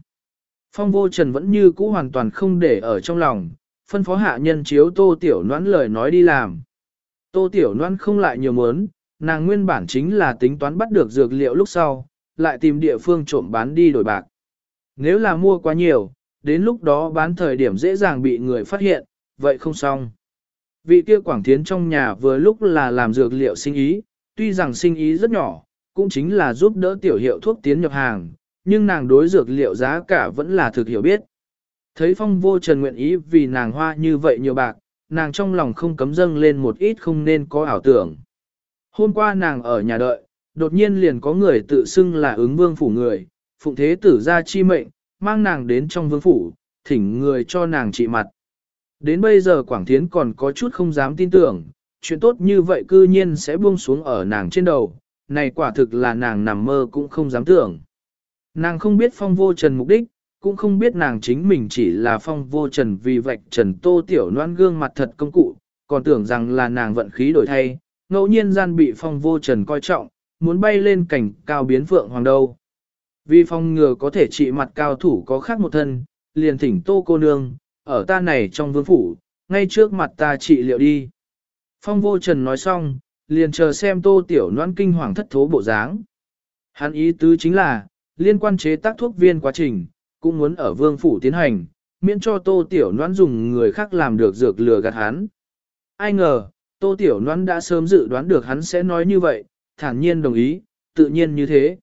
Phong vô trần vẫn như cũ hoàn toàn không để ở trong lòng, phân phó hạ nhân chiếu tô tiểu noan lời nói đi làm. Tô tiểu noan không lại nhiều mớn, nàng nguyên bản chính là tính toán bắt được dược liệu lúc sau, lại tìm địa phương trộm bán đi đổi bạc. Nếu là mua quá nhiều, đến lúc đó bán thời điểm dễ dàng bị người phát hiện, vậy không xong. Vị kia Quảng Thiến trong nhà vừa lúc là làm dược liệu sinh ý, tuy rằng sinh ý rất nhỏ, cũng chính là giúp đỡ tiểu hiệu thuốc tiến nhập hàng, nhưng nàng đối dược liệu giá cả vẫn là thực hiểu biết. Thấy phong vô trần nguyện ý vì nàng hoa như vậy nhiều bạc, nàng trong lòng không cấm dâng lên một ít không nên có ảo tưởng. Hôm qua nàng ở nhà đợi, đột nhiên liền có người tự xưng là ứng vương phủ người, phụng thế tử ra chi mệnh, mang nàng đến trong vương phủ, thỉnh người cho nàng trị mặt. Đến bây giờ Quảng Thiến còn có chút không dám tin tưởng, chuyện tốt như vậy cư nhiên sẽ buông xuống ở nàng trên đầu, này quả thực là nàng nằm mơ cũng không dám tưởng. Nàng không biết phong vô trần mục đích, cũng không biết nàng chính mình chỉ là phong vô trần vì vạch trần tô tiểu noan gương mặt thật công cụ, còn tưởng rằng là nàng vận khí đổi thay, ngẫu nhiên gian bị phong vô trần coi trọng, muốn bay lên cảnh cao biến phượng hoàng đâu. Vì phong ngừa có thể trị mặt cao thủ có khác một thân, liền thỉnh tô cô nương, ở ta này trong vương phủ, ngay trước mặt ta trị liệu đi. Phong vô trần nói xong, liền chờ xem tô tiểu noan kinh hoàng thất thố bộ dáng. Hắn ý tứ chính là, liên quan chế tác thuốc viên quá trình, cũng muốn ở vương phủ tiến hành, miễn cho tô tiểu noan dùng người khác làm được dược lừa gạt hắn. Ai ngờ, tô tiểu noan đã sớm dự đoán được hắn sẽ nói như vậy, thản nhiên đồng ý, tự nhiên như thế.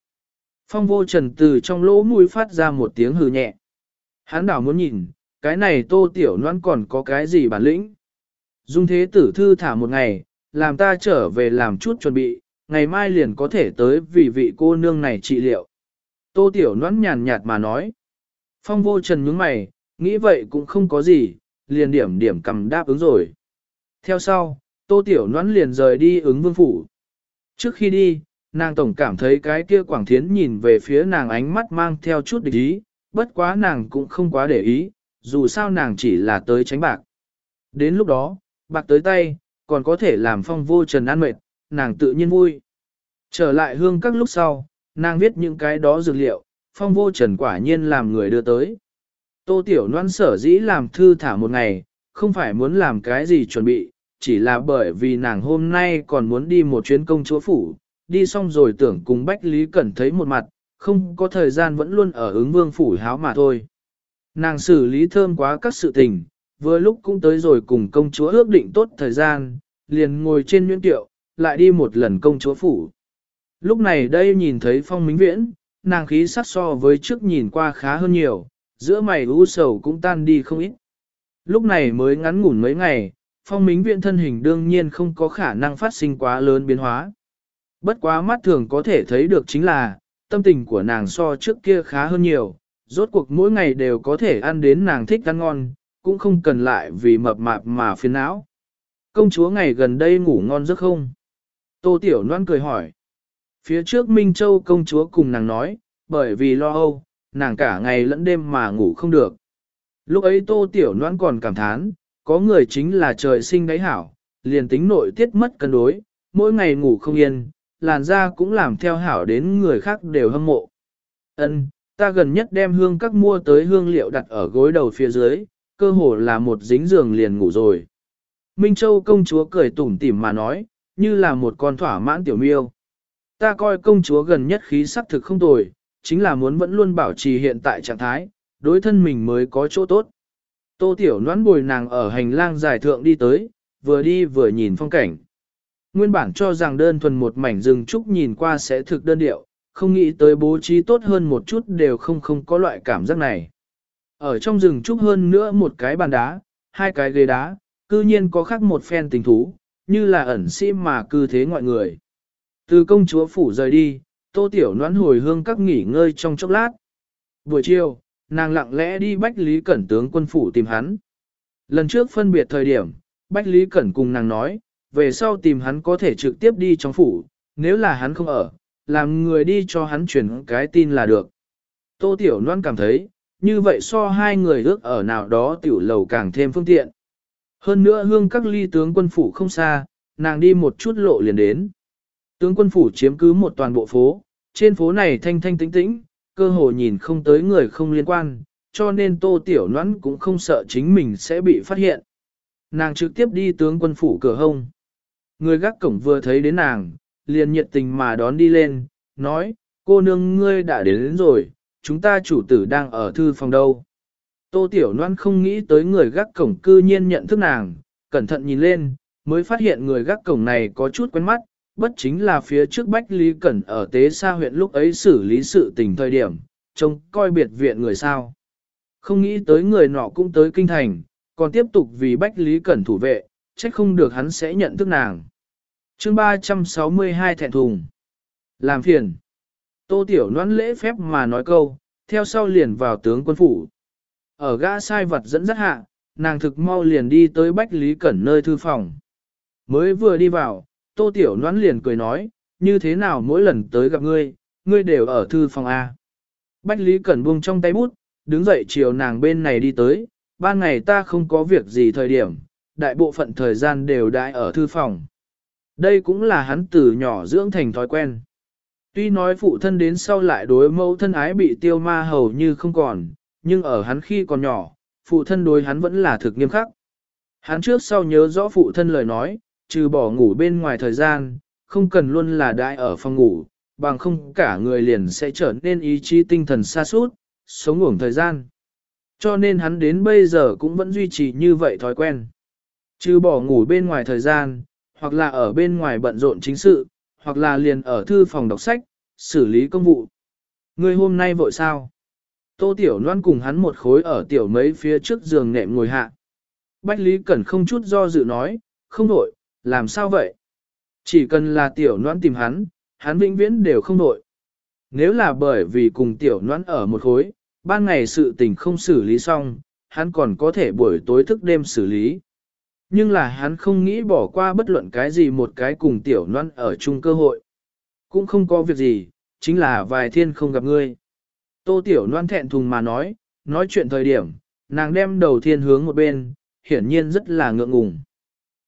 Phong vô trần từ trong lỗ mũi phát ra một tiếng hừ nhẹ. Hắn đảo muốn nhìn, cái này tô tiểu noan còn có cái gì bản lĩnh. Dung thế tử thư thả một ngày, làm ta trở về làm chút chuẩn bị, ngày mai liền có thể tới vì vị cô nương này trị liệu. Tô tiểu noan nhàn nhạt mà nói. Phong vô trần nhướng mày, nghĩ vậy cũng không có gì, liền điểm điểm cầm đáp ứng rồi. Theo sau, tô tiểu noan liền rời đi ứng vương phủ. Trước khi đi, nàng tổng cảm thấy cái kia quảng thiến nhìn về phía nàng ánh mắt mang theo chút địch ý, bất quá nàng cũng không quá để ý, dù sao nàng chỉ là tới tránh bạc. Đến lúc đó, bạc tới tay, còn có thể làm phong vô trần an mệt, nàng tự nhiên vui. Trở lại hương các lúc sau, nàng viết những cái đó dược liệu, phong vô trần quả nhiên làm người đưa tới. Tô Tiểu Loan sở dĩ làm thư thả một ngày, không phải muốn làm cái gì chuẩn bị, chỉ là bởi vì nàng hôm nay còn muốn đi một chuyến công chúa phủ, đi xong rồi tưởng cùng Bách Lý Cẩn thấy một mặt, không có thời gian vẫn luôn ở ứng vương phủ háo mà thôi. Nàng xử lý thơm quá các sự tình, vừa lúc cũng tới rồi cùng công chúa ước định tốt thời gian, liền ngồi trên nhuyễn tiệu, lại đi một lần công chúa phủ. Lúc này đây nhìn thấy phong minh viễn, nàng khí sắc so với trước nhìn qua khá hơn nhiều, giữa mày u sầu cũng tan đi không ít. Lúc này mới ngắn ngủn mấy ngày, phong minh viễn thân hình đương nhiên không có khả năng phát sinh quá lớn biến hóa. Bất quá mắt thường có thể thấy được chính là, tâm tình của nàng so trước kia khá hơn nhiều, rốt cuộc mỗi ngày đều có thể ăn đến nàng thích ăn ngon, cũng không cần lại vì mập mạp mà phiền não. Công chúa ngày gần đây ngủ ngon giấc không? Tô Tiểu Loan cười hỏi. Phía trước Minh Châu công chúa cùng nàng nói, bởi vì lo âu, nàng cả ngày lẫn đêm mà ngủ không được. Lúc ấy Tô Tiểu Loan còn cảm thán, có người chính là trời sinh đáy hảo, liền tính nội tiết mất cân đối, mỗi ngày ngủ không yên, làn da cũng làm theo hảo đến người khác đều hâm mộ. Ân, ta gần nhất đem hương các mua tới hương liệu đặt ở gối đầu phía dưới, cơ hồ là một dính giường liền ngủ rồi. Minh Châu công chúa cười tủm tỉm mà nói, như là một con thỏa mãn tiểu miêu. Ta coi công chúa gần nhất khí sắc thực không tồi, chính là muốn vẫn luôn bảo trì hiện tại trạng thái, đối thân mình mới có chỗ tốt. Tô tiểu noãn bồi nàng ở hành lang dài thượng đi tới, vừa đi vừa nhìn phong cảnh. Nguyên bản cho rằng đơn thuần một mảnh rừng trúc nhìn qua sẽ thực đơn điệu, không nghĩ tới bố trí tốt hơn một chút đều không không có loại cảm giác này. Ở trong rừng trúc hơn nữa một cái bàn đá, hai cái ghế đá, cư nhiên có khác một phen tình thú, như là ẩn sĩ mà cư thế ngoại người. Từ công chúa phủ rời đi, tô tiểu noãn hồi hương các nghỉ ngơi trong chốc lát. Buổi chiều, nàng lặng lẽ đi Bách Lý Cẩn tướng quân phủ tìm hắn. Lần trước phân biệt thời điểm, Bách Lý Cẩn cùng nàng nói, về sau tìm hắn có thể trực tiếp đi trong phủ, nếu là hắn không ở, làm người đi cho hắn chuyển cái tin là được. Tô Tiểu Loan cảm thấy, như vậy so hai người ước ở nào đó tiểu lầu càng thêm phương tiện. Hơn nữa hương các ly tướng quân phủ không xa, nàng đi một chút lộ liền đến. Tướng quân phủ chiếm cứ một toàn bộ phố, trên phố này thanh thanh tĩnh tĩnh, cơ hồ nhìn không tới người không liên quan, cho nên tô tiểu noãn cũng không sợ chính mình sẽ bị phát hiện. Nàng trực tiếp đi tướng quân phủ cửa hông. Người gác cổng vừa thấy đến nàng, liền nhiệt tình mà đón đi lên, nói, cô nương ngươi đã đến, đến rồi, chúng ta chủ tử đang ở thư phòng đâu. Tô Tiểu Loan không nghĩ tới người gác cổng cư nhiên nhận thức nàng, cẩn thận nhìn lên, mới phát hiện người gác cổng này có chút quen mắt, bất chính là phía trước Bách Lý Cẩn ở Tế Sa huyện lúc ấy xử lý sự tình thời điểm, trông coi biệt viện người sao. Không nghĩ tới người nọ cũng tới kinh thành, còn tiếp tục vì Bách Lý Cẩn thủ vệ, trách không được hắn sẽ nhận thức nàng chương 362 thẹn thùng. Làm phiền. Tô Tiểu noãn lễ phép mà nói câu, theo sau liền vào tướng quân phủ. Ở gã sai vật dẫn dắt hạ, nàng thực mau liền đi tới Bách Lý Cẩn nơi thư phòng. Mới vừa đi vào, Tô Tiểu Noãn liền cười nói, như thế nào mỗi lần tới gặp ngươi, ngươi đều ở thư phòng A. Bách Lý Cẩn buông trong tay bút, đứng dậy chiều nàng bên này đi tới, ban ngày ta không có việc gì thời điểm, đại bộ phận thời gian đều đãi ở thư phòng. Đây cũng là hắn từ nhỏ dưỡng thành thói quen. Tuy nói phụ thân đến sau lại đối mẫu thân ái bị tiêu ma hầu như không còn, nhưng ở hắn khi còn nhỏ, phụ thân đối hắn vẫn là thực nghiêm khắc. Hắn trước sau nhớ rõ phụ thân lời nói, trừ bỏ ngủ bên ngoài thời gian, không cần luôn là đại ở phòng ngủ, bằng không cả người liền sẽ trở nên ý chí tinh thần xa suốt, sống ngủng thời gian. Cho nên hắn đến bây giờ cũng vẫn duy trì như vậy thói quen. Trừ bỏ ngủ bên ngoài thời gian, hoặc là ở bên ngoài bận rộn chính sự, hoặc là liền ở thư phòng đọc sách, xử lý công vụ. Người hôm nay vội sao? Tô Tiểu Loan cùng hắn một khối ở tiểu mấy phía trước giường nệm ngồi hạ. Bách Lý Cẩn không chút do dự nói, không vội, làm sao vậy? Chỉ cần là Tiểu Loan tìm hắn, hắn vĩnh viễn đều không vội. Nếu là bởi vì cùng Tiểu Loan ở một khối, ban ngày sự tình không xử lý xong, hắn còn có thể buổi tối thức đêm xử lý. Nhưng là hắn không nghĩ bỏ qua bất luận cái gì một cái cùng Tiểu Loan ở chung cơ hội. Cũng không có việc gì, chính là vài thiên không gặp ngươi. Tô Tiểu Loan thẹn thùng mà nói, nói chuyện thời điểm, nàng đem đầu thiên hướng một bên, hiển nhiên rất là ngượng ngùng.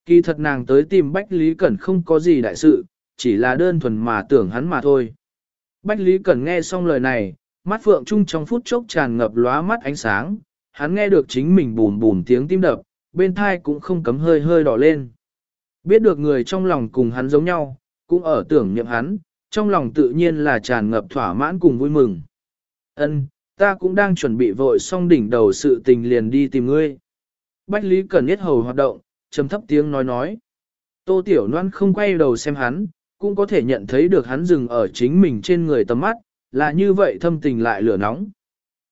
Kỳ thật nàng tới tìm Bách Lý Cẩn không có gì đại sự, chỉ là đơn thuần mà tưởng hắn mà thôi. Bách Lý Cẩn nghe xong lời này, mắt phượng trung trong phút chốc tràn ngập lóa mắt ánh sáng, hắn nghe được chính mình bùn bùn tiếng tim đập, bên thai cũng không cấm hơi hơi đỏ lên. Biết được người trong lòng cùng hắn giống nhau, cũng ở tưởng niệm hắn, trong lòng tự nhiên là tràn ngập thỏa mãn cùng vui mừng. Ân, ta cũng đang chuẩn bị vội xong đỉnh đầu sự tình liền đi tìm ngươi. Bách Lý Cẩn Nhất hầu hoạt động, trầm thấp tiếng nói nói. Tô Tiểu Loan không quay đầu xem hắn, cũng có thể nhận thấy được hắn dừng ở chính mình trên người tầm mắt, là như vậy thâm tình lại lửa nóng.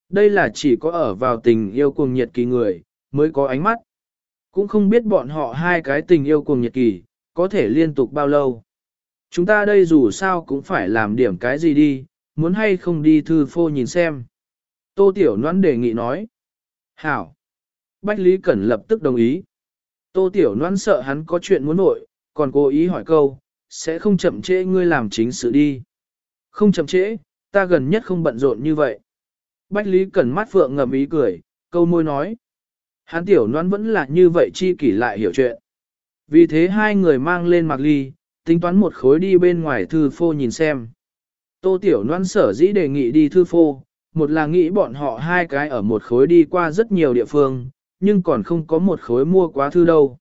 Đây là chỉ có ở vào tình yêu cuồng nhiệt kỳ người, mới có ánh mắt. Cũng không biết bọn họ hai cái tình yêu cuồng nhiệt kỳ, có thể liên tục bao lâu. Chúng ta đây dù sao cũng phải làm điểm cái gì đi, muốn hay không đi thư phô nhìn xem. Tô Tiểu Noãn đề nghị nói. Hảo. Bách Lý Cẩn lập tức đồng ý. Tô Tiểu Noãn sợ hắn có chuyện muốn nội, còn cố ý hỏi câu, sẽ không chậm trễ ngươi làm chính sự đi. Không chậm trễ, ta gần nhất không bận rộn như vậy. Bách Lý Cẩn mắt phượng ngầm ý cười, câu môi nói. Hắn Tiểu noan vẫn là như vậy chi kỷ lại hiểu chuyện. Vì thế hai người mang lên Mạc Ly, tính toán một khối đi bên ngoài thư phô nhìn xem. Tô Tiểu noan sở dĩ đề nghị đi thư phô, một là nghĩ bọn họ hai cái ở một khối đi qua rất nhiều địa phương, nhưng còn không có một khối mua quá thư đâu.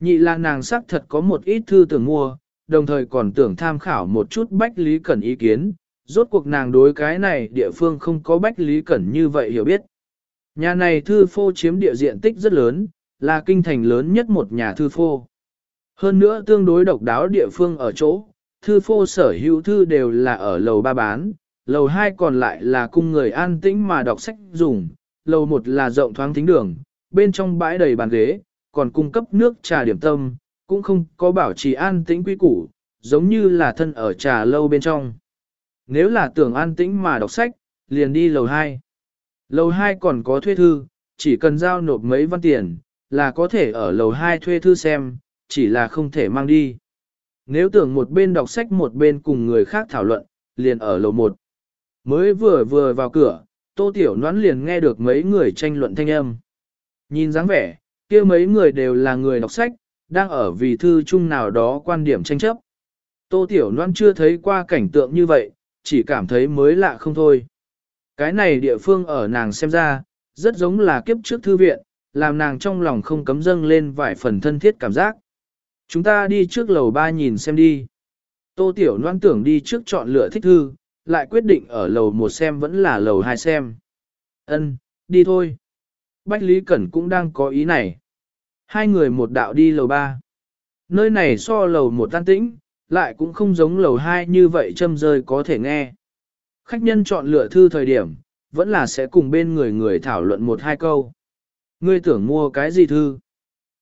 Nhị là nàng sắc thật có một ít thư tưởng mua, đồng thời còn tưởng tham khảo một chút Bách Lý Cẩn ý kiến, rốt cuộc nàng đối cái này địa phương không có Bách Lý Cẩn như vậy hiểu biết. Nhà này thư phô chiếm địa diện tích rất lớn, là kinh thành lớn nhất một nhà thư phô. Hơn nữa tương đối độc đáo địa phương ở chỗ, thư phô sở hữu thư đều là ở lầu ba bán, lầu hai còn lại là cung người an tĩnh mà đọc sách dùng, lầu một là rộng thoáng thính đường, bên trong bãi đầy bàn ghế, còn cung cấp nước trà điểm tâm, cũng không có bảo trì an tĩnh quy củ, giống như là thân ở trà lâu bên trong. Nếu là tưởng an tĩnh mà đọc sách, liền đi lầu 2. Lầu 2 còn có thuê thư, chỉ cần giao nộp mấy văn tiền, là có thể ở lầu 2 thuê thư xem, chỉ là không thể mang đi. Nếu tưởng một bên đọc sách một bên cùng người khác thảo luận, liền ở lầu 1. Mới vừa vừa vào cửa, tô tiểu noãn liền nghe được mấy người tranh luận thanh âm. Nhìn dáng vẻ, kia mấy người đều là người đọc sách, đang ở vì thư chung nào đó quan điểm tranh chấp. Tô tiểu Loan chưa thấy qua cảnh tượng như vậy, chỉ cảm thấy mới lạ không thôi. Cái này địa phương ở nàng xem ra, rất giống là kiếp trước thư viện, làm nàng trong lòng không cấm dâng lên vài phần thân thiết cảm giác. Chúng ta đi trước lầu ba nhìn xem đi. Tô Tiểu Loan tưởng đi trước chọn lựa thích thư, lại quyết định ở lầu một xem vẫn là lầu hai xem. Ân, đi thôi. Bách Lý Cẩn cũng đang có ý này. Hai người một đạo đi lầu ba. Nơi này so lầu một tan tĩnh, lại cũng không giống lầu hai như vậy châm rơi có thể nghe. Khách nhân chọn lựa thư thời điểm, vẫn là sẽ cùng bên người người thảo luận một hai câu. Ngươi tưởng mua cái gì thư?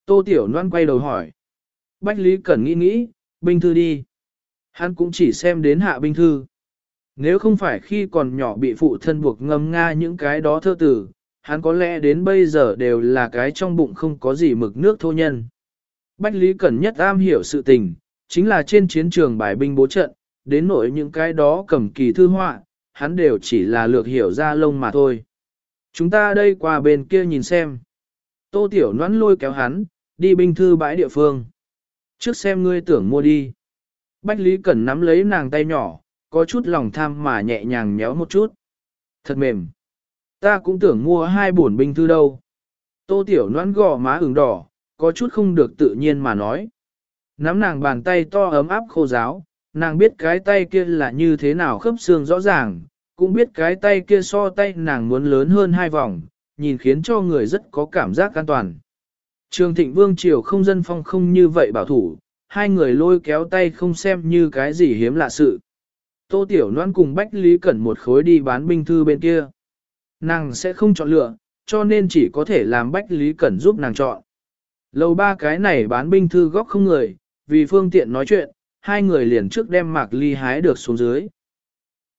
Tô Tiểu Loan quay đầu hỏi. Bách Lý Cẩn nghĩ nghĩ, binh thư đi. Hắn cũng chỉ xem đến hạ binh thư. Nếu không phải khi còn nhỏ bị phụ thân buộc ngâm nga những cái đó thơ tử, hắn có lẽ đến bây giờ đều là cái trong bụng không có gì mực nước thô nhân. Bách Lý Cẩn nhất am hiểu sự tình, chính là trên chiến trường bài binh bố trận, đến nỗi những cái đó cầm kỳ thư họa, hắn đều chỉ là lược hiểu ra lông mà thôi. Chúng ta đây qua bên kia nhìn xem. Tô Tiểu Noãn lôi kéo hắn, đi binh thư bãi địa phương. Trước xem ngươi tưởng mua đi. Bách Lý Cẩn nắm lấy nàng tay nhỏ, có chút lòng tham mà nhẹ nhàng nhéo một chút. Thật mềm. Ta cũng tưởng mua hai bổn binh thư đâu. Tô Tiểu Noãn gò má ửng đỏ, có chút không được tự nhiên mà nói. Nắm nàng bàn tay to ấm áp khô giáo, nàng biết cái tay kia là như thế nào khớp xương rõ ràng, cũng biết cái tay kia so tay nàng muốn lớn hơn hai vòng, nhìn khiến cho người rất có cảm giác an toàn. Trường thịnh vương triều không dân phong không như vậy bảo thủ, hai người lôi kéo tay không xem như cái gì hiếm lạ sự. Tô Tiểu Loan cùng Bách Lý Cẩn một khối đi bán binh thư bên kia. Nàng sẽ không chọn lựa, cho nên chỉ có thể làm Bách Lý Cẩn giúp nàng chọn. Lầu ba cái này bán binh thư góc không người, vì phương tiện nói chuyện, hai người liền trước đem mạc ly hái được xuống dưới.